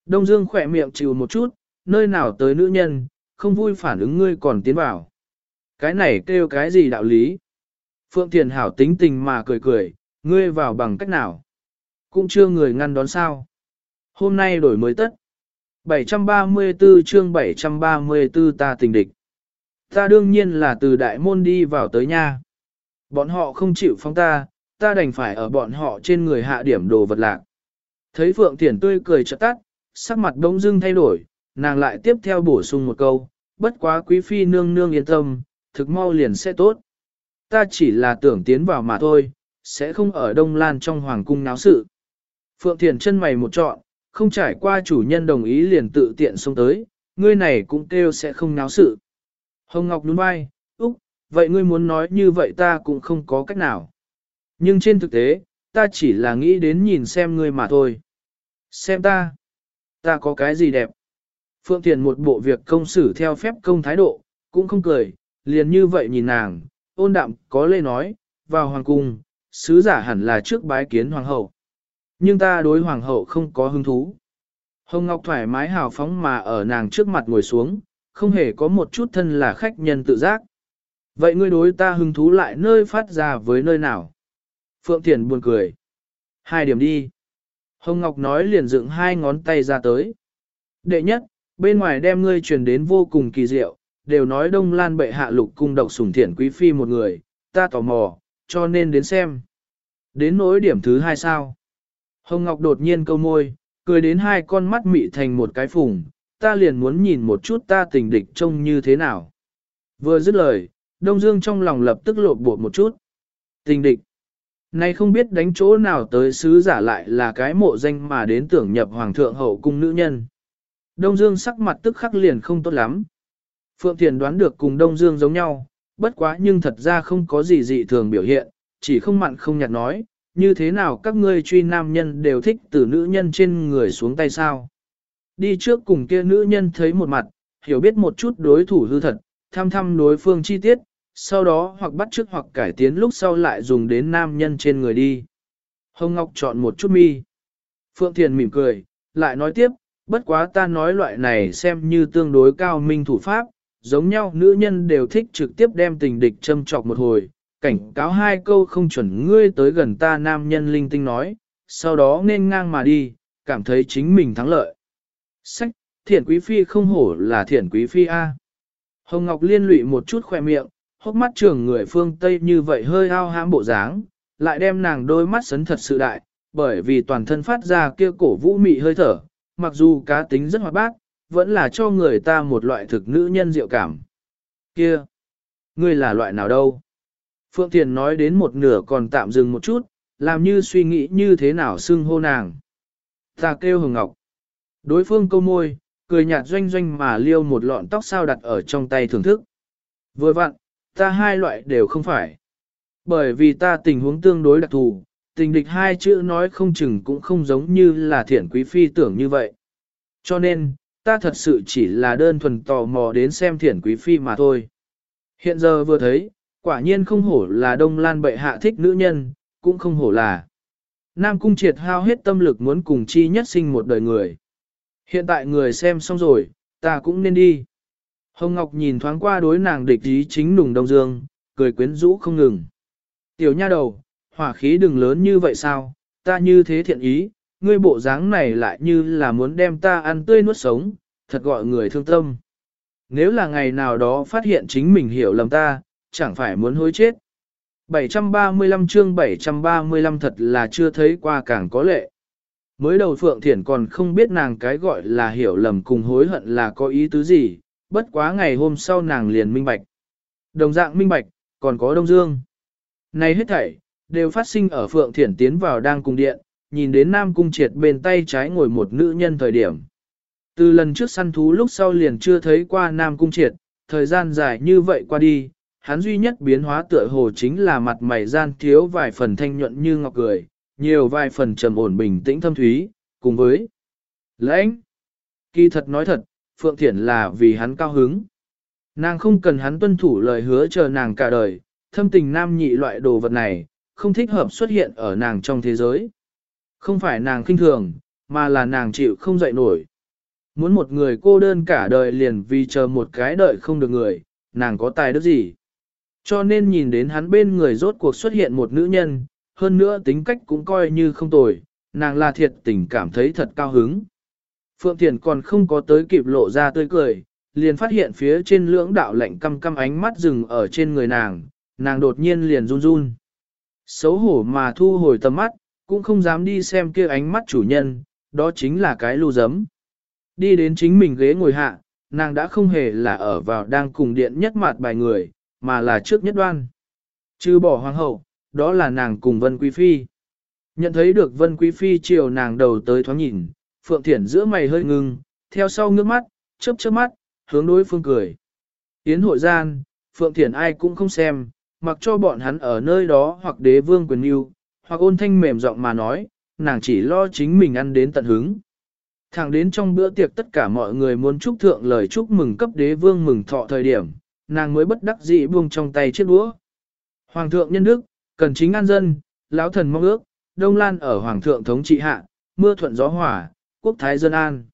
Đông Dương khỏe miệng chịu một chút, nơi nào tới nữ nhân, không vui phản ứng ngươi còn tiến vào. Cái này kêu cái gì đạo lý? Phượng Thiền Hảo tính tình mà cười cười, ngươi vào bằng cách nào? Cũng chưa người ngăn đón sao. Hôm nay đổi mới tất. 734 chương 734 ta tình địch. Ta đương nhiên là từ đại môn đi vào tới nha. Bọn họ không chịu phóng ta, ta đành phải ở bọn họ trên người hạ điểm đồ vật lạc. Thấy Phượng Thiển tươi cười chợt tắt, sắc mặt đông dưng thay đổi, nàng lại tiếp theo bổ sung một câu, bất quá quý phi nương nương yên tâm, thực mau liền sẽ tốt. Ta chỉ là tưởng tiến vào mà thôi, sẽ không ở Đông Lan trong hoàng cung náo sự. Phượng Thiền chân mày một trọn, không trải qua chủ nhân đồng ý liền tự tiện xông tới, ngươi này cũng kêu sẽ không náo sự. Hồng Ngọc nhún vai, Úc, vậy ngươi muốn nói như vậy ta cũng không có cách nào. Nhưng trên thực tế, ta chỉ là nghĩ đến nhìn xem ngươi mà thôi. Xem ta, ta có cái gì đẹp. Phượng Thiền một bộ việc công xử theo phép công thái độ, cũng không cười, liền như vậy nhìn nàng, ôn đạm có lê nói, vào hoàng cung, sứ giả hẳn là trước bái kiến hoàng hậu. Nhưng ta đối hoàng hậu không có hứng thú. Hồng Ngọc thoải mái hào phóng mà ở nàng trước mặt ngồi xuống, không hề có một chút thân là khách nhân tự giác. Vậy ngươi đối ta hứng thú lại nơi phát ra với nơi nào? Phượng Thiền buồn cười. Hai điểm đi. Hồng Ngọc nói liền dựng hai ngón tay ra tới. Đệ nhất, bên ngoài đem ngươi truyền đến vô cùng kỳ diệu, đều nói Đông Lan bệ hạ lục cung độc sủng thiện quý phi một người, ta tò mò, cho nên đến xem. Đến nỗi điểm thứ hai sao? Hồng Ngọc đột nhiên câu môi, cười đến hai con mắt mị thành một cái phùng, ta liền muốn nhìn một chút ta tình địch trông như thế nào. Vừa dứt lời, Đông Dương trong lòng lập tức lột bột một chút. Tình địch. Nay không biết đánh chỗ nào tới sứ giả lại là cái mộ danh mà đến tưởng nhập hoàng thượng hậu cung nữ nhân. Đông Dương sắc mặt tức khắc liền không tốt lắm. Phượng Thiền đoán được cùng Đông Dương giống nhau, bất quá nhưng thật ra không có gì dị thường biểu hiện, chỉ không mặn không nhạt nói, như thế nào các ngươi truy nam nhân đều thích từ nữ nhân trên người xuống tay sao. Đi trước cùng kia nữ nhân thấy một mặt, hiểu biết một chút đối thủ hư thật, thăm thăm đối phương chi tiết, sau đó hoặc bắt chước hoặc cải tiến lúc sau lại dùng đến nam nhân trên người đi. Hồng Ngọc chọn một chút mi. Phượng Thiền mỉm cười, lại nói tiếp, bất quá ta nói loại này xem như tương đối cao minh thủ pháp, giống nhau nữ nhân đều thích trực tiếp đem tình địch châm trọc một hồi, cảnh cáo hai câu không chuẩn ngươi tới gần ta nam nhân linh tinh nói, sau đó nên ngang mà đi, cảm thấy chính mình thắng lợi. Sách, thiển quý phi không hổ là thiển quý phi A. Hồng Ngọc liên lụy một chút khoe miệng, hốc mắt trường người phương Tây như vậy hơi ao hãm bộ dáng, lại đem nàng đôi mắt sấn thật sự đại, bởi vì toàn thân phát ra kia cổ vũ mị hơi thở, mặc dù cá tính rất hoạt bát, vẫn là cho người ta một loại thực nữ nhân diệu cảm. Kia, ngươi là loại nào đâu? Phượng Thiền nói đến một nửa còn tạm dừng một chút, làm như suy nghĩ như thế nào xưng hô nàng. Ta kêu Hồng Ngọc. Đối phương câu môi, cười nhạt doanh doanh mà liêu một lọn tóc sao đặt ở trong tay thưởng thức. Vừa vặn, ta hai loại đều không phải. Bởi vì ta tình huống tương đối đặc thù, tình địch hai chữ nói không chừng cũng không giống như là thiển quý phi tưởng như vậy. Cho nên, ta thật sự chỉ là đơn thuần tò mò đến xem thiển quý phi mà thôi. Hiện giờ vừa thấy, quả nhiên không hổ là đông lan bệ hạ thích nữ nhân, cũng không hổ là. Nam cung triệt hao hết tâm lực muốn cùng chi nhất sinh một đời người. Hiện tại người xem xong rồi, ta cũng nên đi. Hồng Ngọc nhìn thoáng qua đối nàng địch ý chính nùng đông dương, cười quyến rũ không ngừng. Tiểu nha đầu, hỏa khí đừng lớn như vậy sao, ta như thế thiện ý, ngươi bộ dáng này lại như là muốn đem ta ăn tươi nuốt sống, thật gọi người thương tâm. Nếu là ngày nào đó phát hiện chính mình hiểu lầm ta, chẳng phải muốn hối chết. 735 chương 735 thật là chưa thấy qua càng có lệ. Mới đầu Phượng Thiển còn không biết nàng cái gọi là hiểu lầm cùng hối hận là có ý tứ gì, bất quá ngày hôm sau nàng liền minh bạch. Đồng dạng minh bạch, còn có Đông Dương. Này hết thảy, đều phát sinh ở Phượng Thiển tiến vào đang cùng điện, nhìn đến Nam Cung Triệt bên tay trái ngồi một nữ nhân thời điểm. Từ lần trước săn thú lúc sau liền chưa thấy qua Nam Cung Triệt, thời gian dài như vậy qua đi, hắn duy nhất biến hóa tựa hồ chính là mặt mày gian thiếu vài phần thanh nhuận như ngọc cười, nhiều vài phần trầm ổn bình tĩnh thâm thúy, cùng với lãnh. Kỳ thật nói thật, Phượng Thiển là vì hắn cao hứng. Nàng không cần hắn tuân thủ lời hứa chờ nàng cả đời, thâm tình nam nhị loại đồ vật này, không thích hợp xuất hiện ở nàng trong thế giới. Không phải nàng khinh thường, mà là nàng chịu không dậy nổi. Muốn một người cô đơn cả đời liền vì chờ một cái đợi không được người, nàng có tài đức gì. Cho nên nhìn đến hắn bên người rốt cuộc xuất hiện một nữ nhân, hơn nữa tính cách cũng coi như không tồi, nàng là thiệt tình cảm thấy thật cao hứng. Phượng Thiền còn không có tới kịp lộ ra tươi cười, liền phát hiện phía trên lưỡng đạo lạnh căm căm ánh mắt rừng ở trên người nàng, nàng đột nhiên liền run run. Xấu hổ mà thu hồi tầm mắt, cũng không dám đi xem kia ánh mắt chủ nhân, đó chính là cái lưu giấm. Đi đến chính mình ghế ngồi hạ, nàng đã không hề là ở vào đang cùng điện nhất mặt bài người, mà là trước nhất đoan. Chứ bỏ hoàng hậu, đó là nàng cùng Vân Quý Phi. Nhận thấy được Vân Quý Phi chiều nàng đầu tới thoáng nhìn, Phượng Thiển giữa mày hơi ngưng, theo sau ngước mắt, chớp chớp mắt, hướng đối phương cười. Yến hội gian, Phượng Thiển ai cũng không xem, mặc cho bọn hắn ở nơi đó hoặc đế vương quyền yêu, hoặc ôn thanh mềm giọng mà nói, nàng chỉ lo chính mình ăn đến tận hứng. Thẳng đến trong bữa tiệc tất cả mọi người muốn chúc thượng lời chúc mừng cấp đế vương mừng thọ thời điểm, nàng mới bất đắc dĩ buông trong tay chiếc đũa. Hoàng thượng nhân đức, cần chính an dân, lão thần mong ước, đông lan ở hoàng thượng thống trị hạ, mưa thuận gió hỏa, quốc thái dân an.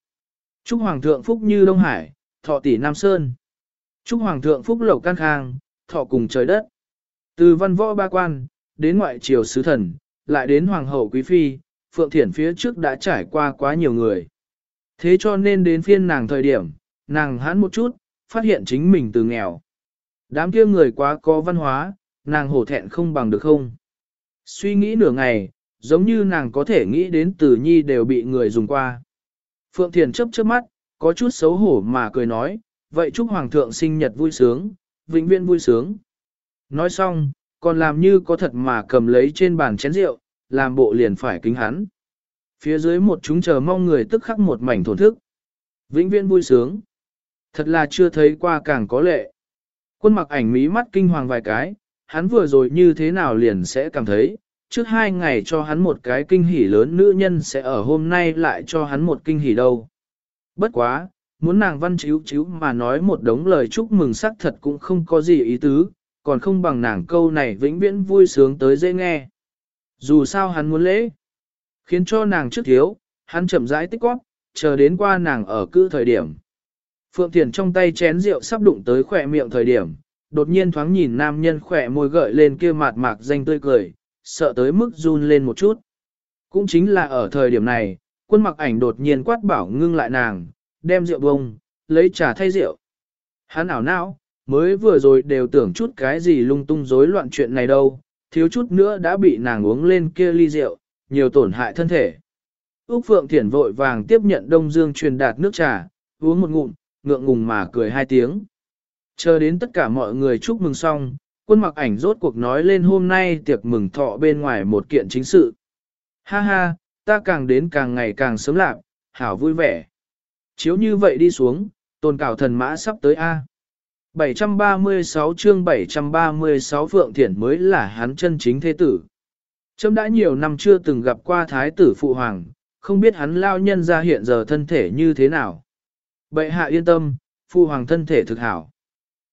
Chúc hoàng thượng phúc như Đông Hải, thọ tỷ Nam Sơn. Chúc hoàng thượng phúc lộc can khang, thọ cùng trời đất. Từ văn võ ba quan, đến ngoại triều sứ thần, lại đến hoàng hậu quý phi, phượng thiển phía trước đã trải qua quá nhiều người. Thế cho nên đến phiên nàng thời điểm, nàng hãn một chút, phát hiện chính mình từ nghèo. Đám kia người quá có văn hóa, nàng hổ thẹn không bằng được không. Suy nghĩ nửa ngày, giống như nàng có thể nghĩ đến từ nhi đều bị người dùng qua. Phượng Thiền chấp trước mắt, có chút xấu hổ mà cười nói, vậy chúc Hoàng thượng sinh nhật vui sướng, vĩnh viễn vui sướng. Nói xong, còn làm như có thật mà cầm lấy trên bàn chén rượu, làm bộ liền phải kính hắn. Phía dưới một chúng chờ mong người tức khắc một mảnh thổn thức. Vĩnh viễn vui sướng. Thật là chưa thấy qua càng có lệ. Quân mặc ảnh mí mắt kinh hoàng vài cái, hắn vừa rồi như thế nào liền sẽ cảm thấy, trước hai ngày cho hắn một cái kinh hỉ lớn nữ nhân sẽ ở hôm nay lại cho hắn một kinh hỉ đâu. Bất quá, muốn nàng văn chiếu chiếu mà nói một đống lời chúc mừng sắc thật cũng không có gì ý tứ, còn không bằng nàng câu này vĩnh viễn vui sướng tới dễ nghe. Dù sao hắn muốn lễ, khiến cho nàng trước thiếu, hắn chậm rãi tích quát, chờ đến qua nàng ở cư thời điểm. Phượng Thiền trong tay chén rượu sắp đụng tới khỏe miệng thời điểm, đột nhiên thoáng nhìn nam nhân khỏe môi gợi lên kia mạt mạc danh tươi cười, sợ tới mức run lên một chút. Cũng chính là ở thời điểm này, quân mặc ảnh đột nhiên quát bảo ngưng lại nàng, đem rượu bông, lấy trà thay rượu. Hắn ảo não, mới vừa rồi đều tưởng chút cái gì lung tung rối loạn chuyện này đâu, thiếu chút nữa đã bị nàng uống lên kia ly rượu, nhiều tổn hại thân thể. Úc Phượng Thiển vội vàng tiếp nhận Đông Dương truyền đạt nước trà, uống một ngụm, ngượng ngùng mà cười hai tiếng. Chờ đến tất cả mọi người chúc mừng xong, quân mặc ảnh rốt cuộc nói lên hôm nay tiệc mừng thọ bên ngoài một kiện chính sự. Ha ha, ta càng đến càng ngày càng sớm lạc, hảo vui vẻ. Chiếu như vậy đi xuống, tôn cảo thần mã sắp tới A. 736 chương 736 Phượng Thiển mới là hắn chân chính thế tử. Trâm đã nhiều năm chưa từng gặp qua thái tử phụ hoàng, không biết hắn lao nhân ra hiện giờ thân thể như thế nào. Bệ hạ yên tâm, phụ hoàng thân thể thực hảo.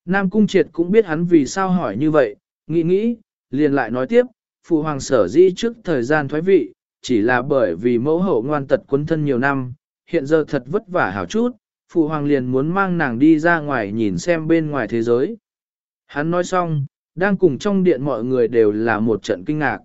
Nam Cung Triệt cũng biết hắn vì sao hỏi như vậy, nghĩ nghĩ, liền lại nói tiếp, phụ hoàng sở di trước thời gian thoái vị, chỉ là bởi vì mẫu hậu ngoan tật quấn thân nhiều năm, hiện giờ thật vất vả hảo chút, phụ hoàng liền muốn mang nàng đi ra ngoài nhìn xem bên ngoài thế giới. Hắn nói xong, đang cùng trong điện mọi người đều là một trận kinh ngạc.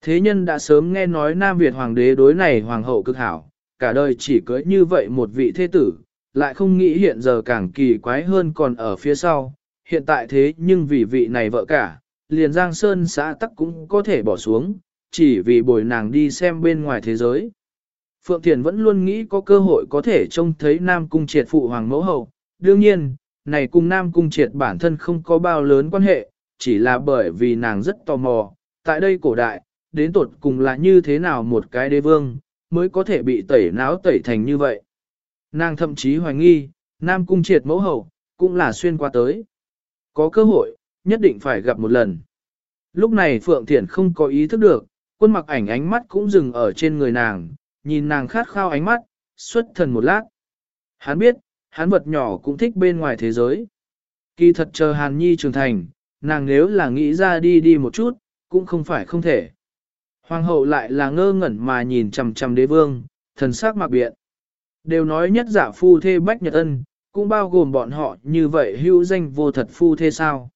Thế nhân đã sớm nghe nói Nam Việt hoàng đế đối này hoàng hậu cực hảo, cả đời chỉ cưới như vậy một vị thế tử, lại không nghĩ hiện giờ càng kỳ quái hơn còn ở phía sau, hiện tại thế nhưng vì vị này vợ cả, liền Giang Sơn xã tắc cũng có thể bỏ xuống, chỉ vì bồi nàng đi xem bên ngoài thế giới. Phượng Thiền vẫn luôn nghĩ có cơ hội có thể trông thấy Nam Cung Triệt phụ hoàng mẫu hậu. Đương nhiên, này cùng Nam Cung Triệt bản thân không có bao lớn quan hệ, chỉ là bởi vì nàng rất tò mò. Tại đây cổ đại, đến tột cùng là như thế nào một cái đế vương, mới có thể bị tẩy náo tẩy thành như vậy. Nàng thậm chí hoài nghi, Nam Cung Triệt mẫu hậu, cũng là xuyên qua tới. Có cơ hội, nhất định phải gặp một lần. Lúc này Phượng Thiển không có ý thức được, quân mặc ảnh ánh mắt cũng dừng ở trên người nàng, nhìn nàng khát khao ánh mắt, xuất thần một lát. Hắn biết, hắn vật nhỏ cũng thích bên ngoài thế giới. Kỳ thật chờ Hàn Nhi trưởng thành, nàng nếu là nghĩ ra đi đi một chút, cũng không phải không thể. Hoàng hậu lại là ngơ ngẩn mà nhìn chằm chằm đế vương, thần sắc mặc biện. Đều nói nhất giả phu thê bách nhật ân, cũng bao gồm bọn họ như vậy hữu danh vô thật phu thê sao.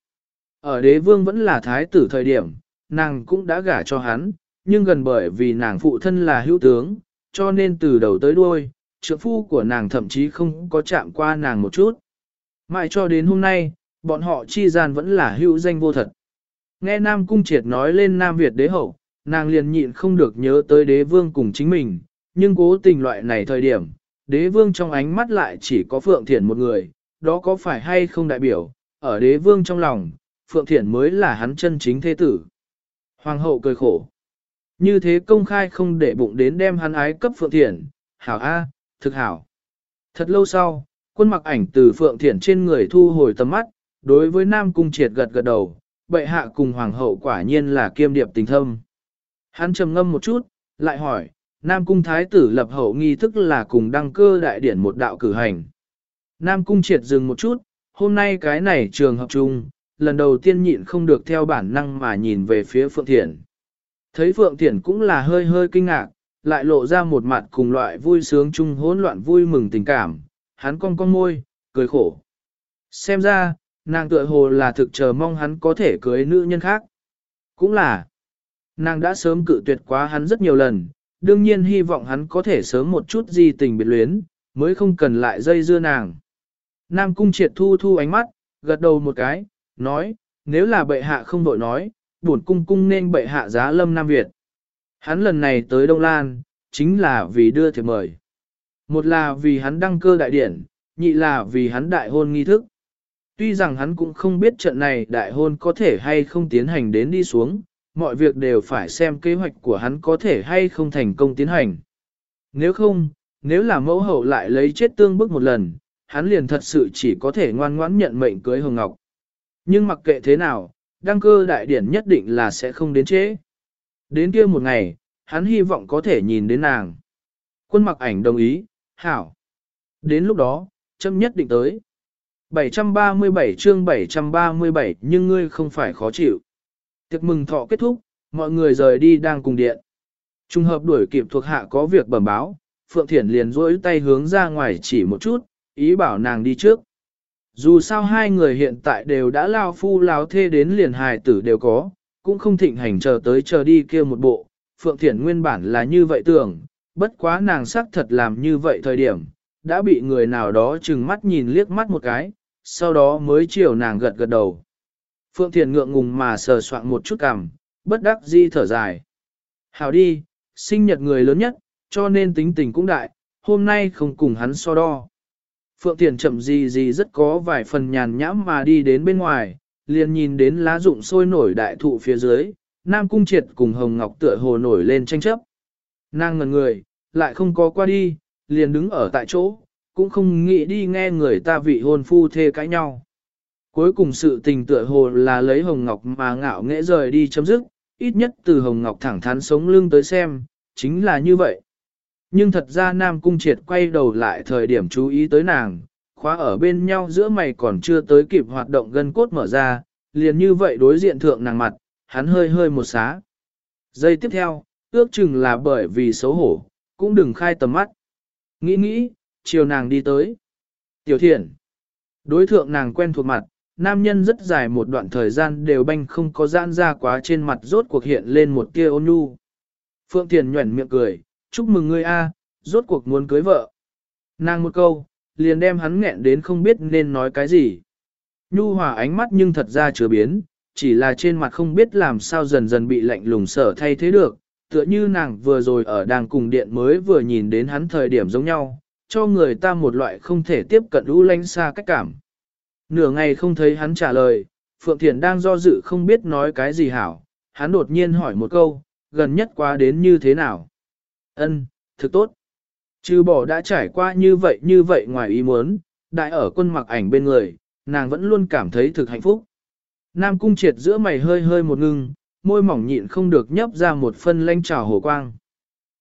Ở đế vương vẫn là thái tử thời điểm, nàng cũng đã gả cho hắn, nhưng gần bởi vì nàng phụ thân là hữu tướng, cho nên từ đầu tới đuôi, trượng phu của nàng thậm chí không có chạm qua nàng một chút. Mãi cho đến hôm nay, bọn họ chi gian vẫn là hữu danh vô thật. Nghe Nam Cung Triệt nói lên Nam Việt đế hậu, nàng liền nhịn không được nhớ tới đế vương cùng chính mình, nhưng cố tình loại này thời điểm, đế vương trong ánh mắt lại chỉ có Phượng Thiển một người, đó có phải hay không đại biểu, ở đế vương trong lòng, Phượng Thiển mới là hắn chân chính thế tử. Hoàng hậu cười khổ. Như thế công khai không để bụng đến đem hắn ái cấp Phượng Thiển, hảo A, thực hảo. Thật lâu sau, quân mặc ảnh từ Phượng Thiển trên người thu hồi tầm mắt, đối với Nam Cung triệt gật gật đầu, bệ hạ cùng Hoàng hậu quả nhiên là kiêm điệp tình thâm. Hắn trầm ngâm một chút, lại hỏi, Nam Cung Thái tử lập hậu nghi thức là cùng đăng cơ đại điển một đạo cử hành. Nam Cung triệt dừng một chút, hôm nay cái này trường hợp chung, lần đầu tiên nhịn không được theo bản năng mà nhìn về phía Phượng Thiển. Thấy Phượng Thiển cũng là hơi hơi kinh ngạc, lại lộ ra một mặt cùng loại vui sướng chung hỗn loạn vui mừng tình cảm, hắn cong cong môi, cười khổ. Xem ra, nàng tựa hồ là thực chờ mong hắn có thể cưới nữ nhân khác. Cũng là, nàng đã sớm cự tuyệt quá hắn rất nhiều lần, đương nhiên hy vọng hắn có thể sớm một chút gì tình biệt luyến, mới không cần lại dây dưa nàng. Nam cung triệt thu thu ánh mắt, gật đầu một cái, nói, nếu là bệ hạ không đội nói, buồn cung cung nên bệ hạ giá lâm Nam Việt. Hắn lần này tới Đông Lan, chính là vì đưa thiệp mời. Một là vì hắn đăng cơ đại điển, nhị là vì hắn đại hôn nghi thức. Tuy rằng hắn cũng không biết trận này đại hôn có thể hay không tiến hành đến đi xuống, mọi việc đều phải xem kế hoạch của hắn có thể hay không thành công tiến hành. Nếu không, nếu là mẫu hậu lại lấy chết tương bức một lần, hắn liền thật sự chỉ có thể ngoan ngoãn nhận mệnh cưới Hồng Ngọc. Nhưng mặc kệ thế nào, đăng cơ đại điển nhất định là sẽ không đến trễ. Đến kia một ngày, hắn hy vọng có thể nhìn đến nàng. Quân mặc ảnh đồng ý, hảo. Đến lúc đó, châm nhất định tới. 737 chương 737 nhưng ngươi không phải khó chịu. Tiệc mừng thọ kết thúc, mọi người rời đi đang cùng điện. Trung hợp đuổi kịp thuộc hạ có việc bẩm báo, Phượng Thiển liền rỗi tay hướng ra ngoài chỉ một chút, ý bảo nàng đi trước. Dù sao hai người hiện tại đều đã lao phu lao thê đến liền hài tử đều có, cũng không thịnh hành chờ tới chờ đi kia một bộ. Phượng Thiển nguyên bản là như vậy tưởng, bất quá nàng sắc thật làm như vậy thời điểm, đã bị người nào đó chừng mắt nhìn liếc mắt một cái, sau đó mới chiều nàng gật gật đầu. Phượng Thiền ngượng ngùng mà sờ soạn một chút cằm, bất đắc di thở dài. Hảo đi, sinh nhật người lớn nhất, cho nên tính tình cũng đại, hôm nay không cùng hắn so đo. Phượng Thiền chậm gì gì rất có vài phần nhàn nhãm mà đi đến bên ngoài, liền nhìn đến lá rụng sôi nổi đại thụ phía dưới, Nam Cung Triệt cùng Hồng Ngọc tựa hồ nổi lên tranh chấp. Nàng ngần người, lại không có qua đi, liền đứng ở tại chỗ, cũng không nghĩ đi nghe người ta vị hôn phu thê cãi nhau. Cuối cùng sự tình tựa hồ là lấy Hồng Ngọc mà ngạo nghễ rời đi chấm dứt, ít nhất từ Hồng Ngọc thẳng thắn sống lưng tới xem, chính là như vậy. Nhưng thật ra Nam Cung Triệt quay đầu lại thời điểm chú ý tới nàng, khóa ở bên nhau giữa mày còn chưa tới kịp hoạt động gân cốt mở ra, liền như vậy đối diện thượng nàng mặt, hắn hơi hơi một xá. Giây tiếp theo, ước chừng là bởi vì xấu hổ, cũng đừng khai tầm mắt. Nghĩ nghĩ, chiều nàng đi tới. Tiểu thiện. Đối thượng nàng quen thuộc mặt, nam nhân rất dài một đoạn thời gian đều banh không có giãn ra quá trên mặt rốt cuộc hiện lên một tia ôn nhu. Phượng Thiền nhuẩn miệng cười, chúc mừng ngươi a, rốt cuộc muốn cưới vợ. Nàng một câu, liền đem hắn nghẹn đến không biết nên nói cái gì. Nhu hòa ánh mắt nhưng thật ra chưa biến, chỉ là trên mặt không biết làm sao dần dần bị lạnh lùng sở thay thế được, tựa như nàng vừa rồi ở đàng cùng điện mới vừa nhìn đến hắn thời điểm giống nhau, cho người ta một loại không thể tiếp cận lũ lánh xa cách cảm. Nửa ngày không thấy hắn trả lời, Phượng Thiền đang do dự không biết nói cái gì hảo, hắn đột nhiên hỏi một câu, gần nhất quá đến như thế nào? Ân, thực tốt. Trừ bỏ đã trải qua như vậy như vậy ngoài ý muốn, đại ở quân mặc ảnh bên người, nàng vẫn luôn cảm thấy thực hạnh phúc. Nam cung triệt giữa mày hơi hơi một ngưng, môi mỏng nhịn không được nhấp ra một phân lanh trào hồ quang.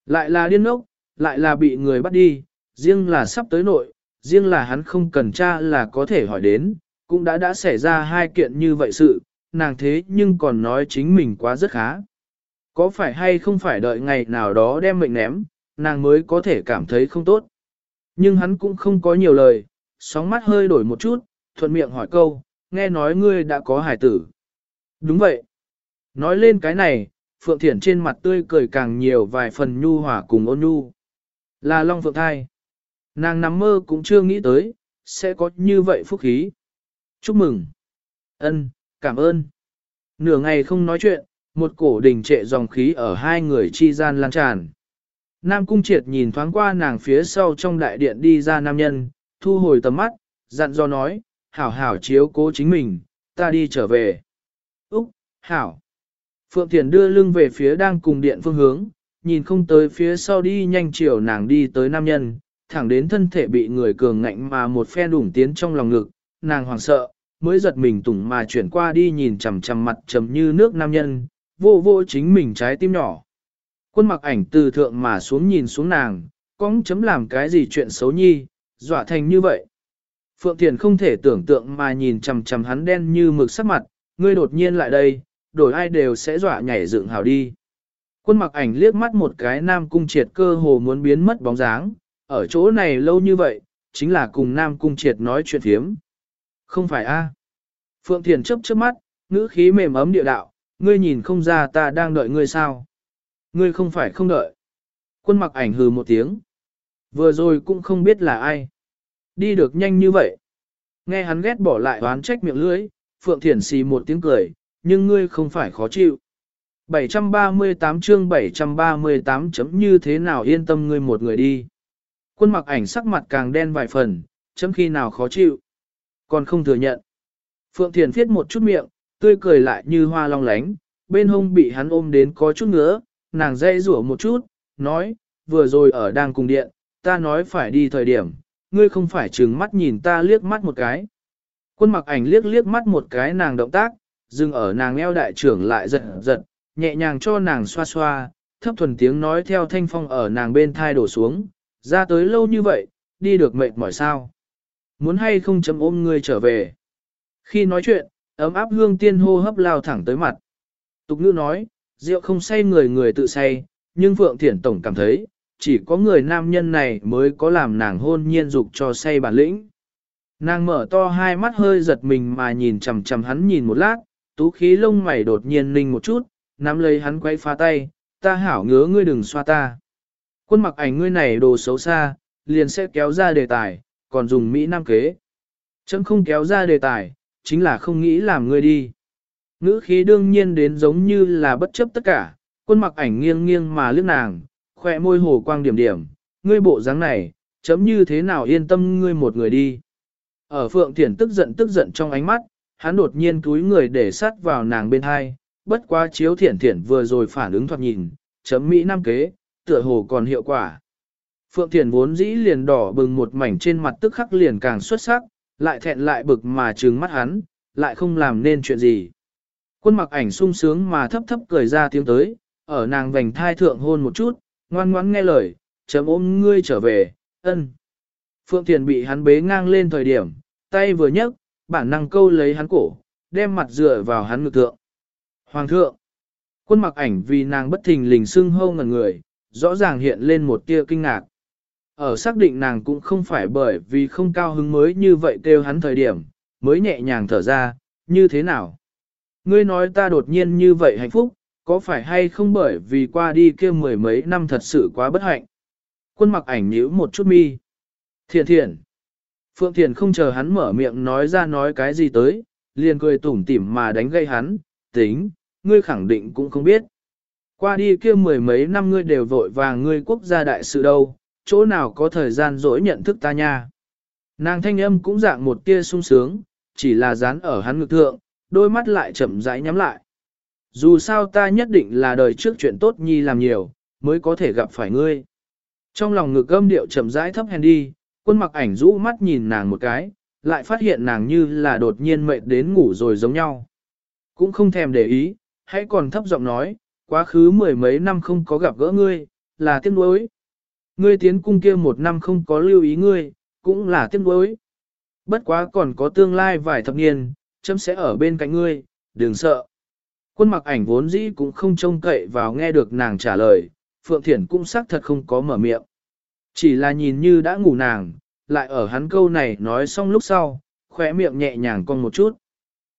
Lại là điên ốc, lại là bị người bắt đi, riêng là sắp tới nội, riêng là hắn không cần cha là có thể hỏi đến, cũng đã đã xảy ra hai kiện như vậy sự, nàng thế nhưng còn nói chính mình quá rất khá. Có phải hay không phải đợi ngày nào đó đem mệnh ném, nàng mới có thể cảm thấy không tốt. Nhưng hắn cũng không có nhiều lời, sóng mắt hơi đổi một chút, thuận miệng hỏi câu, nghe nói ngươi đã có hải tử. Đúng vậy. Nói lên cái này, Phượng Thiển trên mặt tươi cười càng nhiều vài phần nhu hòa cùng ôn nhu. Là Long Phượng Thai. Nàng nằm mơ cũng chưa nghĩ tới, sẽ có như vậy phúc khí. Chúc mừng. ân cảm ơn. Nửa ngày không nói chuyện, một cổ đình trệ dòng khí ở hai người chi gian lan tràn. Nam Cung Triệt nhìn thoáng qua nàng phía sau trong đại điện đi ra nam nhân, thu hồi tầm mắt, dặn do nói, hảo hảo chiếu cố chính mình, ta đi trở về. Úc, hảo. Phượng Thiền đưa lưng về phía đang cùng điện phương hướng, nhìn không tới phía sau đi nhanh chiều nàng đi tới nam nhân, thẳng đến thân thể bị người cường ngạnh mà một phen đủng tiến trong lòng ngực, nàng hoảng sợ, mới giật mình tủng mà chuyển qua đi nhìn chằm chằm mặt trầm như nước nam nhân, vô vô chính mình trái tim nhỏ. Quân mặc ảnh từ thượng mà xuống nhìn xuống nàng, cong chấm làm cái gì chuyện xấu nhi, dọa thành như vậy. Phượng Thiền không thể tưởng tượng mà nhìn chằm chằm hắn đen như mực sắc mặt, ngươi đột nhiên lại đây, đổi ai đều sẽ dọa nhảy dựng hào đi. Quân mặc ảnh liếc mắt một cái nam cung triệt cơ hồ muốn biến mất bóng dáng, ở chỗ này lâu như vậy, chính là cùng nam cung triệt nói chuyện thiếm. Không phải a Phượng Thiền chấp chớp mắt, ngữ khí mềm ấm địa đạo, ngươi nhìn không ra ta đang đợi ngươi sao. Ngươi không phải không đợi. Quân mặc ảnh hừ một tiếng. Vừa rồi cũng không biết là ai. Đi được nhanh như vậy. Nghe hắn ghét bỏ lại oán trách miệng lưỡi, Phượng Thiển xì một tiếng cười, nhưng ngươi không phải khó chịu. 738 chương 738 chấm như thế nào yên tâm ngươi một người đi. Quân mặc ảnh sắc mặt càng đen vài phần, chấm khi nào khó chịu. Còn không thừa nhận. Phượng Thiền viết một chút miệng, tươi cười lại như hoa long lánh, bên hông bị hắn ôm đến có chút ngứa, nàng dây rủa một chút, nói, vừa rồi ở đang cùng điện, ta nói phải đi thời điểm, ngươi không phải trừng mắt nhìn ta liếc mắt một cái. Quân mặc ảnh liếc liếc mắt một cái nàng động tác, dừng ở nàng eo đại trưởng lại giật giật, nhẹ nhàng cho nàng xoa xoa, thấp thuần tiếng nói theo thanh phong ở nàng bên thai đổ xuống, ra tới lâu như vậy, đi được mệt mỏi sao. Muốn hay không chấm ôm ngươi trở về. Khi nói chuyện, ấm áp hương tiên hô hấp lao thẳng tới mặt. Tục ngữ nói, rượu không say người người tự say, nhưng Phượng Thiển Tổng cảm thấy, chỉ có người nam nhân này mới có làm nàng hôn nhiên dục cho say bản lĩnh. Nàng mở to hai mắt hơi giật mình mà nhìn chầm chầm hắn nhìn một lát, tú khí lông mày đột nhiên ninh một chút, nắm lấy hắn quay phá tay, ta hảo ngứa ngươi đừng xoa ta. Quân mặc ảnh ngươi này đồ xấu xa, liền sẽ kéo ra đề tài, còn dùng Mỹ Nam kế. Chấm không kéo ra đề tài, chính là không nghĩ làm ngươi đi. Ngữ khí đương nhiên đến giống như là bất chấp tất cả, quân mặc ảnh nghiêng nghiêng mà lướt nàng, khỏe môi hồ quang điểm điểm, ngươi bộ dáng này, chấm như thế nào yên tâm ngươi một người đi. Ở Phượng Thiển tức giận tức giận trong ánh mắt, hắn đột nhiên túi người để sát vào nàng bên hai, bất quá chiếu Thiển Thiển vừa rồi phản ứng thoạt nhìn, chấm Mỹ Nam kế, tựa hồ còn hiệu quả. Phượng Thiển vốn dĩ liền đỏ bừng một mảnh trên mặt tức khắc liền càng xuất sắc, lại thẹn lại bực mà trừng mắt hắn, lại không làm nên chuyện gì. Quân mặc ảnh sung sướng mà thấp thấp cười ra tiếng tới, ở nàng vành thai thượng hôn một chút, ngoan ngoãn nghe lời, chấm ôm ngươi trở về, ân. Phượng Thiền bị hắn bế ngang lên thời điểm, tay vừa nhấc, bản năng câu lấy hắn cổ, đem mặt dựa vào hắn ngực thượng. Hoàng thượng, quân mặc ảnh vì nàng bất thình lình xưng hâu ngần người, rõ ràng hiện lên một tia kinh ngạc. Ở xác định nàng cũng không phải bởi vì không cao hứng mới như vậy kêu hắn thời điểm, mới nhẹ nhàng thở ra, như thế nào? Ngươi nói ta đột nhiên như vậy hạnh phúc, có phải hay không bởi vì qua đi kia mười mấy năm thật sự quá bất hạnh? Quân mặc ảnh nhíu một chút mi. Thiện thiện. Phượng Thiền không chờ hắn mở miệng nói ra nói cái gì tới, liền cười tủm tỉm mà đánh gây hắn, tính, ngươi khẳng định cũng không biết. Qua đi kia mười mấy năm ngươi đều vội vàng ngươi quốc gia đại sự đâu, chỗ nào có thời gian dỗi nhận thức ta nha. Nàng thanh âm cũng dạng một tia sung sướng, chỉ là dán ở hắn ngực thượng, đôi mắt lại chậm rãi nhắm lại. Dù sao ta nhất định là đời trước chuyện tốt nhi làm nhiều, mới có thể gặp phải ngươi. Trong lòng ngực âm điệu chậm rãi thấp hèn đi, quân mặc ảnh rũ mắt nhìn nàng một cái, lại phát hiện nàng như là đột nhiên mệt đến ngủ rồi giống nhau. Cũng không thèm để ý, hãy còn thấp giọng nói, quá khứ mười mấy năm không có gặp gỡ ngươi, là tiếc nuối. Ngươi tiến cung kia một năm không có lưu ý ngươi, cũng là tiếc nuối. Bất quá còn có tương lai vài thập niên, chấm sẽ ở bên cạnh ngươi, đừng sợ. Quân mặc ảnh vốn dĩ cũng không trông cậy vào nghe được nàng trả lời, Phượng Thiển cũng xác thật không có mở miệng. Chỉ là nhìn như đã ngủ nàng, lại ở hắn câu này nói xong lúc sau, khỏe miệng nhẹ nhàng con một chút.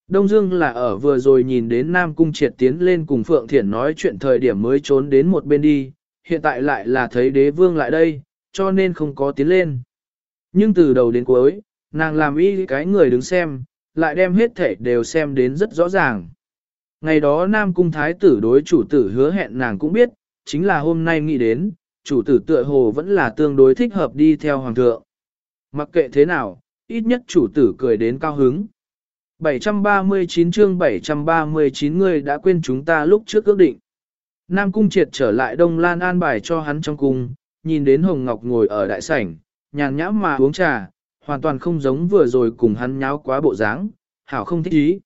Đông Dương là ở vừa rồi nhìn đến Nam Cung triệt tiến lên cùng Phượng Thiển nói chuyện thời điểm mới trốn đến một bên đi, hiện tại lại là thấy đế vương lại đây, cho nên không có tiến lên. Nhưng từ đầu đến cuối, nàng làm y cái người đứng xem, lại đem hết thể đều xem đến rất rõ ràng. Ngày đó Nam Cung Thái tử đối chủ tử hứa hẹn nàng cũng biết, chính là hôm nay nghĩ đến, chủ tử tựa hồ vẫn là tương đối thích hợp đi theo Hoàng thượng. Mặc kệ thế nào, ít nhất chủ tử cười đến cao hứng. 739 chương 739 người đã quên chúng ta lúc trước ước định. Nam Cung triệt trở lại Đông Lan an bài cho hắn trong cung, nhìn đến Hồng Ngọc ngồi ở đại sảnh, nhàn nhã mà uống trà, hoàn toàn không giống vừa rồi cùng hắn nháo quá bộ dáng, hảo không thích ý.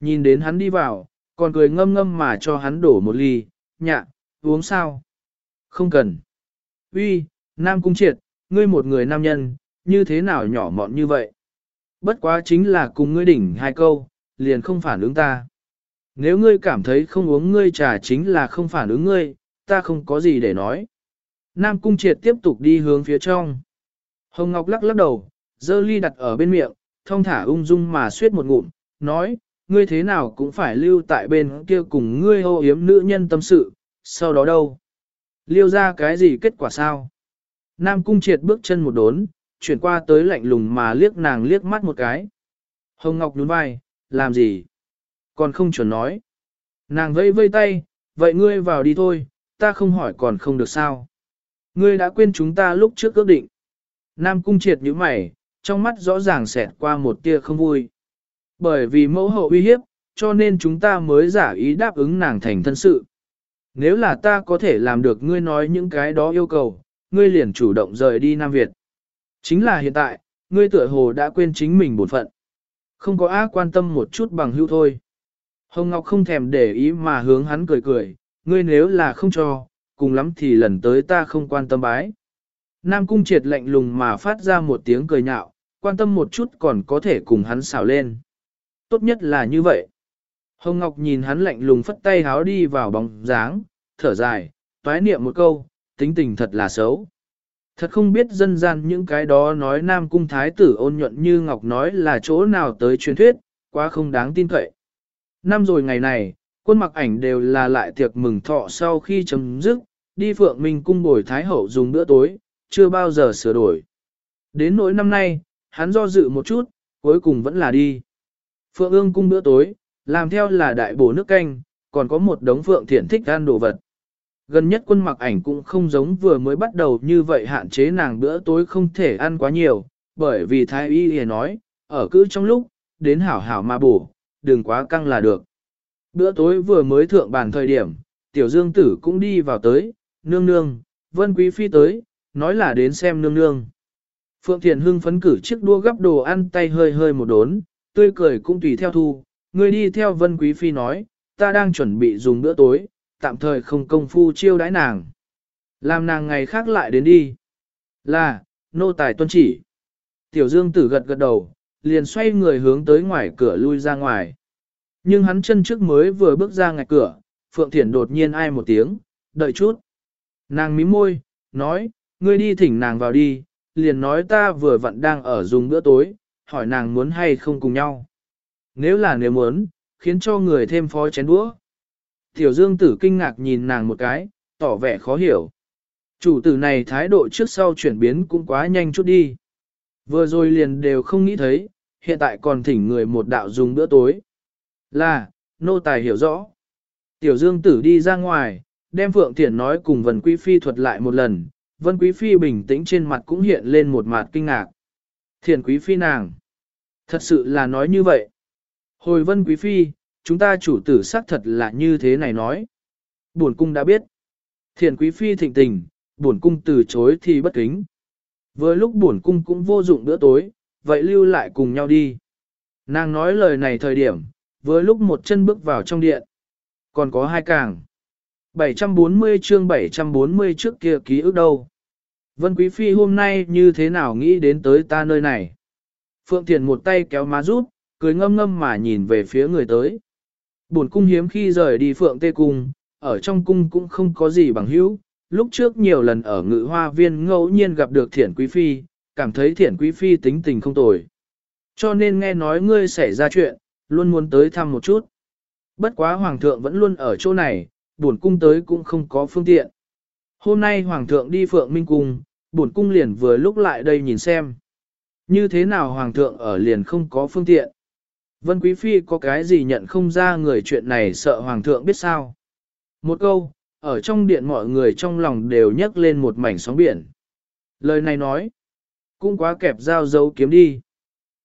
Nhìn đến hắn đi vào, còn cười ngâm ngâm mà cho hắn đổ một ly, nhạ, uống sao? Không cần. Uy, Nam Cung triệt, ngươi một người nam nhân, như thế nào nhỏ mọn như vậy? Bất quá chính là cùng ngươi đỉnh hai câu, liền không phản ứng ta. Nếu ngươi cảm thấy không uống ngươi trà chính là không phản ứng ngươi, ta không có gì để nói. Nam Cung Triệt tiếp tục đi hướng phía trong. Hồng Ngọc lắc lắc đầu, dơ ly đặt ở bên miệng, thông thả ung dung mà suyết một ngụm, nói, ngươi thế nào cũng phải lưu tại bên kia cùng ngươi hô yếm nữ nhân tâm sự, sau đó đâu? Liêu ra cái gì kết quả sao? Nam Cung Triệt bước chân một đốn, chuyển qua tới lạnh lùng mà liếc nàng liếc mắt một cái. Hồng Ngọc nhún vai, làm gì? Còn không chuẩn nói. Nàng vây vây tay, vậy ngươi vào đi thôi, ta không hỏi còn không được sao. Ngươi đã quên chúng ta lúc trước ước định. Nam cung triệt như mày, trong mắt rõ ràng xẹt qua một tia không vui. Bởi vì mẫu hậu uy hiếp, cho nên chúng ta mới giả ý đáp ứng nàng thành thân sự. Nếu là ta có thể làm được ngươi nói những cái đó yêu cầu, ngươi liền chủ động rời đi Nam Việt. Chính là hiện tại, ngươi tựa hồ đã quên chính mình bổn phận. Không có á quan tâm một chút bằng hữu thôi. Hồng Ngọc không thèm để ý mà hướng hắn cười cười, ngươi nếu là không cho, cùng lắm thì lần tới ta không quan tâm bái. Nam cung triệt lạnh lùng mà phát ra một tiếng cười nhạo, quan tâm một chút còn có thể cùng hắn xảo lên. Tốt nhất là như vậy. Hồng Ngọc nhìn hắn lạnh lùng phất tay háo đi vào bóng dáng, thở dài, toái niệm một câu, tính tình thật là xấu. Thật không biết dân gian những cái đó nói Nam Cung Thái tử ôn nhuận như Ngọc nói là chỗ nào tới truyền thuyết, quá không đáng tin cậy. Năm rồi ngày này, quân mặc ảnh đều là lại tiệc mừng thọ sau khi chấm dứt, đi Phượng Minh cung bồi Thái Hậu dùng bữa tối, chưa bao giờ sửa đổi. Đến nỗi năm nay, hắn do dự một chút, cuối cùng vẫn là đi. Phượng ương cung bữa tối, làm theo là đại bổ nước canh, còn có một đống Phượng thiện thích ăn đồ vật. Gần nhất quân mặc ảnh cũng không giống vừa mới bắt đầu như vậy hạn chế nàng bữa tối không thể ăn quá nhiều, bởi vì thái y hề nói, ở cứ trong lúc, đến hảo hảo mà bổ, đừng quá căng là được. Bữa tối vừa mới thượng bàn thời điểm, tiểu dương tử cũng đi vào tới, nương nương, vân quý phi tới, nói là đến xem nương nương. Phượng Thiền hưng phấn cử chiếc đua gắp đồ ăn tay hơi hơi một đốn, tươi cười cũng tùy theo thu, người đi theo vân quý phi nói, ta đang chuẩn bị dùng bữa tối, tạm thời không công phu chiêu đãi nàng. Làm nàng ngày khác lại đến đi. Là, nô tài tuân chỉ. Tiểu dương tử gật gật đầu, liền xoay người hướng tới ngoài cửa lui ra ngoài. Nhưng hắn chân trước mới vừa bước ra ngạch cửa, Phượng Thiển đột nhiên ai một tiếng, đợi chút. Nàng mím môi, nói, ngươi đi thỉnh nàng vào đi, liền nói ta vừa vặn đang ở dùng bữa tối, hỏi nàng muốn hay không cùng nhau. Nếu là nếu muốn, khiến cho người thêm phó chén đũa. Tiểu dương tử kinh ngạc nhìn nàng một cái, tỏ vẻ khó hiểu. Chủ tử này thái độ trước sau chuyển biến cũng quá nhanh chút đi. Vừa rồi liền đều không nghĩ thấy, hiện tại còn thỉnh người một đạo dùng bữa tối. Là, nô tài hiểu rõ. Tiểu dương tử đi ra ngoài, đem Phượng Thiển nói cùng Vân Quý Phi thuật lại một lần, Vân Quý Phi bình tĩnh trên mặt cũng hiện lên một mặt kinh ngạc. Thiển Quý Phi nàng. Thật sự là nói như vậy. Hồi Vân Quý Phi, chúng ta chủ tử xác thật là như thế này nói. Buồn cung đã biết. Thiền quý phi thịnh tình, buồn cung từ chối thì bất kính. với lúc buồn cung cũng vô dụng bữa tối, vậy lưu lại cùng nhau đi. Nàng nói lời này thời điểm, với lúc một chân bước vào trong điện. Còn có hai càng. 740 chương 740 trước kia ký ức đâu. Vân Quý Phi hôm nay như thế nào nghĩ đến tới ta nơi này? Phượng Thiền một tay kéo má rút, cười ngâm ngâm mà nhìn về phía người tới. Bổn cung hiếm khi rời đi phượng tê cung, ở trong cung cũng không có gì bằng hữu. Lúc trước nhiều lần ở ngự hoa viên ngẫu nhiên gặp được thiển quý phi, cảm thấy thiển quý phi tính tình không tồi. Cho nên nghe nói ngươi xảy ra chuyện, luôn muốn tới thăm một chút. Bất quá hoàng thượng vẫn luôn ở chỗ này, bổn cung tới cũng không có phương tiện. Hôm nay hoàng thượng đi phượng minh cung, bổn cung liền vừa lúc lại đây nhìn xem. Như thế nào hoàng thượng ở liền không có phương tiện. Vân Quý Phi có cái gì nhận không ra người chuyện này sợ Hoàng thượng biết sao. Một câu, ở trong điện mọi người trong lòng đều nhấc lên một mảnh sóng biển. Lời này nói, cũng quá kẹp dao dấu kiếm đi.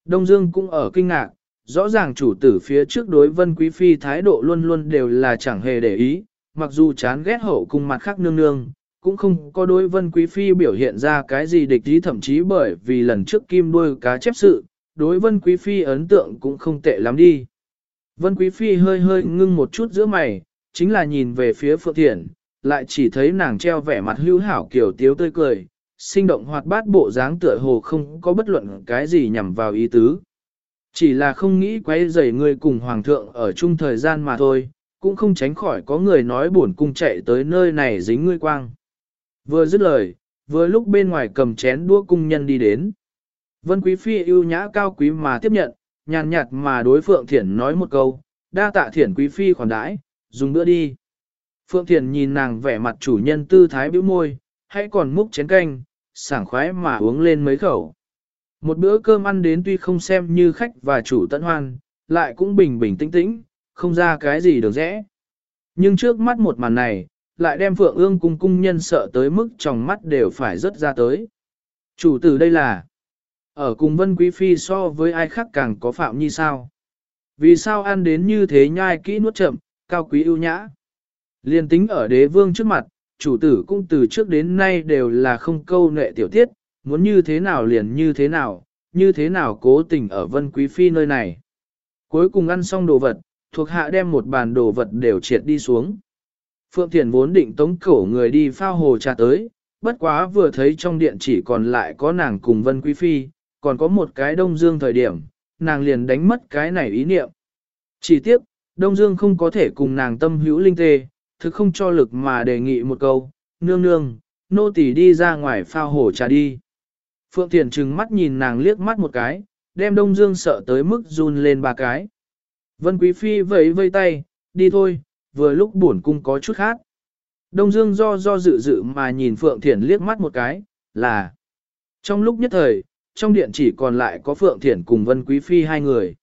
Đông Dương cũng ở kinh ngạc, rõ ràng chủ tử phía trước đối Vân Quý Phi thái độ luôn luôn đều là chẳng hề để ý, mặc dù chán ghét hậu cùng mặt khác nương nương, cũng không có đối Vân Quý Phi biểu hiện ra cái gì địch ý thậm chí bởi vì lần trước kim đuôi cá chép sự, đối Vân Quý Phi ấn tượng cũng không tệ lắm đi. Vân Quý Phi hơi hơi ngưng một chút giữa mày, chính là nhìn về phía Phượng Thiển, lại chỉ thấy nàng treo vẻ mặt hữu hảo kiểu tiếu tươi cười, sinh động hoạt bát bộ dáng tựa hồ không có bất luận cái gì nhằm vào ý tứ. Chỉ là không nghĩ quay rầy người cùng Hoàng thượng ở chung thời gian mà thôi, cũng không tránh khỏi có người nói buồn cung chạy tới nơi này dính ngươi quang. Vừa dứt lời, vừa lúc bên ngoài cầm chén đũa cung nhân đi đến. Vân Quý Phi ưu nhã cao quý mà tiếp nhận, nhàn nhạt mà đối Phượng Thiển nói một câu, đa tạ Thiển Quý Phi khoản đãi, dùng bữa đi. Phượng Thiển nhìn nàng vẻ mặt chủ nhân tư thái biểu môi, hãy còn múc chén canh, sảng khoái mà uống lên mấy khẩu. Một bữa cơm ăn đến tuy không xem như khách và chủ tận hoan, lại cũng bình bình tĩnh tĩnh, không ra cái gì được rẽ. Nhưng trước mắt một màn này, lại đem Phượng ương cung cung nhân sợ tới mức trong mắt đều phải rớt ra tới. Chủ tử đây là ở cùng Vân Quý Phi so với ai khác càng có phạm như sao. Vì sao ăn đến như thế nhai kỹ nuốt chậm, cao quý ưu nhã. Liên tính ở đế vương trước mặt, chủ tử cũng từ trước đến nay đều là không câu nệ tiểu tiết, muốn như thế nào liền như thế nào, như thế nào cố tình ở vân quý phi nơi này. Cuối cùng ăn xong đồ vật, thuộc hạ đem một bàn đồ vật đều triệt đi xuống. Phượng Thiền vốn định tống cổ người đi phao hồ trà tới, bất quá vừa thấy trong điện chỉ còn lại có nàng cùng Vân Quý Phi, còn có một cái Đông Dương thời điểm, nàng liền đánh mất cái này ý niệm. Chỉ tiếc, Đông Dương không có thể cùng nàng tâm hữu linh tê, thực không cho lực mà đề nghị một câu, nương nương, nô tỳ đi ra ngoài phao hồ trà đi. Phượng Thiền trừng mắt nhìn nàng liếc mắt một cái, đem Đông Dương sợ tới mức run lên ba cái. Vân Quý Phi vẫy vây tay, đi thôi, vừa lúc buồn cung có chút khác. Đông Dương do do dự dự mà nhìn Phượng Thiển liếc mắt một cái, là trong lúc nhất thời, trong điện chỉ còn lại có Phượng Thiển cùng Vân Quý Phi hai người.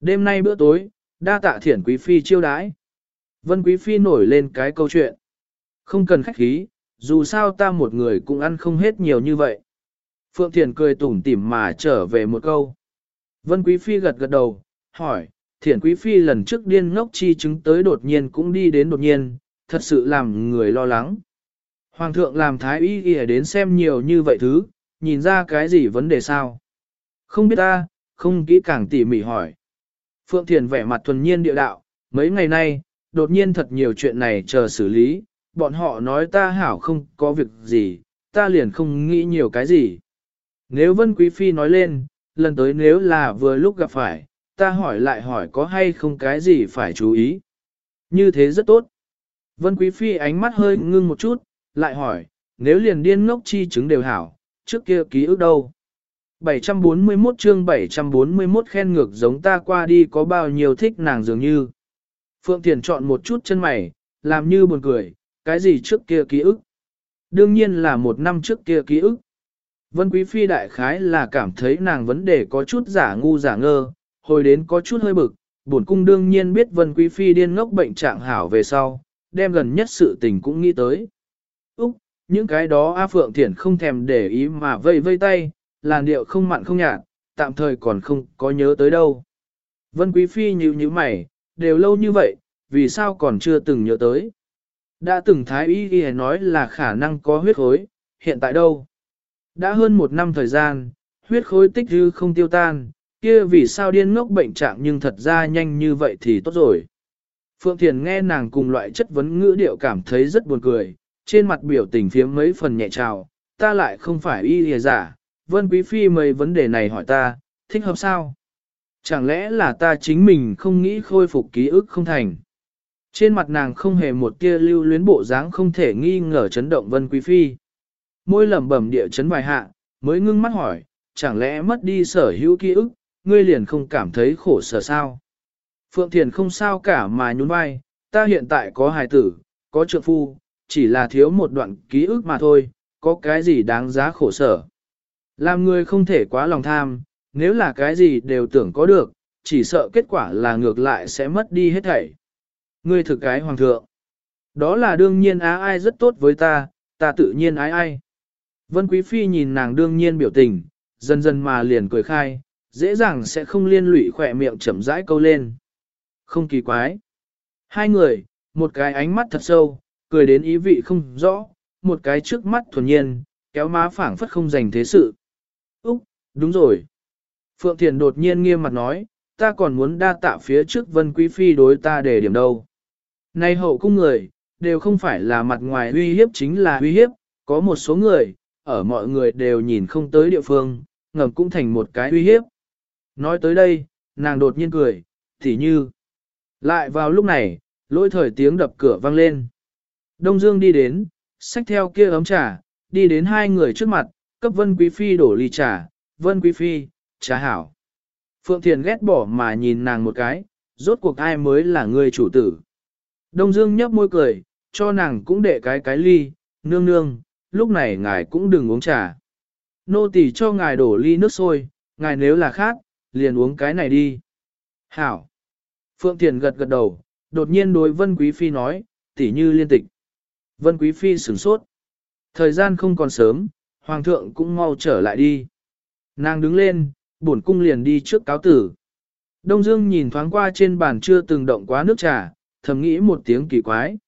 Đêm nay bữa tối, đa tạ Thiển Quý Phi chiêu đãi. Vân Quý Phi nổi lên cái câu chuyện. Không cần khách khí, dù sao ta một người cũng ăn không hết nhiều như vậy. Phượng Thiển cười tủm tỉm mà trở về một câu. Vân Quý Phi gật gật đầu, hỏi, Thiển Quý Phi lần trước điên ngốc chi chứng tới đột nhiên cũng đi đến đột nhiên, thật sự làm người lo lắng. Hoàng thượng làm thái y y đến xem nhiều như vậy thứ, nhìn ra cái gì vấn đề sao? Không biết ta, không kỹ càng tỉ mỉ hỏi. Phượng Thiền vẻ mặt thuần nhiên địa đạo, mấy ngày nay, đột nhiên thật nhiều chuyện này chờ xử lý, bọn họ nói ta hảo không có việc gì, ta liền không nghĩ nhiều cái gì. Nếu Vân Quý Phi nói lên, lần tới nếu là vừa lúc gặp phải, ta hỏi lại hỏi có hay không cái gì phải chú ý. Như thế rất tốt. Vân Quý Phi ánh mắt hơi ngưng một chút, lại hỏi, nếu liền điên ngốc chi chứng đều hảo, trước kia ký ức đâu? 741 chương 741 khen ngược giống ta qua đi có bao nhiêu thích nàng dường như. Phượng Thiền chọn một chút chân mày, làm như buồn cười, cái gì trước kia ký ức? Đương nhiên là một năm trước kia ký ức. Vân Quý Phi đại khái là cảm thấy nàng vấn đề có chút giả ngu giả ngơ, hồi đến có chút hơi bực, bổn cung đương nhiên biết Vân Quý Phi điên ngốc bệnh trạng hảo về sau, đem gần nhất sự tình cũng nghĩ tới. Úc, những cái đó A Phượng Thiển không thèm để ý mà vây vây tay, làn điệu không mặn không nhạt, tạm thời còn không có nhớ tới đâu. Vân Quý Phi như như mày, đều lâu như vậy, vì sao còn chưa từng nhớ tới. Đã từng thái y y nói là khả năng có huyết khối, hiện tại đâu? Đã hơn một năm thời gian, huyết khối tích dư không tiêu tan, kia vì sao điên ngốc bệnh trạng nhưng thật ra nhanh như vậy thì tốt rồi. Phượng Thiền nghe nàng cùng loại chất vấn ngữ điệu cảm thấy rất buồn cười, trên mặt biểu tình phiếm mấy phần nhẹ trào, ta lại không phải y lìa giả, Vân Quý Phi mấy vấn đề này hỏi ta, thích hợp sao? Chẳng lẽ là ta chính mình không nghĩ khôi phục ký ức không thành? Trên mặt nàng không hề một tia lưu luyến bộ dáng không thể nghi ngờ chấn động Vân Quý Phi. Môi lẩm bẩm địa chấn vài hạ, mới ngưng mắt hỏi, chẳng lẽ mất đi sở hữu ký ức, ngươi liền không cảm thấy khổ sở sao? Phượng Thiền không sao cả mà nhún vai, ta hiện tại có hài tử, có trượng phu, chỉ là thiếu một đoạn ký ức mà thôi, có cái gì đáng giá khổ sở. Làm người không thể quá lòng tham, nếu là cái gì đều tưởng có được, chỉ sợ kết quả là ngược lại sẽ mất đi hết thảy. Ngươi thực cái hoàng thượng. Đó là đương nhiên á ai rất tốt với ta, ta tự nhiên ái ai. Vân Quý Phi nhìn nàng đương nhiên biểu tình, dần dần mà liền cười khai, dễ dàng sẽ không liên lụy khỏe miệng chậm rãi câu lên. Không kỳ quái. Hai người, một cái ánh mắt thật sâu, cười đến ý vị không rõ, một cái trước mắt thuần nhiên, kéo má phảng phất không dành thế sự. Úc, đúng rồi. Phượng Thiền đột nhiên nghiêm mặt nói, ta còn muốn đa tạ phía trước Vân Quý Phi đối ta để điểm đâu. Nay hậu cung người, đều không phải là mặt ngoài uy hiếp chính là uy hiếp, có một số người, ở mọi người đều nhìn không tới địa phương, ngầm cũng thành một cái uy hiếp. Nói tới đây, nàng đột nhiên cười, thì như. Lại vào lúc này, lôi thời tiếng đập cửa vang lên. Đông Dương đi đến, xách theo kia ấm trà, đi đến hai người trước mặt, cấp Vân Quý Phi đổ ly trà, Vân Quý Phi, trà hảo. Phượng Thiền ghét bỏ mà nhìn nàng một cái, rốt cuộc ai mới là người chủ tử. Đông Dương nhấp môi cười, cho nàng cũng để cái cái ly, nương nương, lúc này ngài cũng đừng uống trà. Nô tỳ cho ngài đổ ly nước sôi, ngài nếu là khác, liền uống cái này đi. Hảo. Phượng Thiền gật gật đầu, đột nhiên đối Vân Quý Phi nói, tỉ như liên tịch. Vân Quý Phi sửng sốt. Thời gian không còn sớm, Hoàng thượng cũng mau trở lại đi. Nàng đứng lên, bổn cung liền đi trước cáo tử. Đông Dương nhìn thoáng qua trên bàn chưa từng động quá nước trà, thầm nghĩ một tiếng kỳ quái.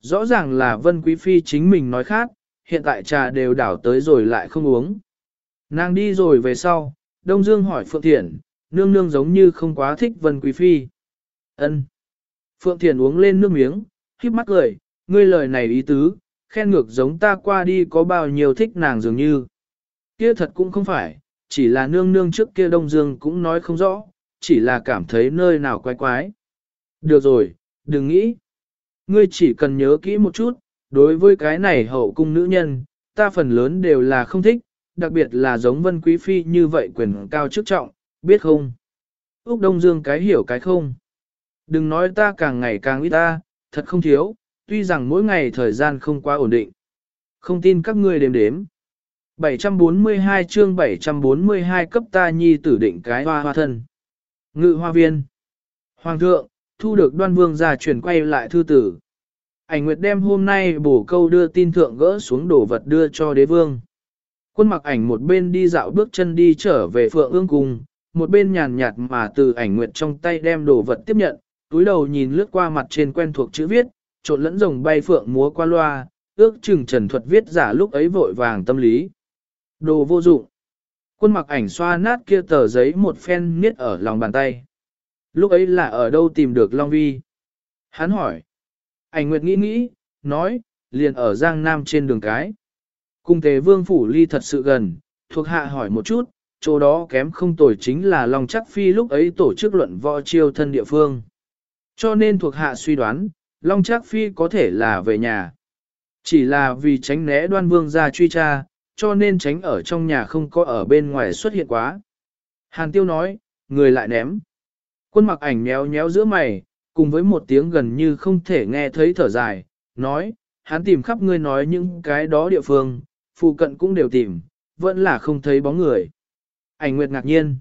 Rõ ràng là Vân Quý Phi chính mình nói khác, hiện tại trà đều đảo tới rồi lại không uống. Nàng đi rồi về sau, Đông Dương hỏi Phượng Thiển, nương nương giống như không quá thích Vân Quý Phi. ân Phượng Thiển uống lên nước miếng, khiếp mắt cười, ngươi lời này ý tứ, khen ngược giống ta qua đi có bao nhiêu thích nàng dường như. Kia thật cũng không phải, chỉ là nương nương trước kia Đông Dương cũng nói không rõ, chỉ là cảm thấy nơi nào quái quái. Được rồi, đừng nghĩ. Ngươi chỉ cần nhớ kỹ một chút, đối với cái này hậu cung nữ nhân, ta phần lớn đều là không thích, đặc biệt là giống vân quý phi như vậy quyền cao chức trọng, biết không? Úc Đông Dương cái hiểu cái không. Đừng nói ta càng ngày càng ít ta, thật không thiếu, tuy rằng mỗi ngày thời gian không quá ổn định. Không tin các ngươi đếm đếm. 742 chương 742 cấp ta nhi tử định cái hoa hoa thân. Ngự hoa viên. Hoàng thượng, thu được đoan vương ra chuyển quay lại thư tử. Ảnh Nguyệt đem hôm nay bổ câu đưa tin thượng gỡ xuống đổ vật đưa cho đế vương. Quân mặc ảnh một bên đi dạo bước chân đi trở về phượng ương cung, một bên nhàn nhạt mà từ ảnh Nguyệt trong tay đem đồ vật tiếp nhận, túi đầu nhìn lướt qua mặt trên quen thuộc chữ viết, trộn lẫn rồng bay phượng múa qua loa, ước chừng trần thuật viết giả lúc ấy vội vàng tâm lý. Đồ vô dụng. Quân mặc ảnh xoa nát kia tờ giấy một phen niết ở lòng bàn tay. Lúc ấy là ở đâu tìm được Long Vi? Hắn hỏi. Ảnh Nguyệt nghĩ nghĩ, nói, liền ở Giang Nam trên đường cái. Cung tế vương phủ ly thật sự gần, thuộc hạ hỏi một chút, chỗ đó kém không tồi chính là Long Chắc Phi lúc ấy tổ chức luận võ chiêu thân địa phương. Cho nên thuộc hạ suy đoán, Long Trác Phi có thể là về nhà. Chỉ là vì tránh né đoan vương ra truy tra, cho nên tránh ở trong nhà không có ở bên ngoài xuất hiện quá. Hàn Tiêu nói, người lại ném. Quân mặc ảnh nhéo nhéo giữa mày, cùng với một tiếng gần như không thể nghe thấy thở dài, nói, hắn tìm khắp ngươi nói những cái đó địa phương, phụ cận cũng đều tìm, vẫn là không thấy bóng người. Ảnh Nguyệt ngạc nhiên.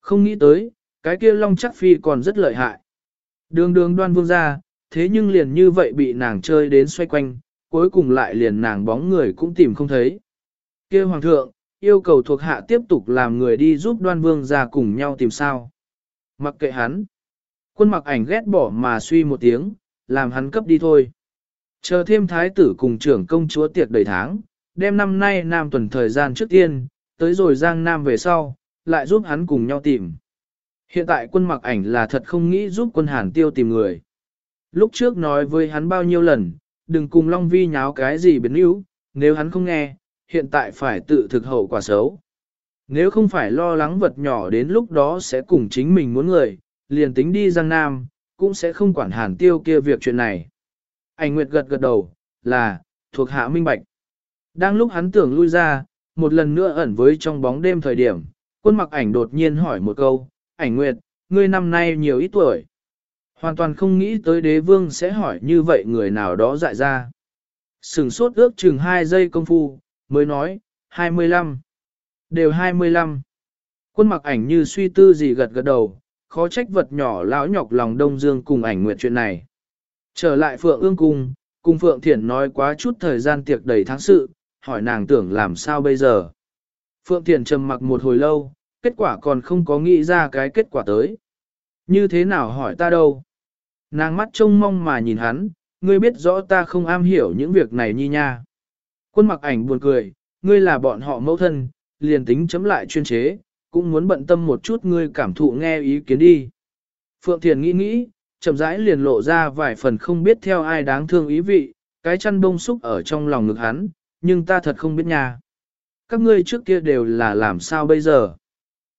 Không nghĩ tới, cái kia Long chắc phi còn rất lợi hại. Đường đường đoan vương ra, thế nhưng liền như vậy bị nàng chơi đến xoay quanh, cuối cùng lại liền nàng bóng người cũng tìm không thấy. kia hoàng thượng, yêu cầu thuộc hạ tiếp tục làm người đi giúp đoan vương ra cùng nhau tìm sao. Mặc kệ hắn. Quân mặc ảnh ghét bỏ mà suy một tiếng, làm hắn cấp đi thôi. Chờ thêm thái tử cùng trưởng công chúa tiệc đầy tháng, đem năm nay nam tuần thời gian trước tiên, tới rồi giang nam về sau, lại giúp hắn cùng nhau tìm. Hiện tại quân mặc ảnh là thật không nghĩ giúp quân hàn tiêu tìm người. Lúc trước nói với hắn bao nhiêu lần, đừng cùng Long Vi nháo cái gì biến yếu, nếu hắn không nghe, hiện tại phải tự thực hậu quả xấu. Nếu không phải lo lắng vật nhỏ đến lúc đó sẽ cùng chính mình muốn người, liền tính đi Giang Nam, cũng sẽ không quản hàn tiêu kia việc chuyện này. Anh Nguyệt gật gật đầu, là, thuộc hạ minh bạch. Đang lúc hắn tưởng lui ra, một lần nữa ẩn với trong bóng đêm thời điểm, quân mặc ảnh đột nhiên hỏi một câu, ảnh Nguyệt, ngươi năm nay nhiều ít tuổi. Hoàn toàn không nghĩ tới đế vương sẽ hỏi như vậy người nào đó dại ra. Sừng sốt ước chừng 2 giây công phu, mới nói, 25. Đều 25. Quân mặc ảnh như suy tư gì gật gật đầu, khó trách vật nhỏ lão nhọc lòng Đông Dương cùng ảnh nguyện chuyện này. Trở lại Phượng ương cung, cùng Phượng Thiển nói quá chút thời gian tiệc đầy tháng sự, hỏi nàng tưởng làm sao bây giờ. Phượng Thiển trầm mặc một hồi lâu, kết quả còn không có nghĩ ra cái kết quả tới. Như thế nào hỏi ta đâu? Nàng mắt trông mong mà nhìn hắn, ngươi biết rõ ta không am hiểu những việc này nhi nha. Quân mặc ảnh buồn cười, ngươi là bọn họ mẫu thân, liền tính chấm lại chuyên chế, cũng muốn bận tâm một chút ngươi cảm thụ nghe ý kiến đi. Phượng Thiền nghĩ nghĩ, chậm rãi liền lộ ra vài phần không biết theo ai đáng thương ý vị, cái chăn bông xúc ở trong lòng ngực hắn, nhưng ta thật không biết nha. Các ngươi trước kia đều là làm sao bây giờ?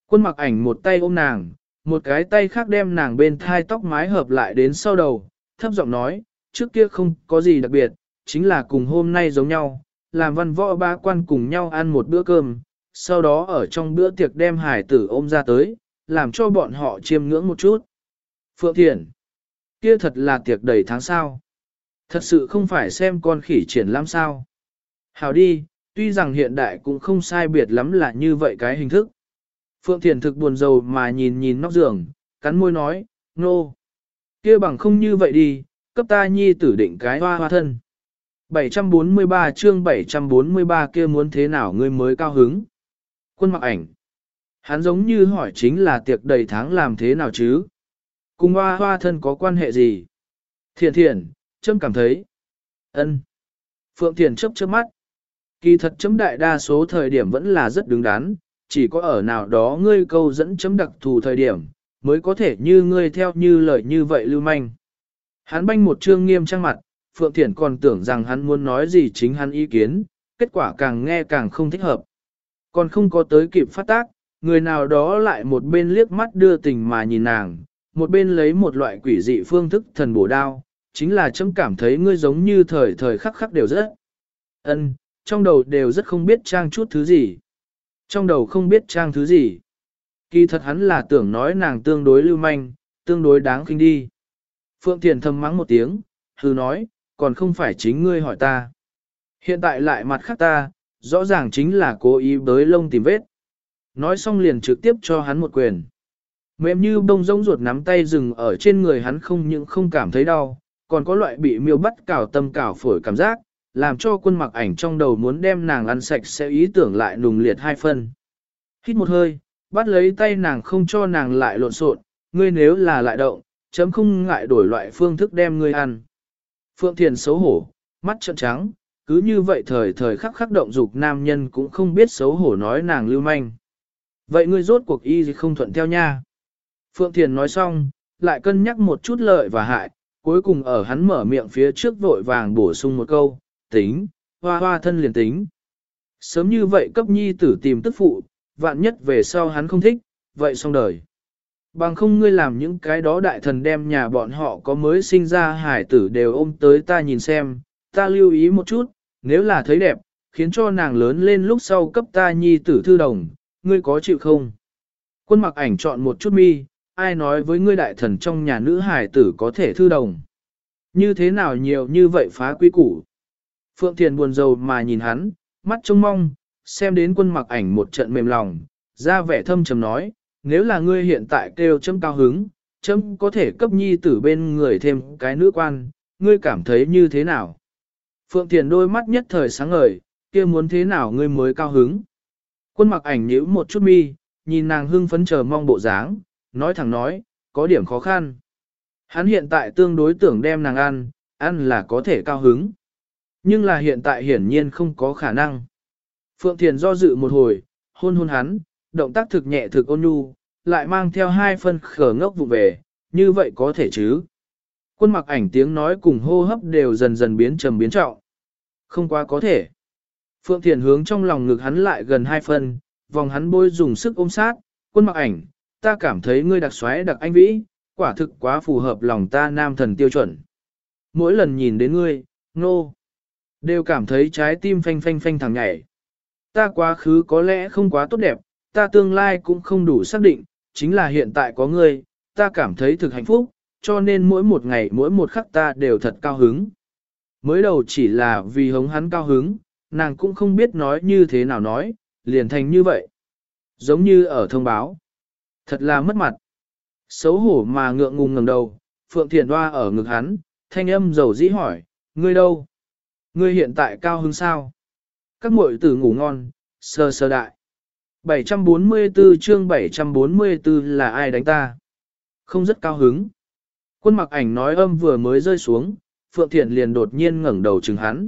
Quân mặc ảnh một tay ôm nàng, một cái tay khác đem nàng bên thai tóc mái hợp lại đến sau đầu, thấp giọng nói, trước kia không có gì đặc biệt, chính là cùng hôm nay giống nhau, làm văn võ ba quan cùng nhau ăn một bữa cơm, sau đó ở trong bữa tiệc đem hải tử ôm ra tới, làm cho bọn họ chiêm ngưỡng một chút. Phượng Thiển, kia thật là tiệc đầy tháng sao. Thật sự không phải xem con khỉ triển lãm sao. Hào đi, tuy rằng hiện đại cũng không sai biệt lắm là như vậy cái hình thức. Phượng Thiển thực buồn rầu mà nhìn nhìn nóc giường, cắn môi nói, nô. kia bằng không như vậy đi, cấp ta nhi tử định cái hoa hoa thân. 743 chương 743 kia muốn thế nào ngươi mới cao hứng. Quân mặc ảnh. Hắn giống như hỏi chính là tiệc đầy tháng làm thế nào chứ? Cùng hoa hoa thân có quan hệ gì? Thiền thiền, châm cảm thấy. ân. Phượng Thiền chấp chớp mắt. Kỳ thật chấm đại đa số thời điểm vẫn là rất đứng đắn, chỉ có ở nào đó ngươi câu dẫn chấm đặc thù thời điểm, mới có thể như ngươi theo như lời như vậy lưu manh. Hắn banh một trương nghiêm trang mặt, Phượng Thiển còn tưởng rằng hắn muốn nói gì chính hắn ý kiến, kết quả càng nghe càng không thích hợp. Còn không có tới kịp phát tác, người nào đó lại một bên liếc mắt đưa tình mà nhìn nàng, một bên lấy một loại quỷ dị phương thức thần bổ đao, chính là chấm cảm thấy ngươi giống như thời thời khắc khắc đều rất ân, trong đầu đều rất không biết trang chút thứ gì. Trong đầu không biết trang thứ gì. Kỳ thật hắn là tưởng nói nàng tương đối lưu manh, tương đối đáng khinh đi. Phượng Thiền thầm mắng một tiếng, hư nói, còn không phải chính ngươi hỏi ta. Hiện tại lại mặt khác ta, rõ ràng chính là cố ý bới lông tìm vết. Nói xong liền trực tiếp cho hắn một quyền. Mềm như bông rông ruột nắm tay dừng ở trên người hắn không những không cảm thấy đau, còn có loại bị miêu bắt cào tâm cào phổi cảm giác, làm cho quân mặc ảnh trong đầu muốn đem nàng ăn sạch sẽ ý tưởng lại nùng liệt hai phân. Hít một hơi, bắt lấy tay nàng không cho nàng lại lộn xộn, ngươi nếu là lại động, chấm không ngại đổi loại phương thức đem ngươi ăn. Phượng Thiền xấu hổ, mắt trợn trắng, cứ như vậy thời thời khắc khắc động dục nam nhân cũng không biết xấu hổ nói nàng lưu manh. Vậy ngươi rốt cuộc y gì không thuận theo nha. Phượng Thiền nói xong, lại cân nhắc một chút lợi và hại, cuối cùng ở hắn mở miệng phía trước vội vàng bổ sung một câu, tính, hoa hoa thân liền tính. Sớm như vậy cấp nhi tử tìm tức phụ, vạn nhất về sau hắn không thích, vậy xong đời. Bằng không ngươi làm những cái đó đại thần đem nhà bọn họ có mới sinh ra hải tử đều ôm tới ta nhìn xem, ta lưu ý một chút, nếu là thấy đẹp, khiến cho nàng lớn lên lúc sau cấp ta nhi tử thư đồng, ngươi có chịu không? Quân mặc ảnh chọn một chút mi, ai nói với ngươi đại thần trong nhà nữ hải tử có thể thư đồng. Như thế nào nhiều như vậy phá quy củ. Phượng Thiền buồn rầu mà nhìn hắn, mắt trông mong, xem đến quân mặc ảnh một trận mềm lòng, ra vẻ thâm trầm nói, nếu là ngươi hiện tại kêu chấm cao hứng, chấm có thể cấp nhi tử bên người thêm cái nữ quan, ngươi cảm thấy như thế nào? Phượng Thiền đôi mắt nhất thời sáng ngời, kia muốn thế nào ngươi mới cao hứng? Quân mặc ảnh nhíu một chút mi, nhìn nàng hưng phấn chờ mong bộ dáng, nói thẳng nói, có điểm khó khăn. Hắn hiện tại tương đối tưởng đem nàng ăn, ăn là có thể cao hứng. Nhưng là hiện tại hiển nhiên không có khả năng. Phượng Thiền do dự một hồi, hôn hôn hắn, động tác thực nhẹ thực ôn nhu, lại mang theo hai phân khở ngốc vụ về, như vậy có thể chứ. Quân mặc ảnh tiếng nói cùng hô hấp đều dần dần biến trầm biến trọng. Không quá có thể. Phượng Thiền hướng trong lòng ngực hắn lại gần hai phân, vòng hắn bôi dùng sức ôm sát, quân mặc ảnh, ta cảm thấy ngươi đặc xoáy đặc anh vĩ, quả thực quá phù hợp lòng ta nam thần tiêu chuẩn. Mỗi lần nhìn đến ngươi, nô, đều cảm thấy trái tim phanh phanh phanh thẳng nhảy. Ta quá khứ có lẽ không quá tốt đẹp, ta tương lai cũng không đủ xác định, chính là hiện tại có ngươi, ta cảm thấy thực hạnh phúc, cho nên mỗi một ngày mỗi một khắc ta đều thật cao hứng. Mới đầu chỉ là vì hống hắn cao hứng, nàng cũng không biết nói như thế nào nói, liền thành như vậy. Giống như ở thông báo. Thật là mất mặt. Xấu hổ mà ngượng ngùng ngẩng đầu, Phượng Thiền Hoa ở ngực hắn, thanh âm dầu dĩ hỏi, ngươi đâu? Ngươi hiện tại cao hứng sao? Các muội tử ngủ ngon, sơ sơ đại. 744 chương 744 là ai đánh ta? Không rất cao hứng. Quân mặc ảnh nói âm vừa mới rơi xuống, Phượng Thiện liền đột nhiên ngẩng đầu chừng hắn.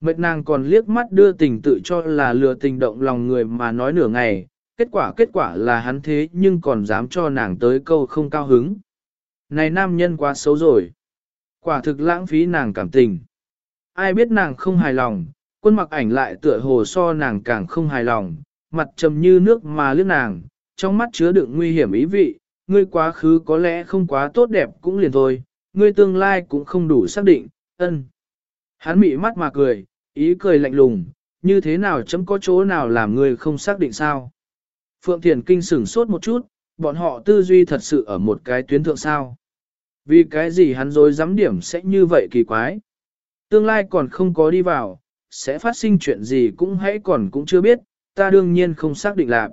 Mệt nàng còn liếc mắt đưa tình tự cho là lừa tình động lòng người mà nói nửa ngày, kết quả kết quả là hắn thế nhưng còn dám cho nàng tới câu không cao hứng. Này nam nhân quá xấu rồi. Quả thực lãng phí nàng cảm tình. Ai biết nàng không hài lòng, quân mặc ảnh lại tựa hồ so nàng càng không hài lòng, mặt trầm như nước mà liếc nàng, trong mắt chứa đựng nguy hiểm ý vị, ngươi quá khứ có lẽ không quá tốt đẹp cũng liền thôi, ngươi tương lai cũng không đủ xác định, ân. Hắn mị mắt mà cười, ý cười lạnh lùng, như thế nào chấm có chỗ nào làm ngươi không xác định sao? Phượng Thiền Kinh sửng sốt một chút, bọn họ tư duy thật sự ở một cái tuyến thượng sao. Vì cái gì hắn dối dám điểm sẽ như vậy kỳ quái. Tương lai còn không có đi vào, sẽ phát sinh chuyện gì cũng hãy còn cũng chưa biết, ta đương nhiên không xác định lạc.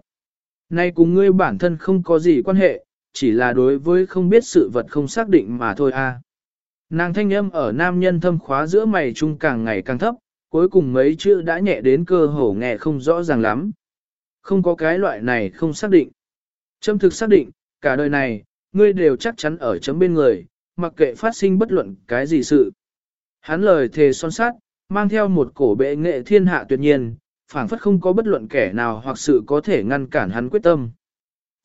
Nay cùng ngươi bản thân không có gì quan hệ, chỉ là đối với không biết sự vật không xác định mà thôi à? Nàng thanh âm ở nam nhân thâm khóa giữa mày trung càng ngày càng thấp, cuối cùng mấy chữ đã nhẹ đến cơ hồ nghe không rõ ràng lắm. Không có cái loại này không xác định. Châm thực xác định, cả đời này, ngươi đều chắc chắn ở chấm bên người, mặc kệ phát sinh bất luận cái gì sự. Hắn lời thề son sát, mang theo một cổ bệ nghệ thiên hạ tuyệt nhiên, phảng phất không có bất luận kẻ nào hoặc sự có thể ngăn cản hắn quyết tâm.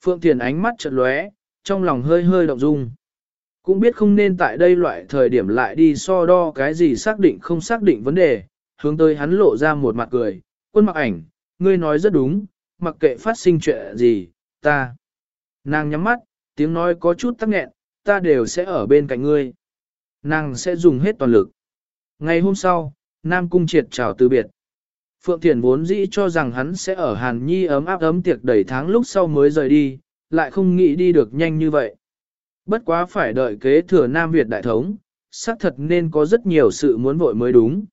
Phượng Thiền ánh mắt chợt lóe, trong lòng hơi hơi động dung. Cũng biết không nên tại đây loại thời điểm lại đi so đo cái gì xác định không xác định vấn đề, hướng tới hắn lộ ra một mặt cười, quân mặc ảnh, ngươi nói rất đúng, mặc kệ phát sinh chuyện gì, ta. Nàng nhắm mắt, tiếng nói có chút tắc nghẹn, ta đều sẽ ở bên cạnh ngươi. Nàng sẽ dùng hết toàn lực. Ngày hôm sau, Nam Cung triệt chào từ biệt. Phượng Thiền vốn dĩ cho rằng hắn sẽ ở Hàn Nhi ấm áp ấm tiệc đầy tháng lúc sau mới rời đi, lại không nghĩ đi được nhanh như vậy. Bất quá phải đợi kế thừa Nam Việt đại thống, xác thật nên có rất nhiều sự muốn vội mới đúng.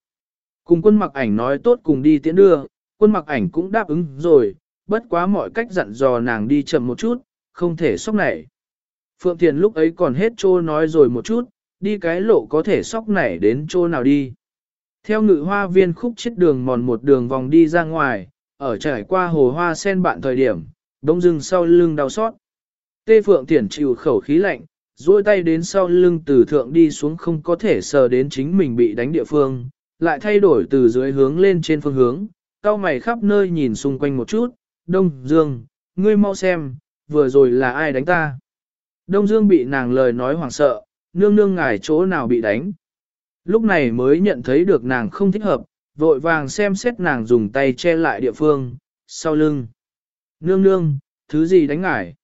Cùng quân mặc ảnh nói tốt cùng đi tiễn đưa, quân mặc ảnh cũng đáp ứng rồi, bất quá mọi cách dặn dò nàng đi chậm một chút, không thể sốc nảy. Phượng Thiền lúc ấy còn hết trô nói rồi một chút, đi cái lộ có thể sóc nảy đến chỗ nào đi. Theo ngự hoa viên khúc chết đường mòn một đường vòng đi ra ngoài, ở trải qua hồ hoa sen bạn thời điểm, đông dưng sau lưng đau xót. Tê Phượng Thiển chịu khẩu khí lạnh, duỗi tay đến sau lưng từ thượng đi xuống không có thể sờ đến chính mình bị đánh địa phương, lại thay đổi từ dưới hướng lên trên phương hướng, cao mày khắp nơi nhìn xung quanh một chút, Đông Dương, ngươi mau xem, vừa rồi là ai đánh ta. Đông Dương bị nàng lời nói hoảng sợ, nương nương ngài chỗ nào bị đánh. Lúc này mới nhận thấy được nàng không thích hợp, vội vàng xem xét nàng dùng tay che lại địa phương, sau lưng. Nương nương, thứ gì đánh ngài?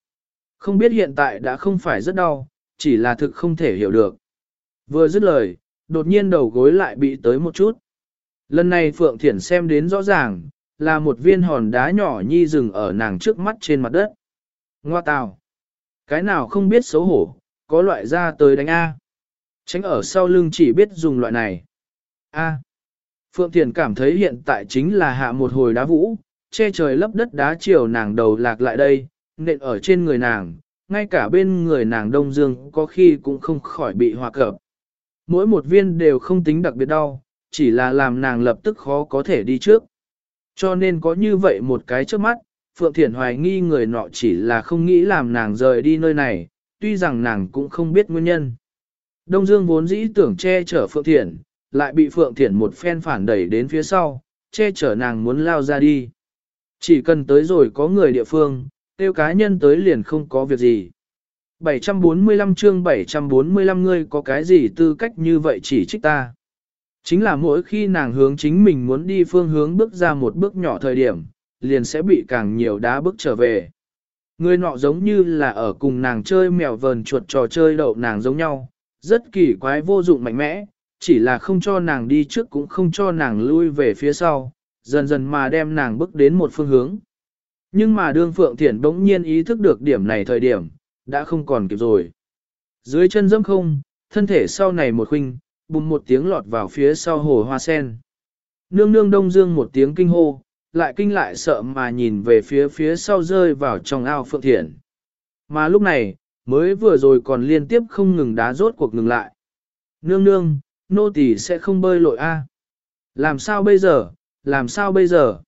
Không biết hiện tại đã không phải rất đau, chỉ là thực không thể hiểu được. Vừa dứt lời, đột nhiên đầu gối lại bị tới một chút. Lần này Phượng Thiển xem đến rõ ràng, là một viên hòn đá nhỏ nhi rừng ở nàng trước mắt trên mặt đất. Ngoa tào! Cái nào không biết xấu hổ, có loại ra tới đánh A. Tránh ở sau lưng chỉ biết dùng loại này. A. Phượng Thiền cảm thấy hiện tại chính là hạ một hồi đá vũ, che trời lấp đất đá chiều nàng đầu lạc lại đây, nện ở trên người nàng, ngay cả bên người nàng đông dương có khi cũng không khỏi bị hòa cập. Mỗi một viên đều không tính đặc biệt đau, chỉ là làm nàng lập tức khó có thể đi trước. Cho nên có như vậy một cái trước mắt, Phượng Thiển hoài nghi người nọ chỉ là không nghĩ làm nàng rời đi nơi này, tuy rằng nàng cũng không biết nguyên nhân. Đông Dương vốn dĩ tưởng che chở Phượng Thiển, lại bị Phượng Thiển một phen phản đẩy đến phía sau, che chở nàng muốn lao ra đi. Chỉ cần tới rồi có người địa phương, tiêu cá nhân tới liền không có việc gì. 745 chương 745 ngươi có cái gì tư cách như vậy chỉ trích ta. Chính là mỗi khi nàng hướng chính mình muốn đi phương hướng bước ra một bước nhỏ thời điểm, liền sẽ bị càng nhiều đá bước trở về. Người nọ giống như là ở cùng nàng chơi mèo vờn chuột trò chơi đậu nàng giống nhau, rất kỳ quái vô dụng mạnh mẽ, chỉ là không cho nàng đi trước cũng không cho nàng lui về phía sau, dần dần mà đem nàng bước đến một phương hướng. Nhưng mà đương Phượng Thiển bỗng nhiên ý thức được điểm này thời điểm, đã không còn kịp rồi. Dưới chân dẫm không, thân thể sau này một khinh, bùng một tiếng lọt vào phía sau hồ hoa sen. Nương nương đông dương một tiếng kinh hô, lại kinh lại sợ mà nhìn về phía phía sau rơi vào trong ao Phượng thiện. Mà lúc này, mới vừa rồi còn liên tiếp không ngừng đá rốt cuộc ngừng lại. Nương nương, nô tỳ sẽ không bơi lội a. Làm sao bây giờ, làm sao bây giờ?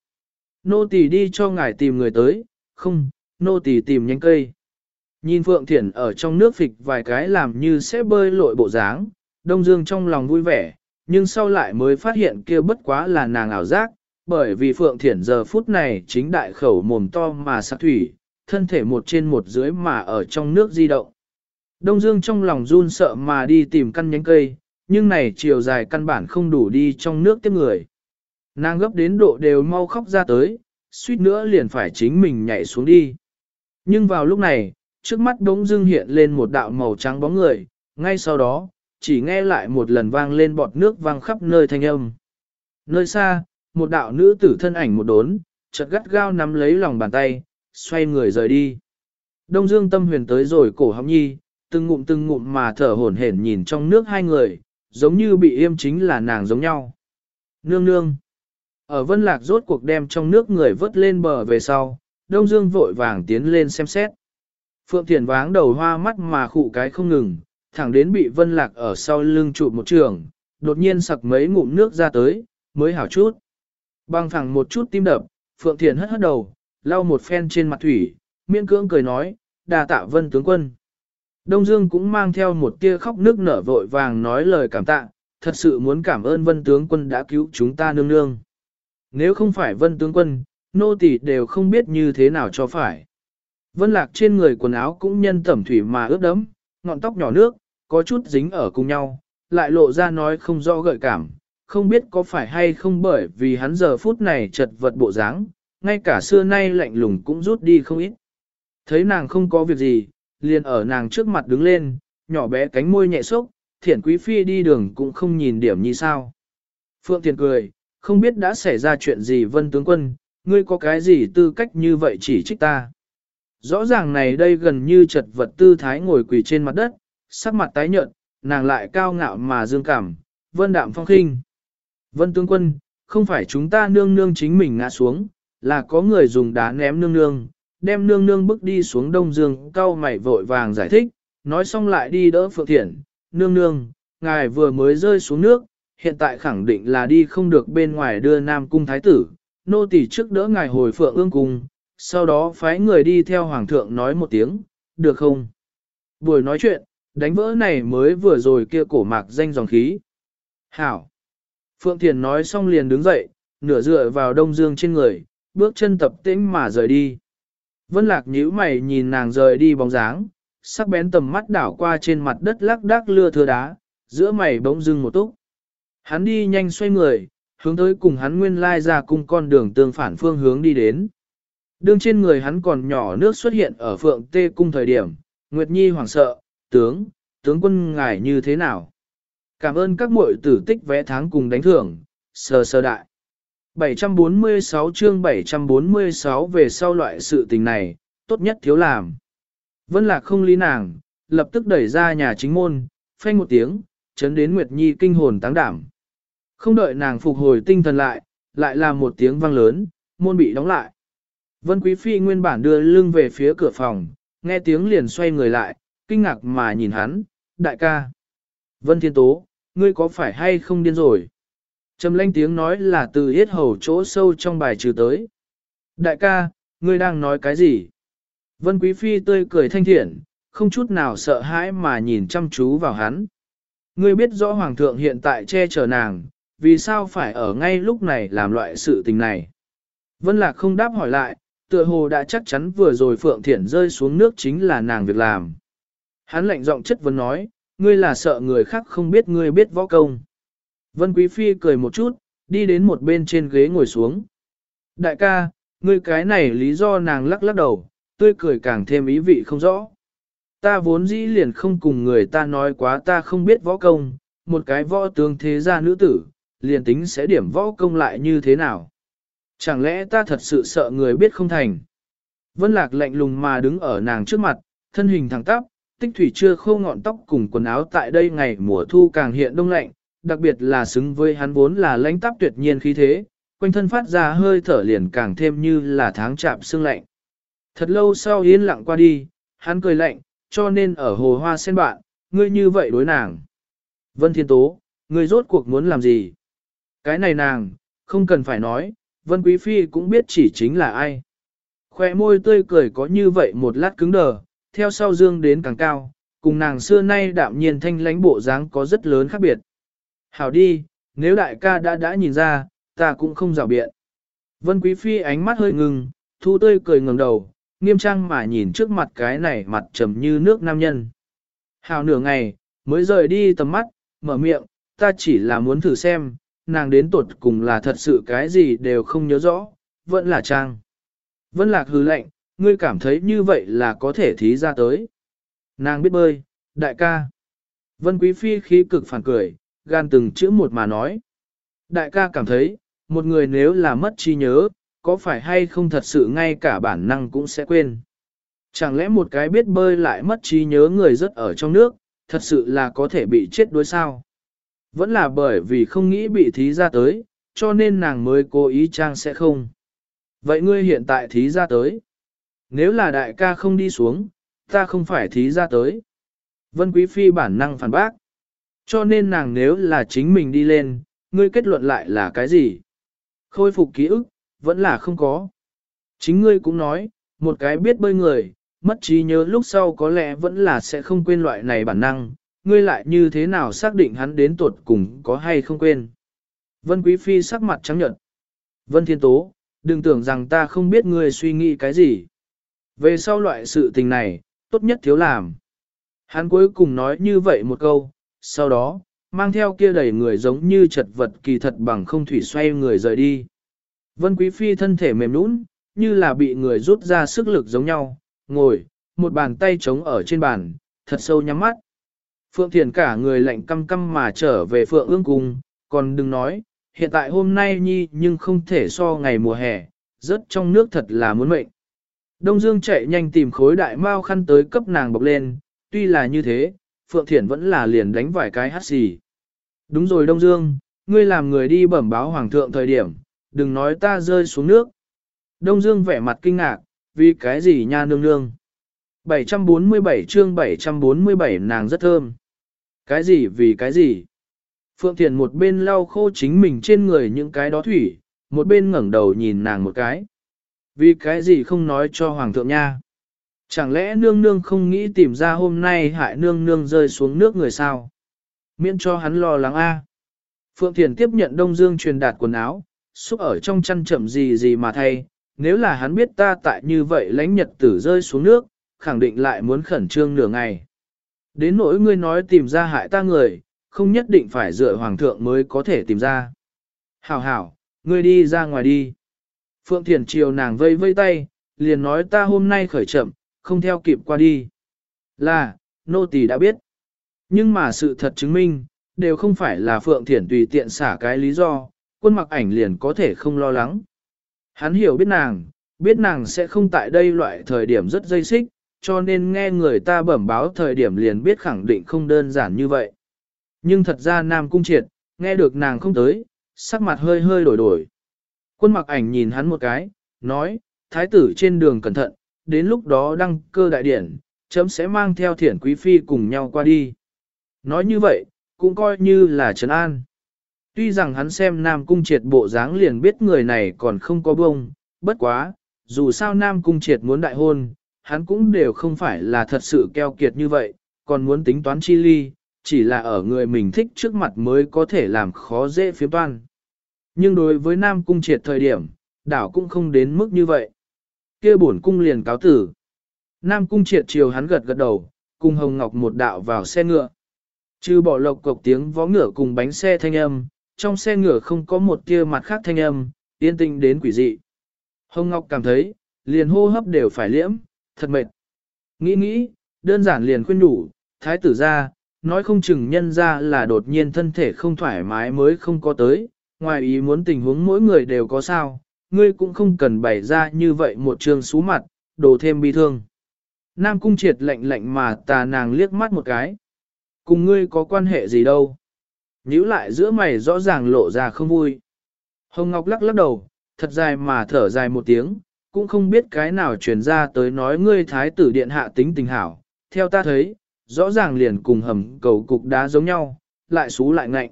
Nô tỳ đi cho ngài tìm người tới, không, nô tỳ tìm nhánh cây. Nhìn Phượng Thiển ở trong nước phịch vài cái làm như sẽ bơi lội bộ dáng, Đông Dương trong lòng vui vẻ, nhưng sau lại mới phát hiện kia bất quá là nàng ảo giác, bởi vì Phượng Thiển giờ phút này chính đại khẩu mồm to mà sạc thủy, thân thể một trên một dưới mà ở trong nước di động. Đông Dương trong lòng run sợ mà đi tìm căn nhánh cây, nhưng này chiều dài căn bản không đủ đi trong nước tiếp người. Nàng gấp đến độ đều mau khóc ra tới, suýt nữa liền phải chính mình nhảy xuống đi. Nhưng vào lúc này, trước mắt đống dương hiện lên một đạo màu trắng bóng người, ngay sau đó, chỉ nghe lại một lần vang lên bọt nước vang khắp nơi thanh âm. Nơi xa, một đạo nữ tử thân ảnh một đốn, chợt gắt gao nắm lấy lòng bàn tay, xoay người rời đi. Đông Dương tâm huyền tới rồi cổ họng nhi, từng ngụm từng ngụm mà thở hổn hển nhìn trong nước hai người, giống như bị yêm chính là nàng giống nhau. Nương nương. Ở vân lạc rốt cuộc đem trong nước người vớt lên bờ về sau, Đông Dương vội vàng tiến lên xem xét. Phượng Thiền váng đầu hoa mắt mà khụ cái không ngừng, thẳng đến bị vân lạc ở sau lưng trụ một trường, đột nhiên sặc mấy ngụm nước ra tới, mới hảo chút. Băng phẳng một chút tim đập, Phượng Thiền hất hất đầu, lau một phen trên mặt thủy, miễn cưỡng cười nói, đà tạ vân tướng quân. Đông Dương cũng mang theo một tia khóc nước nở vội vàng nói lời cảm tạ, thật sự muốn cảm ơn vân tướng quân đã cứu chúng ta nương nương. Nếu không phải vân tướng quân, nô tỳ đều không biết như thế nào cho phải. Vân lạc trên người quần áo cũng nhân tẩm thủy mà ướt đẫm, ngọn tóc nhỏ nước, có chút dính ở cùng nhau, lại lộ ra nói không rõ gợi cảm, không biết có phải hay không bởi vì hắn giờ phút này chật vật bộ dáng, ngay cả xưa nay lạnh lùng cũng rút đi không ít. Thấy nàng không có việc gì, liền ở nàng trước mặt đứng lên, nhỏ bé cánh môi nhẹ xốc, thiển quý phi đi đường cũng không nhìn điểm như sao. Phượng Thiền cười, không biết đã xảy ra chuyện gì vân tướng quân, ngươi có cái gì tư cách như vậy chỉ trích ta. Rõ ràng này đây gần như chật vật tư thái ngồi quỳ trên mặt đất, sắc mặt tái nhợt, nàng lại cao ngạo mà dương cảm, vân đạm phong khinh. Vân tướng quân, không phải chúng ta nương nương chính mình ngã xuống, là có người dùng đá ném nương nương, đem nương nương bước đi xuống đông dương, cao mày vội vàng giải thích, nói xong lại đi đỡ phượng thiện, nương nương, ngài vừa mới rơi xuống nước, hiện tại khẳng định là đi không được bên ngoài đưa nam cung thái tử, nô tỳ trước đỡ ngài hồi phượng ương cung, sau đó phái người đi theo hoàng thượng nói một tiếng, được không? Buổi nói chuyện, đánh vỡ này mới vừa rồi kia cổ mạc danh dòng khí. Hảo! Phượng Thiền nói xong liền đứng dậy, nửa dựa vào đông dương trên người, bước chân tập tĩnh mà rời đi. Vân lạc nhíu mày nhìn nàng rời đi bóng dáng, sắc bén tầm mắt đảo qua trên mặt đất lắc đắc lưa thừa đá, giữa mày bỗng dưng một túc. Hắn đi nhanh xoay người, hướng tới cùng hắn nguyên lai ra cùng con đường tương phản phương hướng đi đến. Đường trên người hắn còn nhỏ nước xuất hiện ở phượng tê cung thời điểm, Nguyệt Nhi hoảng sợ, tướng, tướng quân ngài như thế nào? Cảm ơn các muội tử tích vẽ tháng cùng đánh thưởng, sờ sờ đại. 746 chương 746 về sau loại sự tình này, tốt nhất thiếu làm. Vân Lạc không lý nàng, lập tức đẩy ra nhà chính môn, phanh một tiếng, chấn đến Nguyệt Nhi kinh hồn táng đảm. Không đợi nàng phục hồi tinh thần lại, lại là một tiếng vang lớn, môn bị đóng lại. Vân Quý Phi nguyên bản đưa lưng về phía cửa phòng, nghe tiếng liền xoay người lại, kinh ngạc mà nhìn hắn, đại ca. Vân Thiên Tố, ngươi có phải hay không điên rồi? Trầm lanh tiếng nói là từ hết hầu chỗ sâu trong bài trừ tới. Đại ca, ngươi đang nói cái gì? Vân Quý Phi tươi cười thanh thiện, không chút nào sợ hãi mà nhìn chăm chú vào hắn. Ngươi biết rõ Hoàng thượng hiện tại che chở nàng, vì sao phải ở ngay lúc này làm loại sự tình này? Vân Lạc không đáp hỏi lại, tựa hồ đã chắc chắn vừa rồi Phượng Thiển rơi xuống nước chính là nàng việc làm. Hắn lạnh giọng chất vấn nói, ngươi là sợ người khác không biết ngươi biết võ công. Vân Quý Phi cười một chút, đi đến một bên trên ghế ngồi xuống. Đại ca, ngươi cái này lý do nàng lắc lắc đầu, tươi cười càng thêm ý vị không rõ. Ta vốn dĩ liền không cùng người ta nói quá ta không biết võ công, một cái võ tướng thế gia nữ tử, liền tính sẽ điểm võ công lại như thế nào. Chẳng lẽ ta thật sự sợ người biết không thành? Vân Lạc lạnh lùng mà đứng ở nàng trước mặt, thân hình thẳng tắp, tích thủy chưa khô ngọn tóc cùng quần áo tại đây ngày mùa thu càng hiện đông lạnh, đặc biệt là xứng với hắn vốn là lãnh tắp tuyệt nhiên khí thế, quanh thân phát ra hơi thở liền càng thêm như là tháng chạm sương lạnh. Thật lâu sau yên lặng qua đi, hắn cười lạnh, cho nên ở hồ hoa sen bạn, ngươi như vậy đối nàng. Vân Thiên Tố, ngươi rốt cuộc muốn làm gì? Cái này nàng, không cần phải nói, Vân Quý Phi cũng biết chỉ chính là ai. Khoe môi tươi cười có như vậy một lát cứng đờ, theo sau dương đến càng cao, cùng nàng xưa nay đạm nhiên thanh lãnh bộ dáng có rất lớn khác biệt. Hảo đi, nếu đại ca đã đã nhìn ra, ta cũng không rào biện. Vân Quý Phi ánh mắt hơi ngừng, thu tươi cười ngẩng đầu, nghiêm trang mà nhìn trước mặt cái này mặt trầm như nước nam nhân. Hảo nửa ngày, mới rời đi tầm mắt, mở miệng, ta chỉ là muốn thử xem, nàng đến tuột cùng là thật sự cái gì đều không nhớ rõ, vẫn là trang. Vân lạc hứ lệnh, ngươi cảm thấy như vậy là có thể thí ra tới. Nàng biết bơi, đại ca. Vân Quý Phi khí cực phản cười, gan từng chữ một mà nói. Đại ca cảm thấy, một người nếu là mất trí nhớ, có phải hay không thật sự ngay cả bản năng cũng sẽ quên. Chẳng lẽ một cái biết bơi lại mất trí nhớ người rất ở trong nước, thật sự là có thể bị chết đối sao? Vẫn là bởi vì không nghĩ bị thí ra tới, cho nên nàng mới cố ý trang sẽ không. Vậy ngươi hiện tại thí ra tới. Nếu là đại ca không đi xuống, ta không phải thí ra tới. Vân Quý Phi bản năng phản bác. Cho nên nàng nếu là chính mình đi lên, ngươi kết luận lại là cái gì? Khôi phục ký ức, vẫn là không có. Chính ngươi cũng nói, một cái biết bơi người, mất trí nhớ lúc sau có lẽ vẫn là sẽ không quên loại này bản năng, ngươi lại như thế nào xác định hắn đến tuột cùng có hay không quên. Vân Quý Phi sắc mặt trắng nhợt. Vân Thiên Tố, đừng tưởng rằng ta không biết ngươi suy nghĩ cái gì. Về sau loại sự tình này, tốt nhất thiếu làm. Hắn cuối cùng nói như vậy một câu, sau đó, mang theo kia đầy người giống như chật vật kỳ thật bằng không thủy xoay người rời đi. Vân Quý Phi thân thể mềm nũng, như là bị người rút ra sức lực giống nhau, ngồi, một bàn tay trống ở trên bàn, thật sâu nhắm mắt. Phượng Thiền cả người lạnh căm căm mà trở về Phượng ương cung, còn đừng nói, hiện tại hôm nay nhi nhưng không thể so ngày mùa hè, rớt trong nước thật là muốn mệnh. Đông Dương chạy nhanh tìm khối đại mao khăn tới cấp nàng bọc lên, tuy là như thế, Phượng Thiển vẫn là liền đánh vài cái hát xì. Đúng rồi Đông Dương, ngươi làm người đi bẩm báo Hoàng thượng thời điểm, đừng nói ta rơi xuống nước. Đông Dương vẻ mặt kinh ngạc, vì cái gì nha nương nương. 747 chương 747 nàng rất thơm. Cái gì vì cái gì? Phượng Thiền một bên lau khô chính mình trên người những cái đó thủy, một bên ngẩng đầu nhìn nàng một cái. Vì cái gì không nói cho Hoàng thượng nha? Chẳng lẽ nương nương không nghĩ tìm ra hôm nay hại nương nương rơi xuống nước người sao? Miễn cho hắn lo lắng a. Phượng Thiền tiếp nhận Đông Dương truyền đạt quần áo, xúc ở trong chăn chậm gì gì mà thay, nếu là hắn biết ta tại như vậy lãnh nhật tử rơi xuống nước, khẳng định lại muốn khẩn trương nửa ngày. Đến nỗi ngươi nói tìm ra hại ta người, không nhất định phải dựa hoàng thượng mới có thể tìm ra. Hảo hảo, ngươi đi ra ngoài đi. Phượng Thiền chiều nàng vây vây tay, liền nói ta hôm nay khởi chậm, không theo kịp qua đi. Là, nô tỳ đã biết. Nhưng mà sự thật chứng minh, đều không phải là Phượng Thiển tùy tiện xả cái lý do, quân mặc ảnh liền có thể không lo lắng. Hắn hiểu biết nàng, biết nàng sẽ không tại đây loại thời điểm rất dây xích, cho nên nghe người ta bẩm báo thời điểm liền biết khẳng định không đơn giản như vậy. Nhưng thật ra Nam Cung Triệt, nghe được nàng không tới, sắc mặt hơi hơi đổi đổi. Quân mặc ảnh nhìn hắn một cái, nói, thái tử trên đường cẩn thận, đến lúc đó đăng cơ đại điển, chấm sẽ mang theo thiển quý phi cùng nhau qua đi. Nói như vậy, cũng coi như là trấn an. Tuy rằng hắn xem Nam Cung Triệt bộ dáng liền biết người này còn không có bông, bất quá, dù sao Nam Cung Triệt muốn đại hôn, hắn cũng đều không phải là thật sự keo kiệt như vậy, còn muốn tính toán chi ly, chỉ là ở người mình thích trước mặt mới có thể làm khó dễ phía toan. Nhưng đối với Nam Cung Triệt thời điểm, đảo cũng không đến mức như vậy. kia bổn cung liền cáo tử. Nam Cung Triệt chiều hắn gật gật đầu, cùng Hồng Ngọc một đạo vào xe ngựa. Trừ bỏ lộc cộc tiếng vó ngựa cùng bánh xe thanh âm, trong xe ngựa không có một tia mặt khác thanh âm, yên tĩnh đến quỷ dị. Hồng Ngọc cảm thấy, liền hô hấp đều phải liễm, thật mệt. Nghĩ nghĩ, đơn giản liền khuyên đủ, thái tử ra, nói không chừng nhân ra là đột nhiên thân thể không thoải mái mới không có tới, ngoài ý muốn tình huống mỗi người đều có sao, ngươi cũng không cần bày ra như vậy một trường xú mặt, đổ thêm bi thương. Nam cung triệt lạnh lạnh mà tà nàng liếc mắt một cái. Cùng ngươi có quan hệ gì đâu. Nhữ lại giữa mày rõ ràng lộ ra không vui. Hồng Ngọc lắc lắc đầu, thật dài mà thở dài một tiếng, cũng không biết cái nào truyền ra tới nói ngươi thái tử điện hạ tính tình hảo. Theo ta thấy, rõ ràng liền cùng hầm cầu cục đá giống nhau, lại xú lại ngạnh.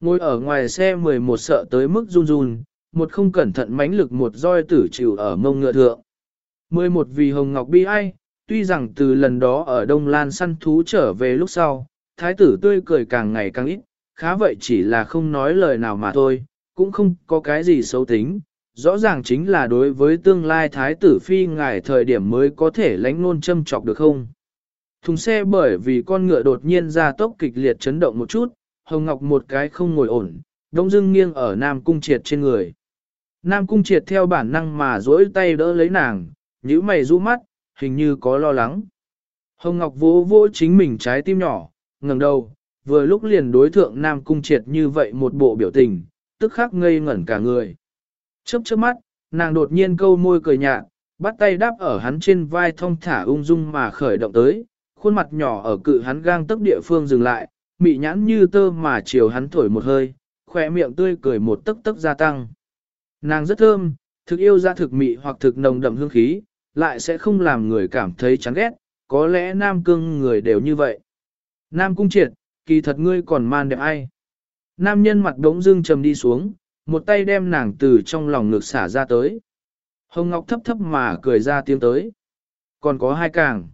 Ngồi ở ngoài xe 11 sợ tới mức run run, một không cẩn thận mánh lực một roi tử chịu ở mông ngựa thượng. 11 vì Hồng Ngọc bi ai, tuy rằng từ lần đó ở Đông Lan săn thú trở về lúc sau, thái tử tươi cười càng ngày càng ít, khá vậy chỉ là không nói lời nào mà thôi, cũng không có cái gì xấu tính, rõ ràng chính là đối với tương lai thái tử phi ngài thời điểm mới có thể lánh nôn châm chọc được không. Thùng xe bởi vì con ngựa đột nhiên ra tốc kịch liệt chấn động một chút, Hồng Ngọc một cái không ngồi ổn, đông dưng nghiêng ở Nam Cung Triệt trên người. Nam Cung Triệt theo bản năng mà duỗi tay đỡ lấy nàng, nhíu mày rũ mắt, hình như có lo lắng. Hồng Ngọc vỗ vỗ chính mình trái tim nhỏ, ngẩng đầu, vừa lúc liền đối thượng Nam Cung Triệt như vậy một bộ biểu tình, tức khắc ngây ngẩn cả người. Chớp chớp mắt, nàng đột nhiên câu môi cười nhạt, bắt tay đáp ở hắn trên vai thông thả ung dung mà khởi động tới, khuôn mặt nhỏ ở cự hắn gang tấc địa phương dừng lại, mị nhãn như tơ mà chiều hắn thổi một hơi, khỏe miệng tươi cười một tấc tấc gia tăng. Nàng rất thơm, thực yêu ra thực mị hoặc thực nồng đậm hương khí, lại sẽ không làm người cảm thấy chán ghét, có lẽ nam cương người đều như vậy. Nam cung triệt, kỳ thật ngươi còn man đẹp ai. Nam nhân mặt đống dưng trầm đi xuống, một tay đem nàng từ trong lòng ngực xả ra tới. Hồng Ngọc thấp thấp mà cười ra tiếng tới. Còn có hai càng.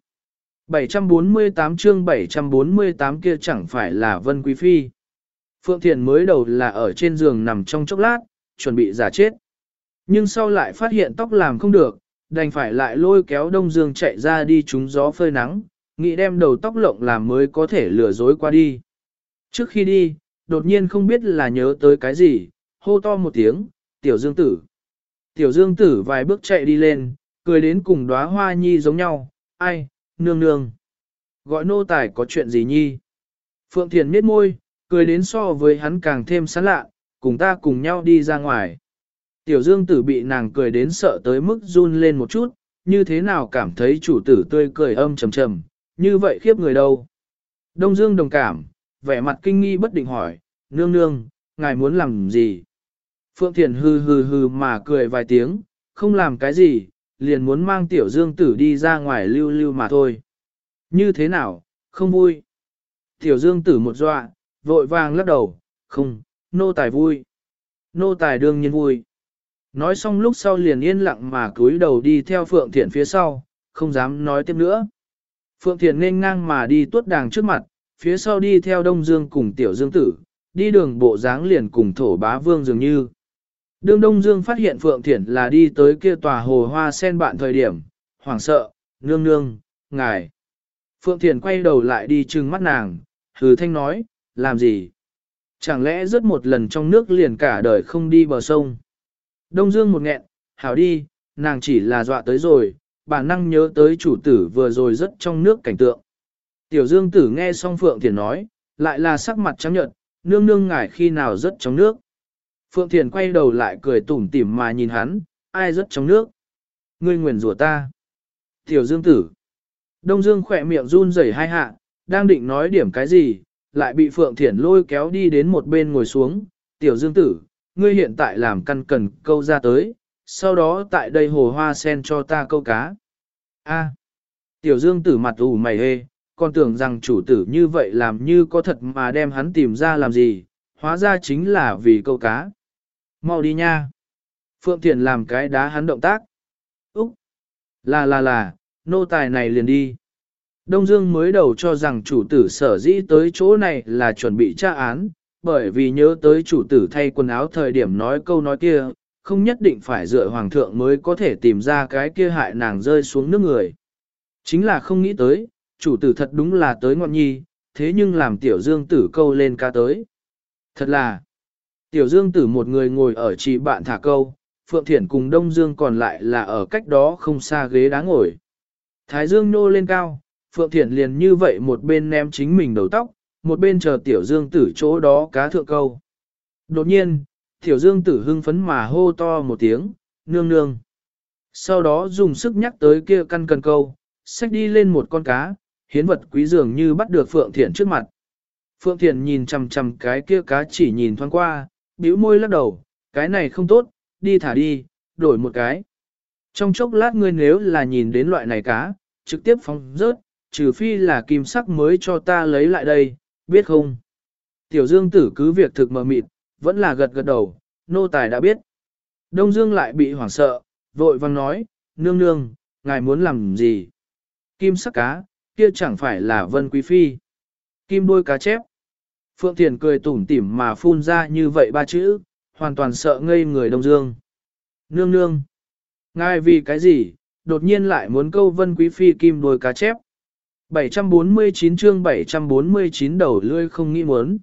748 chương 748 kia chẳng phải là Vân Quý Phi. Phượng Thiền mới đầu là ở trên giường nằm trong chốc lát, chuẩn bị giả chết. Nhưng sau lại phát hiện tóc làm không được, đành phải lại lôi kéo Đông Dương chạy ra đi trúng gió phơi nắng, nghĩ đem đầu tóc lộng làm mới có thể lừa dối qua đi. Trước khi đi, đột nhiên không biết là nhớ tới cái gì, hô to một tiếng, tiểu dương tử. Tiểu dương tử vài bước chạy đi lên, cười đến cùng đóa hoa nhi giống nhau, ai, nương nương. Gọi nô tài có chuyện gì nhi? Phượng Thiền miết môi, cười đến so với hắn càng thêm sán lạ, cùng ta cùng nhau đi ra ngoài. Tiểu dương tử bị nàng cười đến sợ tới mức run lên một chút, như thế nào cảm thấy chủ tử tươi cười âm trầm trầm, như vậy khiếp người đâu. Đông dương đồng cảm, vẻ mặt kinh nghi bất định hỏi, nương nương, ngài muốn làm gì? Phượng Thiền hư hư hư mà cười vài tiếng, không làm cái gì, liền muốn mang tiểu dương tử đi ra ngoài lưu lưu mà thôi. Như thế nào, không vui. Tiểu dương tử một dọa, vội vàng lắc đầu, không, nô tài vui. Nô tài đương nhiên vui. Nói xong lúc sau liền yên lặng mà cúi đầu đi theo Phượng Thiện phía sau, không dám nói tiếp nữa. Phượng Thiện nên ngang mà đi tuốt đàng trước mặt, phía sau đi theo Đông Dương cùng Tiểu Dương Tử, đi đường bộ dáng liền cùng thổ bá vương dường như. Đương Đông Dương phát hiện Phượng Thiển là đi tới kia tòa hồ hoa sen bạn thời điểm, hoảng sợ, nương nương, ngài. Phượng Thiển quay đầu lại đi trừng mắt nàng, hừ thanh nói, làm gì? Chẳng lẽ rớt một lần trong nước liền cả đời không đi bờ sông? Đông Dương một nghẹn, hảo đi, nàng chỉ là dọa tới rồi, bản năng nhớ tới chủ tử vừa rồi rất trong nước cảnh tượng. Tiểu Dương tử nghe xong Phượng Thiển nói, lại là sắc mặt trắng nhợt, nương nương ngài khi nào rất trong nước. Phượng Thiền quay đầu lại cười tủm tỉm mà nhìn hắn, ai rất trong nước. Ngươi nguyền rủa ta. Tiểu Dương tử. Đông Dương khỏe miệng run rẩy hai hạ, đang định nói điểm cái gì, lại bị Phượng Thiển lôi kéo đi đến một bên ngồi xuống. Tiểu Dương tử, ngươi hiện tại làm căn cần câu ra tới, sau đó tại đây hồ hoa sen cho ta câu cá. A. Tiểu Dương tử mặt ủ mày hê, còn tưởng rằng chủ tử như vậy làm như có thật mà đem hắn tìm ra làm gì, hóa ra chính là vì câu cá. Mau đi nha. Phượng Thiền làm cái đá hắn động tác. Úc. Là là là, nô tài này liền đi. Đông Dương mới đầu cho rằng chủ tử sở dĩ tới chỗ này là chuẩn bị tra án, bởi vì nhớ tới chủ tử thay quần áo thời điểm nói câu nói kia, không nhất định phải dựa hoàng thượng mới có thể tìm ra cái kia hại nàng rơi xuống nước người. Chính là không nghĩ tới, chủ tử thật đúng là tới ngọn nhi, thế nhưng làm tiểu dương tử câu lên ca tới. Thật là, tiểu dương tử một người ngồi ở chỉ bạn thả câu, Phượng Thiển cùng Đông Dương còn lại là ở cách đó không xa ghế đá ngồi. Thái dương nô lên cao, Phượng Thiển liền như vậy một bên ném chính mình đầu tóc, một bên chờ tiểu dương tử chỗ đó cá thượng câu. Đột nhiên, tiểu dương tử hưng phấn mà hô to một tiếng, nương nương. Sau đó dùng sức nhắc tới kia căn cần câu, xách đi lên một con cá, hiến vật quý dường như bắt được Phượng Thiển trước mặt. Phượng Thiển nhìn chầm chầm cái kia cá chỉ nhìn thoáng qua, bĩu môi lắc đầu, cái này không tốt, đi thả đi, đổi một cái. Trong chốc lát ngươi nếu là nhìn đến loại này cá, trực tiếp phóng rớt, trừ phi là kim sắc mới cho ta lấy lại đây, biết không? Tiểu Dương tử cứ việc thực mờ mịt, vẫn là gật gật đầu, nô tài đã biết. Đông Dương lại bị hoảng sợ, vội vang nói, nương nương, ngài muốn làm gì? Kim sắc cá, kia chẳng phải là vân quý phi. Kim đôi cá chép. Phượng Thiền cười tủm tỉm mà phun ra như vậy ba chữ, hoàn toàn sợ ngây người Đông Dương. Nương nương. Ngài vì cái gì, đột nhiên lại muốn câu vân quý phi kim đôi cá chép. 749 chương 749 đầu lươi không nghĩ muốn.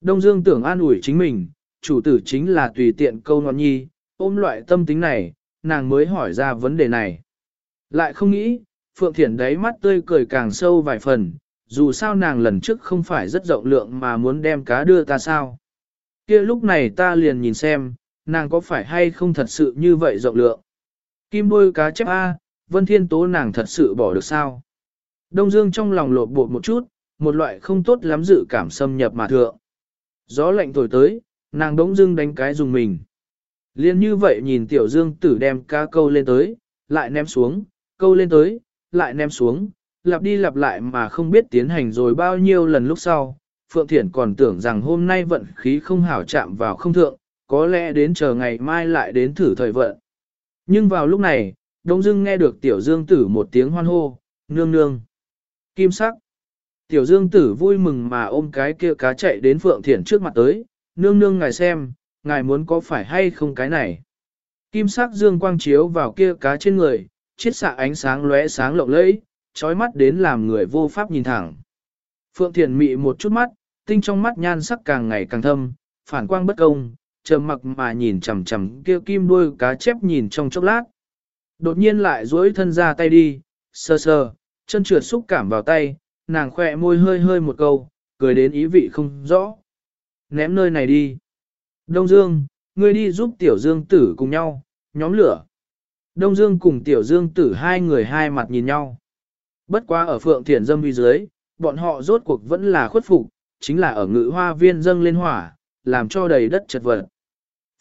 Đông Dương tưởng an ủi chính mình, chủ tử chính là tùy tiện câu ngọn nhi, ôm loại tâm tính này, nàng mới hỏi ra vấn đề này. Lại không nghĩ, Phượng Thiển đáy mắt tươi cười càng sâu vài phần, dù sao nàng lần trước không phải rất rộng lượng mà muốn đem cá đưa ta sao. kia lúc này ta liền nhìn xem, nàng có phải hay không thật sự như vậy rộng lượng. Kim đôi cá chép A, Vân Thiên Tố nàng thật sự bỏ được sao. Đông Dương trong lòng lột bột một chút, một loại không tốt lắm dự cảm xâm nhập mà thượng. Gió lạnh thổi tới, nàng đống dưng đánh cái dùng mình. Liên như vậy nhìn tiểu dương tử đem cá câu lên tới, lại ném xuống, câu lên tới, lại ném xuống, lặp đi lặp lại mà không biết tiến hành rồi bao nhiêu lần lúc sau. Phượng Thiển còn tưởng rằng hôm nay vận khí không hảo chạm vào không thượng, có lẽ đến chờ ngày mai lại đến thử thời vận. Nhưng vào lúc này, Đông Dương nghe được Tiểu Dương Tử một tiếng hoan hô, nương nương. Kim sắc. Tiểu Dương Tử vui mừng mà ôm cái kia cá chạy đến Phượng Thiển trước mặt tới, nương nương ngài xem, ngài muốn có phải hay không cái này. Kim sắc dương quang chiếu vào kia cá trên người, chiết xạ ánh sáng lóe sáng lộng lẫy, trói mắt đến làm người vô pháp nhìn thẳng. Phượng Thiền mị một chút mắt, tinh trong mắt nhan sắc càng ngày càng thâm, phản quang bất công, trầm mặc mà nhìn chằm chằm kia kim đuôi cá chép nhìn trong chốc lát. Đột nhiên lại duỗi thân ra tay đi, sơ sơ, chân trượt xúc cảm vào tay, nàng khỏe môi hơi hơi một câu, cười đến ý vị không rõ. Ném nơi này đi. Đông Dương, ngươi đi giúp Tiểu Dương tử cùng nhau, nhóm lửa. Đông Dương cùng Tiểu Dương tử hai người hai mặt nhìn nhau. Bất quá ở Phượng thiền Dâm vi dưới, bọn họ rốt cuộc vẫn là khuất phục, chính là ở ngự hoa viên dâng lên hỏa, làm cho đầy đất chật vật.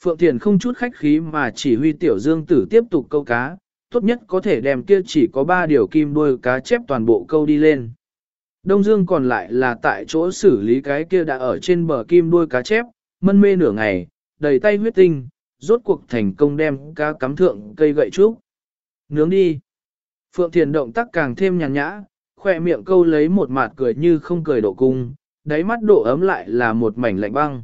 Phượng Thiền không chút khách khí mà chỉ huy Tiểu Dương tử tiếp tục câu cá, tốt nhất có thể đem kia chỉ có ba điều kim đuôi cá chép toàn bộ câu đi lên. Đông Dương còn lại là tại chỗ xử lý cái kia đã ở trên bờ kim đuôi cá chép, mân mê nửa ngày, đầy tay huyết tinh, rốt cuộc thành công đem cá cắm thượng cây gậy trúc. Nướng đi. Phượng Thiền động tác càng thêm nhàn nhã, khỏe miệng câu lấy một mặt cười như không cười độ cung, đáy mắt độ ấm lại là một mảnh lạnh băng.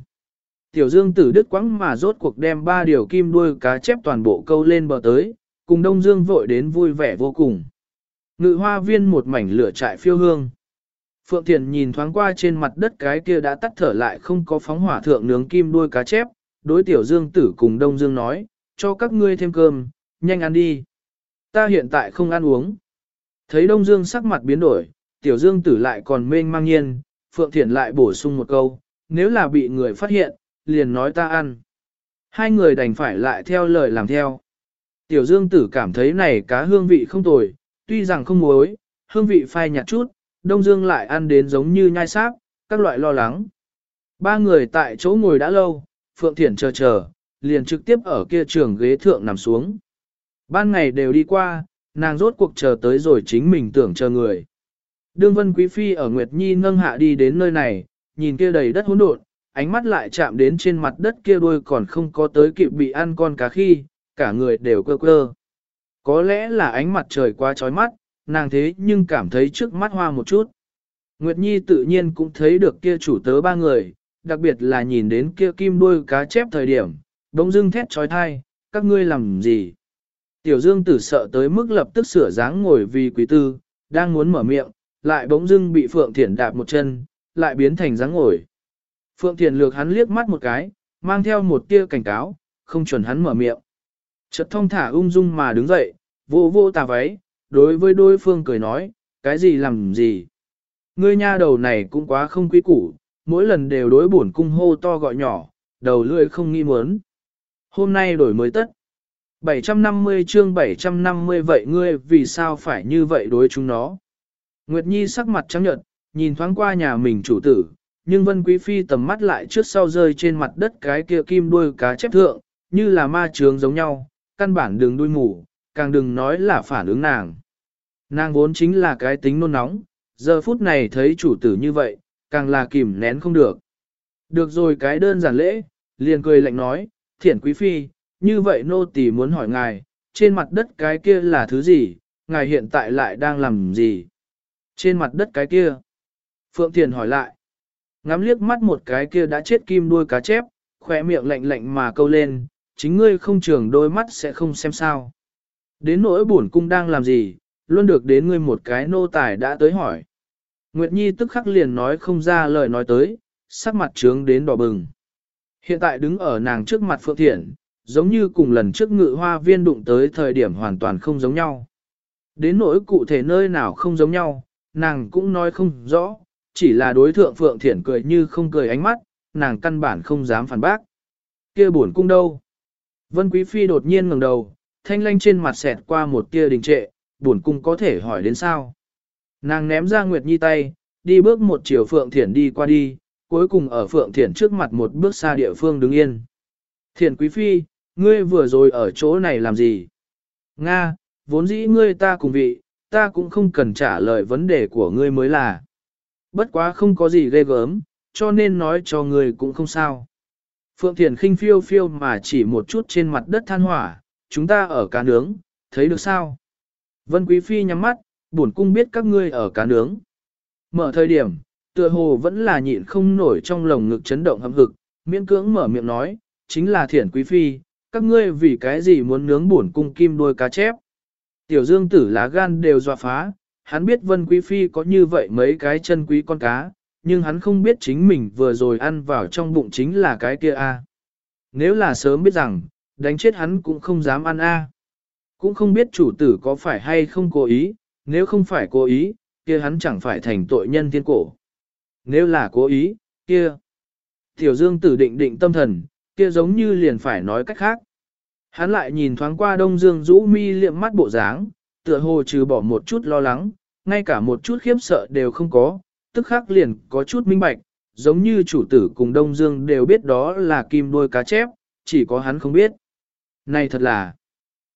Tiểu Dương tử đứt quãng mà rốt cuộc đem ba điều kim đuôi cá chép toàn bộ câu lên bờ tới, cùng Đông Dương vội đến vui vẻ vô cùng. Ngự hoa viên một mảnh lửa trại phiêu hương. Phượng Thiền nhìn thoáng qua trên mặt đất cái kia đã tắt thở lại không có phóng hỏa thượng nướng kim đuôi cá chép, đối tiểu dương tử cùng Đông Dương nói, cho các ngươi thêm cơm, nhanh ăn đi. Ta hiện tại không ăn uống. Thấy Đông Dương sắc mặt biến đổi, tiểu dương tử lại còn mênh mang nhiên, Phượng Thiển lại bổ sung một câu, nếu là bị người phát hiện, liền nói ta ăn. Hai người đành phải lại theo lời làm theo. Tiểu dương tử cảm thấy này cá hương vị không tồi, tuy rằng không muối, hương vị phai nhạt chút, Đông Dương lại ăn đến giống như nhai sáp, các loại lo lắng. Ba người tại chỗ ngồi đã lâu, Phượng Thiển chờ chờ, liền trực tiếp ở kia trường ghế thượng nằm xuống. Ban ngày đều đi qua, nàng rốt cuộc chờ tới rồi chính mình tưởng chờ người. Đương Vân Quý Phi ở Nguyệt Nhi nâng hạ đi đến nơi này, nhìn kia đầy đất hỗn độn, ánh mắt lại chạm đến trên mặt đất kia đôi còn không có tới kịp bị ăn con cá khi, cả người đều cơ cơ. Có lẽ là ánh mặt trời quá chói mắt, nàng thế nhưng cảm thấy trước mắt hoa một chút. Nguyệt Nhi tự nhiên cũng thấy được kia chủ tớ ba người, đặc biệt là nhìn đến kia kim đuôi cá chép thời điểm, bỗng dưng thét trói thai, các ngươi làm gì? Tiểu Dương tử sợ tới mức lập tức sửa dáng ngồi vì quý tư, đang muốn mở miệng, lại bỗng dưng bị Phượng Thiển đạp một chân, lại biến thành dáng ngồi. Phượng Thiển lược hắn liếc mắt một cái, mang theo một tia cảnh cáo, không chuẩn hắn mở miệng. Chợt thông thả ung dung mà đứng dậy, vô vô tà váy, đối với đối phương cười nói, cái gì làm gì. Ngươi nha đầu này cũng quá không quý củ, mỗi lần đều đối bổn cung hô to gọi nhỏ, đầu lưỡi không nghi muốn. Hôm nay đổi mới tất. 750 chương 750 vậy ngươi vì sao phải như vậy đối chúng nó? Nguyệt Nhi sắc mặt trắng nhợt, nhìn thoáng qua nhà mình chủ tử, nhưng Vân Quý Phi tầm mắt lại trước sau rơi trên mặt đất cái kia kim đuôi cá chép thượng, như là ma trướng giống nhau, căn bản đường đuôi mù, càng đừng nói là phản ứng nàng. Nàng vốn chính là cái tính nôn nóng, giờ phút này thấy chủ tử như vậy, càng là kìm nén không được. Được rồi cái đơn giản lễ, liền cười lạnh nói, thiển quý phi, như vậy nô tỳ muốn hỏi ngài, trên mặt đất cái kia là thứ gì, ngài hiện tại lại đang làm gì? Trên mặt đất cái kia. Phượng Thiền hỏi lại. Ngắm liếc mắt một cái kia đã chết kim đuôi cá chép, khỏe miệng lạnh lạnh mà câu lên, chính ngươi không trường đôi mắt sẽ không xem sao. Đến nỗi buồn cung đang làm gì, luôn được đến ngươi một cái nô tài đã tới hỏi. Nguyệt Nhi tức khắc liền nói không ra lời nói tới, sắc mặt trướng đến đỏ bừng. Hiện tại đứng ở nàng trước mặt Phượng Thiển, giống như cùng lần trước ngự hoa viên đụng tới thời điểm hoàn toàn không giống nhau. Đến nỗi cụ thể nơi nào không giống nhau, nàng cũng nói không rõ, chỉ là đối thượng Phượng Thiển cười như không cười ánh mắt, nàng căn bản không dám phản bác. kia buồn cung đâu? Vân Quý Phi đột nhiên ngẩng đầu, thanh lanh trên mặt xẹt qua một tia đình trệ, buồn cung có thể hỏi đến sao? Nàng ném ra Nguyệt Nhi tay, đi bước một chiều Phượng Thiển đi qua đi, cuối cùng ở Phượng Thiển trước mặt một bước xa địa phương đứng yên. Thiển Quý Phi, ngươi vừa rồi ở chỗ này làm gì? Nga, vốn dĩ ngươi ta cùng vị, ta cũng không cần trả lời vấn đề của ngươi mới là. Bất quá không có gì ghê gớm, cho nên nói cho ngươi cũng không sao. Phượng Thiển khinh phiêu phiêu mà chỉ một chút trên mặt đất than hỏa, chúng ta ở cá nướng, thấy được sao? Vân Quý Phi nhắm mắt, buồn cung biết các ngươi ở cá nướng. Mở thời điểm, tựa hồ vẫn là nhịn không nổi trong lồng ngực chấn động hâm hực, miễn cưỡng mở miệng nói, chính là thiển Quý Phi, các ngươi vì cái gì muốn nướng bổn cung kim đôi cá chép. Tiểu dương tử lá gan đều dọa phá, hắn biết Vân Quý Phi có như vậy mấy cái chân quý con cá, nhưng hắn không biết chính mình vừa rồi ăn vào trong bụng chính là cái kia a. Nếu là sớm biết rằng, đánh chết hắn cũng không dám ăn a. Cũng không biết chủ tử có phải hay không cố ý, nếu không phải cố ý, kia hắn chẳng phải thành tội nhân thiên cổ. Nếu là cố ý, kia. Tiểu Dương tử định định tâm thần, kia giống như liền phải nói cách khác. Hắn lại nhìn thoáng qua Đông Dương rũ mi liệm mắt bộ dáng, tựa hồ trừ bỏ một chút lo lắng, ngay cả một chút khiếp sợ đều không có, tức khắc liền có chút minh bạch, giống như chủ tử cùng Đông Dương đều biết đó là kim đuôi cá chép, chỉ có hắn không biết. Này thật là,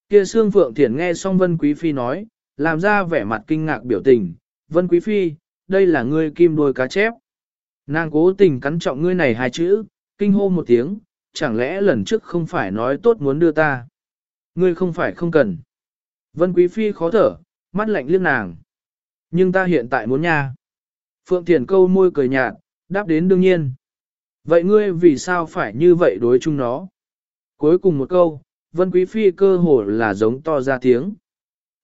kia Sương Phượng Thiển nghe xong Vân Quý Phi nói, làm ra vẻ mặt kinh ngạc biểu tình, Vân Quý Phi, đây là ngươi kim đuôi cá chép. Nàng cố tình cắn trọng ngươi này hai chữ, kinh hô một tiếng, chẳng lẽ lần trước không phải nói tốt muốn đưa ta. Ngươi không phải không cần. Vân Quý Phi khó thở, mắt lạnh liếc nàng. Nhưng ta hiện tại muốn nha. Phượng Thiền câu môi cười nhạt, đáp đến đương nhiên. Vậy ngươi vì sao phải như vậy đối chung nó? Cuối cùng một câu, Vân Quý Phi cơ hồ là giống to ra tiếng.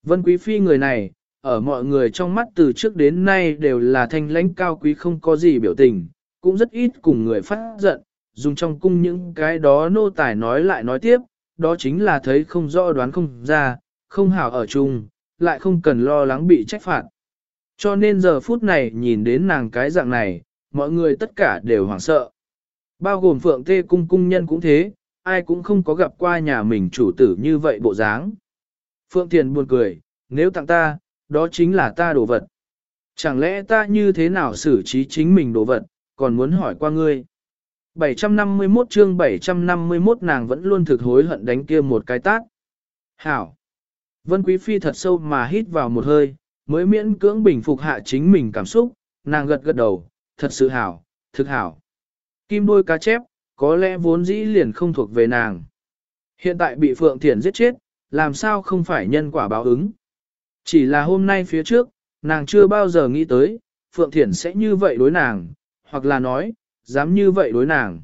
Vân Quý Phi người này, ở mọi người trong mắt từ trước đến nay đều là thanh lãnh cao quý không có gì biểu tình, cũng rất ít cùng người phát giận, dùng trong cung những cái đó nô tài nói lại nói tiếp, đó chính là thấy không rõ đoán không ra, không hảo ở chung, lại không cần lo lắng bị trách phạt. Cho nên giờ phút này nhìn đến nàng cái dạng này, mọi người tất cả đều hoảng sợ. Bao gồm phượng tê cung cung nhân cũng thế, ai cũng không có gặp qua nhà mình chủ tử như vậy bộ dáng. Phượng Thiền buồn cười, nếu tặng ta, đó chính là ta đồ vật. Chẳng lẽ ta như thế nào xử trí chính mình đồ vật, còn muốn hỏi qua ngươi. 751 chương 751 nàng vẫn luôn thực hối hận đánh kia một cái tát. Hảo! Vân Quý Phi thật sâu mà hít vào một hơi, mới miễn cưỡng bình phục hạ chính mình cảm xúc, nàng gật gật đầu, thật sự hảo, thực hảo. Kim đôi cá chép, có lẽ vốn dĩ liền không thuộc về nàng. Hiện tại bị Phượng Thiển giết chết, làm sao không phải nhân quả báo ứng. Chỉ là hôm nay phía trước, nàng chưa bao giờ nghĩ tới, Phượng Thiển sẽ như vậy đối nàng, hoặc là nói, dám như vậy đối nàng.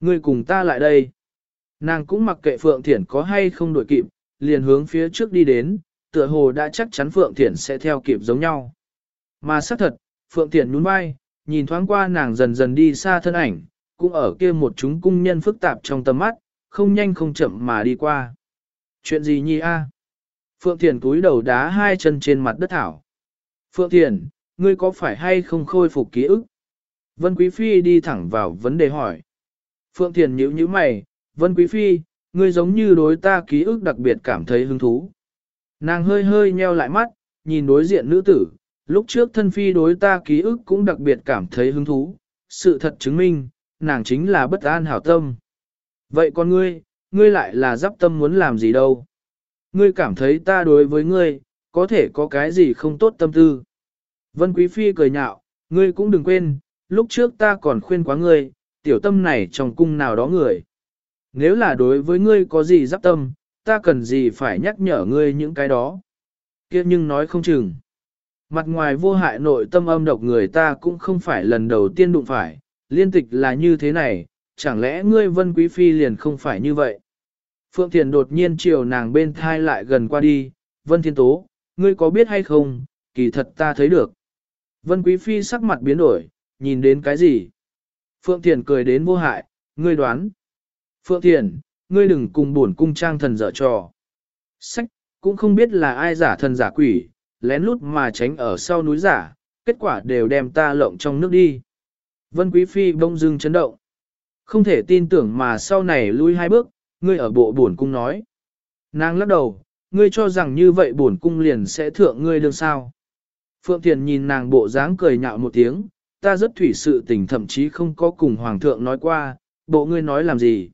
Ngươi cùng ta lại đây. Nàng cũng mặc kệ Phượng Thiển có hay không đổi kịp, liền hướng phía trước đi đến, tựa hồ đã chắc chắn Phượng Thiển sẽ theo kịp giống nhau. Mà xác thật, Phượng Thiển nhún vai, nhìn thoáng qua nàng dần dần đi xa thân ảnh, cũng ở kia một chúng cung nhân phức tạp trong tầm mắt, không nhanh không chậm mà đi qua. Chuyện gì nhi a? Phượng Thiển cúi đầu đá hai chân trên mặt đất thảo. Phượng Thiển, ngươi có phải hay không khôi phục ký ức? Vân Quý Phi đi thẳng vào vấn đề hỏi. Phượng Thiền nhíu nhíu mày, Vân Quý Phi, ngươi giống như đối ta ký ức đặc biệt cảm thấy hứng thú. Nàng hơi hơi nheo lại mắt, nhìn đối diện nữ tử, lúc trước thân phi đối ta ký ức cũng đặc biệt cảm thấy hứng thú, sự thật chứng minh, nàng chính là bất an hảo tâm. Vậy con ngươi, ngươi lại là giáp tâm muốn làm gì đâu? Ngươi cảm thấy ta đối với ngươi, có thể có cái gì không tốt tâm tư? Vân Quý Phi cười nhạo, ngươi cũng đừng quên, lúc trước ta còn khuyên quá ngươi, tiểu tâm này trong cung nào đó người. Nếu là đối với ngươi có gì giáp tâm, ta cần gì phải nhắc nhở ngươi những cái đó. kia nhưng nói không chừng. Mặt ngoài vô hại nội tâm âm độc người ta cũng không phải lần đầu tiên đụng phải, liên tịch là như thế này, chẳng lẽ ngươi vân quý phi liền không phải như vậy? Phượng Thiền đột nhiên chiều nàng bên thai lại gần qua đi, vân thiên tố, ngươi có biết hay không, kỳ thật ta thấy được. Vân quý phi sắc mặt biến đổi, nhìn đến cái gì? Phượng Thiền cười đến vô hại, ngươi đoán. Phượng Thiền, ngươi đừng cùng buồn cung trang thần dở trò. Sách, cũng không biết là ai giả thần giả quỷ, lén lút mà tránh ở sau núi giả, kết quả đều đem ta lộng trong nước đi. Vân Quý Phi bông dưng chấn động. Không thể tin tưởng mà sau này lui hai bước, ngươi ở bộ buồn cung nói. Nàng lắc đầu, ngươi cho rằng như vậy buồn cung liền sẽ thượng ngươi đương sao. Phượng Thiền nhìn nàng bộ dáng cười nhạo một tiếng, ta rất thủy sự tình thậm chí không có cùng Hoàng thượng nói qua, bộ ngươi nói làm gì.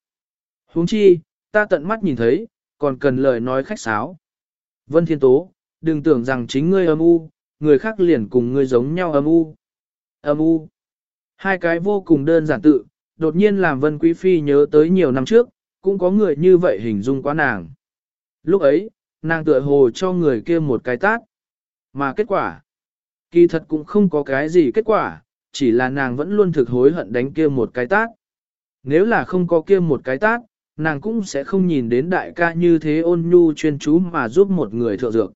huống chi, ta tận mắt nhìn thấy, còn cần lời nói khách sáo. Vân Thiên Tố, đừng tưởng rằng chính ngươi âm u, người khác liền cùng ngươi giống nhau âm u. Âm u. Hai cái vô cùng đơn giản tự, đột nhiên làm Vân Quý Phi nhớ tới nhiều năm trước, cũng có người như vậy hình dung quá nàng. Lúc ấy, nàng tựa hồ cho người kia một cái tát. Mà kết quả, kỳ thật cũng không có cái gì kết quả, chỉ là nàng vẫn luôn thực hối hận đánh kia một cái tát. Nếu là không có kia một cái tát, nàng cũng sẽ không nhìn đến đại ca như thế ôn nhu chuyên chú mà giúp một người thượng dược.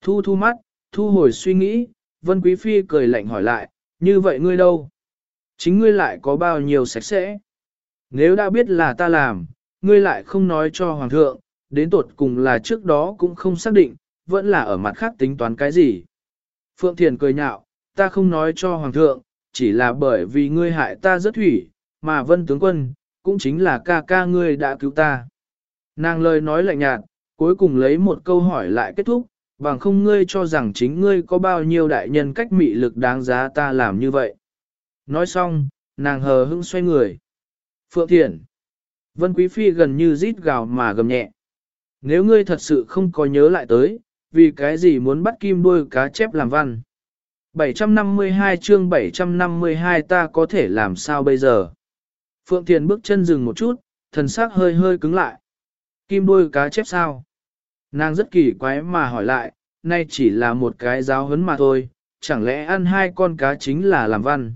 Thu thu mắt, thu hồi suy nghĩ, Vân Quý Phi cười lạnh hỏi lại, như vậy ngươi đâu? Chính ngươi lại có bao nhiêu sạch sẽ? Nếu đã biết là ta làm, ngươi lại không nói cho Hoàng thượng, đến tột cùng là trước đó cũng không xác định, vẫn là ở mặt khác tính toán cái gì. Phượng Thiền cười nhạo, ta không nói cho Hoàng thượng, chỉ là bởi vì ngươi hại ta rất thủy, mà Vân Tướng Quân, cũng chính là ca ca ngươi đã cứu ta. Nàng lời nói lạnh nhạt, cuối cùng lấy một câu hỏi lại kết thúc, bằng không ngươi cho rằng chính ngươi có bao nhiêu đại nhân cách mị lực đáng giá ta làm như vậy. Nói xong, nàng hờ hững xoay người. Phượng Thiển. Vân Quý Phi gần như rít gào mà gầm nhẹ. Nếu ngươi thật sự không có nhớ lại tới, vì cái gì muốn bắt kim đuôi cá chép làm văn. 752 chương 752 ta có thể làm sao bây giờ? Phượng Thiền bước chân dừng một chút, thần sắc hơi hơi cứng lại. Kim đuôi cá chép sao? Nàng rất kỳ quái mà hỏi lại, nay chỉ là một cái giáo huấn mà thôi, chẳng lẽ ăn hai con cá chính là làm văn?